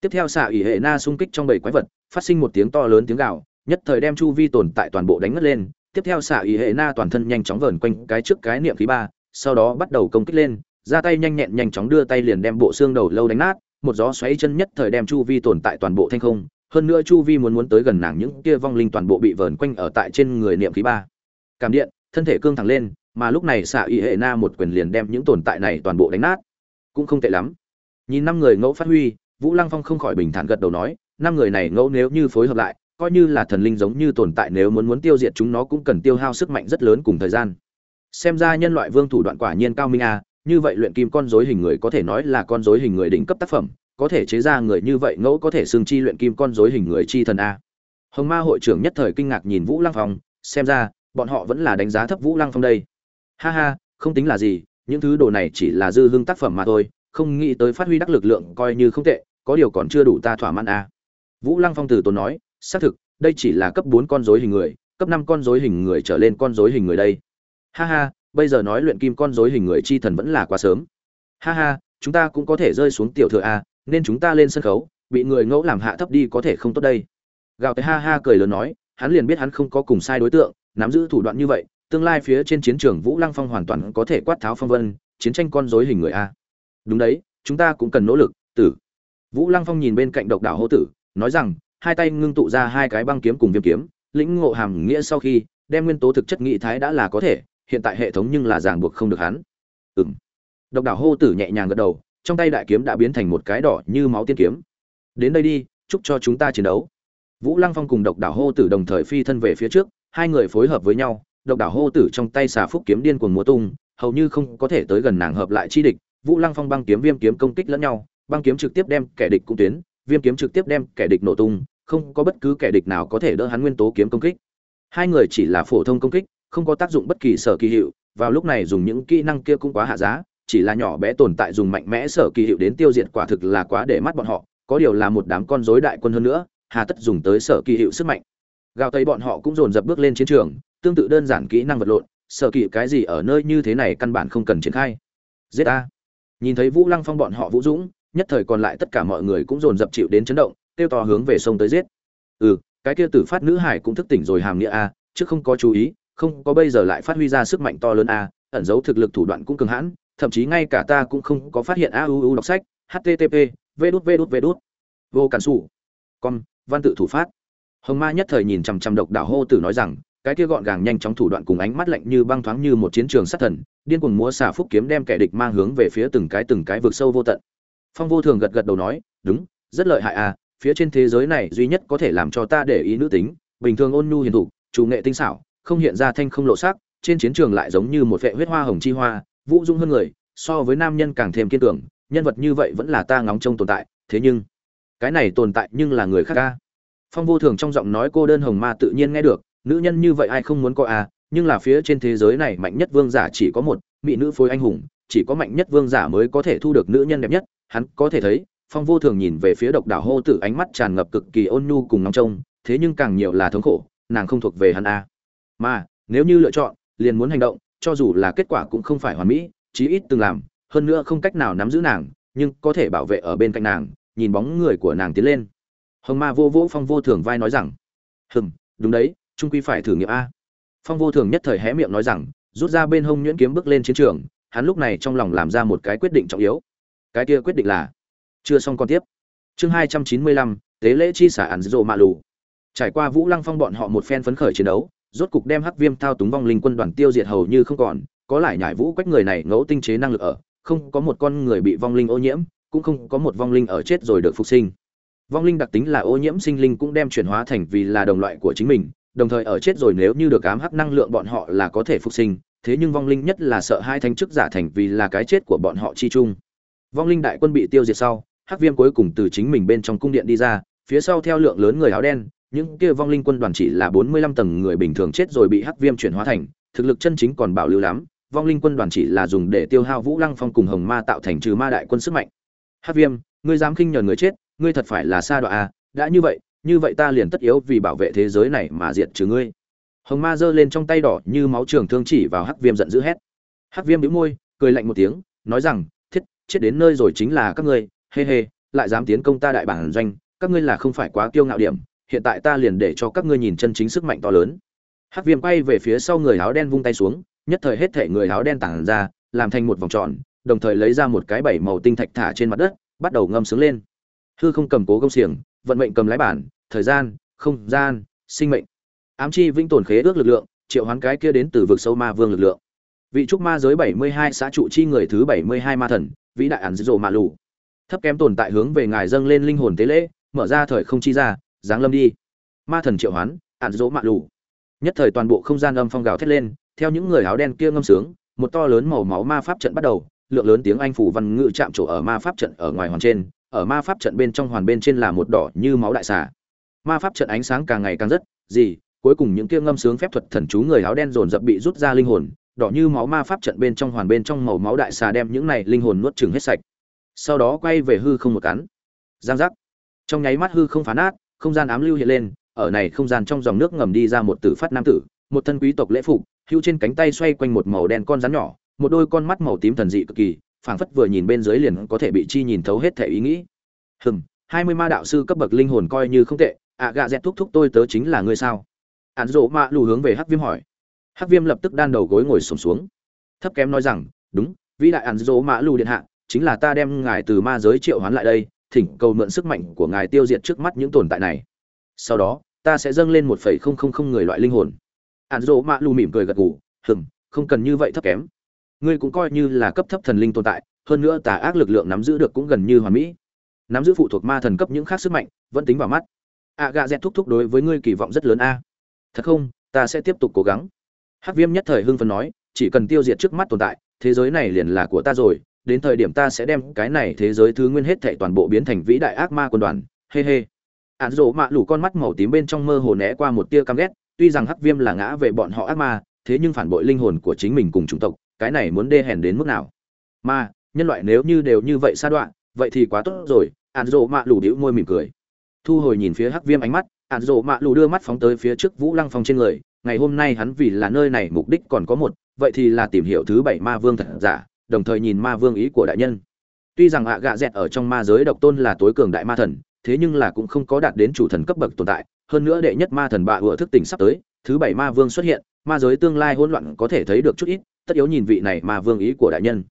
Tiếp theo xạ ỷ hệ na xung kích trong bầy quái vật, phát sinh một tiếng to lớn tiếng gào, nhất thời đem chu vi tồn tại toàn bộ đánh ngất lên. Tiếp theo xạ ỷ hệ na toàn thân nhanh chóng vờn quanh cái trước cái niệm khí ba, sau đó bắt đầu công kích lên, ra tay nhanh nhẹn nhanh chóng đưa tay liền đem bộ xương đầu lâu đánh nát, một gió xoáy chân nhất thời đem chu vi tồn tại toàn bộ thanh không hơn nữa chu vi muốn muốn tới gần nàng những kia vong linh toàn bộ bị vờn quanh ở tại trên người niệm khí ba. Cảm điện, thân thể cương thẳng lên, mà lúc này xạ y hệ na một quyền liền đem những tồn tại này toàn bộ đánh nát. Cũng không tệ lắm. Nhìn năm người ngẫu phát huy, vũ lăng phong không khỏi bình thản gật đầu nói, năm người này ngẫu nếu như phối hợp lại, coi như là thần linh giống như tồn tại nếu muốn muốn tiêu diệt chúng nó cũng cần tiêu hao sức mạnh rất lớn cùng thời gian. Xem ra nhân loại vương thủ đoạn quả nhiên cao minh a như vậy luyện kim con rối hình người có thể nói là con rối hình người đỉnh cấp tác phẩm có thể chế ra người như vậy ngẫu có thể xương chi luyện kim con rối hình người chi thần a. Hồng ma hội trưởng nhất thời kinh ngạc nhìn vũ lăng phong, xem ra, bọn họ vẫn là đánh giá thấp vũ lăng phong đây. Ha ha, không tính là gì, những thứ đồ này chỉ là dư hương tác phẩm mà thôi, không nghĩ tới phát huy đắc lực lượng coi như không tệ, có điều còn chưa đủ ta thỏa mãn a. Vũ lăng phong từ tốn nói, xác thực, đây chỉ là cấp bốn con rối hình người, cấp năm con rối hình người trở lên con rối hình người đây. Ha ha, bây giờ nói luyện kim con rối hình người chi thần vẫn là quá sớm. Ha ha, chúng ta cũng có thể rơi xuống tiểu thừa a nên chúng ta lên sân khấu, bị người ngẫu làm hạ thấp đi có thể không tốt đây. Gào cái ha ha cười lớn nói, hắn liền biết hắn không có cùng sai đối tượng, nắm giữ thủ đoạn như vậy, tương lai phía trên chiến trường vũ lăng phong hoàn toàn có thể quát tháo phong vân, chiến tranh con rối hình người a. Đúng đấy, chúng ta cũng cần nỗ lực, tử. Vũ lăng phong nhìn bên cạnh độc đảo hô tử, nói rằng, hai tay ngưng tụ ra hai cái băng kiếm cùng viêm kiếm, lĩnh ngộ hàm nghĩa sau khi, đem nguyên tố thực chất nghị thái đã là có thể, hiện tại hệ thống nhưng là ràng buộc không được hắn. Ừm. Độc đảo hô tử nhẹ nhàng gật đầu trong tay đại kiếm đã biến thành một cái đỏ như máu tiên kiếm. Đến đây đi, chúc cho chúng ta chiến đấu. Vũ lăng phong cùng độc đảo hô tử đồng thời phi thân về phía trước, hai người phối hợp với nhau, độc đảo hô tử trong tay xà phúc kiếm điên cuồng múa tung, hầu như không có thể tới gần nàng hợp lại chi địch, vũ lăng phong băng kiếm viêm kiếm công kích lẫn nhau, băng kiếm trực tiếp đem kẻ địch cung tuyến, viêm kiếm trực tiếp đem kẻ địch nổ tung, không có bất cứ kẻ địch nào có thể đỡ hắn nguyên tố kiếm công kích. Hai người chỉ là phổ thông công kích, không có tác dụng bất kỳ sở kỳ hiệu, vào lúc này dùng những kỹ năng kia cũng quá hạ giá chỉ là nhỏ bé tồn tại dùng mạnh mẽ sở kỳ hiệu đến tiêu diệt quả thực là quá để mắt bọn họ, có điều là một đám con rối đại quân hơn nữa, hà tất dùng tới sở kỳ hiệu sức mạnh. Gào tây bọn họ cũng dồn dập bước lên chiến trường, tương tự đơn giản kỹ năng vật lộn, sở kỳ cái gì ở nơi như thế này căn bản không cần triển khai. Giết a nhìn thấy vũ lăng phong bọn họ vũ dũng, nhất thời còn lại tất cả mọi người cũng dồn dập chịu đến chấn động tiêu to hướng về sông tới giết. Ừ cái kia tử phát nữ hải cũng thức tỉnh rồi hàm nghĩa a, chứ không có chú ý, không có bây giờ lại phát huy ra sức mạnh to lớn a, ẩn giấu thực lực thủ đoạn cũng cường hãn thậm chí ngay cả ta cũng không có phát hiện a u u đọc sách http v đút v đút v đút. Vô cản sủ. Con văn tự thủ phát. Hồng ma nhất thời nhìn chằm chằm độc đảo hô tử nói rằng, cái kia gọn gàng nhanh chóng thủ đoạn cùng ánh mắt lạnh như băng thoáng như một chiến trường sát thần, điên cuồng múa xả phúc kiếm đem kẻ địch mang hướng về phía từng cái từng cái vực sâu vô tận. Phong vô thường gật gật đầu nói, đúng, rất lợi hại à phía trên thế giới này duy nhất có thể làm cho ta để ý nữ tính, bình thường ôn nhu hiền thục, chủ nghệ tinh xảo, không hiện ra thanh không lộ sắc, trên chiến trường lại giống như một vệ huyết hoa hồng chi hoa vũ dung hơn người, so với nam nhân càng thêm kiên cường, nhân vật như vậy vẫn là ta ngóng trông tồn tại, thế nhưng, cái này tồn tại nhưng là người khác ca. Phong vô thường trong giọng nói cô đơn hồng ma tự nhiên nghe được, nữ nhân như vậy ai không muốn có à nhưng là phía trên thế giới này mạnh nhất vương giả chỉ có một, mỹ nữ phối anh hùng, chỉ có mạnh nhất vương giả mới có thể thu được nữ nhân đẹp nhất, hắn có thể thấy, phong vô thường nhìn về phía độc đảo hô tử ánh mắt tràn ngập cực kỳ ôn nhu cùng ngóng trông, thế nhưng càng nhiều là thống khổ, nàng không thuộc về hắn a. Mà, nếu như lựa chọn, liền muốn hành động cho dù là kết quả cũng không phải hoàn mỹ, chí ít từng làm, hơn nữa không cách nào nắm giữ nàng, nhưng có thể bảo vệ ở bên cạnh nàng, nhìn bóng người của nàng tiến lên. Hồng ma vô vỗ phong vô thường vai nói rằng, hừm, đúng đấy, trung quy phải thử nghiệm a. Phong vô thường nhất thời hé miệng nói rằng, rút ra bên hông nhuyễn kiếm bước lên chiến trường, hắn lúc này trong lòng làm ra một cái quyết định trọng yếu. Cái kia quyết định là, chưa xong con tiếp. Chương hai trăm chín mươi lăm, tế lễ chi xả ẩn rồ mạ lù. Trải qua vũ lăng phong bọn họ một phen phấn khởi chiến đấu rốt cục đem hắc viêm thao túng vong linh quân đoàn tiêu diệt hầu như không còn, có lại nhải vũ quách người này ngẫu tinh chế năng lực ở, không có một con người bị vong linh ô nhiễm, cũng không có một vong linh ở chết rồi được phục sinh. Vong linh đặc tính là ô nhiễm sinh linh cũng đem chuyển hóa thành vì là đồng loại của chính mình, đồng thời ở chết rồi nếu như được ám hắc năng lượng bọn họ là có thể phục sinh, thế nhưng vong linh nhất là sợ hai thánh chức giả thành vì là cái chết của bọn họ chi chung. Vong linh đại quân bị tiêu diệt sau, hắc viêm cuối cùng từ chính mình bên trong cung điện đi ra, phía sau theo lượng lớn người áo đen những kia vong linh quân đoàn chỉ là bốn mươi lăm tầng người bình thường chết rồi bị hắc viêm chuyển hóa thành, thực lực chân chính còn bảo lưu lắm. Vong linh quân đoàn chỉ là dùng để tiêu hao vũ lăng phong cùng hồng ma tạo thành trừ ma đại quân sức mạnh. Hắc viêm, ngươi dám khinh nhờn người chết, ngươi thật phải là sa đọa à? Đã như vậy như vậy ta liền tất yếu vì bảo vệ thế giới này mà diệt trừ ngươi. Hồng ma giơ lên trong tay đỏ như máu trường thương chỉ vào hắc viêm giận dữ hét. Hắc viêm bĩu môi, cười lạnh một tiếng, nói rằng, thiết, chết đến nơi rồi chính là các ngươi, hê hê, lại dám tiến công ta đại bản doanh, các ngươi là không phải quá kiêu ngạo điểm hiện tại ta liền để cho các ngươi nhìn chân chính sức mạnh to lớn. Hắc viêm quay về phía sau người áo đen vung tay xuống, nhất thời hết thể người áo đen tản ra, làm thành một vòng tròn, đồng thời lấy ra một cái bảy màu tinh thạch thả trên mặt đất, bắt đầu ngâm sướng lên. Hư không cầm cố công xiềng, vận mệnh cầm lái bản, thời gian, không gian, sinh mệnh. Ám chi vĩnh tồn khế ước lực lượng, triệu hoán cái kia đến từ vực sâu ma vương lực lượng. Vị trúc ma giới bảy mươi hai xã trụ chi người thứ bảy mươi hai ma thần, vĩ đại ản dồ mạ lù. Thấp kém tồn tại hướng về ngài dâng lên linh hồn tế lễ, mở ra thời không chi ra giáng lâm đi. Ma thần triệu hoán ạn dỗ mạ lù. Nhất thời toàn bộ không gian âm phong gào thét lên, theo những người áo đen kia ngâm sướng, một to lớn màu máu ma pháp trận bắt đầu, lượng lớn tiếng anh phủ văn ngự chạm trổ ở ma pháp trận ở ngoài hoàn trên, ở ma pháp trận bên trong hoàn bên trên là một đỏ như máu đại xà. Ma pháp trận ánh sáng càng ngày càng rất gì cuối cùng những kia ngâm sướng phép thuật thần chú người áo đen dồn dập bị rút ra linh hồn, đỏ như máu ma pháp trận bên trong hoàn bên trong màu máu đại xà đem những này linh hồn nuốt chừng hết sạch. Sau đó quay về hư không một cắn. Giang giác. Trong nháy mắt hư không phá nát không gian ám lưu hiện lên, ở này không gian trong dòng nước ngầm đi ra một tử phát nam tử, một thân quý tộc lễ phục hữu trên cánh tay xoay quanh một màu đen con rắn nhỏ, một đôi con mắt màu tím thần dị cực kỳ, phảng phất vừa nhìn bên dưới liền có thể bị chi nhìn thấu hết thể ý nghĩ. Hừm, hai mươi ma đạo sư cấp bậc linh hồn coi như không tệ, ạ, gạ dẹt thúc thúc tôi tớ chính là ngươi sao? Ạn rộ mạ lù hướng về hắc viêm hỏi. Hắc viêm lập tức đan đầu gối ngồi sổm xuống. Thấp kém nói rằng, đúng, vĩ đại ạn rộ mạ lù điện hạ, chính là ta đem ngài từ ma giới triệu hoán lại đây thỉnh cầu mượn sức mạnh của ngài tiêu diệt trước mắt những tồn tại này. Sau đó, ta sẽ dâng lên một phẩy không không không người loại linh hồn. Ạn Ma mạ lù mỉm cười gật gù, hừm, không cần như vậy thấp kém. Ngươi cũng coi như là cấp thấp thần linh tồn tại, hơn nữa tà ác lực lượng nắm giữ được cũng gần như hoàn mỹ. Nắm giữ phụ thuộc ma thần cấp những khác sức mạnh, vẫn tính vào mắt. A gà dẹt thúc thúc đối với ngươi kỳ vọng rất lớn a. Thật không, ta sẽ tiếp tục cố gắng. Hắc viêm nhất thời hưng phấn nói, chỉ cần tiêu diệt trước mắt tồn tại, thế giới này liền là của ta rồi đến thời điểm ta sẽ đem cái này thế giới thứ nguyên hết thảy toàn bộ biến thành vĩ đại ác ma quân đoàn. Hê hê Án rộ mạ lũ con mắt màu tím bên trong mơ hồ né qua một tia căm ghét, tuy rằng hắc viêm là ngã về bọn họ ác ma, thế nhưng phản bội linh hồn của chính mình cùng chủng tộc, cái này muốn đê hèn đến mức nào? Mà, nhân loại nếu như đều như vậy sa đoạn vậy thì quá tốt rồi, Án rộ mạ lũ đĩu môi mỉm cười. Thu hồi nhìn phía hắc viêm ánh mắt, Án rộ mạ lũ đưa mắt phóng tới phía trước vũ lăng phong trên người, ngày hôm nay hắn vì là nơi này mục đích còn có một, vậy thì là tìm hiểu thứ bảy ma vương thật giả đồng thời nhìn ma vương ý của đại nhân. Tuy rằng ạ gạ dẹt ở trong ma giới độc tôn là tối cường đại ma thần, thế nhưng là cũng không có đạt đến chủ thần cấp bậc tồn tại. Hơn nữa đệ nhất ma thần bạ ựa thức tỉnh sắp tới, thứ bảy ma vương xuất hiện, ma giới tương lai hỗn loạn có thể thấy được chút ít, tất yếu nhìn vị này ma vương ý của đại nhân.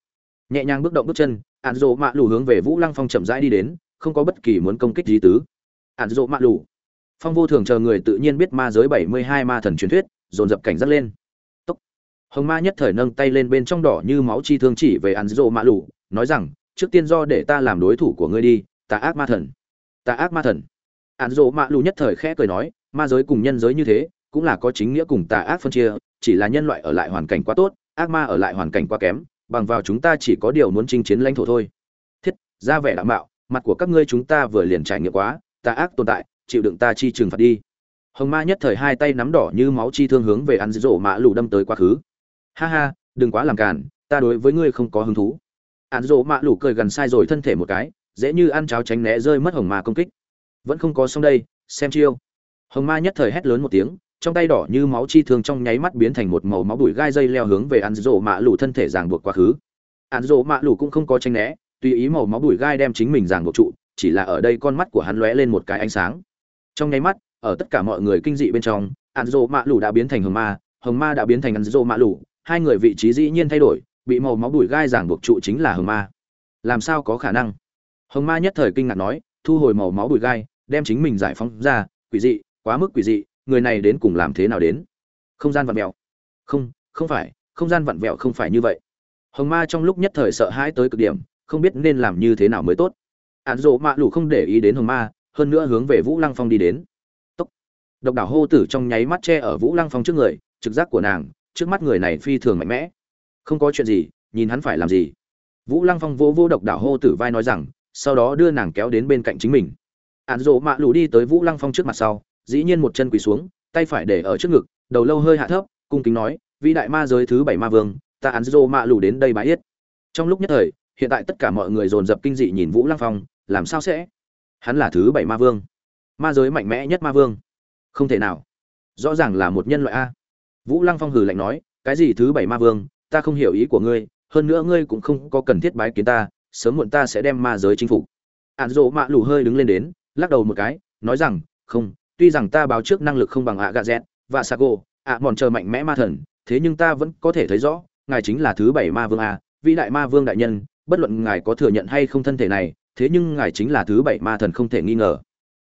Nhẹ nhàng bước động bước chân ạn rộ mạ lù hướng về vũ lăng phong chậm rãi đi đến, không có bất kỳ muốn công kích gì tứ. Ạn rộ mạ lù. Phong vô thường chờ người tự nhiên biết ma giới bảy mươi hai ma thần truyền thuyết, dồn dập cảnh giác lên hồng ma nhất thời nâng tay lên bên trong đỏ như máu chi thương chỉ về ạn rộ lù nói rằng, trước tiên do để ta làm đối thủ của ngươi đi, Ta ác ma thần. Ta ác ma thần? Ạn rộ lù nhất thời khẽ cười nói, ma giới cùng nhân giới như thế, cũng là có chính nghĩa cùng tà ác phân chia, chỉ là nhân loại ở lại hoàn cảnh quá tốt, ác ma ở lại hoàn cảnh quá kém, bằng vào chúng ta chỉ có điều muốn chinh chiến lãnh thổ thôi. Thiết, ra vẻ đảm mạo, mặt của các ngươi chúng ta vừa liền trải nghiệm quá tà ác tồn tại, chịu đựng ta chi trừng phạt đi. Hồng ma nhất thời hai tay nắm đỏ như máu chi thương hướng về ăn Ma mã lù đâm tới quá khứ ha ha, đừng quá làm càn, ta đối với ngươi không có hứng thú. Ạn rổ mạ lủ cười gần sai rồi thân thể một cái, dễ như ăn cháo tránh né rơi mất hồng ma công kích. Vẫn không có xong đây, xem chiêu. Hồng ma nhất thời hét lớn một tiếng, trong tay đỏ như máu chi thương trong nháy mắt biến thành một màu máu bụi gai dây leo hướng về ăn rộ mạ lủ thân thể ràng buộc quá khứ. Ăn rộ mạ lủ cũng không có tránh né, tùy ý màu máu bụi gai đem chính mình ràng buộc trụ, chỉ là ở đây con mắt của hắn lóe lên một cái ánh sáng. Trong nháy mắt, ở tất cả mọi người kinh dị bên trong ăn rộ mạ lủ đã biến thành hồng ma hồng ma đã biến thành ăn rộ mạ lủ hai người vị trí dĩ nhiên thay đổi, bị màu máu bụi gai giảng buộc trụ chính là hồng ma. Làm sao có khả năng? Hồng ma nhất thời kinh ngạc nói, thu hồi màu máu bụi gai, đem chính mình giải phóng ra, quỷ dị, quá mức quỷ dị, người này đến cùng làm thế nào đến? Không gian vặn vẹo. Không không phải, không gian vặn vẹo không phải như vậy. Hồng ma trong lúc nhất thời sợ hãi tới cực điểm, không biết nên làm như thế nào mới tốt. Ạn rộ mạ lù không để ý đến hồng ma, hơn nữa hướng về vũ lăng phong đi đến. Tốc. độc đảo hô tử trong nháy mắt che ở vũ lăng phong trước người, trực giác của nàng trước mắt người này phi thường mạnh mẽ. Không có chuyện gì, nhìn hắn phải làm gì. Vũ lăng phong vô vô độc đảo hô tử vai nói rằng, sau đó đưa nàng kéo đến bên cạnh chính mình. Ạn rộ mạ lù đi tới vũ lăng phong trước mặt sau, dĩ nhiên một chân quỳ xuống, tay phải để ở trước ngực, đầu lâu hơi hạ thấp, cung kính nói, vĩ đại ma giới thứ bảy ma vương, ta ạn rộ mạ lù đến đây bái yết. Trong lúc nhất thời, hiện tại tất cả mọi người dồn dập kinh dị nhìn vũ lăng phong, làm sao sẽ? Hắn là thứ bảy ma vương. Ma giới mạnh mẽ nhất ma vương. Không thể nào. Rõ ràng là một nhân loại a vũ lăng phong hừ lạnh nói, cái gì thứ bảy ma vương, ta không hiểu ý của ngươi, hơn nữa ngươi cũng không có cần thiết bái kiến ta, sớm muộn ta sẽ đem ma giới chinh phục. Ạn rộ mạ lù hơi đứng lên đến, lắc đầu một cái, nói rằng, không, tuy rằng ta báo trước năng lực không bằng ạ gà dẹt, và sago ạ mòn chờ mạnh mẽ ma thần, thế nhưng ta vẫn có thể thấy rõ, ngài chính là thứ bảy ma vương a, vĩ đại ma vương đại nhân, bất luận ngài có thừa nhận hay không thân thể này, thế nhưng ngài chính là thứ bảy ma thần không thể nghi ngờ.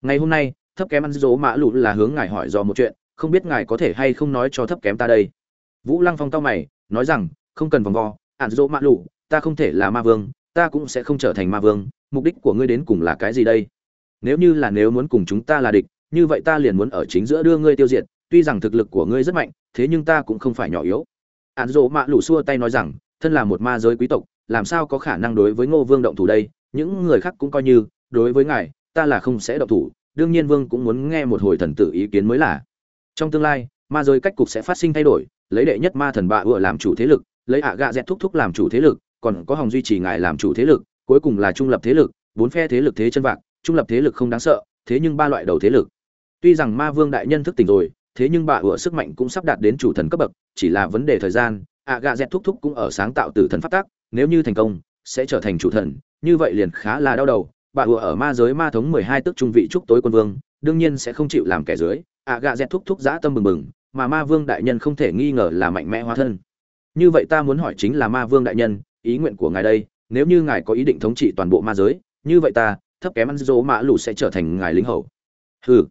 Ngày hôm nay, thấp kém ăn dỗ mã lụt là hướng ngài hỏi do một chuyện không biết ngài có thể hay không nói cho thấp kém ta đây. Vũ lăng phong cao mày, nói rằng, không cần vòng vo ạn dỗ mạ lụ ta không thể là ma vương, ta cũng sẽ không trở thành ma vương, mục đích của ngươi đến cùng là cái gì đây? Nếu như là nếu muốn cùng chúng ta là địch, như vậy ta liền muốn ở chính giữa đưa ngươi tiêu diệt, tuy rằng thực lực của ngươi rất mạnh, thế nhưng ta cũng không phải nhỏ yếu. Ạn dỗ mạ lụ xua tay nói rằng, thân là một ma giới quý tộc, làm sao có khả năng đối với ngô vương động thủ đây? Những người khác cũng coi như, đối với ngài, ta là không sẽ động thủ, đương nhiên vương cũng muốn nghe một hồi thần tử ý kiến mới là trong tương lai, ma giới cách cục sẽ phát sinh thay đổi, lấy đệ nhất ma thần bạ ựa làm chủ thế lực, lấy ạ gạ dẹt thúc thúc làm chủ thế lực, còn có hòng duy trì ngài làm chủ thế lực, cuối cùng là trung lập thế lực, bốn phe thế lực thế chân vạc, trung lập thế lực không đáng sợ, thế nhưng ba loại đầu thế lực. Tuy rằng ma vương đại nhân thức tỉnh rồi, thế nhưng bạ ựa sức mạnh cũng sắp đạt đến chủ thần cấp bậc, chỉ là vấn đề thời gian, ạ gạ dẹt thúc thúc cũng ở sáng tạo từ thần phát tác, nếu như thành công, sẽ trở thành chủ thần, như vậy liền khá là đau đầu bà ùa ở ma giới ma thống mười hai tức trung vị trúc tối quân vương, đương nhiên sẽ không chịu làm kẻ dưới ạ gạ dẹt thúc thúc giã tâm bừng bừng mà ma vương đại nhân không thể nghi ngờ là mạnh mẽ hóa thân. Như vậy ta muốn hỏi chính là ma vương đại nhân, ý nguyện của ngài đây, nếu như ngài có ý định thống trị toàn bộ ma giới, như vậy ta, thấp kém ăn dỗ mã lù sẽ trở thành ngài lính hầu. Hừ,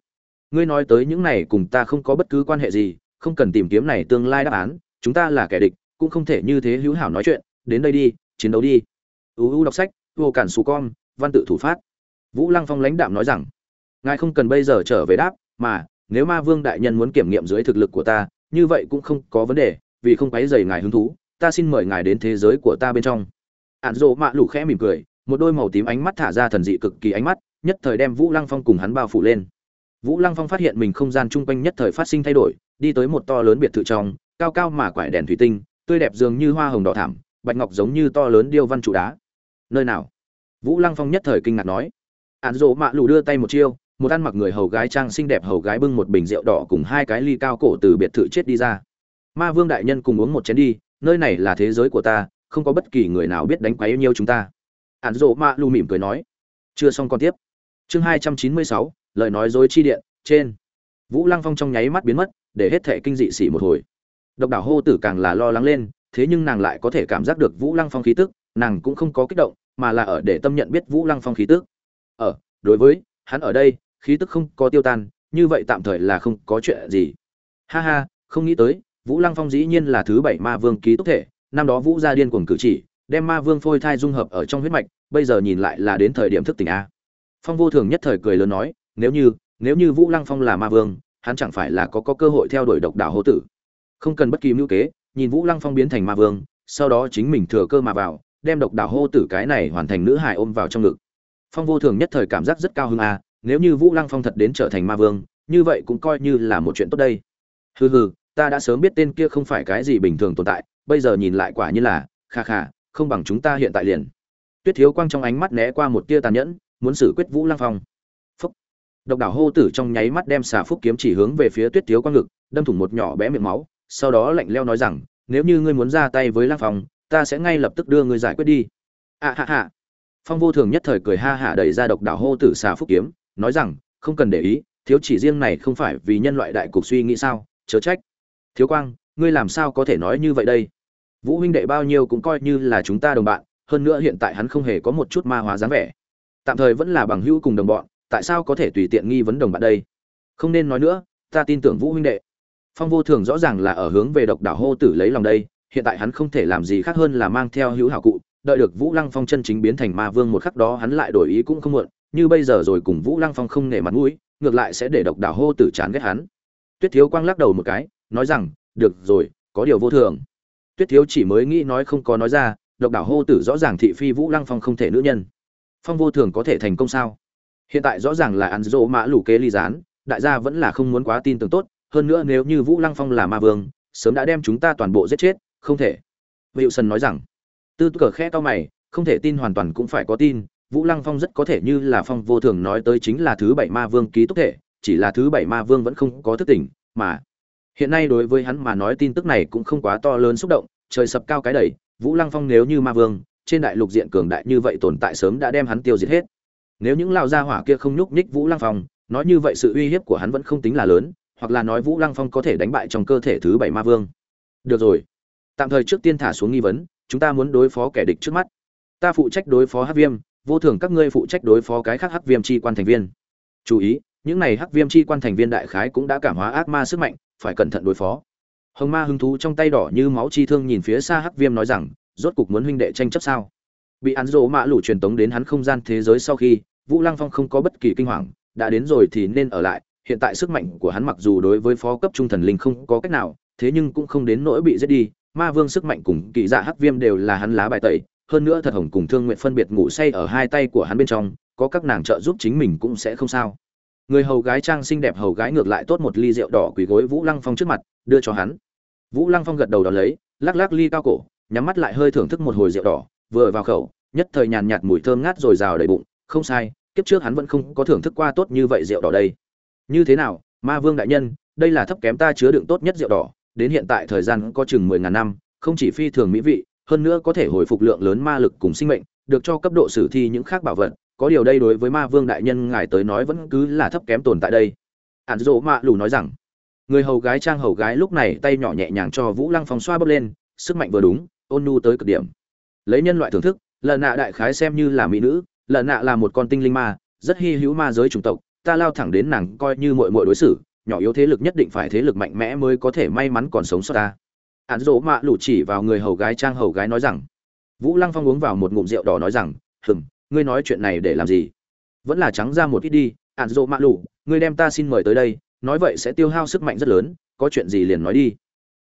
ngươi nói tới những này cùng ta không có bất cứ quan hệ gì, không cần tìm kiếm này tương lai đáp án, chúng ta là kẻ địch, cũng không thể như thế hữu hảo nói chuyện, đến đây đi, chiến đấu đi. Uu đọc sách, vô cản xù con, văn tự thủ phát. Vũ lăng phong lãnh đạm nói rằng, ngài không cần bây giờ trở về đáp, mà nếu ma vương đại nhân muốn kiểm nghiệm dưới thực lực của ta, như vậy cũng không có vấn đề, vì không quấy dày ngài hứng thú, ta xin mời ngài đến thế giới của ta bên trong. Ạn rộ mạ lủ khẽ mỉm cười, một đôi màu tím ánh mắt thả ra thần dị cực kỳ ánh mắt, nhất thời đem vũ lăng phong cùng hắn bao phủ lên. Vũ lăng phong phát hiện mình không gian chung quanh nhất thời phát sinh thay đổi, đi tới một to lớn biệt thự trong, cao cao mà quải đèn thủy tinh, tươi đẹp dường như hoa hồng đỏ thảm bạch ngọc giống như to lớn điêu văn trụ đá. Nơi nào? Vũ lăng phong nhất thời kinh ngạc nói. Ạn rộ mạ lù đưa tay một chiêu một ăn mặc người hầu gái trang xinh đẹp hầu gái bưng một bình rượu đỏ cùng hai cái ly cao cổ từ biệt thự chết đi ra. Ma vương đại nhân cùng uống một chén đi, nơi này là thế giới của ta, không có bất kỳ người nào biết đánh quấy nhiêu chúng ta. Ạn rộ ma lu mỉm cười nói. Chưa xong còn tiếp. Chương hai trăm chín mươi sáu, lời nói dối chi điện, trên. Vũ lăng phong trong nháy mắt biến mất, để hết thệ kinh dị xỉ một hồi. Độc đảo hô tử càng là lo lắng lên, thế nhưng nàng lại có thể cảm giác được vũ lăng phong khí tức, nàng cũng không có kích động, mà là ở để tâm nhận biết vũ lăng phong khí tức. Ở, đối với, hắn ở đây khí tức không có tiêu tan như vậy tạm thời là không có chuyện gì. Ha ha không nghĩ tới vũ lăng phong dĩ nhiên là thứ bảy ma vương ký túc thể năm đó vũ gia điên cuồng cử chỉ đem ma vương phôi thai dung hợp ở trong huyết mạch bây giờ nhìn lại là đến thời điểm thức tỉnh a. Phong vô thường nhất thời cười lớn nói nếu như nếu như vũ lăng phong là ma vương hắn chẳng phải là có, có cơ hội theo đuổi độc đạo hô tử. Không cần bất kỳ mưu kế nhìn vũ lăng phong biến thành ma vương sau đó chính mình thừa cơ mà vào đem độc đạo hô tử cái này hoàn thành nữ hài ôm vào trong ngực. Phong vô thường nhất thời cảm giác rất cao hứng a nếu như vũ lăng phong thật đến trở thành ma vương, như vậy cũng coi như là một chuyện tốt đây. Hừ hừ, ta đã sớm biết tên kia không phải cái gì bình thường tồn tại, bây giờ nhìn lại quả như là, kha kha, không bằng chúng ta hiện tại liền. Tuyết thiếu quang trong ánh mắt né qua một tia tàn nhẫn, muốn xử quyết vũ lăng phong. Phúc. Độc đảo hô tử trong nháy mắt đem xà phúc kiếm chỉ hướng về phía tuyết thiếu quang ngực, đâm thủng một nhỏ bé miệng máu, sau đó lạnh leo nói rằng, nếu như ngươi muốn ra tay với lăng phong, ta sẽ ngay lập tức đưa ngươi giải quyết đi. À ha ha. Phong vô thường nhất thời cười ha hả đẩy ra độc đảo hô tử xà phúc kiếm nói rằng, không cần để ý, thiếu chỉ riêng này không phải vì nhân loại đại cục suy nghĩ sao, chớ trách. Thiếu quang, ngươi làm sao có thể nói như vậy đây? Vũ huynh đệ bao nhiêu cũng coi như là chúng ta đồng bạn, hơn nữa hiện tại hắn không hề có một chút ma hóa dáng vẻ. Tạm thời vẫn là bằng hữu cùng đồng bọn, tại sao có thể tùy tiện nghi vấn đồng bạn đây? Không nên nói nữa, ta tin tưởng vũ huynh đệ. Phong vô thường rõ ràng là ở hướng về độc đảo hô tử lấy lòng đây, hiện tại hắn không thể làm gì khác hơn là mang theo hữu hảo cụ, đợi được vũ lăng phong chân chính biến thành ma vương một khắc đó hắn lại đổi ý cũng không muộn như bây giờ rồi cùng vũ lăng phong không nể mặt mũi ngược lại sẽ để độc đảo hô tử chán ghét hắn. Tuyết thiếu quang lắc đầu một cái nói rằng được rồi có điều vô thường. Tuyết thiếu chỉ mới nghĩ nói không có nói ra độc đảo hô tử rõ ràng thị phi vũ lăng phong không thể nữ nhân. Phong vô thường có thể thành công sao? Hiện tại rõ ràng là ăn dỗ mã lủ kế ly gián đại gia vẫn là không muốn quá tin tưởng tốt hơn nữa nếu như vũ lăng phong là ma vương sớm đã đem chúng ta toàn bộ giết chết không thể. Hữu Sân nói rằng, tư cờ khẽ to mày, không thể tin hoàn toàn cũng phải có tin, Vũ Lăng Phong rất có thể như là Phong vô thường nói tới chính là thứ bảy ma vương ký túc thể, chỉ là thứ bảy ma vương vẫn không có thức tỉnh, mà hiện nay đối với hắn mà nói tin tức này cũng không quá to lớn xúc động, trời sập cao cái đầy. Vũ Lăng Phong nếu như ma vương, trên đại lục diện cường đại như vậy tồn tại sớm đã đem hắn tiêu diệt hết. Nếu những lao gia hỏa kia không nhúc nhích Vũ Lăng Phong, nói như vậy sự uy hiếp của hắn vẫn không tính là lớn, hoặc là nói Vũ Lăng Phong có thể đánh bại trong cơ thể thứ bảy ma vương. Được rồi, tạm thời trước tiên thả xuống nghi vấn chúng ta muốn đối phó kẻ địch trước mắt ta phụ trách đối phó hát viêm vô thường các ngươi phụ trách đối phó cái khác hắc viêm chi quan thành viên. Chú ý, những này hắc viêm chi quan thành viên đại khái cũng đã cảm hóa ác ma sức mạnh, phải cẩn thận đối phó. Hồng ma hứng thú trong tay đỏ như máu chi thương nhìn phía xa hắc viêm nói rằng, rốt cục muốn huynh đệ tranh chấp sao? Bị án rỗ mã lũ truyền tống đến hắn không gian thế giới sau khi, vũ lăng phong không có bất kỳ kinh hoàng, đã đến rồi thì nên ở lại, hiện tại sức mạnh của hắn mặc dù đối với phó cấp trung thần linh không có cách nào, thế nhưng cũng không đến nỗi bị giết đi, ma vương sức mạnh cùng kỳ dạ hắc viêm đều là hắn lá bài tẩy hơn nữa thật hồng cùng thương nguyện phân biệt ngủ say ở hai tay của hắn bên trong có các nàng trợ giúp chính mình cũng sẽ không sao. Người hầu gái trang xinh đẹp hầu gái ngược lại tốt một ly rượu đỏ quỳ gối vũ lăng phong trước mặt đưa cho hắn. Vũ lăng phong gật đầu đón lấy lắc lắc ly cao cổ nhắm mắt lại hơi thưởng thức một hồi rượu đỏ vừa vào khẩu nhất thời nhàn nhạt mùi thơm ngát rồi rào đầy bụng không sai kiếp trước hắn vẫn không có thưởng thức qua tốt như vậy rượu đỏ đây. Như thế nào ma vương đại nhân đây là thấp kém ta chứa đựng tốt nhất rượu đỏ đến hiện tại thời gian có chừng mười ngàn năm, không chỉ phi thường mỹ vị, hơn nữa có thể hồi phục lượng lớn ma lực cùng sinh mệnh, được cho cấp độ sử thi những khác bảo vật, có điều đây đối với ma vương đại nhân ngài tới nói vẫn cứ là thấp kém tồn tại đây. Hàn Dỗ Mạ Lù nói rằng, người hầu gái trang hầu gái lúc này tay nhỏ nhẹ nhàng cho Vũ Lăng Phong xoa bóp lên, sức mạnh vừa đúng, ôn nhu tới cực điểm. Lấy nhân loại thưởng thức, lần nạ đại khái xem như là mỹ nữ, lần nạ là một con tinh linh ma, rất hi hữu ma giới chủng tộc, ta lao thẳng đến nàng coi như muội muội đối xử, nhỏ yếu thế lực nhất định phải thế lực mạnh mẽ mới có thể may mắn còn sống sót ta án dỗ mạ Lũ chỉ vào người hầu gái trang hầu gái nói rằng vũ lăng phong uống vào một ngụm rượu đỏ nói rằng hừng ngươi nói chuyện này để làm gì? Vẫn là trắng ra một ít đi án dỗ mạ Lũ, ngươi đem ta xin mời tới đây nói vậy sẽ tiêu hao sức mạnh rất lớn có chuyện gì liền nói đi.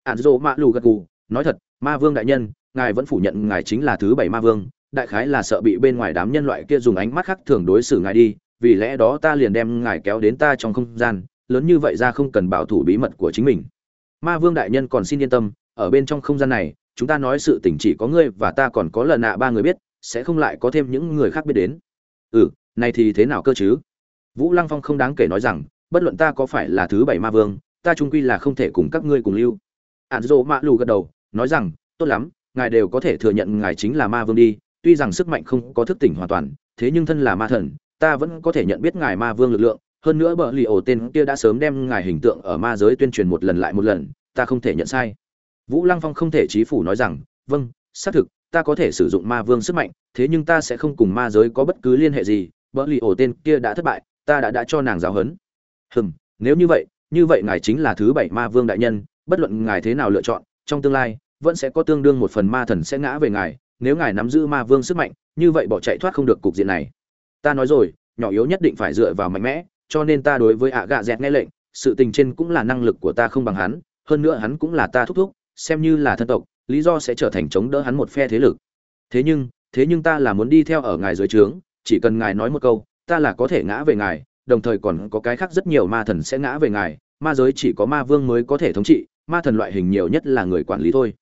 Án dỗ mạ Lũ gật gù nói thật ma vương đại nhân ngài vẫn phủ nhận ngài chính là thứ bảy ma vương đại khái là sợ bị bên ngoài đám nhân loại kia dùng ánh mắt khác thường đối xử ngài đi vì lẽ đó ta liền đem ngài kéo đến ta trong không gian lớn như vậy ra không cần bảo thủ bí mật của chính mình. Ma vương đại nhân còn xin yên tâm ở bên trong không gian này, chúng ta nói sự tình chỉ có ngươi và ta còn có lần nạ ba người biết, sẽ không lại có thêm những người khác biết đến. Ừ này thì thế nào cơ chứ? Vũ lăng phong không đáng kể nói rằng, bất luận ta có phải là thứ bảy ma vương, ta trung quy là không thể cùng các ngươi cùng lưu. Ạn dỗ mạ lù gật đầu, nói rằng, tốt lắm, ngài đều có thể thừa nhận ngài chính là ma vương đi, tuy rằng sức mạnh không có thức tỉnh hoàn toàn, thế nhưng thân là ma thần, ta vẫn có thể nhận biết ngài ma vương lực lượng. Hơn nữa bờ lì ổ tên kia đã sớm đem ngài hình tượng ở ma giới tuyên truyền một lần lại một lần, ta không thể nhận sai vũ lăng phong không thể chí phủ nói rằng vâng xác thực, ta có thể sử dụng ma vương sức mạnh, thế nhưng ta sẽ không cùng ma giới có bất cứ liên hệ gì bờ lì ổ tên kia đã thất bại, ta đã đã cho nàng giáo huấn. Hừm, nếu như vậy như vậy ngài chính là thứ bảy ma vương đại nhân, bất luận ngài thế nào lựa chọn, trong tương lai, vẫn sẽ có tương đương một phần ma thần sẽ ngã về ngài, nếu ngài nắm giữ ma vương sức mạnh, như vậy bỏ chạy thoát không được cục diện này. Ta nói rồi, nhỏ yếu nhất định phải dựa vào mạnh mẽ, cho nên ta đối với ạ gạ dẹt nghe lệnh, sự tình trên cũng là năng lực của ta không bằng hắn, hơn nữa hắn cũng là ta thúc thúc xem như là thân tộc, lý do sẽ trở thành chống đỡ hắn một phe thế lực. Thế nhưng thế nhưng ta là muốn đi theo ở ngài dưới trướng, chỉ cần ngài nói một câu, ta là có thể ngã về ngài, đồng thời còn có cái khác rất nhiều ma thần sẽ ngã về ngài, ma giới chỉ có ma vương mới có thể thống trị, ma thần loại hình nhiều nhất là người quản lý thôi.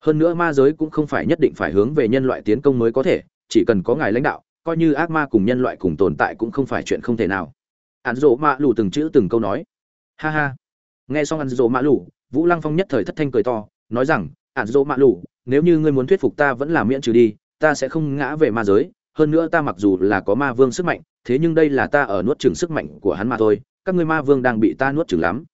Hơn nữa ma giới cũng không phải nhất định phải hướng về nhân loại tiến công mới có thể, chỉ cần có ngài lãnh đạo, coi như ác ma cùng nhân loại cùng tồn tại cũng không phải chuyện không thể nào. Ạn rỗ mạ lù từng chữ từng câu nói. Ha ha. Nghe xong ăn rỗ mạ lù vũ lăng phong nhất thời thất thanh cười to nói rằng ạn dỗ mạ lù nếu như ngươi muốn thuyết phục ta vẫn là miễn trừ đi ta sẽ không ngã về ma giới. Hơn nữa ta mặc dù là có ma vương sức mạnh thế nhưng đây là ta ở nuốt chừng sức mạnh của hắn mà thôi. Các ngươi ma vương đang bị ta nuốt chừng lắm.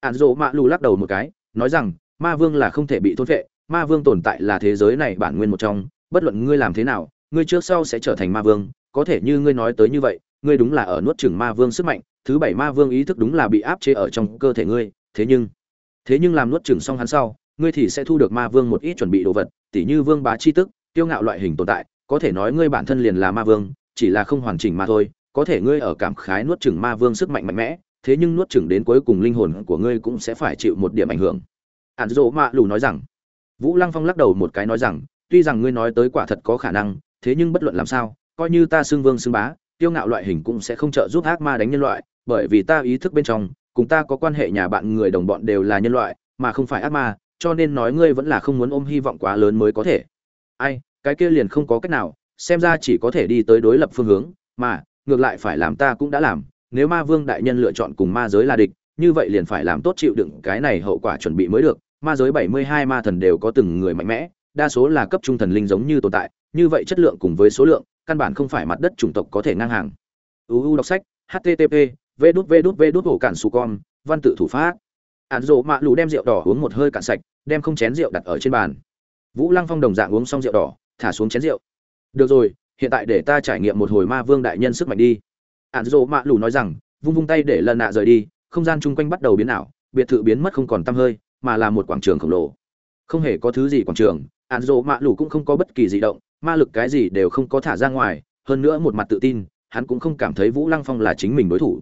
Ạn dỗ mạ lù lắc đầu một cái nói rằng ma vương là không thể bị thôn vệ ma vương tồn tại là thế giới này bản nguyên một trong. Bất luận ngươi làm thế nào ngươi trước sau sẽ trở thành ma vương. Có thể như ngươi nói tới như vậy ngươi đúng là ở nuốt chửng ma vương sức mạnh, thứ bảy ma vương ý thức đúng là bị áp chế ở trong cơ thể ngươi, thế nhưng, thế nhưng làm nuốt chửng xong hắn sau, ngươi thì sẽ thu được ma vương một ít chuẩn bị đồ vật, tỉ như vương bá chi tức, tiêu ngạo loại hình tồn tại, có thể nói ngươi bản thân liền là ma vương, chỉ là không hoàn chỉnh mà thôi, có thể ngươi ở cảm khái nuốt chửng ma vương sức mạnh mạnh mẽ thế nhưng nuốt chửng đến cuối cùng linh hồn của ngươi cũng sẽ phải chịu một điểm ảnh hưởng. Ạn dỗ mạ lù nói rằng vũ lăng phong lắc đầu một cái nói rằng tuy rằng ngươi nói tới quả thật có khả năng thế nhưng bất luận làm sao coi như ta xưng vương xưng bá tiêu ngạo loại hình cũng sẽ không trợ giúp ác ma đánh nhân loại bởi vì ta ý thức bên trong cùng ta có quan hệ nhà bạn người đồng bọn đều là nhân loại mà không phải ác ma cho nên nói ngươi vẫn là không muốn ôm hy vọng quá lớn mới có thể. Ai, cái kia liền không có cách nào, xem ra chỉ có thể đi tới đối lập phương hướng, mà, ngược lại phải làm ta cũng đã làm, nếu ma vương đại nhân lựa chọn cùng ma giới là địch, như vậy liền phải làm tốt chịu đựng cái này hậu quả chuẩn bị mới được. Ma giới bảy mươi hai ma thần đều có từng người mạnh mẽ, đa số là cấp trung thần linh giống như tồn tại, như vậy chất lượng cùng với số lượng, căn bản không phải mặt đất chủng tộc có thể ngang hàng. Uu đọc sách http v đút v đút v đút hổ cản su con, văn tự thủ pháp ạn rộ mạ lù đem rượu đỏ uống một hơi cạn sạch, đem không chén rượu đặt ở trên bàn. Vũ lăng phong đồng dạng uống xong rượu đỏ, thả xuống chén rượu. Được rồi, hiện tại để ta trải nghiệm một hồi ma vương đại nhân sức mạnh đi. Ạn rộ mạ lù nói rằng, vung vung tay để lần nạ rời đi, không gian chung quanh bắt đầu biến ảo, biệt thự biến mất không còn tăm hơi, mà là một quảng trường khổng lồ. Không hề có thứ gì quảng trường ạn rộ mạ lù cũng không có bất kỳ di động, ma lực cái gì đều không có thả ra ngoài, hơn nữa một mặt tự tin, hắn cũng không cảm thấy vũ lăng phong là chính mình đối thủ.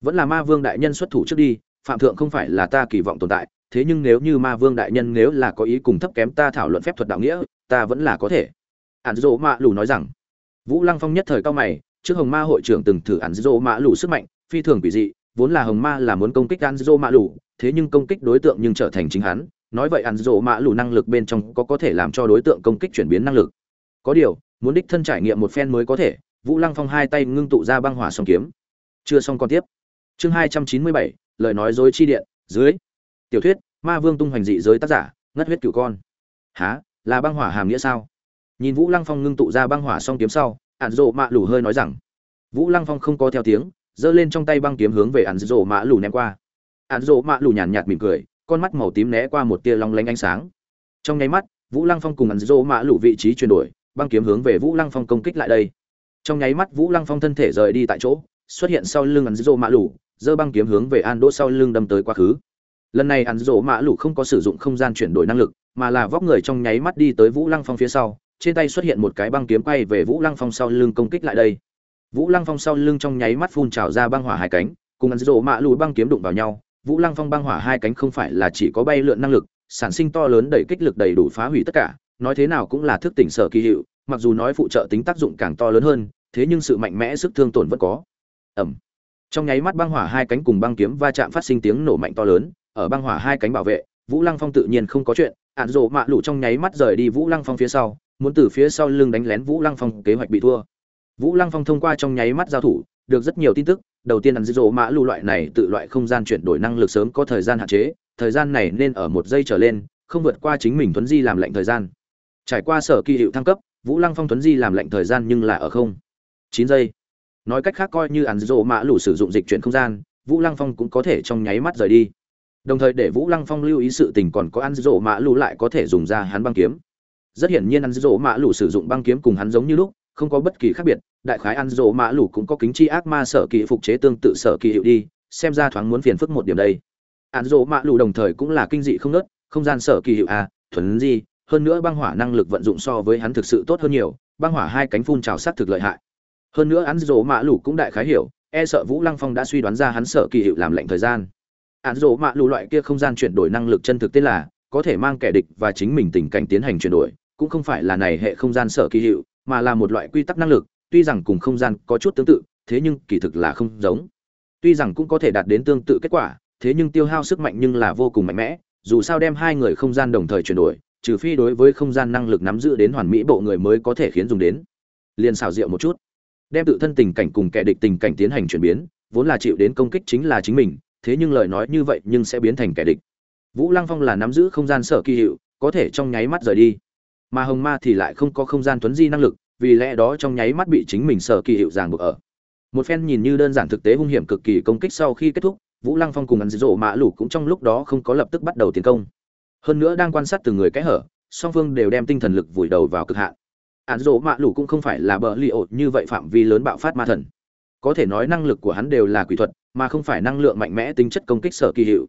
Vẫn là ma vương đại nhân xuất thủ trước đi phạm thượng không phải là ta kỳ vọng tồn tại, thế nhưng nếu như ma vương đại nhân nếu là có ý cùng thấp kém ta thảo luận phép thuật đạo nghĩa, ta vẫn là có thể. Ạn dỗ mạ lù nói rằng. Vũ lăng phong nhất thời cao mày, trước hồng ma hội trưởng từng thử ạn dỗ mạ lù sức mạnh, phi thường quỷ dị, vốn là hồng ma là muốn công kích ạn dỗ mạ lù thế nhưng công kích đối tượng nhưng trở thành chính hắn, nói vậy ạn dỗ mạ lù năng lực bên trong có có thể làm cho đối tượng công kích chuyển biến năng lực. Có điều, muốn đích thân trải nghiệm một phen mới có thể, vũ lăng phong hai tay ngưng tụ ra băng hỏa song kiếm. Chưa xong còn tiếp. Chương hai trăm chín mươi bảy lời nói dối chi điện, dưới. Tiểu thuyết, ma vương tung hoành dị giới tác giả, ngất huyết cửu con. Há là băng hỏa hàm nghĩa sao? Nhìn vũ lăng phong ngưng tụ ra băng hỏa song kiếm sau ạn rộ mạ lù hơi nói rằng, vũ lăng phong không có theo tiếng, giơ lên trong tay băng kiếm hướng về ạn rộ mạ lù ném qua. Ạn rộ mạ lù nhàn nhạt mỉm cười, con mắt màu tím né qua một tia long lanh ánh sáng. Trong nháy mắt, vũ lăng phong cùng ạn rộ mạ lù vị trí chuyển đổi, băng kiếm hướng về vũ lăng phong công kích lại đây. Trong nháy mắt, vũ lăng phong thân thể rời đi tại chỗ, xuất hiện sau lưng ạn rộ mạ lù giơ băng kiếm hướng về an đỗ sau lưng đâm tới quá khứ lần này ạn rộ Mã lù không có sử dụng không gian chuyển đổi năng lực mà là vóc người trong nháy mắt đi tới vũ lăng phong phía sau trên tay xuất hiện một cái băng kiếm quay về Vũ Lăng Phong sau lưng công kích lại đây. Vũ Lăng Phong sau lưng trong nháy mắt phun trào ra băng hỏa hai cánh, cùng ăn rồ Mã lùi băng kiếm đụng vào nhau. Vũ Lăng Phong băng hỏa hai cánh không phải là chỉ có bay lượn năng lực, sản sinh to lớn đẩy kích lực đầy đủ phá hủy tất cả, nói thế nào cũng là thức tỉnh sở kỳ hiệu, mặc dù nói phụ trợ tính tác dụng càng to lớn hơn, thế nhưng sự mạnh mẽ sức thương tổn vẫn có. Ầm. Trong nháy mắt băng hỏa hai cánh cùng băng kiếm va chạm phát sinh tiếng nổ mạnh to lớn, ở băng hỏa hai cánh bảo vệ, Vũ Lăng Phong tự nhiên không có chuyện, ạn rộ mạ lụ trong nháy mắt rời đi Vũ Lăng Phong phía sau, muốn từ phía sau lưng đánh lén Vũ Lăng Phong kế hoạch bị thua. Vũ Lăng Phong thông qua trong nháy mắt giao thủ, được rất nhiều tin tức, đầu tiên ạn rộ mạ lụ loại này tự loại không gian chuyển đổi năng lực sớm có thời gian hạn chế, thời gian này nên ở một giây trở lên, không vượt qua chính mình thuấn di làm lệnh thời gian. Trải qua sở kỳ hiệu thăng cấp, Vũ Lăng Phong thuấn di làm lệnh thời gian nhưng là ở không chín giây. Nói cách khác coi như ản rồ mã lũ sử dụng dịch chuyển không gian, Vũ Lăng Phong cũng có thể trong nháy mắt rời đi. Đồng thời để Vũ Lăng Phong lưu ý sự tình còn có ăn rồ mã lũ lại có thể dùng ra hắn băng kiếm. Rất hiển nhiên ăn dỗ mã lù sử dụng băng kiếm cùng hắn giống như lúc không có bất kỳ khác biệt đại khái ăn dỗ mã lù cũng có kính chi ác ma sở kỳ phục chế tương tự sở kỳ hiệu đi xem ra thoáng muốn phiền phức một điểm đây. Ăn dỗ mã lù đồng thời cũng là kinh dị không nớt không gian sở kỳ hiệu a thuần gì, hơn nữa băng hỏa năng lực vận dụng so với hắn thực sự tốt hơn nhiều băng hỏa hai cánh phun trào sát thực lợi hại hơn nữa án dỗ mạ lù cũng đại khái hiểu e sợ vũ lăng phong đã suy đoán ra hắn sợ kỳ hiệu làm lệnh thời gian. Án dỗ mạ lù loại kia không gian chuyển đổi năng lực chân thực tên là, có thể mang kẻ địch và chính mình tình cảnh tiến hành chuyển đổi, cũng không phải là này hệ không gian sở kỳ hiệu, mà là một loại quy tắc năng lực, tuy rằng cùng không gian có chút tương tự, thế nhưng kỳ thực là không giống. Tuy rằng cũng có thể đạt đến tương tự kết quả, thế nhưng tiêu hao sức mạnh nhưng là vô cùng mạnh mẽ, dù sao đem hai người không gian đồng thời chuyển đổi, trừ phi đối với không gian năng lực nắm giữ đến hoàn mỹ bộ người mới có thể khiến dùng đến. Liền xào rượu một chút đem tự thân tình cảnh cùng kẻ địch tình cảnh tiến hành chuyển biến, vốn là chịu đến công kích chính là chính mình, thế nhưng lời nói như vậy nhưng sẽ biến thành kẻ địch. Vũ lăng phong là nắm giữ không gian sở kỳ hiệu, có thể trong nháy mắt rời đi. Mà hồng ma thì lại không có không gian tuấn di năng lực, vì lẽ đó trong nháy mắt bị chính mình sở kỳ hiệu ràng buộc ở. Một phen nhìn như đơn giản thực tế hung hiểm cực kỳ công kích sau khi kết thúc, vũ lăng phong cùng ắn rộ mã lục cũng trong lúc đó không có lập tức bắt đầu tiến công. Hơn nữa đang quan sát từng người kẽ hở, song phương đều đem tinh thần lực vùi đầu vào cực hạn án rộ mạ lục cũng không phải là bờ li ổ như vậy phạm vi lớn bạo phát ma thần. Có thể nói năng lực của hắn đều là quỷ thuật, mà không phải năng lượng mạnh mẽ tính chất công kích sở kỳ hiệu.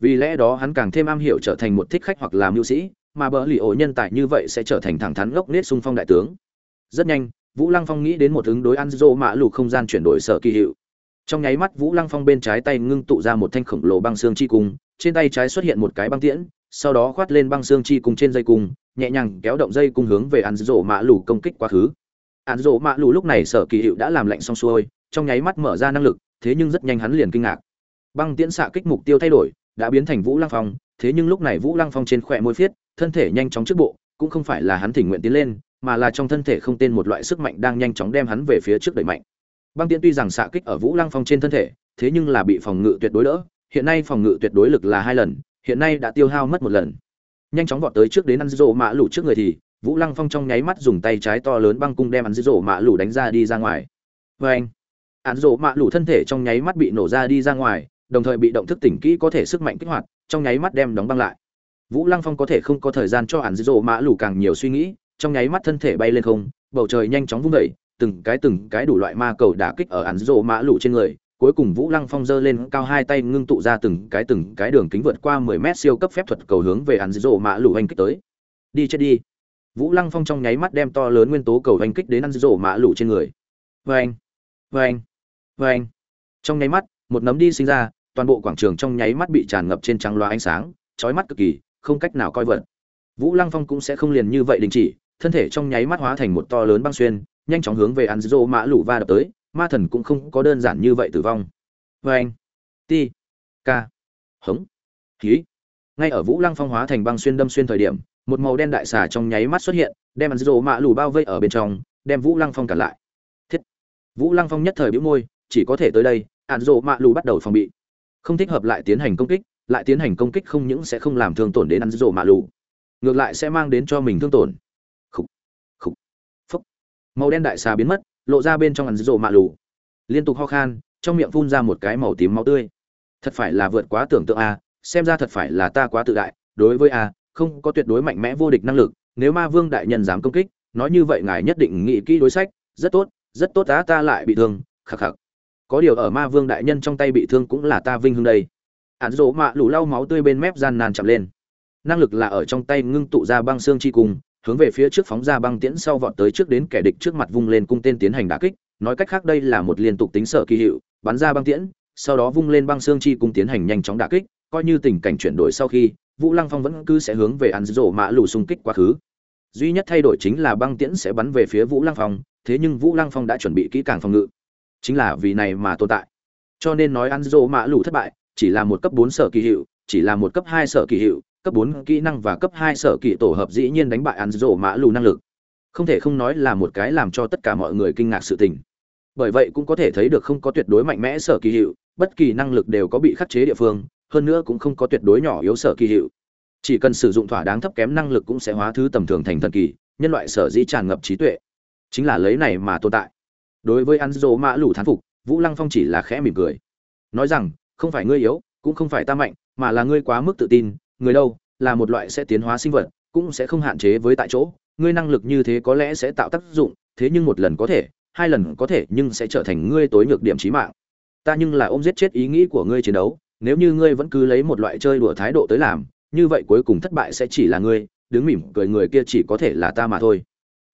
Vì lẽ đó hắn càng thêm am hiểu trở thành một thích khách hoặc làm mưu sĩ, mà bờ li ổ nhân tài như vậy sẽ trở thành thẳng thắn gốc nết xung phong đại tướng. Rất nhanh, vũ lăng phong nghĩ đến một ứng đối ăn dô mạ lù không gian chuyển đổi sở kỳ hiệu. Trong nháy mắt vũ lăng phong bên trái tay ngưng tụ ra một thanh khổng lồ băng xương chi cung, trên tay trái xuất hiện một cái băng tiễn sau đó khoát lên băng xương chi cùng trên dây cung, nhẹ nhàng kéo động dây cung hướng về ăn dô mạ lù công kích quá khứ. Ăn dô mạ lù lúc này sở kỳ hiệu đã làm lạnh xong xuôi, trong nháy mắt mở ra năng lực, thế nhưng rất nhanh hắn liền kinh ngạc. Băng tiễn xạ kích mục tiêu thay đổi, đã biến thành vũ lăng phong, thế nhưng lúc này vũ lăng phong trên khỏe môi phiết, thân thể nhanh chóng trước bộ, cũng không phải là hắn thỉnh nguyện tiến lên, mà là trong thân thể không tên một loại sức mạnh đang nhanh chóng đem hắn về phía trước đẩy mạnh. Băng tiễn tuy rằng xạ kích ở vũ lăng phong trên thân thể, thế nhưng là bị phòng ngự tuyệt đối đỡ, hiện nay phòng ngự tuyệt đối lực là hai lần hiện nay đã tiêu hao mất một lần. Nhanh chóng vọt tới trước đến ăn rộ mã lũ trước người thì vũ lăng phong trong nháy mắt dùng tay trái to lớn băng cung đem ăn rộ mã lũ đánh ra đi ra ngoài. Vê anh ăn rộ mã lũ thân thể trong nháy mắt bị nổ ra đi ra ngoài đồng thời bị động thức tỉnh kỹ có thể sức mạnh kích hoạt trong nháy mắt đem đóng băng lại. Vũ lăng phong có thể không có thời gian cho ăn rộ mã lũ càng nhiều suy nghĩ trong nháy mắt thân thể bay lên không bầu trời nhanh chóng vung đẩy, từng cái từng cái đủ loại ma cầu đả kích ở ăn rộ mã lũ trên người cuối cùng vũ lăng phong giơ lên cao hai tay ngưng tụ ra từng cái từng cái đường kính vượt qua mười mét siêu cấp phép thuật cầu hướng về ạn rộ mã lũ hành kích tới. Đi chết đi. Vũ lăng phong trong nháy mắt đem to lớn nguyên tố cầu hành kích đến ạn rộ mã lũ trên người. Vê anh vê anh vê anh trong nháy mắt, một nấm đi sinh ra, toàn bộ quảng trường trong nháy mắt bị tràn ngập trên trắng loa ánh sáng, chói mắt cực kỳ, không cách nào coi vật. Vũ lăng phong cũng sẽ không liền như vậy đình chỉ, thân thể trong nháy mắt hóa thành một to lớn băng xuyên, nhanh chóng hướng về ăn mã lũ va đập tới ma thần cũng không có đơn giản như vậy tử vong. Vê anh ti ca hống khí ngay ở vũ lăng phong hóa thành băng xuyên đâm xuyên thời điểm, một màu đen đại xà trong nháy mắt xuất hiện, đem ăn dô mạ lũ bao vây ở bên trong, đem vũ lăng phong cản lại. Thiết. Vũ lăng phong nhất thời bĩu môi, chỉ có thể tới đây ăn dô mạ lũ bắt đầu phòng bị. Không thích hợp lại tiến hành công kích, lại tiến hành công kích không những sẽ không làm thương tổn đến ăn rộ mạ lù, ngược lại sẽ mang đến cho mình thương tổn. Khúc khúc phúc màu đen đại xà biến mất lộ ra bên trong ăn rộ mạ lù. Liên tục ho khan, trong miệng phun ra một cái màu tím máu tươi. Thật phải là vượt quá tưởng tượng a, xem ra thật phải là ta quá tự đại, đối với a, không có tuyệt đối mạnh mẽ vô địch năng lực, nếu ma vương đại nhân dám công kích, nói như vậy ngài nhất định nghĩ kỹ đối sách, rất tốt rất tốt á ta lại bị thương, khắc khắc. Có điều ở ma vương đại nhân trong tay bị thương cũng là ta vinh hưng đây. Ạn rỗ mạ lù lau máu tươi bên mép gian nan chậm lên. Năng lực là ở trong tay ngưng tụ ra băng xương chi cùng hướng về phía trước phóng ra băng tiễn sau vọt tới trước đến kẻ địch trước mặt vung lên cung tên tiến hành đả kích. Nói cách khác đây là một liên tục tính sở kỳ hiệu, bắn ra băng tiễn, sau đó vung lên băng xương chi cung tiến hành nhanh chóng đả kích, coi như tình cảnh chuyển đổi sau khi, vũ lăng phong vẫn cứ sẽ hướng về ăn rổ mã lù xung kích quá khứ. Duy nhất thay đổi chính là băng tiễn sẽ bắn về phía vũ lăng phong, thế nhưng vũ lăng phong đã chuẩn bị kỹ càng phòng ngự. Chính là vì này mà tồn tại. Cho nên nói ăn rổ mã lù thất bại, chỉ là một cấp bốn sở kỳ hiệu, chỉ là một cấp hai sở kỳ hiệu cấp bốn kỹ năng và cấp hai sở kỳ tổ hợp dĩ nhiên đánh bại ăn rổ mã lù năng lực. Không thể không nói là một cái làm cho tất cả mọi người kinh ngạc sự tình. Bởi vậy cũng có thể thấy được không có tuyệt đối mạnh mẽ sở kỳ hiệu, bất kỳ năng lực đều có bị khắc chế địa phương, hơn nữa cũng không có tuyệt đối nhỏ yếu sở kỳ hiệu. Chỉ cần sử dụng thỏa đáng thấp kém năng lực cũng sẽ hóa thứ tầm thường thành thần kỳ, nhân loại sở dĩ tràn ngập trí tuệ. Chính là lấy này mà tồn tại. Đối với ăn mã lù thán phục, vũ lăng phong chỉ là khẽ mỉm cười. Nói rằng, không phải ngươi yếu, cũng không phải ta mạnh, mà là ngươi quá mức tự tin người đâu, là một loại sẽ tiến hóa sinh vật, cũng sẽ không hạn chế với tại chỗ. Ngươi năng lực như thế có lẽ sẽ tạo tác dụng, thế nhưng một lần có thể, hai lần có thể nhưng sẽ trở thành ngươi tối nhược điểm trí mạng. Ta nhưng là ôm giết chết ý nghĩ của ngươi chiến đấu, nếu như ngươi vẫn cứ lấy một loại chơi đùa thái độ tới làm, như vậy cuối cùng thất bại sẽ chỉ là ngươi, đứng mỉm cười người kia chỉ có thể là ta mà thôi.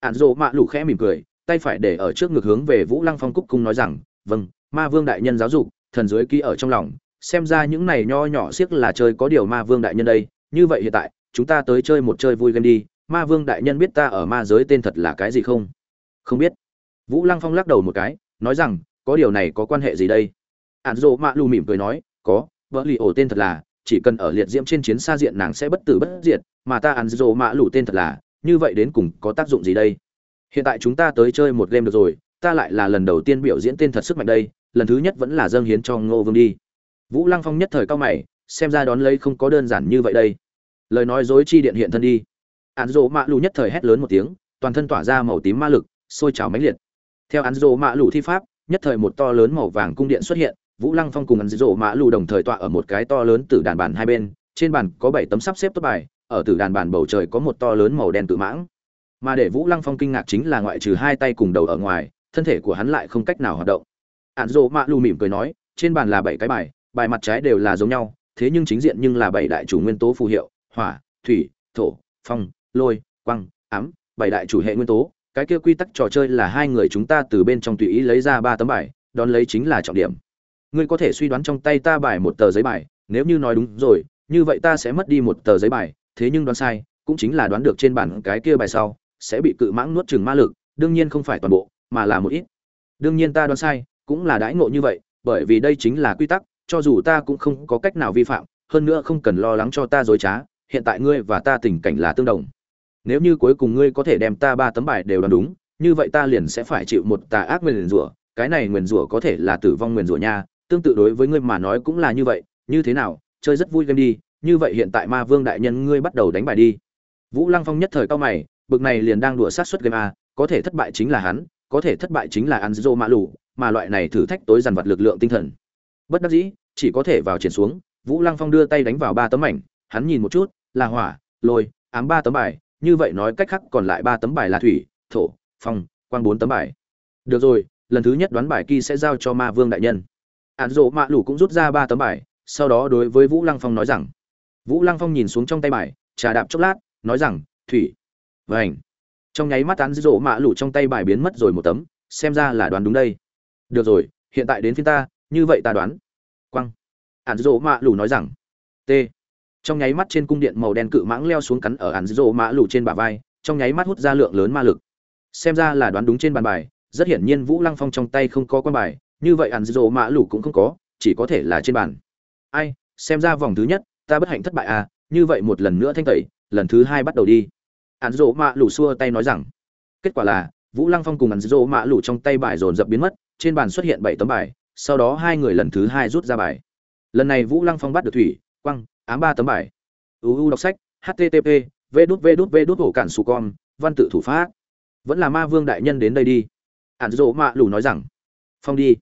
Ạn rộ mạ lủ khẽ mỉm cười, tay phải để ở trước ngực hướng về vũ lăng phong cúc cung nói rằng vâng ma vương đại nhân giáo dục, thần dưới ký ở trong lòng xem ra những này nho nhỏ siếc là chơi có điều ma vương đại nhân đây, như vậy hiện tại, chúng ta tới chơi một chơi vui game đi. Ma vương đại nhân biết ta ở ma giới tên thật là cái gì không? Không biết. Vũ lăng phong lắc đầu một cái, nói rằng, có điều này có quan hệ gì đây? Ạn dỗ mạ lù mỉm cười nói, có, vợ lì ổ tên thật là, chỉ cần ở liệt diễm trên chiến xa diện nàng sẽ bất tử bất diệt, mà ta ạn dỗ mạ lù tên thật là, như vậy đến cùng có tác dụng gì đây? Hiện tại chúng ta tới chơi một game được rồi, ta lại là lần đầu tiên biểu diễn tên thật sức mạnh đây, lần thứ nhất vẫn là dâng hiến cho ngô vương đi vũ lăng phong nhất thời cao mày, xem ra đón lấy không có đơn giản như vậy đây. Lời nói dối chi điện hiện thân đi. Án rộ mạ lù nhất thời hét lớn một tiếng, toàn thân tỏa ra màu tím ma lực, sôi trào mãnh liệt. Theo án rộ mạ lù thi pháp, nhất thời một to lớn màu vàng cung điện xuất hiện, vũ lăng phong cùng án rộ mạ lù đồng thời tọa ở một cái to lớn từ đàn bàn hai bên, trên bàn có bảy tấm sắp xếp tốt bài, ở từ đàn bàn bầu trời có một to lớn màu đen tự mãng. Mà để vũ lăng phong kinh ngạc chính là ngoại trừ hai tay cùng đầu ở ngoài, thân thể của hắn lại không cách nào hoạt động. Ạn rộ mạ lù mỉm cười nói, trên bàn là bảy cái bài bài mặt trái đều là giống nhau, thế nhưng chính diện nhưng là bảy đại chủ nguyên tố phù hiệu, hỏa, thủy, thổ, phong, lôi quăng ám, bảy đại chủ hệ nguyên tố. Cái kia quy tắc trò chơi là hai người chúng ta từ bên trong tùy ý lấy ra ba tấm bài, đón lấy chính là trọng điểm. Ngươi có thể suy đoán trong tay ta bài một tờ giấy bài, nếu như nói đúng rồi, như vậy ta sẽ mất đi một tờ giấy bài, thế nhưng đoán sai, cũng chính là đoán được trên bản cái kia bài sau, sẽ bị cự mãng nuốt chừng ma lực, đương nhiên không phải toàn bộ, mà là một ít. Đương nhiên ta đoán sai, cũng là đãi ngộ như vậy, bởi vì đây chính là quy tắc cho dù ta cũng không có cách nào vi phạm, hơn nữa không cần lo lắng cho ta dối trá, hiện tại ngươi và ta tình cảnh là tương đồng. Nếu như cuối cùng ngươi có thể đem ta ba tấm bài đều đoán đúng, như vậy ta liền sẽ phải chịu một tà ác nguyền rủa, cái này nguyền rủa có thể là tử vong nguyền rủa nha, tương tự đối với ngươi mà nói cũng là như vậy, như thế nào, chơi rất vui game đi, như vậy hiện tại ma vương đại nhân ngươi bắt đầu đánh bài đi. Vũ lăng phong nhất thời cao mày, bực này liền đang đùa sát xuất game a, có thể thất bại chính là hắn, có thể thất bại chính là anzo mã lù mà loại này thử thách tối dằn vặt lực lượng tinh thần bất đắc dĩ, chỉ có thể vào triển xuống, vũ lăng phong đưa tay đánh vào ba tấm ảnh, hắn nhìn một chút, là hỏa, lôi, ám ba tấm bài, như vậy nói cách khác còn lại ba tấm bài là thủy, thổ, phong, quang bốn tấm bài. Được rồi, lần thứ nhất đoán bài kỳ sẽ giao cho ma vương đại nhân. Ạn rộ mạ lủ cũng rút ra ba tấm bài, sau đó đối với vũ lăng phong nói rằng, vũ lăng phong nhìn xuống trong tay bài, trà đạp chốc lát, nói rằng, thủy vảnh trong nháy mắt án rộ mạ lủ trong tay bài biến mất rồi một tấm, xem ra là đoán đúng đây. Được rồi, hiện tại đến phiên ta như vậy ta đoán. Quăng. Ạn dỗ mạ lù nói rằng. T. Trong nháy mắt trên cung điện màu đen cự mãng leo xuống cắn ở ạn dỗ mạ lù trên bả vai, trong nháy mắt hút ra lượng lớn ma lực. Xem ra là đoán đúng trên bàn bài, rất hiển nhiên vũ lăng phong trong tay không có quan bài, như vậy ạn dỗ mạ lù cũng không có, chỉ có thể là trên bàn. Ai, xem ra vòng thứ nhất, ta bất hạnh thất bại à như vậy một lần nữa thanh tẩy, lần thứ hai bắt đầu đi. Ạn dỗ mạ lù xua tay nói rằng. Kết quả là, vũ lăng phong cùng ạn dỗ mạ lù trong tay bài dồn dập biến mất, trên bàn xuất hiện bảy tấm bài sau đó hai người lần thứ hai rút ra bài. Lần này vũ lăng phong bắt được thủy quăng ám ba tấm bài. Uu đọc sách http v đút v đút v đút hổ cản su con, văn tự thủ pháp. Vẫn là ma vương đại nhân đến đây đi. Ạn dỗ mạ lù nói rằng, phong đi.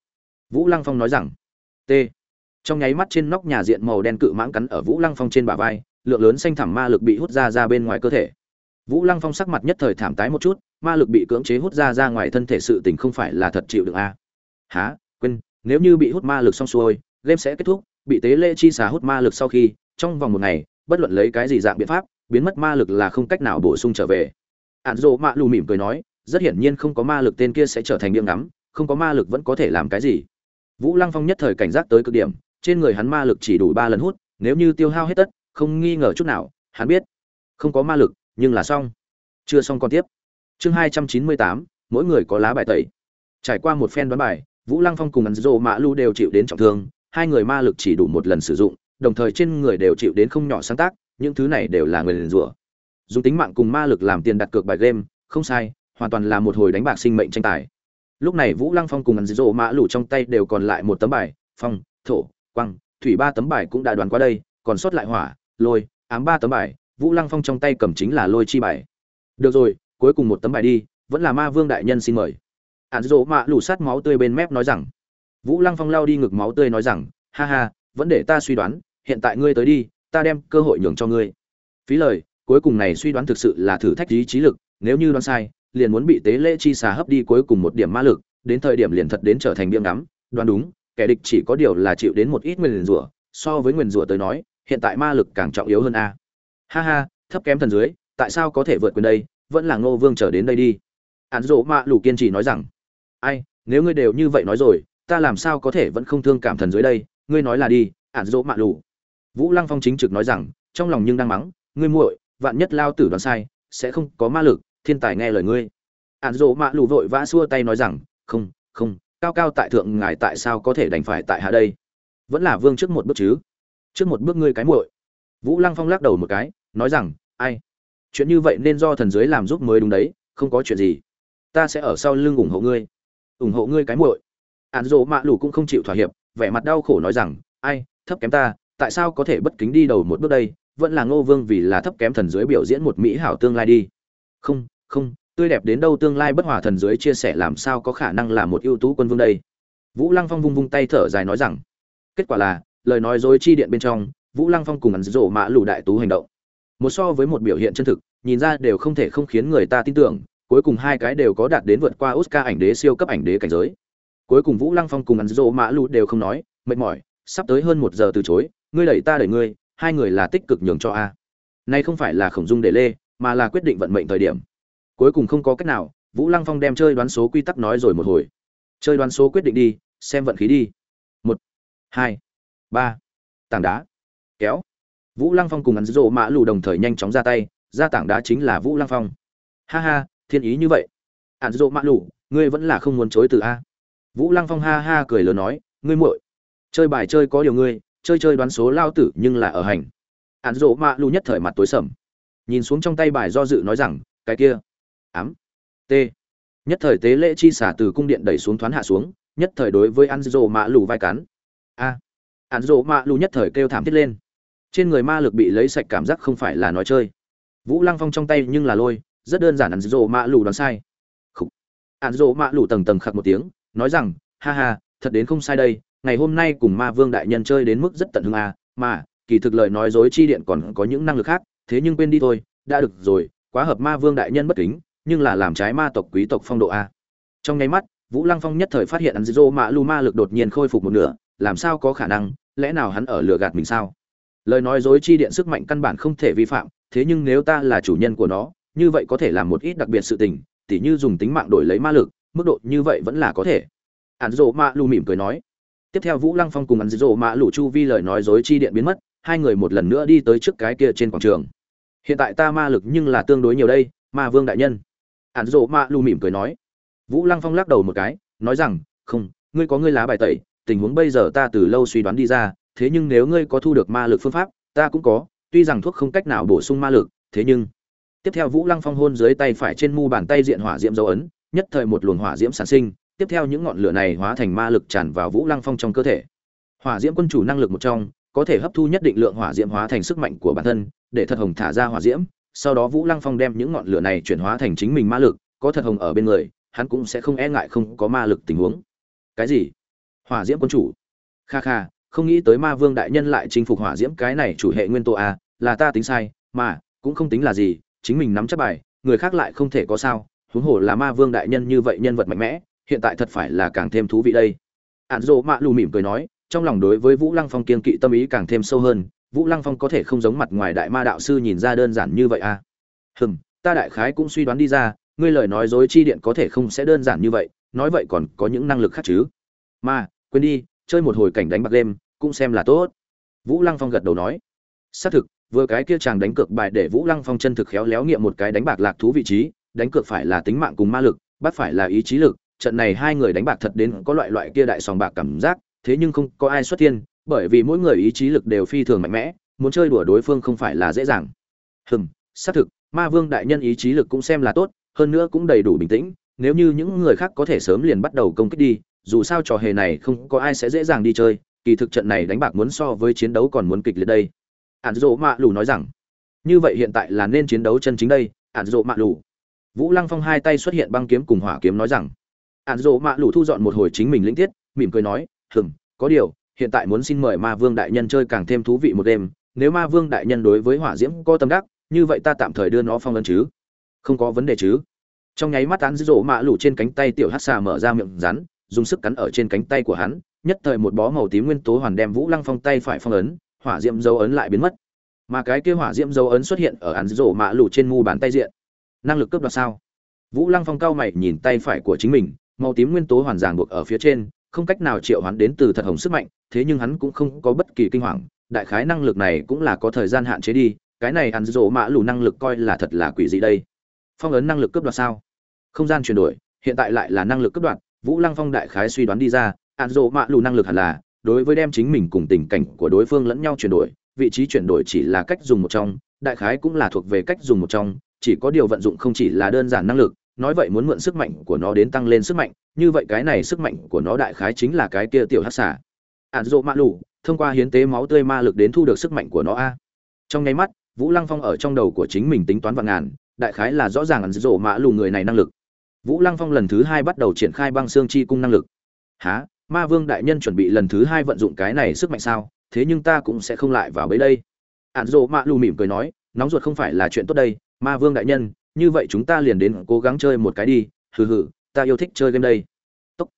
Vũ lăng phong nói rằng, t. Trong nháy mắt trên nóc nhà diện màu đen cự mãng cắn ở vũ lăng phong trên bả vai, lượng lớn xanh thẳm ma lực bị hút ra ra bên ngoài cơ thể. Vũ lăng phong sắc mặt nhất thời thảm tái một chút, ma lực bị cưỡng chế hút ra ra ngoài thân thể sự tình không phải là thật chịu được a à. há quên nếu như bị hút ma lực xong xuôi, game sẽ kết thúc, bị tế lễ chi xả hút ma lực sau khi, trong vòng một ngày, bất luận lấy cái gì dạng biện pháp, biến mất ma lực là không cách nào bổ sung trở về. Ạn rộ mạ lù mỉm cười nói, rất hiển nhiên không có ma lực tên kia sẽ trở thành miệng ngắm, không có ma lực vẫn có thể làm cái gì. Vũ lăng phong nhất thời cảnh giác tới cực điểm, trên người hắn ma lực chỉ đủ ba lần hút, nếu như tiêu hao hết tất, không nghi ngờ chút nào, hắn biết, không có ma lực, nhưng là xong. Chưa xong còn tiếp. Chương hai trăm chín mươi tám, mỗi người có lá bài tẩy. Trải qua một phen đoán bài vũ lăng phong cùng ấn rộ mã lu đều chịu đến trọng thương, hai người ma lực chỉ đủ một lần sử dụng, đồng thời trên người đều chịu đến không nhỏ sáng tác, những thứ này đều là người liền rủa. Dùng tính mạng cùng ma lực làm tiền đặt cược bài game, không sai, hoàn toàn là một hồi đánh bạc sinh mệnh tranh tài. Lúc này vũ lăng phong cùng ấn rộ mã lu trong tay đều còn lại một tấm bài, phong, thổ quăng thủy ba tấm bài cũng đã đoán qua đây, còn sót lại hỏa, lôi, ám ba tấm bài, vũ lăng phong trong tay cầm chính là lôi chi bài. Được rồi, cuối cùng một tấm bài đi, vẫn là ma vương đại nhân xin mời ạn dỗ mạ lủ sát máu tươi bên mép nói rằng, vũ lăng phong lao đi ngực máu tươi nói rằng, ha ha, vẫn để ta suy đoán, hiện tại ngươi tới đi, ta đem cơ hội nhường cho ngươi. Phí lời, cuối cùng này suy đoán thực sự là thử thách ý trí lực, nếu như đoán sai, liền muốn bị tế lễ chi xà hấp đi cuối cùng một điểm ma lực, đến thời điểm liền thật đến trở thành biếng ngắm, đoán đúng, kẻ địch chỉ có điều là chịu đến một ít nguyền rủa, so với nguyền rủa tới nói, hiện tại ma lực càng trọng yếu hơn a. Ha ha, thấp kém thần dưới, tại sao có thể vượt quyền đây, vẫn là ngô vương trở đến đây đi. Án dỗ mạ lù kiên trì nói rằng ai, nếu ngươi đều như vậy nói rồi, ta làm sao có thể vẫn không thương cảm thần dưới đây? Ngươi nói là đi án dỗ mạ lù. Vũ lăng phong chính trực nói rằng, trong lòng nhưng đang mắng, ngươi muội, vạn nhất lao tử đoán sai, sẽ không có ma lực, thiên tài nghe lời ngươi. Án dỗ mạ lù vội vã xua tay nói rằng, không không, cao cao tại thượng ngài tại sao có thể đành phải tại hạ đây? Vẫn là vương trước một bước chứ. Trước một bước ngươi cái muội. Vũ lăng phong lắc đầu một cái, nói rằng, ai? Chuyện như vậy nên do thần dưới làm giúp mới đúng đấy, không có chuyện gì. Ta sẽ ở sau lưng ủng hộ ngươi ủng hộ ngươi cái muội. Ạn dỗ mạ lù cũng không chịu thỏa hiệp, vẻ mặt đau khổ nói rằng, ai, thấp kém ta, tại sao có thể bất kính đi đầu một bước đây? Vẫn là ngô vương vì là thấp kém thần dưới biểu diễn một mỹ hảo tương lai đi. Không không, tươi đẹp đến đâu tương lai bất hòa thần dưới chia sẻ làm sao có khả năng là một ưu tú quân vương đây? Vũ lăng phong vung vung tay thở dài nói rằng, kết quả là, lời nói dối chi điện bên trong, vũ lăng phong cùng ẩn rộ mã lù đại tú hành động. Một so với một biểu hiện chân thực, nhìn ra đều không thể không khiến người ta tin tưởng cuối cùng hai cái đều có đạt đến vượt qua oscar ảnh đế siêu cấp ảnh đế cảnh giới. Cuối cùng vũ lăng phong cùng ẩn rộ mã lù đều không nói, mệt mỏi, sắp tới hơn một giờ từ chối, ngươi đẩy ta đẩy ngươi, hai người là tích cực nhường cho a. Nay không phải là khổng dung để lê, mà là quyết định vận mệnh thời điểm. Cuối cùng không có cách nào, vũ lăng phong đem chơi đoán số quy tắc nói rồi một hồi. Chơi đoán số quyết định đi, xem vận khí đi. Một, hai, ba, tảng đá, kéo. Vũ lăng phong cùng ăn rộ mã lù đồng thời nhanh chóng ra tay, ra tảng đá chính là vũ lăng phong. Ha ha thiên ý như vậy. Ạn dỗ mã lù ngươi vẫn là không muốn chối từ a. Vũ lăng phong ha ha cười lớn nói, ngươi muội, chơi bài chơi có điều ngươi, chơi chơi đoán số lao tử nhưng là ở hành. Ạn dỗ mã lù nhất thời mặt tối sầm. Nhìn xuống trong tay bài do dự nói rằng, cái kia, ám t nhất thời tế lễ chi xả từ cung điện đẩy xuống thoáng hạ xuống, nhất thời đối với ạn dỗ mã lù vai cắn a. À. ạn dỗ mã lù nhất thời kêu thảm thiết lên. Trên người ma lực bị lấy sạch cảm giác không phải là nói chơi. Vũ lăng phong trong tay nhưng là lôi rất đơn giản ăn rộ mạ lù đoán sai. Ăn rộ mạ lù tầng tầng khạc một tiếng nói rằng ha ha thật đến không sai đây ngày hôm nay cùng ma vương đại nhân chơi đến mức rất tận hương à, mà kỳ thực lời nói dối chi điện còn có những năng lực khác thế nhưng quên đi thôi đã được rồi quá hợp ma vương đại nhân bất kính nhưng là làm trái ma tộc quý tộc phong độ a trong nháy mắt vũ lăng phong nhất thời phát hiện ăn rộ mạ lù ma lực đột nhiên khôi phục một nửa làm sao có khả năng lẽ nào hắn ở lừa gạt mình sao? Lời nói dối chi điện sức mạnh căn bản không thể vi phạm thế nhưng nếu ta là chủ nhân của nó như vậy có thể làm một ít đặc biệt sự tình, tỉ như dùng tính mạng đổi lấy ma lực, mức độ như vậy vẫn là có thể. Ạn rộ mạ lù mỉm cười nói. Tiếp theo vũ lăng phong cùng ạn rộ mạ lù chu vi lời nói dối chi điện biến mất, hai người một lần nữa đi tới trước cái kia trên quảng trường. Hiện tại ta ma lực nhưng là tương đối nhiều đây, ma vương đại nhân. Ạn rộ mạ lù mỉm cười nói. Vũ lăng phong lắc đầu một cái, nói rằng, không, ngươi có ngươi lá bài tẩy, tình huống bây giờ ta từ lâu suy đoán đi ra, thế nhưng nếu ngươi có thu được ma lực phương pháp, ta cũng có, tuy rằng thuốc không cách nào bổ sung ma lực, thế nhưng tiếp theo vũ lăng phong hôn dưới tay phải trên mu bàn tay diện hỏa diễm dấu ấn, nhất thời một luồng hỏa diễm sản sinh, tiếp theo những ngọn lửa này hóa thành ma lực tràn vào vũ lăng phong trong cơ thể. Hỏa diễm quân chủ năng lực một trong, có thể hấp thu nhất định lượng hỏa diễm hóa thành sức mạnh của bản thân, để thật hồng thả ra hỏa diễm, sau đó vũ lăng phong đem những ngọn lửa này chuyển hóa thành chính mình ma lực, có thật hồng ở bên người, hắn cũng sẽ không e ngại không có ma lực tình huống. Cái gì? Hỏa diễm quân chủ. Kha kha, không nghĩ tới ma vương đại nhân lại chinh phục hỏa diễm cái này chủ hệ nguyên tố a là ta tính sai, mà, cũng không tính là gì chính mình nắm chắc bài, người khác lại không thể có sao. Huống hồ là ma vương đại nhân như vậy nhân vật mạnh mẽ, hiện tại thật phải là càng thêm thú vị đây. Ạn dỗ mạ lù mỉm cười nói, trong lòng đối với vũ lăng phong kiên kỵ tâm ý càng thêm sâu hơn. Vũ lăng phong có thể không giống mặt ngoài đại ma đạo sư nhìn ra đơn giản như vậy à? Hừm, ta đại khái cũng suy đoán đi ra, ngươi lời nói dối chi điện có thể không sẽ đơn giản như vậy, nói vậy còn có những năng lực khác chứ? Mà, quên đi, chơi một hồi cảnh đánh bạc đêm cũng xem là tốt. Vũ lăng phong gật đầu nói, xác thực vừa cái kia chàng đánh cược bài để vũ lăng phong chân thực khéo léo nghiệm một cái đánh bạc lạc thú vị trí, đánh cược phải là tính mạng cùng ma lực, bắt phải là ý chí lực, trận này hai người đánh bạc thật đến có loại loại kia đại sòng bạc cảm giác, thế nhưng không có ai xuất thiên, bởi vì mỗi người ý chí lực đều phi thường mạnh mẽ, muốn chơi đùa đối phương không phải là dễ dàng. Hừm, xác thực, ma vương đại nhân ý chí lực cũng xem là tốt, hơn nữa cũng đầy đủ bình tĩnh, nếu như những người khác có thể sớm liền bắt đầu công kích đi, dù sao trò hề này không có ai sẽ dễ dàng đi chơi, kỳ thực trận này đánh bạc muốn so với chiến đấu còn muốn kịch liệt đây ạn dỗ mạ lù nói rằng, như vậy hiện tại là nên chiến đấu chân chính đây. Ạn dỗ mạ lù. Vũ lăng phong hai tay xuất hiện băng kiếm cùng hỏa kiếm nói rằng ạn dỗ mạ lù thu dọn một hồi chính mình lĩnh tiết, mỉm cười nói hừng có điều, hiện tại muốn xin mời ma vương đại nhân chơi càng thêm thú vị một đêm, nếu ma vương đại nhân đối với hỏa diễm có tâm đắc, như vậy ta tạm thời đưa nó phong ấn chứ. Không có vấn đề chứ. Trong nháy mắt tán dỗ mạ lù trên cánh tay tiểu hát xà mở ra miệng rắn, dùng sức cắn ở trên cánh tay của hắn, nhất thời một bó màu tím nguyên tố hoàn đem vũ lăng phong tay phải phong ấn hỏa diễm dấu ấn lại biến mất. Mà cái kia hỏa diễm dấu ấn xuất hiện ở án rổ mạ lụ trên mu bàn tay diện. Năng lực cướp đoạt sao? Vũ lăng phong cao mày nhìn tay phải của chính mình, màu tím nguyên tố hoàn giảng buộc ở phía trên, không cách nào triệu hoán đến từ thật hồng sức mạnh, thế nhưng hắn cũng không có bất kỳ kinh hoàng, đại khái năng lực này cũng là có thời gian hạn chế đi, cái này án rổ mạ lù năng lực coi là thật là quỷ gì đây. Phong ấn năng lực cướp đoạt sao? Không gian chuyển đổi, hiện tại lại là năng lực cướp đoạt, vũ lăng phong đại khái suy đoán đi ra, án rổ mạ lù năng lực hẳn là đối với đem chính mình cùng tình cảnh của đối phương lẫn nhau chuyển đổi, vị trí chuyển đổi chỉ là cách dùng một trong, đại khái cũng là thuộc về cách dùng một trong, chỉ có điều vận dụng không chỉ là đơn giản năng lực, nói vậy muốn mượn sức mạnh của nó đến tăng lên sức mạnh, như vậy cái này sức mạnh của nó đại khái chính là cái kia tiểu hắc xả ạn dụ mạ lù, thông qua hiến tế máu tươi ma lực đến thu được sức mạnh của nó a. Trong nháy mắt, vũ lăng phong ở trong đầu của chính mình tính toán vạn ngàn, đại khái là rõ ràng ạn dụ mạ lù người này năng lực. Vũ lăng phong lần thứ hai bắt đầu triển khai băng xương chi cung năng lực. Há ma vương đại nhân chuẩn bị lần thứ hai vận dụng cái này sức mạnh sao? Thế nhưng ta cũng sẽ không lại vào bấy đây. Ạn dỗ mạ lù mỉm cười nói, nóng ruột không phải là chuyện tốt đây, ma vương đại nhân, như vậy chúng ta liền đến cố gắng chơi một cái đi. Hừ hừ, ta yêu thích chơi game đây. Tốc.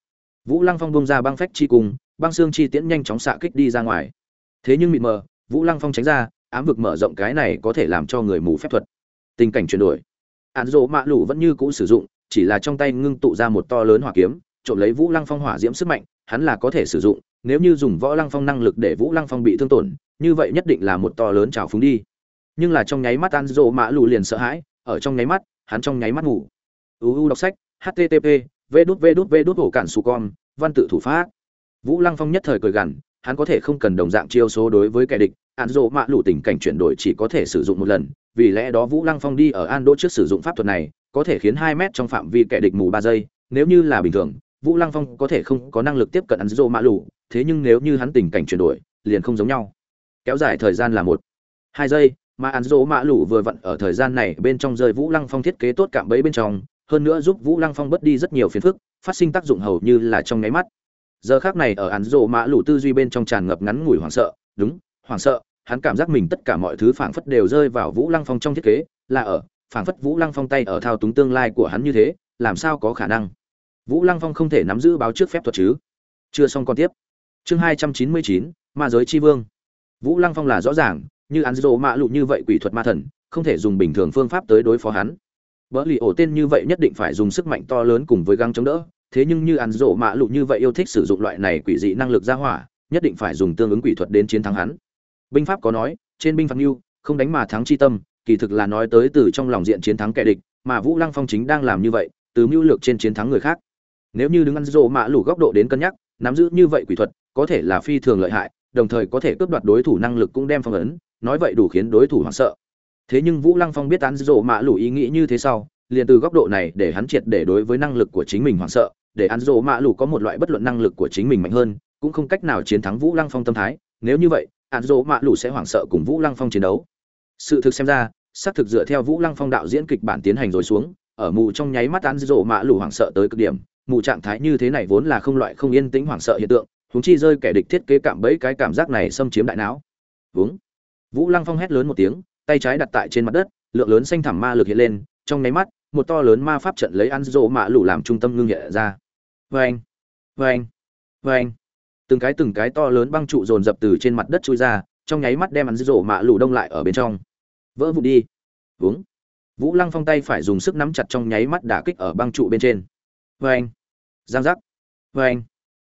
vũ lăng phong bông ra băng phách chi cùng, băng xương chi tiễn nhanh chóng xạ kích đi ra ngoài. Thế nhưng mịt mờ, vũ lăng phong tránh ra, ám vực mở rộng cái này có thể làm cho người mù phép thuật. Tình cảnh chuyển đổi. Ạn dỗ mạ lù vẫn như cũ sử dụng, chỉ là trong tay ngưng tụ ra một to lớn hỏa kiếm, trộm lấy vũ lăng phong hỏa diễm sức mạnh hắn là có thể sử dụng, nếu như dùng võ lăng phong năng lực để vũ lăng phong bị thương tổn, như vậy nhất định là một to lớn trào phúng đi. Nhưng là trong nháy mắt an rộ mã lù liền sợ hãi, ở trong nháy mắt, hắn trong nháy mắt ngủ. Uu đọc sách http v đút v đút v đút hổ cản su con, văn tự thủ pháp. Vũ lăng phong nhất thời cười gằn, hắn có thể không cần đồng dạng chiêu số đối với kẻ địch an rộ mã lù tình cảnh chuyển đổi chỉ có thể sử dụng một lần, vì lẽ đó vũ lăng phong đi ở an đỗ trước sử dụng pháp thuật này, có thể khiến hai mét trong phạm vi kẻ địch mù ba giây, nếu như là bình thường vũ lăng phong có thể không có năng lực tiếp cận ăn rộ mã lù, thế nhưng nếu như hắn tình cảnh chuyển đổi, liền không giống nhau. Kéo dài thời gian là một, hai giây, mà ăn dỗ mã lũ vừa vặn ở thời gian này bên trong rơi vũ lăng phong thiết kế tốt cạm bẫy bên trong, hơn nữa giúp vũ lăng phong bớt đi rất nhiều phiền phức, phát sinh tác dụng hầu như là trong nháy mắt. Giờ khác này ở án dỗ mã lũ tư duy bên trong tràn ngập ngắn ngủi hoảng sợ, đúng, hoảng sợ, hắn cảm giác mình tất cả mọi thứ phảng phất đều rơi vào vũ lăng phong trong thiết kế, là ở, phảng phất vũ lăng phong tay ở thao túng tương lai của hắn như thế, làm sao có khả năng? Vũ lăng phong không thể nắm giữ báo trước phép thuật chứ? Chưa xong còn tiếp. Chương hai trăm chín mươi chín, ma giới tri vương. Vũ lăng phong là rõ ràng, như án dỗ mạ lụ như vậy quỷ thuật ma thần, không thể dùng bình thường phương pháp tới đối phó hắn. Vỡ lì ổ tên như vậy nhất định phải dùng sức mạnh to lớn cùng với găng chống đỡ, thế nhưng như án dỗ mạ lụ như vậy yêu thích sử dụng loại này quỷ dị năng lực ra hỏa, nhất định phải dùng tương ứng quỷ thuật đến chiến thắng hắn. Binh pháp có nói, trên binh phạt mưu không đánh mà thắng chi tâm, kỳ thực là nói tới từ trong lòng diện chiến thắng kẻ địch, mà vũ lăng phong chính đang làm như vậy, từ mưu lược trên chiến thắng người khác nếu như đứng ăn rộ mạ lụ góc độ đến cân nhắc, nắm giữ như vậy quỷ thuật, có thể là phi thường lợi hại, đồng thời có thể cướp đoạt đối thủ năng lực cũng đem phong ấn, nói vậy đủ khiến đối thủ hoảng sợ. Thế nhưng vũ lăng phong biết ăn rộ mạ lũ ý nghĩ như thế sau, liền từ góc độ này để hắn triệt để đối với năng lực của chính mình hoảng sợ, để ăn rộ mạ lũ có một loại bất luận năng lực của chính mình mạnh hơn, cũng không cách nào chiến thắng vũ lăng phong tâm thái. Nếu như vậy, ăn rộ mạ lũ sẽ hoảng sợ cùng vũ lăng phong chiến đấu. Sự thực xem ra, xác thực dựa theo vũ lăng phong đạo diễn kịch bản tiến hành rồi xuống, ở mù trong nháy mắt ăn rộ mạ lũ hoảng sợ tới cực điểm mù trạng thái như thế này vốn là không loại không yên tĩnh hoảng sợ hiện tượng, huống chi rơi kẻ địch thiết kế cảm bẫy cái cảm giác này xâm chiếm đại não. Vướng vũ lăng phong hét lớn một tiếng, tay trái đặt tại trên mặt đất, lượng lớn xanh thẳm ma lực hiện lên, trong nháy mắt, một to lớn ma pháp trận lấy ăn rộ mạ lũ làm trung tâm ngưng nhẹ ra. Vê anh vê anh vê anh từng cái từng cái to lớn băng trụ dồn dập từ trên mặt đất trôi ra, trong nháy mắt đem ăn rộ mạ lũ đông lại ở bên trong. Vỡ vụn đi. Vướng vũ lăng phong tay phải dùng sức nắm chặt trong nháy mắt đả kích ở băng trụ bên trên vâng giang giác. Vâng anh,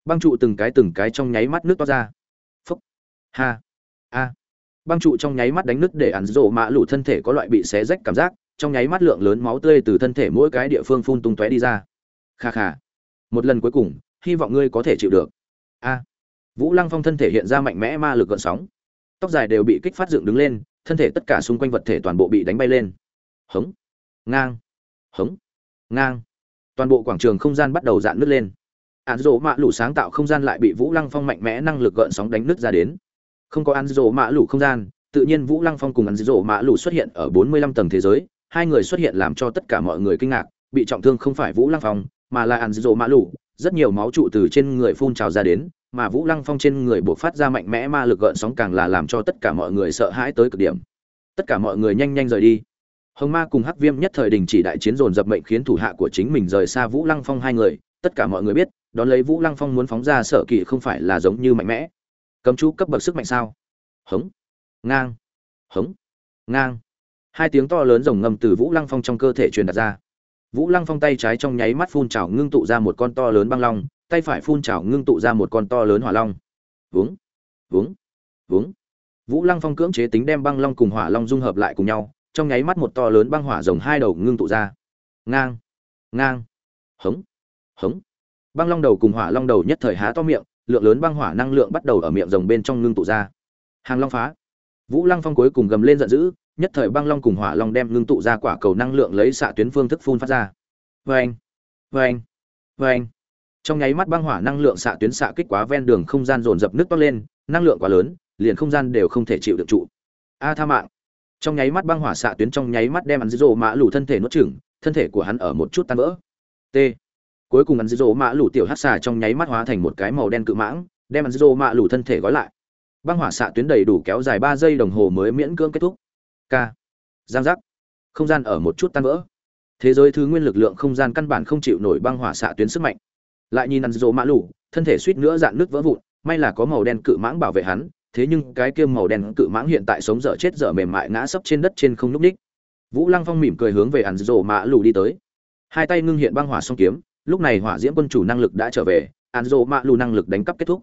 băng trụ từng cái từng cái trong nháy mắt nước to ra. Phúc. Ha. A. Băng trụ trong nháy mắt đánh nứt để ẩn rộ mã lũ thân thể có loại bị xé rách cảm giác trong nháy mắt lượng lớn máu tươi từ thân thể mỗi cái địa phương phun tung tóe đi ra. Kha kha. Một lần cuối cùng hy vọng ngươi có thể chịu được. A. Vũ lăng phong thân thể hiện ra mạnh mẽ ma lực gợn sóng. Tóc dài đều bị kích phát dựng đứng lên thân thể tất cả xung quanh vật thể toàn bộ bị đánh bay lên. Hống. Ngang. Hống. Ngang toàn bộ quảng trường không gian bắt đầu dạn nứt lên. Án rộ mạ lũ sáng tạo không gian lại bị vũ lăng phong mạnh mẽ năng lực gợn sóng đánh nứt ra đến. Không có án rộ mạ lũ không gian, tự nhiên vũ lăng phong cùng án rộ mạ lũ xuất hiện ở bốn mươi lăm tầng thế giới, hai người xuất hiện làm cho tất cả mọi người kinh ngạc, bị trọng thương không phải vũ lăng phong, mà là án rộ mạ lũ, rất nhiều máu trụ từ trên người phun trào ra đến, mà vũ lăng phong trên người buộc phát ra mạnh mẽ ma lực gợn sóng càng là làm cho tất cả mọi người sợ hãi tới cực điểm. Tất cả mọi người nhanh nhanh rời đi hồng ma cùng hắc viêm nhất thời đình chỉ đại chiến dồn dập mệnh khiến thủ hạ của chính mình rời xa vũ lăng phong hai người. Tất cả mọi người biết, đón lấy vũ lăng phong muốn phóng ra sở kỳ không phải là giống như mạnh mẽ. Cấm chú cấp bậc sức mạnh sao? Hống. Ngang. Hống. Ngang. Hai tiếng to lớn rồng ngầm từ vũ lăng phong trong cơ thể truyền đạt ra. Vũ lăng phong tay trái trong nháy mắt phun trào ngưng tụ ra một con to lớn băng long, tay phải phun trào ngưng tụ ra một con to lớn hỏa long. Vướng vướng vướng vũ lăng phong cưỡng chế tính đem băng long cùng hỏa long dung hợp lại cùng nhau trong nháy mắt một to lớn băng hỏa rồng hai đầu ngưng tụ ra. Ngang ngang, hống hống. Băng long đầu cùng hỏa long đầu nhất thời há to miệng, lượng lớn băng hỏa năng lượng bắt đầu ở miệng rồng bên trong ngưng tụ ra. Hàng long phá. Vũ lăng phong cuối cùng gầm lên giận dữ, nhất thời băng long cùng hỏa long đem ngưng tụ ra quả cầu năng lượng lấy xạ tuyến phương thức phun phát ra. Vê anh vê anh vê anh trong nháy mắt băng hỏa năng lượng xạ tuyến xạ kích quá ven đường không gian dồn dập nước toát lên, năng lượng quá lớn, liền không gian đều không thể chịu được trụ. A tha mạng trong nháy mắt băng hỏa xạ tuyến trong nháy mắt đem ăn dữ dỗ mã lù thân thể nuốt chửng, thân thể của hắn ở một chút tan vỡ. T. Cuối cùng ăn dữ dỗ mã lù tiểu hát xà trong nháy mắt hóa thành một cái màu đen cự mãng, đem ăn dữ dỗ mã lù thân thể gói lại. Băng hỏa xạ tuyến đầy đủ kéo dài ba giây đồng hồ mới miễn cưỡng kết thúc. K. Giang giác. Không gian ở một chút tan vỡ. Thế giới thứ nguyên lực lượng không gian căn bản không chịu nổi băng hỏa xạ tuyến sức mạnh. Lại nhìn ăn dỗ mã lủ thân thể suýt nữa dạn nước vỡ vụn, may là có màu đen cự mãng bảo vệ hắn thế nhưng cái kia màu đen cự mãng hiện tại sống dở chết dở mềm mại ngã sấp trên đất trên không lúc ních. Vũ lăng phong mỉm cười hướng về ăn dỗ mã lù đi tới. Hai tay ngưng hiện băng hỏa song kiếm, lúc này hỏa diễm quân chủ năng lực đã trở về ạn dỗ mã lù năng lực đánh cắp kết thúc.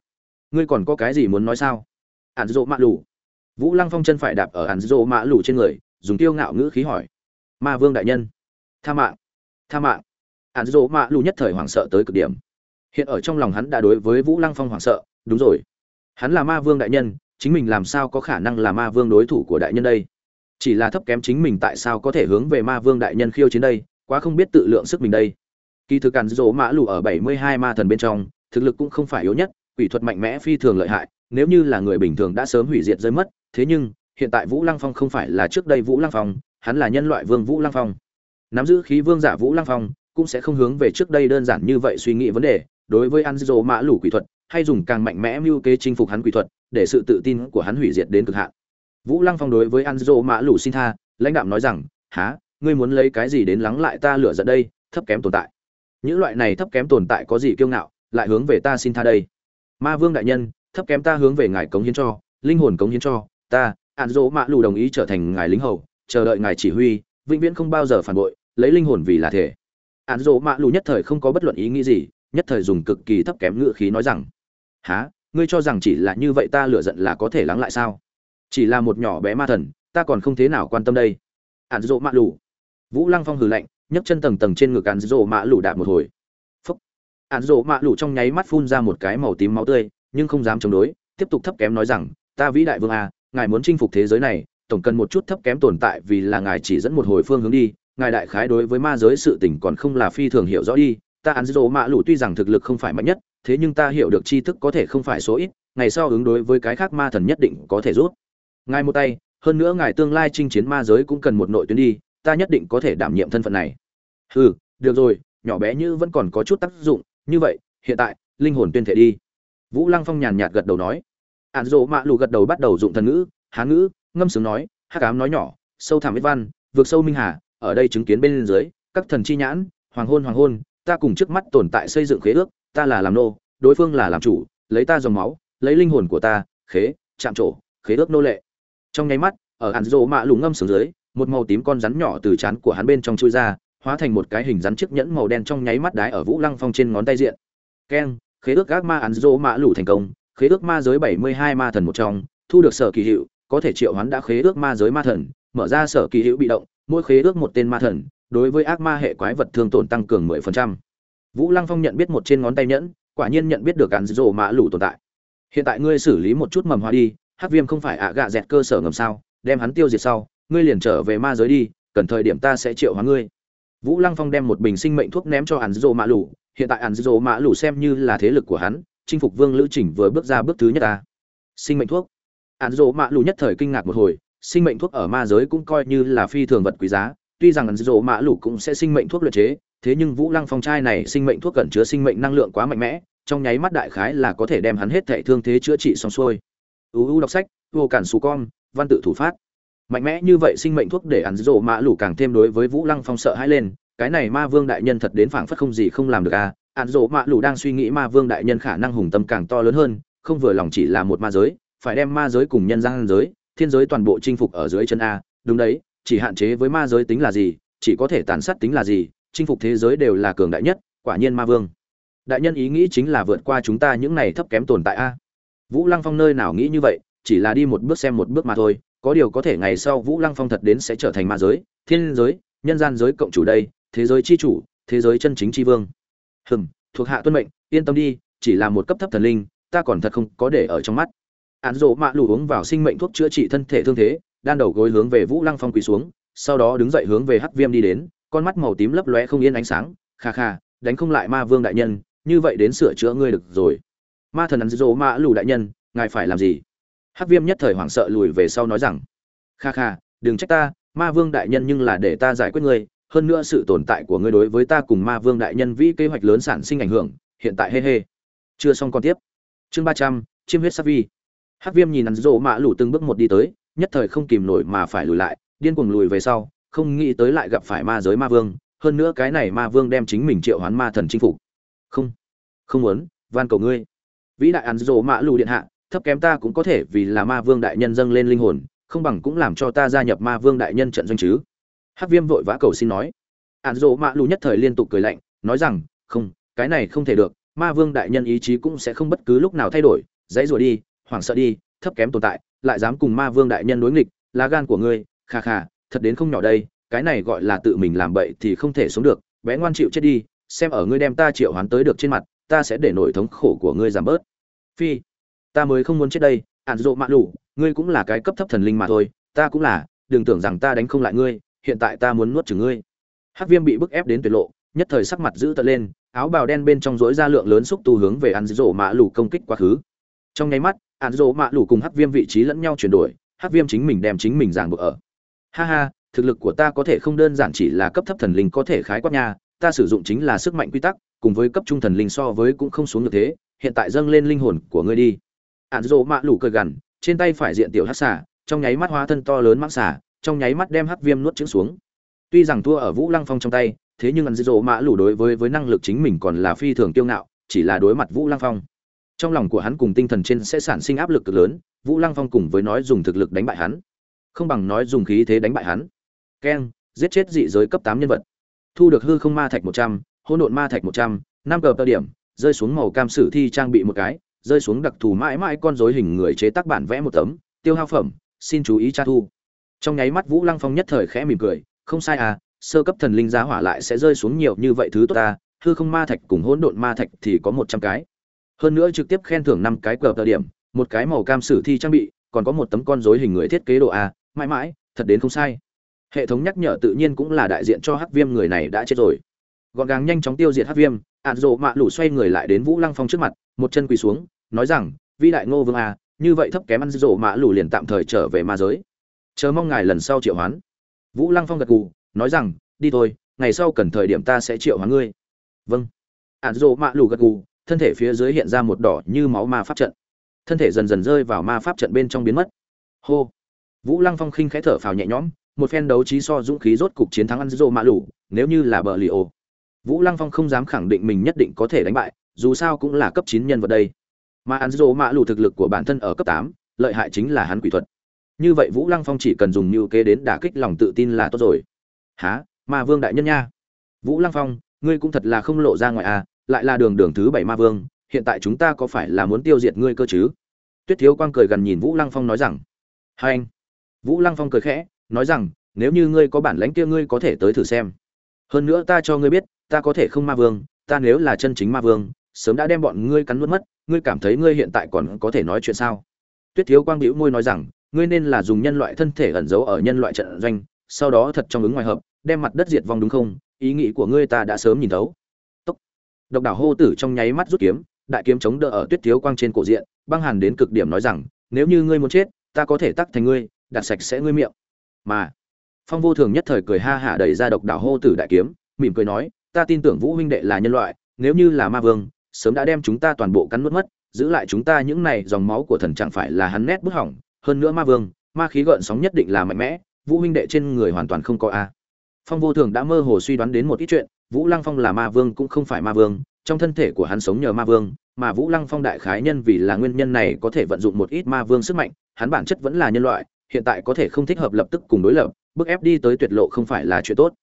Ngươi còn có cái gì muốn nói sao? Ạn dỗ mã lù. Vũ lăng phong chân phải đạp ở ạn dỗ mã lù trên người, dùng tiêu ngạo ngữ khí hỏi. Ma vương đại nhân. Tha mạng. Tha mạng. Ạn dỗ mã lù nhất thời hoảng sợ tới cực điểm. Hiện ở trong lòng hắn đã đối với vũ lăng phong hoảng sợ. Đúng rồi hắn là ma vương đại nhân, chính mình làm sao có khả năng là ma vương đối thủ của đại nhân đây? Chỉ là thấp kém chính mình tại sao có thể hướng về ma vương đại nhân khiêu chiến đây, quá không biết tự lượng sức mình đây. Kỳ thực càn dỗ mã lù ở bảy mươi hai ma thần bên trong, thực lực cũng không phải yếu nhất, quỷ thuật mạnh mẽ phi thường lợi hại, nếu như là người bình thường đã sớm hủy diệt rơi mất, thế nhưng, hiện tại vũ lăng phong không phải là trước đây vũ lăng phong, hắn là nhân loại vương vũ lăng phong. Nắm giữ khí vương giả vũ lăng phong, cũng sẽ không hướng về trước đây đơn giản như vậy suy nghĩ vấn đề, đối với ăn dỗ mã lù quỷ thuật hay dùng càng mạnh mẽ mưu kế chinh phục hắn quỷ thuật, để sự tự tin của hắn hủy diệt đến cực hạn. Vũ lăng phong đối với an dỗ mã lù xin tha, lãnh đạm nói rằng há ngươi muốn lấy cái gì đến lắng lại ta lửa giận đây, thấp kém tồn tại. Những loại này thấp kém tồn tại có gì kiêu ngạo, lại hướng về ta xin tha đây. Ma vương đại nhân, thấp kém ta hướng về ngài cống hiến cho, linh hồn cống hiến cho, ta an dỗ mã lù đồng ý trở thành ngài lính hầu, chờ đợi ngài chỉ huy, vĩnh viễn không bao giờ phản bội, lấy linh hồn vì là thể. An dỗ mã lù nhất thời không có bất luận ý nghĩ gì, nhất thời dùng cực kỳ thấp kém ngựa khí nói rằng há ngươi cho rằng chỉ là như vậy ta lựa giận là có thể lắng lại sao? Chỉ là một nhỏ bé ma thần, ta còn không thế nào quan tâm đây. Án dỗ mạ lù. Vũ lăng phong hừ lạnh, nhấc chân tầng tầng trên ngực án dỗ mạ lù đạp một hồi. Phúc. Án dỗ mạ lù trong nháy mắt phun ra một cái màu tím máu tươi, nhưng không dám chống đối, tiếp tục thấp kém nói rằng, ta vĩ đại vương a ngài muốn chinh phục thế giới này, tổng cần một chút thấp kém tồn tại vì là ngài chỉ dẫn một hồi phương hướng đi, ngài đại khái đối với ma giới sự tình còn không là phi thường hiểu rõ đi, ta án dỗ mạ lũ tuy rằng thực lực không phải mạnh nhất thế nhưng ta hiểu được tri thức có thể không phải số ít, ngày sau ứng đối với cái khác ma thần nhất định có thể rút ngài một tay, hơn nữa ngài tương lai chinh chiến ma giới cũng cần một nội tuyến đi, ta nhất định có thể đảm nhiệm thân phận này. Ừ được rồi, nhỏ bé như vẫn còn có chút tác dụng, như vậy, hiện tại, linh hồn tuyên thể đi. Vũ lăng phong nhàn nhạt gật đầu nói. Ạn dỗ mạ lù gật đầu bắt đầu dụng thần ngữ hán ngữ, ngâm sướng nói, hắc ám nói nhỏ, sâu thẳm viết văn, vượt sâu minh hà, ở đây chứng kiến bên dưới, các thần chi nhãn, hoàng hôn hoàng hôn, ta cùng trước mắt tồn tại xây dựng khế ước ta là làm nô, đối phương là làm chủ, lấy ta dòng máu, lấy linh hồn của ta, khế, chạm trổ, khế ước nô lệ trong nháy mắt, ở ạn rộ mạ lùng ngâm xuống dưới, một màu tím con rắn nhỏ từ trán của hắn bên trong chui ra, hóa thành một cái hình rắn chiếc nhẫn màu đen trong nháy mắt đái ở vũ lăng phong trên ngón tay diện keng, khế ước gác ma ạn rộ mạ lù thành công, khế ước ma giới bảy mươi hai ma thần một trong, thu được sở kỳ hiệu, có thể triệu hắn đã khế ước ma giới ma thần, mở ra sở kỳ hữu bị động, mỗi khế ước một tên ma thần, đối với ác ma hệ quái vật thương tổn tăng cường 10%. Vũ Lăng Phong nhận biết một trên ngón tay nhẫn, quả nhiên nhận biết được gắn rồ mã lũ tồn tại. Hiện tại ngươi xử lý một chút mầm hoa đi, Hắc Viêm không phải ạ gạ dẹt cơ sở ngầm sao, đem hắn tiêu diệt sau, ngươi liền trở về ma giới đi, cần thời điểm ta sẽ triệu hóa ngươi. Vũ Lăng Phong đem một bình sinh mệnh thuốc ném cho Hàn Dụ Mã Lũ, hiện tại Hàn Dụ Mã Lũ xem như là thế lực của hắn, chinh phục Vương Lữ Chỉnh vừa bước ra bước thứ nhất ta. Sinh mệnh thuốc. Hàn Dụ Mã Lũ nhất thời kinh ngạc một hồi, sinh mệnh thuốc ở ma giới cũng coi như là phi thường vật quý giá, tuy rằng rộ mã lũ cũng sẽ sinh mệnh thuốc luyện chế thế nhưng vũ lăng phong trai này sinh mệnh thuốc cẩn chứa sinh mệnh năng lượng quá mạnh mẽ, trong nháy mắt đại khái là có thể đem hắn hết thệ thương thế chữa trị xong xuôi. Uu đọc sách, vô cản xù con, văn tự thủ phát. Mạnh mẽ như vậy sinh mệnh thuốc để ăn rộ mã lũ càng thêm đối với vũ lăng phong sợ hãi lên, cái này ma vương đại nhân thật đến phảng phất không gì không làm được à Ăn rộ mã lũ đang suy nghĩ ma vương đại nhân khả năng hùng tâm càng to lớn hơn, không vừa lòng chỉ là một ma giới, phải đem ma giới cùng nhân gian giới, thiên giới toàn bộ chinh phục ở dưới chân a, đúng đấy, chỉ hạn chế với ma giới tính là gì, chỉ có thể tàn sát tính là gì chinh phục thế giới đều là cường đại nhất quả nhiên ma vương. Đại nhân ý nghĩ chính là vượt qua chúng ta những này thấp kém tồn tại a. Vũ lăng phong nơi nào nghĩ như vậy chỉ là đi một bước xem một bước mà thôi có điều có thể ngày sau vũ lăng phong thật đến sẽ trở thành ma giới thiên giới nhân gian giới cộng chủ đây thế giới chi chủ thế giới chân chính chi vương. Hừm thuộc hạ tuân mệnh yên tâm đi chỉ là một cấp thấp thần linh ta còn thật không có để ở trong mắt. Án rộ mạ lù uống vào sinh mệnh thuốc chữa trị thân thể thương thế đan đầu gối hướng về Vũ Lăng Phong quỳ xuống, sau đó đứng dậy hướng về Hắc Viêm đi đến, con mắt màu tím lấp lóe không yên ánh sáng, kha kha, đánh không lại Ma Vương đại nhân, như vậy đến sửa chữa ngươi được rồi. Ma thần ấn dỗ mã lù đại nhân, ngài phải làm gì? Hắc Viêm nhất thời hoảng sợ lùi về sau nói rằng, kha kha, đừng trách ta, Ma Vương đại nhân nhưng là để ta giải quyết ngươi, hơn nữa sự tồn tại của ngươi đối với ta cùng Ma Vương đại nhân vĩ kế hoạch lớn sản sinh ảnh hưởng, hiện tại hê hê. Chưa xong con tiếp. Chương ba trăm chiêm huyết sát vi. Hắc Viêm nhìn ấn dỗ mã lù từng bước một đi tới, nhất thời không kìm nổi mà phải lùi lại điên cuồng lùi về sau không nghĩ tới lại gặp phải ma giới ma vương, hơn nữa cái này ma vương đem chính mình triệu hoán ma thần chinh phục. Không không muốn, van cầu ngươi. Vĩ đại án rồ mạ lù điện hạ, thấp kém ta cũng có thể vì là ma vương đại nhân dâng lên linh hồn, không bằng cũng làm cho ta gia nhập ma vương đại nhân trận doanh chứ. Hắc viêm vội vã cầu xin nói. Ạn dỗ mạ lù nhất thời liên tục cười lạnh, nói rằng, không, cái này không thể được, ma vương đại nhân ý chí cũng sẽ không bất cứ lúc nào thay đổi, dãy rủa đi, hoảng sợ đi, thấp kém tồn tại, lại dám cùng ma vương đại nhân đối nghịch lá gan của ngươi, kha kha thật đến không nhỏ đây, cái này gọi là tự mình làm bậy thì không thể sống được, bé ngoan chịu chết đi, xem ở ngươi đem ta triệu hoán tới được trên mặt, ta sẽ để nổi thống khổ của ngươi giảm bớt. Phi, ta mới không muốn chết đây ạn rộ mạ lù, ngươi cũng là cái cấp thấp thần linh mà thôi, ta cũng là, đừng tưởng rằng ta đánh không lại ngươi, hiện tại ta muốn nuốt chửng ngươi. Hắc viêm bị bức ép đến tuyệt lộ, nhất thời sắc mặt giữ tợn lên, áo bào đen bên trong rỗi ra lượng lớn xúc tu hướng về ăn rộ mạ lù công kích quá khứ. Trong nháy mắt ạn rộ mạ lù cùng hắc viêm vị trí lẫn nhau chuyển đổi, hắc viêm chính mình đem chính mình ràng buộc ở ha ha thực lực của ta có thể không đơn giản chỉ là cấp thấp thần linh có thể khái quát nha ta sử dụng chính là sức mạnh quy tắc cùng với cấp trung thần linh so với cũng không xuống được thế hiện tại dâng lên linh hồn của ngươi đi. Ạn dỗ mạ lủ cười gằn trên tay phải diện tiểu hát xả trong nháy mắt hóa thân to lớn mãng xả, trong nháy mắt đem hắc viêm nuốt trứng xuống. Tuy rằng thua ở vũ lăng phong trong tay thế nhưng ạn dỗ mạ lủ đối với với năng lực chính mình còn là phi thường kiêu ngạo chỉ là đối mặt vũ lăng phong. Trong lòng của hắn cùng tinh thần trên sẽ sản sinh áp lực cực lớn vũ lăng phong cùng với nói dùng thực lực đánh bại hắn không bằng nói dùng khí thế đánh bại hắn. Keng, giết chết dị giới cấp tám nhân vật. Thu được hư không ma thạch một trăm, hỗn độn ma thạch một trăm, năm cờ tơ điểm, rơi xuống màu cam sử thi trang bị một cái, rơi xuống đặc thù mãi mãi con rối hình người chế tác bản vẽ một tấm, tiêu hao phẩm, xin chú ý tra thu. Trong nháy mắt vũ lăng phong nhất thời khẽ mỉm cười, không sai à sơ cấp thần linh giá hỏa lại sẽ rơi xuống nhiều như vậy thứ tốt ta, hư không ma thạch cùng hỗn độn ma thạch thì có một trăm cái. Hơn nữa trực tiếp khen thưởng năm cái cờ tờ điểm, một cái màu cam sử thi trang bị, còn có một tấm con rối hình người thiết kế độ a mãi mãi thật đến không sai. Hệ thống nhắc nhở tự nhiên cũng là đại diện cho hắc viêm người này đã chết rồi. Gọn gàng nhanh chóng tiêu diệt hắc viêm ạn rộ mạ lủ xoay người lại đến vũ lăng phong trước mặt một chân quỳ xuống nói rằng vĩ đại ngô vương à, như vậy thấp kém ăn rộ mạ lủ liền tạm thời trở về ma giới. Chờ mong ngài lần sau triệu hoán. Vũ lăng phong gật gù nói rằng đi thôi ngày sau cần thời điểm ta sẽ triệu hoán ngươi. Vâng. Ạn rộ mạ lủ gật gù thân thể phía dưới hiện ra một đỏ như máu ma pháp trận. Thân thể dần dần rơi vào ma pháp trận bên trong biến mất. Hô vũ lăng phong khinh khẽ thở phào nhẹ nhõm một phen đấu trí so dũng khí rốt cục chiến thắng ăn rộ mạ lũ, nếu như là bờ li vũ lăng phong không dám khẳng định mình nhất định có thể đánh bại dù sao cũng là cấp chín nhân vật đây. Mà ăn rộ mạ lũ thực lực của bản thân ở cấp tám lợi hại chính là hắn quỷ thuật. Như vậy vũ lăng phong chỉ cần dùng như kế đến đả kích lòng tự tin là tốt rồi. Hả, ma vương đại nhân nha. Vũ lăng phong ngươi cũng thật là không lộ ra ngoài à lại là đường đường thứ bảy ma vương hiện tại chúng ta có phải là muốn tiêu diệt ngươi cơ chứ? Tuyết thiếu quang cười gần nhìn vũ lăng phong nói rằng hai anh vũ lăng phong cười khẽ, nói rằng, nếu như ngươi có bản lãnh kia ngươi có thể tới thử xem. Hơn nữa ta cho ngươi biết, ta có thể không ma vương, ta nếu là chân chính ma vương, sớm đã đem bọn ngươi cắn nuốt mất, ngươi cảm thấy ngươi hiện tại còn có thể nói chuyện sao? Tuyết thiếu quang bĩu môi nói rằng, ngươi nên là dùng nhân loại thân thể ẩn giấu ở nhân loại trận doanh, sau đó thật trong ứng ngoài hợp, đem mặt đất diệt vong đúng không? Ý nghĩ của ngươi ta đã sớm nhìn thấu. Tốc. độc đảo hô tử trong nháy mắt rút kiếm, đại kiếm chống đỡ ở tuyết thiếu quang trên cổ diện, băng hàn đến cực điểm nói rằng, nếu như ngươi muốn chết, ta có thể tắc thành ngươi đặt sạch sẽ ngươi miệng. Mà, phong vô thường nhất thời cười ha hả đẩy ra độc đảo hô tử đại kiếm, mỉm cười nói, ta tin tưởng vũ huynh đệ là nhân loại, nếu như là ma vương, sớm đã đem chúng ta toàn bộ cắn nuốt mất, giữ lại chúng ta những này dòng máu của thần chẳng phải là hắn nét bức hỏng, hơn nữa ma vương, ma khí gợn sóng nhất định là mạnh mẽ, vũ huynh đệ trên người hoàn toàn không có a. Phong vô thường đã mơ hồ suy đoán đến một ít chuyện, vũ lăng phong là ma vương cũng không phải ma vương, trong thân thể của hắn sống nhờ ma vương, mà vũ lăng phong đại khái nhân vì là nguyên nhân này có thể vận dụng một ít ma vương sức mạnh, hắn bản chất vẫn là nhân loại hiện tại có thể không thích hợp lập tức cùng đối lập, bức ép đi tới tuyệt lộ không phải là chuyện tốt.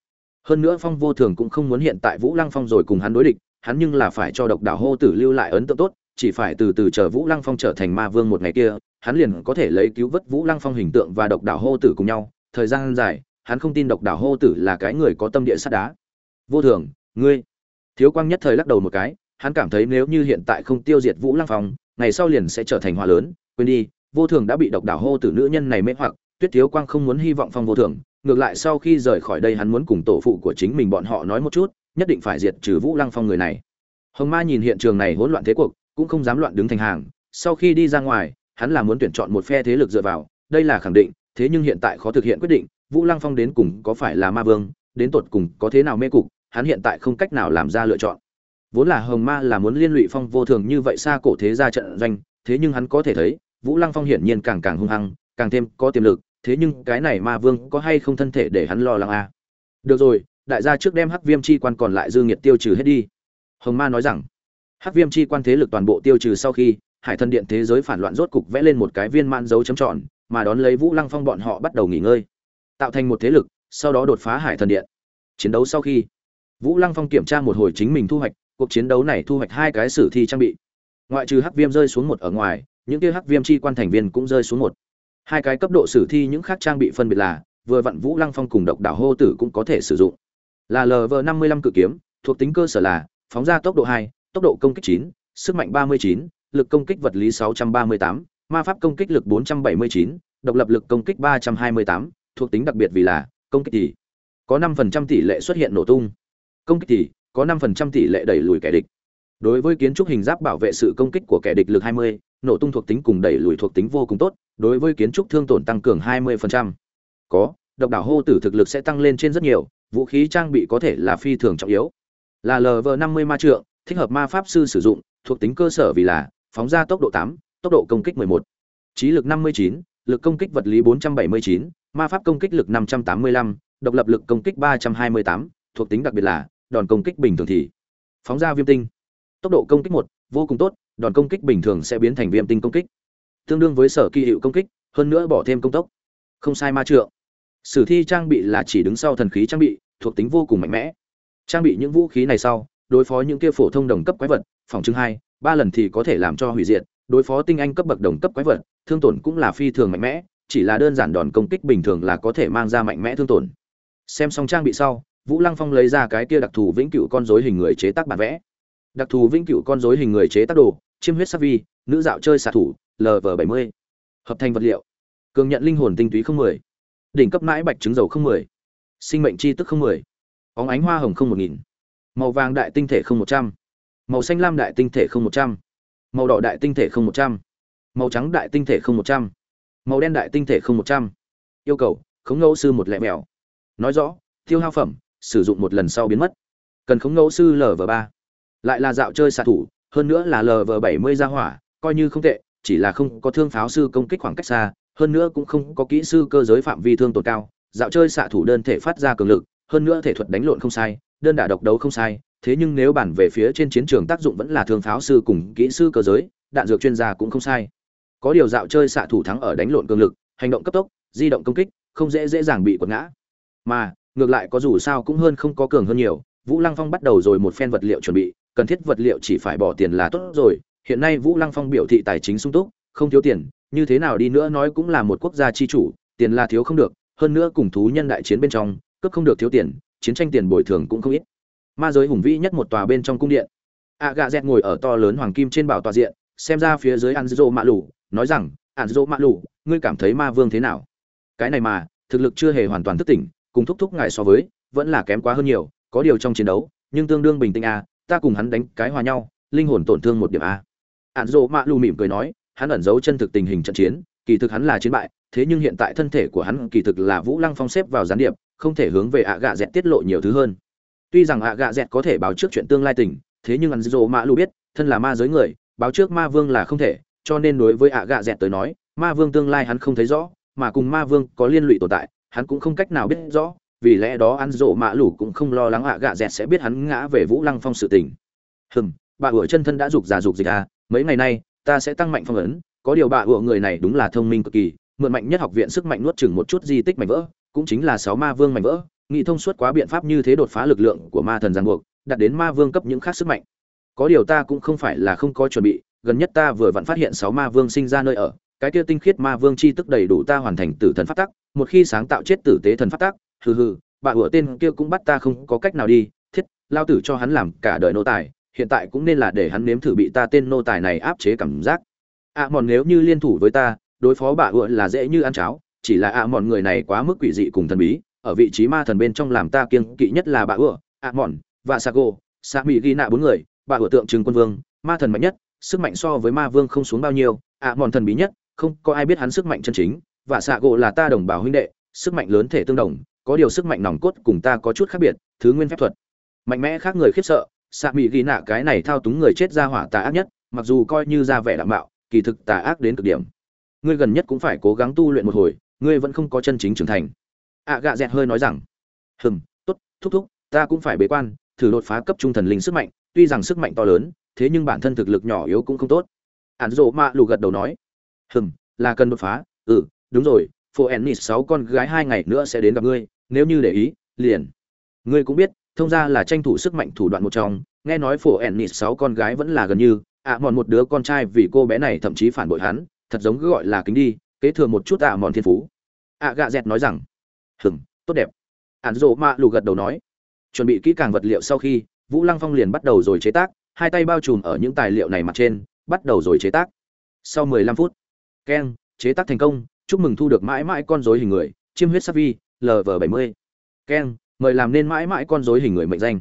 Hơn nữa phong vô thường cũng không muốn hiện tại vũ lăng phong rồi cùng hắn đối địch, hắn nhưng là phải cho độc đảo hô tử lưu lại ấn tượng tốt, chỉ phải từ từ chờ vũ lăng phong trở thành ma vương một ngày kia, hắn liền có thể lấy cứu vớt vũ lăng phong hình tượng và độc đảo hô tử cùng nhau. Thời gian dài, hắn không tin độc đảo hô tử là cái người có tâm địa sắt đá. Vô thường, ngươi. Thiếu quang nhất thời lắc đầu một cái, hắn cảm thấy nếu như hiện tại không tiêu diệt vũ lăng phong, ngày sau liền sẽ trở thành họa lớn, quên đi vô thường đã bị độc đảo hô tử nữ nhân này mê hoặc, tuyết thiếu quang không muốn hy vọng phong vô thường, ngược lại sau khi rời khỏi đây hắn muốn cùng tổ phụ của chính mình bọn họ nói một chút, nhất định phải diệt trừ vũ lăng phong người này. Hồng ma nhìn hiện trường này hỗn loạn thế cuộc, cũng không dám loạn đứng thành hàng, sau khi đi ra ngoài, hắn là muốn tuyển chọn một phe thế lực dựa vào, đây là khẳng định, thế nhưng hiện tại khó thực hiện quyết định, vũ lăng phong đến cùng có phải là ma vương, đến tột cùng có thế nào mê cục, hắn hiện tại không cách nào làm ra lựa chọn. Vốn là hồng ma là muốn liên lụy phong vô thường như vậy xa cổ thế ra trận doanh, thế nhưng hắn có thể thấy vũ lăng phong hiển nhiên càng càng hung hăng, càng thêm có tiềm lực, thế nhưng cái này ma vương có hay không thân thể để hắn lo lắng à? được rồi, đại gia trước đem hắc viêm chi quan còn lại dư nghiệt tiêu trừ hết đi. Hồng ma nói rằng, hắc viêm chi quan thế lực toàn bộ tiêu trừ sau khi, hải thân điện thế giới phản loạn rốt cục vẽ lên một cái viên man dấu chấm tròn, mà đón lấy vũ lăng phong bọn họ bắt đầu nghỉ ngơi. Tạo thành một thế lực, sau đó đột phá hải thần điện. Chiến đấu sau khi, vũ lăng phong kiểm tra một hồi chính mình thu hoạch, cuộc chiến đấu này thu hoạch hai cái sử thi trang bị. Ngoại trừ hắc viêm rơi xuống một ở ngoài những kia hắc viêm chi quan thành viên cũng rơi xuống một. Hai cái cấp độ sử thi những khác trang bị phân biệt là vừa vặn vũ lăng phong cùng độc đảo hô tử cũng có thể sử dụng. Là lv năm mươi lăm cự kiếm thuộc tính cơ sở là phóng ra tốc độ hai tốc độ công kích chín sức mạnh ba mươi chín lực công kích vật lý sáu trăm ba mươi tám ma pháp công kích lực bốn trăm bảy mươi chín độc lập lực công kích ba trăm hai mươi tám thuộc tính đặc biệt vì là công kích thì có năm phần trăm tỷ lệ xuất hiện nổ tung. Công kích thì có năm phần trăm tỷ lệ đẩy lùi kẻ địch. Đối với kiến trúc hình giáp bảo vệ sự công kích của kẻ địch lực 20, nổ tung thuộc tính cùng đẩy lùi thuộc tính vô cùng tốt đối với kiến trúc thương tổn tăng cường 20%. có độc đảo hô tử thực lực sẽ tăng lên trên rất nhiều vũ khí trang bị có thể là phi thường trọng yếu. Là lv 50 ma trượng thích hợp ma pháp sư sử dụng thuộc tính cơ sở vì là phóng ra tốc độ 8, tốc độ công kích 11, trí lực 59, lực công kích vật lý 479, ma pháp công kích lực 585, độc lập lực công kích 328, thuộc tính đặc biệt là đòn công kích bình thường thì phóng ra viêm tinh. Tốc độ công kích 1 vô cùng tốt, đòn công kích bình thường sẽ biến thành viêm tinh công kích. Tương đương với sở kỳ hiệu công kích, hơn nữa bỏ thêm công tốc. Không sai ma trượng. Sử thi trang bị là chỉ đứng sau thần khí trang bị, thuộc tính vô cùng mạnh mẽ. Trang bị những vũ khí này sau, đối phó những kia phổ thông đồng cấp quái vật, phòng chứng hai, ba lần thì có thể làm cho hủy diệt, đối phó tinh anh cấp bậc đồng cấp quái vật, thương tổn cũng là phi thường mạnh mẽ, chỉ là đơn giản đòn công kích bình thường là có thể mang ra mạnh mẽ thương tổn. Xem xong trang bị sau, vũ lăng phong lấy ra cái kia đặc thù vĩnh cửu con rối hình người chế tác bản vẽ đặc thù vĩnh cửu con rối hình người chế tác đồ, chiêm huyết sắc vi, nữ dạo chơi xạ thủ lv bảy mươi, hợp thành vật liệu, cường nhận linh hồn tinh túy không mười, đỉnh cấp mãi bạch trứng dầu không mười, sinh mệnh chi tức không mười, óng ánh hoa hồng không một nghìn, màu vàng đại tinh thể không một trăm, màu xanh lam đại tinh thể không một trăm, màu đỏ đại tinh thể không một trăm, màu trắng đại tinh thể không một trăm, màu đen đại tinh thể không một trăm. Yêu cầu, khống ngẫu sư một lẻ mèo nói rõ, tiêu hao phẩm, sử dụng một lần sau biến mất. Cần khống ngẫu sư lv ba lại là dạo chơi xạ thủ, hơn nữa là lv bảy mươi ra hỏa, coi như không tệ, chỉ là không có thương pháo sư công kích khoảng cách xa, hơn nữa cũng không có kỹ sư cơ giới phạm vi thương tổn cao. Dạo chơi xạ thủ đơn thể phát ra cường lực, hơn nữa thể thuật đánh lộn không sai, đơn đả độc đấu không sai, thế nhưng nếu bản về phía trên chiến trường tác dụng vẫn là thương pháo sư cùng kỹ sư cơ giới, đạn dược chuyên gia cũng không sai. Có điều dạo chơi xạ thủ thắng ở đánh lộn cường lực, hành động cấp tốc, di động công kích, không dễ dễ dàng bị quật ngã. Mà, ngược lại có dù sao cũng hơn không có cường hơn nhiều, vũ lăng phong bắt đầu rồi một phen vật liệu chuẩn bị cần thiết vật liệu chỉ phải bỏ tiền là tốt rồi, hiện nay vũ lăng phong biểu thị tài chính sung túc, không thiếu tiền, như thế nào đi nữa nói cũng là một quốc gia chi chủ, tiền là thiếu không được, hơn nữa cùng thú nhân đại chiến bên trong, cướp không được thiếu tiền, chiến tranh tiền bồi thường cũng không ít. Ma giới hùng vĩ nhất một tòa bên trong cung điện. A gà dẹt ngồi ở to lớn hoàng kim trên bảo tòa diện, xem ra phía dưới an dô mạ lù, nói rằng an dô mạ lù, ngươi cảm thấy ma vương thế nào? Cái này mà, thực lực chưa hề hoàn toàn thức tỉnh, cùng thúc thúc ngài so với, vẫn là kém quá hơn nhiều, có điều trong chiến đấu, nhưng tương đương bình tĩnh a ta cùng hắn đánh cái hòa nhau, linh hồn tổn thương một điểm a. Ạn dỗ mạ lù mỉm cười nói, hắn ẩn giấu chân thực tình hình trận chiến, kỳ thực hắn là chiến bại, thế nhưng hiện tại thân thể của hắn kỳ thực là vũ lăng phong xếp vào gián điệp, không thể hướng về ạ gạ dẹt tiết lộ nhiều thứ hơn. Tuy rằng ạ gạ dẹt có thể báo trước chuyện tương lai tình, thế nhưng ạn dỗ mạ lù biết, thân là ma giới người, báo trước ma vương là không thể, cho nên đối với ạ gạ dẹt tới nói, ma vương tương lai hắn không thấy rõ, mà cùng ma vương có liên lụy tồn tại, hắn cũng không cách nào biết rõ vì lẽ đó ăn rộ mạ lủ cũng không lo lắng ạ gạ dẹt sẽ biết hắn ngã về vũ lăng phong sự tình. Hừm, bà ủa chân thân đã giục già giục dịch à mấy ngày nay, ta sẽ tăng mạnh phong ấn, có điều bà ủa người này đúng là thông minh cực kỳ, mượn mạnh nhất học viện sức mạnh nuốt chừng một chút di tích mảnh vỡ, cũng chính là sáu ma vương mảnh vỡ nghị thông suốt quá biện pháp như thế đột phá lực lượng của ma thần giang buộc, đạt đến ma vương cấp những khác sức mạnh. Có điều ta cũng không phải là không có chuẩn bị, gần nhất ta vừa vặn phát hiện sáu ma vương sinh ra nơi ở, cái kia tinh khiết ma vương chi tức đầy đủ ta hoàn thành tử thần phát tắc, một khi sáng tạo chết tử tế thần phát tắc hừ hừ bà ủa tên kia cũng bắt ta không có cách nào đi thiết lao tử cho hắn làm cả đời nô tài hiện tại cũng nên là để hắn nếm thử bị ta tên nô tài này áp chế cảm giác. Ạ à, mòn nếu như liên thủ với ta đối phó bà ủa là dễ như ăn cháo chỉ là ạ à, mòn người này quá mức quỷ dị cùng thần bí ở vị trí ma thần bên trong làm ta kiêng kỵ nhất là bà ủa ạ à, mòn và sago sa mỹ ghi nạ bốn người bà ủa tượng trưng quân vương ma thần mạnh nhất sức mạnh so với ma vương không xuống bao nhiêu ạ mòn thần bí nhất không có ai biết hắn sức mạnh chân chính và xạ gỗ là ta đồng bào huynh đệ sức mạnh lớn thể tương đồng có điều sức mạnh nòng cốt cùng ta có chút khác biệt, thứ nguyên phép thuật. Mạnh mẽ khác người khiếp sợ xạ mỹ ghi nạ cái này thao túng người chết ra hỏa tà ác nhất, mặc dù coi như ra vẻ đạm mạo, kỳ thực tà ác đến cực điểm. Ngươi gần nhất cũng phải cố gắng tu luyện một hồi, ngươi vẫn không có chân chính trưởng thành. Ạ gạ dẹt hơi nói rằng, hừm, tốt, thúc thúc, ta cũng phải bế quan, thử đột phá cấp trung thần linh sức mạnh, tuy rằng sức mạnh to lớn, thế nhưng bản thân thực lực nhỏ yếu cũng không tốt. Ạn rộ mạ lù gật đầu nói, hừm, là cần đột phá ừ đúng rồi phô ennis sáu con gái hai ngày nữa sẽ đến gặp ngươi nếu như để ý, liền. Ngươi cũng biết, thông ra là tranh thủ sức mạnh thủ đoạn một trong. Nghe nói phổ ẻn nịt sáu con gái vẫn là gần như, ạ mòn một đứa con trai vì cô bé này thậm chí phản bội hắn, thật giống cứ gọi là kính đi, kế thừa một chút ạ mòn thiên phú. Ạ, gạ dẹt nói rằng hừng tốt đẹp. Ạn rộ mạ lù gật đầu nói, chuẩn bị kỹ càng vật liệu sau khi, vũ lăng phong liền bắt đầu rồi chế tác, hai tay bao trùm ở những tài liệu này mặt trên, bắt đầu rồi chế tác. Sau 15 phút, keng, chế tác thành công, chúc mừng thu được mãi mãi con rối hình người, chiêm huyết sắc vi lv 70 keng mời làm nên mãi mãi con rối hình người mệnh danh.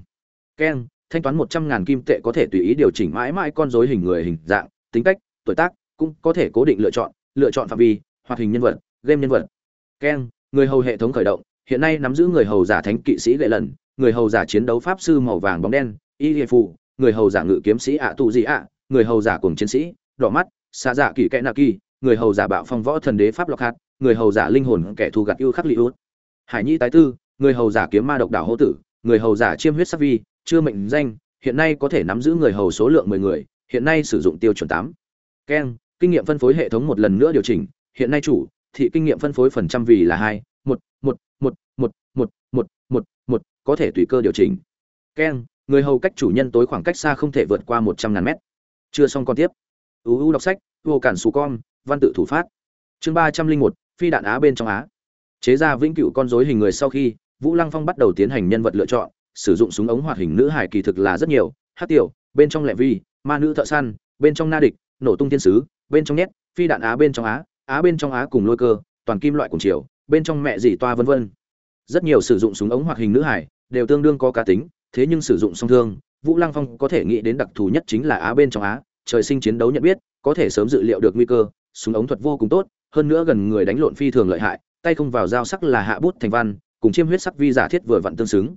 Keng thanh toán một trăm ngàn kim tệ có thể tùy ý điều chỉnh mãi mãi con rối hình người hình dạng, tính cách, tuổi tác, cũng có thể cố định lựa chọn lựa chọn phạm vi, hoạt hình nhân vật, game nhân vật. Keng người hầu hệ thống khởi động, hiện nay nắm giữ người hầu giả thánh kỵ sĩ lệ lần người hầu giả chiến đấu pháp sư màu vàng bóng đen, y hiệp phụ người hầu giả ngự kiếm sĩ ạ tụ gì ạ, người hầu giả cùng chiến sĩ, đỏ mắt xa dạ kỳ kẽ nạ kỳ, người hầu giả bạo phong võ thần đế pháp lọc hạt, người hầu giả linh hồn kẻ thù gặt ưu khắc li út hải nhi tái tư, người hầu giả kiếm ma độc đảo hô tử, người hầu giả chiêm huyết sắc vi, chưa mệnh danh, hiện nay có thể nắm giữ người hầu số lượng mười người, hiện nay sử dụng tiêu chuẩn tám. Keng, kinh nghiệm phân phối hệ thống một lần nữa điều chỉnh, hiện nay chủ, thị kinh nghiệm phân phối phần trăm vì là hai, một một một một một một một một, có thể tùy cơ điều chỉnh. Keng, người hầu cách chủ nhân tối khoảng cách xa không thể vượt qua một trăm ngàn mét. Chưa xong con tiếp. Uu đọc sách, vô cản xù con văn tự thủ phát. Chương ba trăm linh một, phi đạn á bên trong á chế ra vĩnh cửu con rối hình người sau khi, vũ lăng phong bắt đầu tiến hành nhân vật lựa chọn, sử dụng súng ống hoạt hình nữ hải kỳ thực là rất nhiều hát tiểu, bên trong lệ vi, ma nữ thợ săn, bên trong na địch, nổ tung thiên sứ, bên trong nhét, phi đạn á bên trong á á bên trong á cùng lôi cơ, toàn kim loại cùng chiều, bên trong mẹ dì toa vân vân. Rất nhiều sử dụng súng ống hoạt hình nữ hải đều tương đương có cá tính, thế nhưng sử dụng song thương, vũ lăng phong có thể nghĩ đến đặc thù nhất chính là á bên trong á, trời sinh chiến đấu nhận biết, có thể sớm dự liệu được nguy cơ, súng ống thuật vô cùng tốt, hơn nữa gần người đánh lộn phi thường lợi hại tay không vào dao sắc là hạ bút thành văn, cùng chiêm huyết sắc vi giả thiết vừa vặn tương xứng.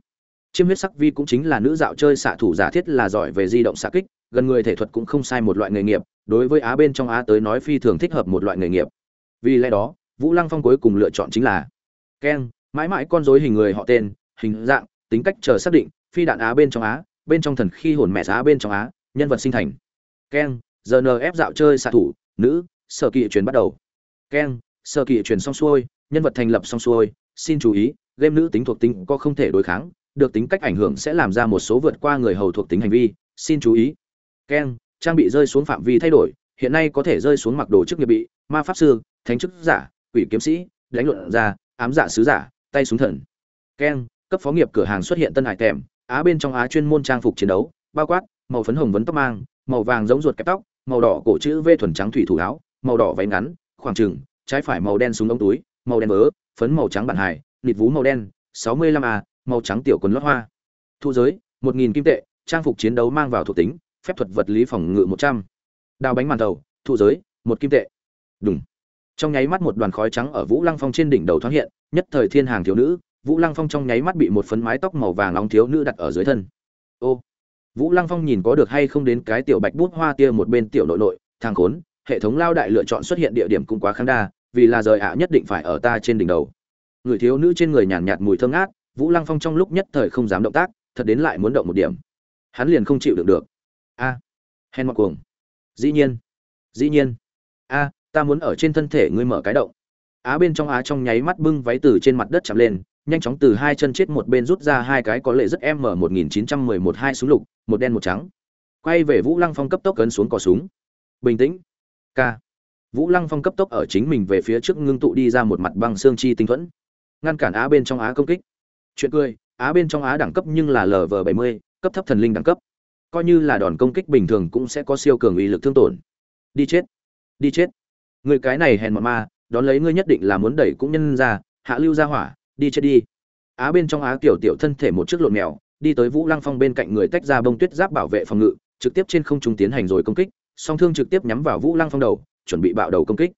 Chiêm huyết sắc vi cũng chính là nữ dạo chơi xạ thủ giả thiết là giỏi về di động xạ kích, gần người thể thuật cũng không sai một loại nghề nghiệp, đối với á bên trong á tới nói phi thường thích hợp một loại nghề nghiệp. Vì lẽ đó, vũ lăng phong cuối cùng lựa chọn chính là keng mãi mãi con dối hình người họ tên, hình dạng, tính cách chờ xác định, phi đạn á bên trong á, bên trong thần khi hồn mẹ giá bên trong á, nhân vật sinh thành. Keng ép dạo chơi xạ thủ, nữ, sở kỵ truyền bắt đầu. Keng sở kỵ truyền xong xuôi nhân vật thành lập xong xuôi, xin chú ý, game nữ tính thuộc tính có không thể đối kháng, được tính cách ảnh hưởng sẽ làm ra một số vượt qua người hầu thuộc tính hành vi, xin chú ý. Keng trang bị rơi xuống phạm vi thay đổi, hiện nay có thể rơi xuống mặc đồ chức nghiệp bị, ma pháp sư, thánh chức giả, quỷ kiếm sĩ, đánh luận ra ám dạ sứ giả, tay súng thần. Keng cấp phó nghiệp cửa hàng xuất hiện tân hải tèm, á bên trong á chuyên môn trang phục chiến đấu, bao quát, màu phấn hồng vấn tóc mang, màu vàng giống ruột kẹp tóc, màu đỏ cổ chữ v thuần trắng thủy thủ áo, màu đỏ váy ngắn, khoảng trừng, trái phải màu đen súng ống túi màu đen vớ, phấn màu trắng bản hải nịt vú màu đen 65 a, màu trắng tiểu quần lót hoa. Thu giới 1.000 kim tệ, trang phục chiến đấu mang vào thuộc tính, phép thuật vật lý phòng ngự 100. đào bánh màn đầu thu giới, một kim tệ. Đúng trong nháy mắt một đoàn khói trắng ở vũ lăng phong trên đỉnh đầu thoáng hiện, nhất thời thiên hàng thiếu nữ, vũ lăng phong trong nháy mắt bị một phấn mái tóc màu vàng nóng thiếu nữ đặt ở dưới thân. Ô. Vũ lăng phong nhìn có được hay không đến cái tiểu bạch bút hoa tia một bên tiểu nội nội thang khốn, hệ thống lao đại lựa chọn xuất hiện địa điểm cũng quá kháng đa vì là rời ạ nhất định phải ở ta trên đỉnh đầu. Người thiếu nữ trên người nhàn nhạt, mùi thơm ngát vũ lăng phong trong lúc nhất thời không dám động tác thật đến lại muốn động một điểm. Hắn liền không chịu được được. A à, hèn mặc cuồng. Dĩ nhiên dĩ nhiên. A ta muốn ở trên thân thể ngươi mở cái động. Á bên trong á trong nháy mắt bưng váy từ trên mặt đất chạm lên nhanh chóng từ hai chân chết một bên rút ra hai cái có lệ rất m một nghìn chín trăm mười một hai súng lục một đen một trắng. Quay về vũ lăng phong cấp tốc cấn xuống cò súng. Bình tĩnh. K vũ lăng phong cấp tốc ở chính mình về phía trước ngưng tụ đi ra một mặt băng xương chi tinh thuẫn, ngăn cản á bên trong á công kích. Chuyện cười, á bên trong á đẳng cấp nhưng là lv bảy mươi, cấp thấp thần linh đẳng cấp. Coi như là đòn công kích bình thường cũng sẽ có siêu cường uy lực thương tổn. Đi chết đi chết. Người cái này hèn mọn ma, đón lấy ngươi nhất định là muốn đẩy cũng nhân ra, hạ lưu ra hỏa, đi chết đi. Á bên trong á tiểu tiểu thân thể một chiếc lộn mèo, đi tới vũ lăng phong bên cạnh người tách ra bông tuyết giáp bảo vệ phòng ngự, trực tiếp trên không trung tiến hành rồi công kích, song thương trực tiếp nhắm vào vũ lăng phong đầu chuẩn bị bạo đầu công kích.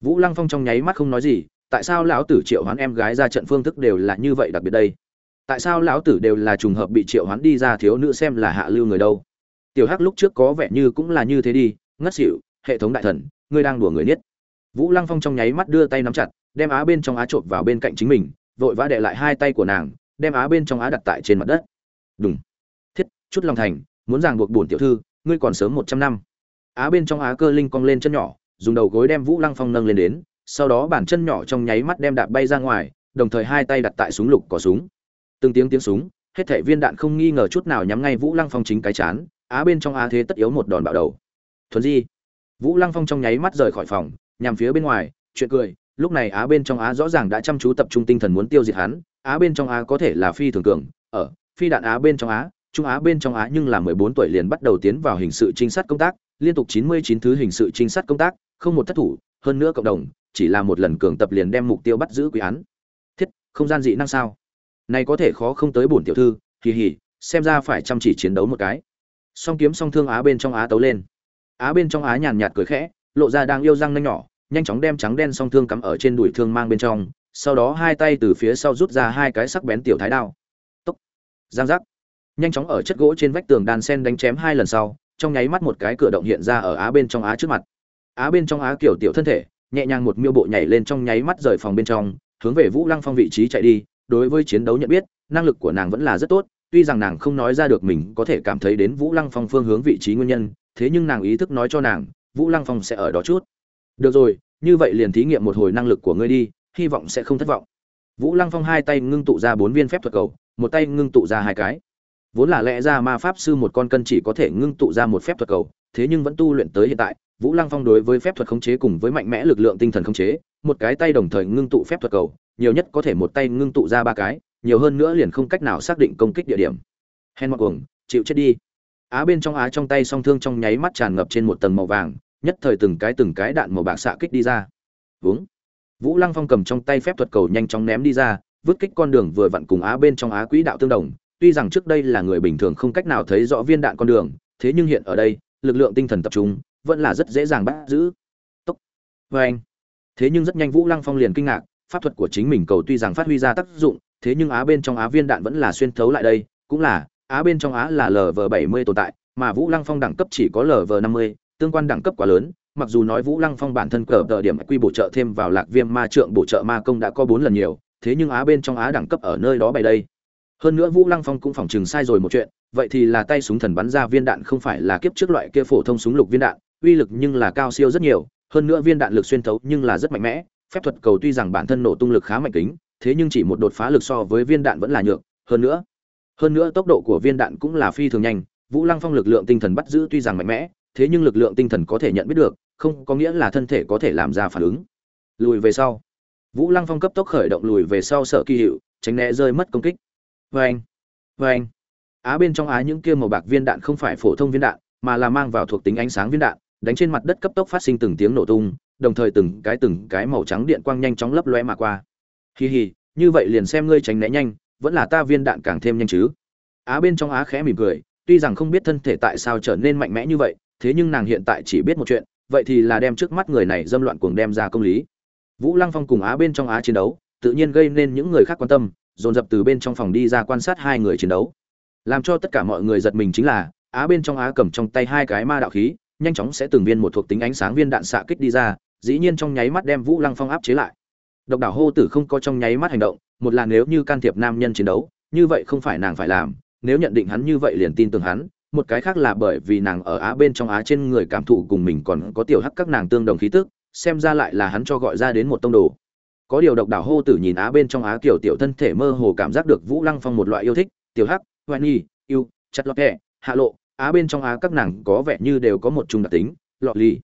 Vũ lăng phong trong nháy mắt không nói gì, tại sao lão tử triệu hoán em gái ra trận phương thức đều là như vậy đặc biệt đây? Tại sao lão tử đều là trùng hợp bị triệu hoán đi ra thiếu nữ xem là hạ lưu người đâu? Tiểu hắc lúc trước có vẻ như cũng là như thế đi, ngất xỉu, hệ thống đại thần, ngươi đang đùa người nhất vũ lăng phong trong nháy mắt đưa tay nắm chặt, đem á bên trong á trộm vào bên cạnh chính mình, vội vã đệ lại hai tay của nàng, đem á bên trong á đặt tại trên mặt đất. Đúng thiết, chút lòng thành, muốn ràng buộc bổn tiểu thư, ngươi còn sớm một trăm năm. Á bên trong á cơ linh cong lên chân nhỏ dùng đầu gối đem vũ lăng phong nâng lên đến, sau đó bàn chân nhỏ trong nháy mắt đem đạp bay ra ngoài, đồng thời hai tay đặt tại súng lục có súng. Từng tiếng tiếng súng, hết thảy viên đạn không nghi ngờ chút nào nhắm ngay vũ lăng phong chính cái chán, á bên trong á thế tất yếu một đòn bạo đầu. Thuần di. Vũ lăng phong trong nháy mắt rời khỏi phòng, nhằm phía bên ngoài, chuyện cười, lúc này á bên trong á rõ ràng đã chăm chú tập trung tinh thần muốn tiêu diệt hắn, á bên trong á có thể là phi thường cường, ở, phi đạn á bên trong á, trung á bên trong á nhưng là mười bốn tuổi liền bắt đầu tiến vào hình sự trinh sát công tác, liên tục chín mươi chín thứ hình sự trinh sát công tác không một thất thủ, hơn nữa cộng đồng, chỉ là một lần cường tập liền đem mục tiêu bắt giữ quý án. Thiết, không gian dị năng sao? Này có thể khó không tới bổn tiểu thư kỳ hỉ xem ra phải chăm chỉ chiến đấu một cái. Song kiếm song thương á bên trong á tấu lên. Á bên trong á nhàn nhạt cười khẽ, lộ ra đang yêu răng nanh nhỏ, nhanh chóng đem trắng đen song thương cắm ở trên đùi thương mang bên trong, sau đó hai tay từ phía sau rút ra hai cái sắc bén tiểu thái đao. Tốc. Giang giác. Nhanh chóng ở chất gỗ trên vách tường đàn sen đánh chém hai lần sau, trong nháy mắt một cái cửa động hiện ra ở á bên trong á trước mặt á bên trong á kiểu tiểu thân thể, nhẹ nhàng một miêu bộ nhảy lên trong nháy mắt rời phòng bên trong, hướng về vũ lăng phong vị trí chạy đi. Đối với chiến đấu nhận biết, năng lực của nàng vẫn là rất tốt, tuy rằng nàng không nói ra được mình có thể cảm thấy đến vũ lăng phong phương hướng vị trí nguyên nhân, thế nhưng nàng ý thức nói cho nàng, vũ lăng phong sẽ ở đó chút. Được rồi, như vậy liền thí nghiệm một hồi năng lực của ngươi đi, hy vọng sẽ không thất vọng. Vũ lăng phong hai tay ngưng tụ ra bốn viên phép thuật cầu, một tay ngưng tụ ra hai cái. Vốn là lẽ ra ma pháp sư một con cân chỉ có thể ngưng tụ ra một phép thuật cầu, thế nhưng vẫn tu luyện tới hiện tại vũ lăng phong đối với phép thuật khống chế cùng với mạnh mẽ lực lượng tinh thần khống chế, một cái tay đồng thời ngưng tụ phép thuật cầu, nhiều nhất có thể một tay ngưng tụ ra ba cái, nhiều hơn nữa liền không cách nào xác định công kích địa điểm. Hèn mặc cuồng, chịu chết đi. Á bên trong á trong tay song thương trong nháy mắt tràn ngập trên một tầng màu vàng, nhất thời từng cái từng cái đạn màu bạc xạ kích đi ra. Vướng vũ lăng phong cầm trong tay phép thuật cầu nhanh chóng ném đi ra, vứt kích con đường vừa vặn cùng á bên trong á quỹ đạo tương đồng. Tuy rằng trước đây là người bình thường không cách nào thấy rõ viên đạn con đường, thế nhưng hiện ở đây, lực lượng tinh thần tập trung vẫn là rất dễ dàng bắt giữ. Tốc. Vê anh. Thế nhưng rất nhanh vũ lăng phong liền kinh ngạc, pháp thuật của chính mình cầu tuy rằng phát huy ra tác dụng, thế nhưng á bên trong á viên đạn vẫn là xuyên thấu lại đây, cũng là, á bên trong á là lv bảy mươi tồn tại, mà vũ lăng phong đẳng cấp chỉ có lv năm mươi, tương quan đẳng cấp quá lớn, mặc dù nói vũ lăng phong bản thân cờ tờ điểm quy bổ trợ thêm vào lạc viêm ma trượng bổ trợ ma công đã có bốn lần nhiều, thế nhưng á bên trong á đẳng cấp ở nơi đó bày đây. Hơn nữa vũ lăng phong cũng phỏng chừng sai rồi một chuyện, vậy thì là tay súng thần bắn ra viên đạn không phải là kiếp trước loại kia phổ thông súng lục viên đạn uy lực nhưng là cao siêu rất nhiều, hơn nữa viên đạn lực xuyên thấu nhưng là rất mạnh mẽ, phép thuật cầu tuy rằng bản thân nổ tung lực khá mạnh kính, thế nhưng chỉ một đột phá lực so với viên đạn vẫn là nhược, hơn nữa hơn nữa tốc độ của viên đạn cũng là phi thường nhanh, vũ lăng phong lực lượng tinh thần bắt giữ tuy rằng mạnh mẽ, thế nhưng lực lượng tinh thần có thể nhận biết được, không có nghĩa là thân thể có thể làm ra phản ứng. Lùi về sau, vũ lăng phong cấp tốc khởi động lùi về sau sợ kỳ hiệu, tránh né rơi mất công kích. Vê anh vê anh á bên trong á những kia màu bạc viên đạn không phải phổ thông viên đạn, mà là mang vào thuộc tính ánh sáng viên đạn đánh trên mặt đất cấp tốc phát sinh từng tiếng nổ tung, đồng thời từng cái từng cái màu trắng điện quang nhanh chóng lấp loe mà qua. Hì hì, như vậy liền xem ngươi tránh né nhanh, vẫn là ta viên đạn càng thêm nhanh chứ. Á bên trong á khẽ mỉm cười, tuy rằng không biết thân thể tại sao trở nên mạnh mẽ như vậy, thế nhưng nàng hiện tại chỉ biết một chuyện, vậy thì là đem trước mắt người này dâm loạn cuồng đem ra công lý. Vũ lăng phong cùng á bên trong á chiến đấu, tự nhiên gây nên những người khác quan tâm, dồn dập từ bên trong phòng đi ra quan sát hai người chiến đấu. Làm cho tất cả mọi người giật mình chính là, á bên trong á cầm trong tay hai cái ma đạo khí nhanh chóng sẽ từng viên một thuộc tính ánh sáng viên đạn xạ kích đi ra, dĩ nhiên trong nháy mắt đem vũ lăng phong áp chế lại. Độc đảo hô tử không có trong nháy mắt hành động, một là nếu như can thiệp nam nhân chiến đấu, như vậy không phải nàng phải làm, nếu nhận định hắn như vậy liền tin tưởng hắn, một cái khác là bởi vì nàng ở á bên trong á trên người cảm thụ cùng mình còn có tiểu hắc các nàng tương đồng khí tức, xem ra lại là hắn cho gọi ra đến một tông đồ. Có điều độc đảo hô tử nhìn á bên trong á kiểu tiểu thân thể mơ hồ cảm giác được vũ lăng phong một loại yêu thích, tiểu hắc hoan nhi yêu, chặt lọt hẹ hạ lộ á bên trong á các nàng có vẻ như đều có một chung đặc tính, lọ lì.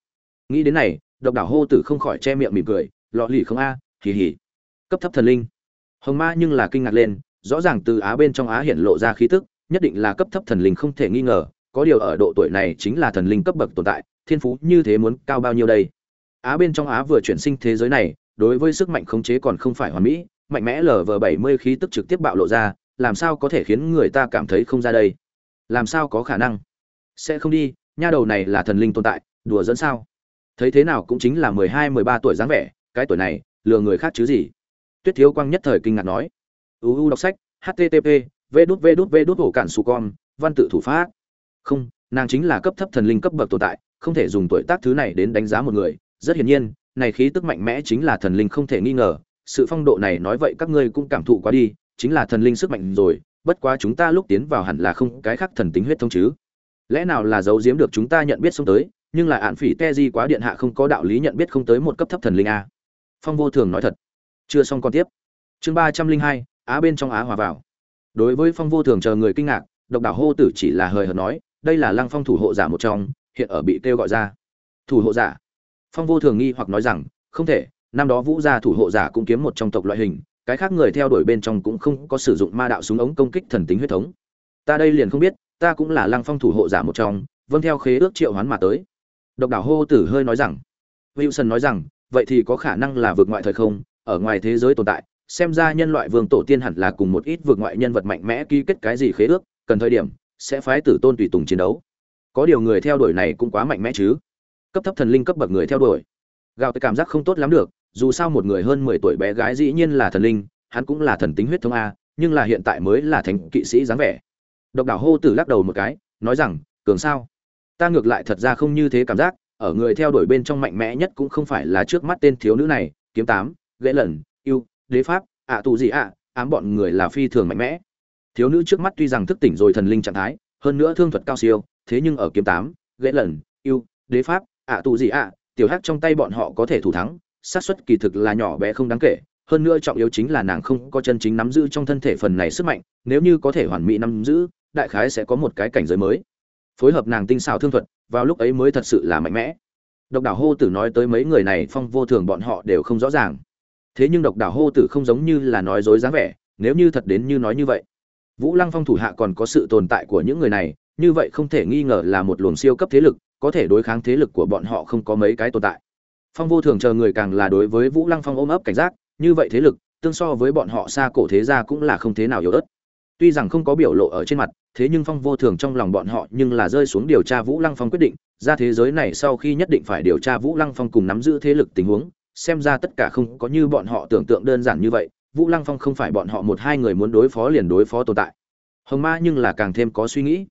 Nghĩ đến này, độc đảo hô tử không khỏi che miệng mỉm cười, lọ lì không a hì hì. Cấp thấp thần linh. Hồng ma nhưng là kinh ngạc lên, rõ ràng từ á bên trong á hiện lộ ra khí tức, nhất định là cấp thấp thần linh không thể nghi ngờ, có điều ở độ tuổi này chính là thần linh cấp bậc tồn tại, thiên phú như thế muốn cao bao nhiêu đây? Á bên trong á vừa chuyển sinh thế giới này, đối với sức mạnh khống chế còn không phải hoàn mỹ, mạnh mẽ lở bảy mươi khí tức trực tiếp bạo lộ ra, làm sao có thể khiến người ta cảm thấy không ra đây? Làm sao có khả năng? Sẽ không đi, nha đầu này là thần linh tồn tại, đùa dẫn sao? Thấy thế nào cũng chính là mười hai, mười ba tuổi dáng vẻ, cái tuổi này, lừa người khác chứ gì? Tuyết thiếu quang nhất thời kinh ngạc nói. Uu đọc sách http v đút v đút v đút hổ cản su con, văn tự thủ pháp. Không, nàng chính là cấp thấp thần linh cấp bậc tồn tại, không thể dùng tuổi tác thứ này đến đánh giá một người. Rất hiển nhiên, này khí tức mạnh mẽ chính là thần linh không thể nghi ngờ. Sự phong độ này nói vậy các ngươi cũng cảm thụ quá đi, chính là thần linh sức mạnh rồi, bất quá chúng ta lúc tiến vào hẳn là không cái khác thần tính huyết thông chứ lẽ nào là giấu giếm được chúng ta nhận biết xông tới, nhưng là ạn phỉ te di quá điện hạ không có đạo lý nhận biết không tới một cấp thấp thần linh a? Phong vô thường nói thật. Chưa xong còn tiếp. Chương ba trăm linh hai, á bên trong á hòa vào. Đối với phong vô thường chờ người kinh ngạc, độc đảo hô tử chỉ là hời hợt nói, đây là lăng phong thủ hộ giả một trong, hiện ở bị kêu gọi ra. Thủ hộ giả. Phong vô thường nghi hoặc nói rằng, không thể, năm đó vũ gia thủ hộ giả cũng kiếm một trong tộc loại hình, cái khác người theo đuổi bên trong cũng không có sử dụng ma đạo súng ống công kích thần tính huyết thống. Ta đây liền không biết ta cũng là lăng phong thủ hộ giả một trong vâng theo khế ước triệu hoán mà tới. Độc đảo hô tử hơi nói rằng, wilson nói rằng, vậy thì có khả năng là vượt ngoại thời không, ở ngoài thế giới tồn tại, xem ra nhân loại vương tổ tiên hẳn là cùng một ít vượt ngoại nhân vật mạnh mẽ ký kết cái gì khế ước, cần thời điểm, sẽ phái tử tôn tùy tùng chiến đấu. Có điều người theo đuổi này cũng quá mạnh mẽ chứ. Cấp thấp thần linh cấp bậc người theo đuổi. Gạo tới cảm giác không tốt lắm được, dù sao một người hơn mười tuổi bé gái dĩ nhiên là thần linh, hắn cũng là thần tính huyết thống a, nhưng là hiện tại mới là thành kỵ sĩ dáng vẻ độc đảo hô tử lắc đầu một cái, nói rằng, cường sao? Ta ngược lại thật ra không như thế cảm giác, ở người theo đuổi bên trong mạnh mẽ nhất cũng không phải là trước mắt tên thiếu nữ này, kiếm tám gãy lần yêu, đế pháp, ạ tù gì ạ, ám bọn người là phi thường mạnh mẽ. Thiếu nữ trước mắt tuy rằng thức tỉnh rồi thần linh trạng thái, hơn nữa thương thuật cao siêu, thế nhưng ở kiếm tám gãy lần yêu, đế pháp, ạ tù gì ạ, tiểu hắc trong tay bọn họ có thể thủ thắng, xác suất kỳ thực là nhỏ bé không đáng kể, hơn nữa trọng yếu chính là nàng không có chân chính nắm giữ trong thân thể phần này sức mạnh, nếu như có thể hoàn mỹ nắm giữ đại khái sẽ có một cái cảnh giới mới. Phối hợp nàng tinh xảo thương thuật, vào lúc ấy mới thật sự là mạnh mẽ. Độc đảo hô tử nói tới mấy người này phong vô thường bọn họ đều không rõ ràng. Thế nhưng độc đảo hô tử không giống như là nói dối dáng vẻ, nếu như thật đến như nói như vậy, vũ lăng phong thủ hạ còn có sự tồn tại của những người này, như vậy không thể nghi ngờ là một luồng siêu cấp thế lực, có thể đối kháng thế lực của bọn họ không có mấy cái tồn tại. Phong vô thường chờ người càng là đối với vũ lăng phong ôm ấp cảnh giác, như vậy thế lực, tương so với bọn họ xa cổ thế gia cũng là không thế nào yếu ớt tuy rằng không có biểu lộ ở trên mặt, thế nhưng phong vô thường trong lòng bọn họ nhưng là rơi xuống điều tra vũ lăng phong quyết định, ra thế giới này sau khi nhất định phải điều tra vũ lăng phong cùng nắm giữ thế lực tình huống, xem ra tất cả không có như bọn họ tưởng tượng đơn giản như vậy, vũ lăng phong không phải bọn họ một hai người muốn đối phó liền đối phó tồn tại. Hồng ma nhưng là càng thêm có suy nghĩ.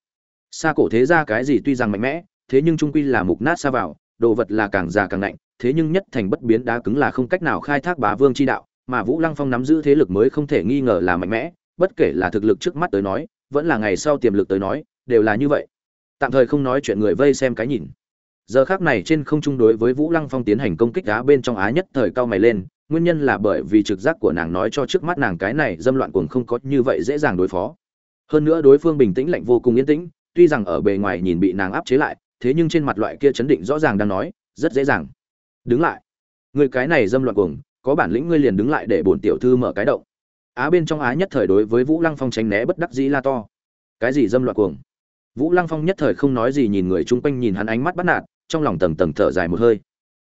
Xa cổ thế ra cái gì tuy rằng mạnh mẽ, thế nhưng trung quy là mục nát xa vào, đồ vật là càng già càng lạnh, thế nhưng nhất thành bất biến đá cứng là không cách nào khai thác bá vương chi đạo, mà vũ lăng phong nắm giữ thế lực mới không thể nghi ngờ là mạnh mẽ bất kể là thực lực trước mắt tới nói, vẫn là ngày sau tiềm lực tới nói, đều là như vậy. Tạm thời không nói chuyện người vây xem cái nhìn. Giờ khác này trên không trung đối với vũ lăng phong tiến hành công kích đá bên trong á nhất thời cao mày lên, nguyên nhân là bởi vì trực giác của nàng nói cho trước mắt nàng cái này dâm loạn cuồng không có như vậy dễ dàng đối phó. Hơn nữa đối phương bình tĩnh lạnh vô cùng yên tĩnh, tuy rằng ở bề ngoài nhìn bị nàng áp chế lại, thế nhưng trên mặt loại kia chấn định rõ ràng đang nói, rất dễ dàng. Đứng lại. Người cái này dâm loạn cuồng, có bản lĩnh ngươi liền đứng lại để bổn tiểu thư mở cái động á bên trong á nhất thời đối với vũ lăng phong tránh né bất đắc dĩ la to. Cái gì dâm loạn cuồng? Vũ lăng phong nhất thời không nói gì nhìn người chung quanh nhìn hắn ánh mắt bắt nạt, trong lòng tầng tầng thở dài một hơi.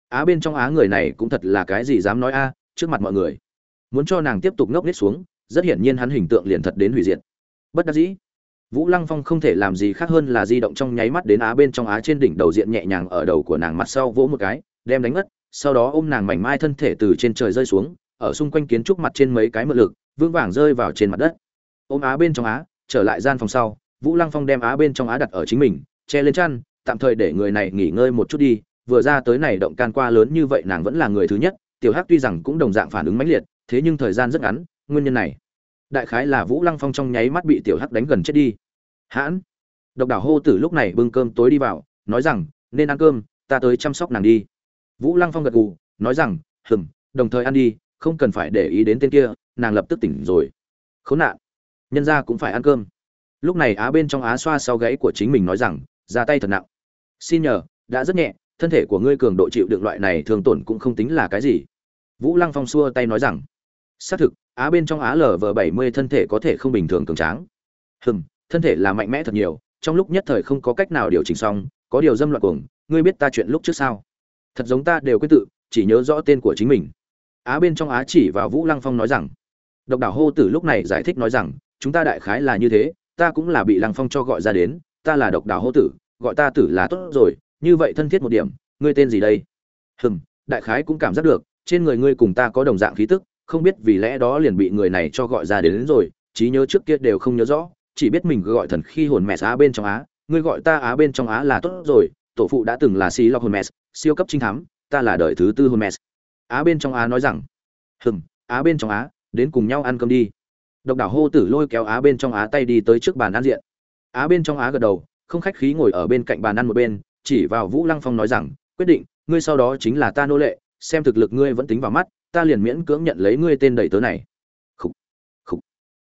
Á bên trong á người này cũng thật là cái gì dám nói a, trước mặt mọi người. Muốn cho nàng tiếp tục ngốc nít xuống, rất hiển nhiên hắn hình tượng liền thật đến hủy diệt. Bất đắc dĩ. Vũ lăng phong không thể làm gì khác hơn là di động trong nháy mắt đến á bên trong á trên đỉnh đầu diện nhẹ nhàng ở đầu của nàng mặt sau vỗ một cái, đem đánh ngất, sau đó ôm nàng mảnh mai thân thể từ trên trời rơi xuống ở xung quanh kiến trúc mặt trên mấy cái mượn lực, vững vàng rơi vào trên mặt đất. Ôm á bên trong á, trở lại gian phòng sau, vũ lăng phong đem á bên trong á đặt ở chính mình, che lên chăn, tạm thời để người này nghỉ ngơi một chút đi, vừa ra tới này động can qua lớn như vậy nàng vẫn là người thứ nhất, tiểu hắc tuy rằng cũng đồng dạng phản ứng mãnh liệt, thế nhưng thời gian rất ngắn, nguyên nhân này. Đại khái là vũ lăng phong trong nháy mắt bị tiểu hắc đánh gần chết đi. Hãn! Độc đảo hô tử lúc này bưng cơm tối đi vào, nói rằng, nên ăn cơm, ta tới chăm sóc nàng đi. Vũ lăng phong gật gù, nói rằng hừng đồng thời ăn đi không cần phải để ý đến tên kia, nàng lập tức tỉnh rồi. Khốn nạn. Nhân ra cũng phải ăn cơm. Lúc này á bên trong á xoa sau gáy của chính mình nói rằng, ra tay thật nặng. Xin nhờ, đã rất nhẹ, thân thể của ngươi cường độ chịu đựng loại này thường tổn cũng không tính là cái gì. Vũ lăng phong xua tay nói rằng, xác thực, á bên trong á lv bảy mươi thân thể có thể không bình thường cường tráng. Hừm, thân thể là mạnh mẽ thật nhiều, trong lúc nhất thời không có cách nào điều chỉnh xong, có điều dâm loạn cuồng, ngươi biết ta chuyện lúc trước sao? Thật giống ta đều quyết tự, chỉ nhớ rõ tên của chính mình á bên trong á chỉ vào vũ lăng phong nói rằng độc đảo hô tử lúc này giải thích nói rằng chúng ta đại khái là như thế ta cũng là bị lăng phong cho gọi ra đến ta là độc đảo hô tử gọi ta tử là tốt rồi như vậy thân thiết một điểm ngươi tên gì đây? Hừm đại khái cũng cảm giác được trên người ngươi cùng ta có đồng dạng khí tức không biết vì lẽ đó liền bị người này cho gọi ra đến, đến rồi trí nhớ trước kia đều không nhớ rõ chỉ biết mình gọi thần khi hồn mẹ á bên trong á ngươi gọi ta á bên trong á là tốt rồi tổ phụ đã từng là xì lọc hồn mẹ siêu cấp trinh thám ta là đời thứ tư hồn mẹ á bên trong á nói rằng, hừm, á bên trong á, đến cùng nhau ăn cơm đi. Độc đảo hô tử lôi kéo á bên trong á tay đi tới trước bàn ăn diện. Á bên trong á gật đầu, không khách khí ngồi ở bên cạnh bàn ăn một bên, chỉ vào vũ lăng phong nói rằng, quyết định, ngươi sau đó chính là ta nô lệ, xem thực lực ngươi vẫn tính vào mắt, ta liền miễn cưỡng nhận lấy ngươi tên đầy tớ này. Khúc khúc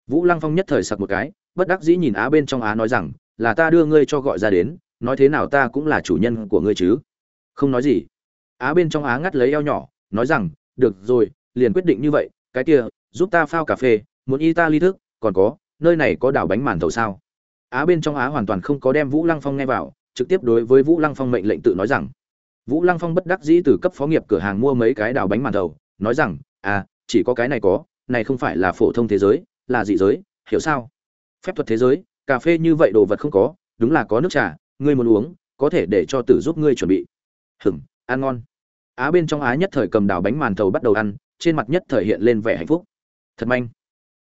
vũ lăng phong nhất thời sặc một cái, bất đắc dĩ nhìn á bên trong á nói rằng, là ta đưa ngươi cho gọi ra đến, nói thế nào ta cũng là chủ nhân của ngươi chứ. Không nói gì. Á bên trong á ngắt lấy eo nhỏ nói rằng, được rồi, liền quyết định như vậy, cái kia, giúp ta phao cà phê, muốn y ta ly thức, còn có, nơi này có đảo bánh màn thầu sao? Á bên trong á hoàn toàn không có đem vũ lăng phong nghe vào, trực tiếp đối với vũ lăng phong mệnh lệnh tự nói rằng, vũ lăng phong bất đắc dĩ từ cấp phó nghiệp cửa hàng mua mấy cái đảo bánh màn thầu, nói rằng à chỉ có cái này có, này không phải là phổ thông thế giới, là dị giới, hiểu sao? Phép thuật thế giới, cà phê như vậy đồ vật không có, đúng là có nước trà, ngươi muốn uống, có thể để cho tử giúp ngươi chuẩn bị. Hừng ăn ngon á bên trong á nhất thời cầm đảo bánh màn thầu bắt đầu ăn, trên mặt nhất thời hiện lên vẻ hạnh phúc. Thật manh.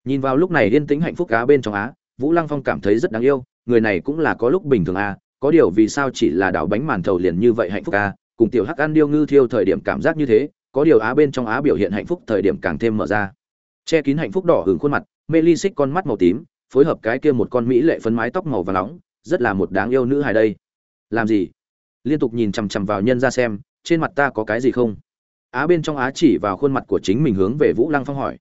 Nhìn vào lúc này yên tĩnh hạnh phúc á bên trong á, vũ lăng phong cảm thấy rất đáng yêu, người này cũng là có lúc bình thường a có điều vì sao chỉ là đảo bánh màn thầu liền như vậy hạnh phúc a cùng tiểu hắc ăn điêu ngư thiêu thời điểm cảm giác như thế, có điều á bên trong á biểu hiện hạnh phúc thời điểm càng thêm mở ra. Che kín hạnh phúc đỏ hừng khuôn mặt, mê ly xích con mắt màu tím, phối hợp cái kia một con mỹ lệ phấn mái tóc màu và nóng, rất là một đáng yêu nữ hài đây. Làm gì? Liên tục nhìn chằm chằm vào nhân ra xem trên mặt ta có cái gì không? Á bên trong á chỉ vào khuôn mặt của chính mình hướng về vũ lăng phong hỏi.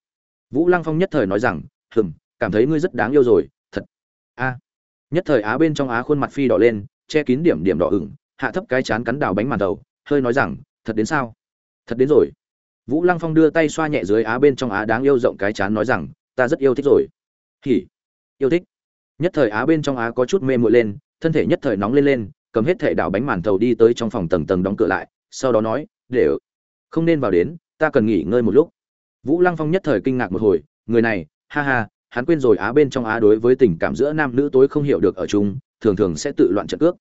Vũ lăng phong nhất thời nói rằng, hừm, cảm thấy ngươi rất đáng yêu rồi, thật. A. Nhất thời á bên trong á khuôn mặt phi đỏ lên, che kín điểm điểm đỏ ửng, hạ thấp cái chán cắn đào bánh màn đầu, hơi nói rằng, thật đến sao? Thật đến rồi. Vũ lăng phong đưa tay xoa nhẹ dưới á bên trong á đáng yêu rộng cái chán nói rằng, ta rất yêu thích rồi. Hỉ, yêu thích. Nhất thời á bên trong á có chút mê muội lên, thân thể nhất thời nóng lên lên, cầm hết thể đảo bánh màn thầu đi tới trong phòng tầng tầng đóng cửa lại sau đó nói để không nên vào đến, ta cần nghỉ ngơi một lúc. Vũ lăng phong nhất thời kinh ngạc một hồi, người này, ha ha, hắn quên rồi á bên trong á đối với tình cảm giữa nam nữ tối không hiểu được ở chung, thường thường sẽ tự loạn trận cước.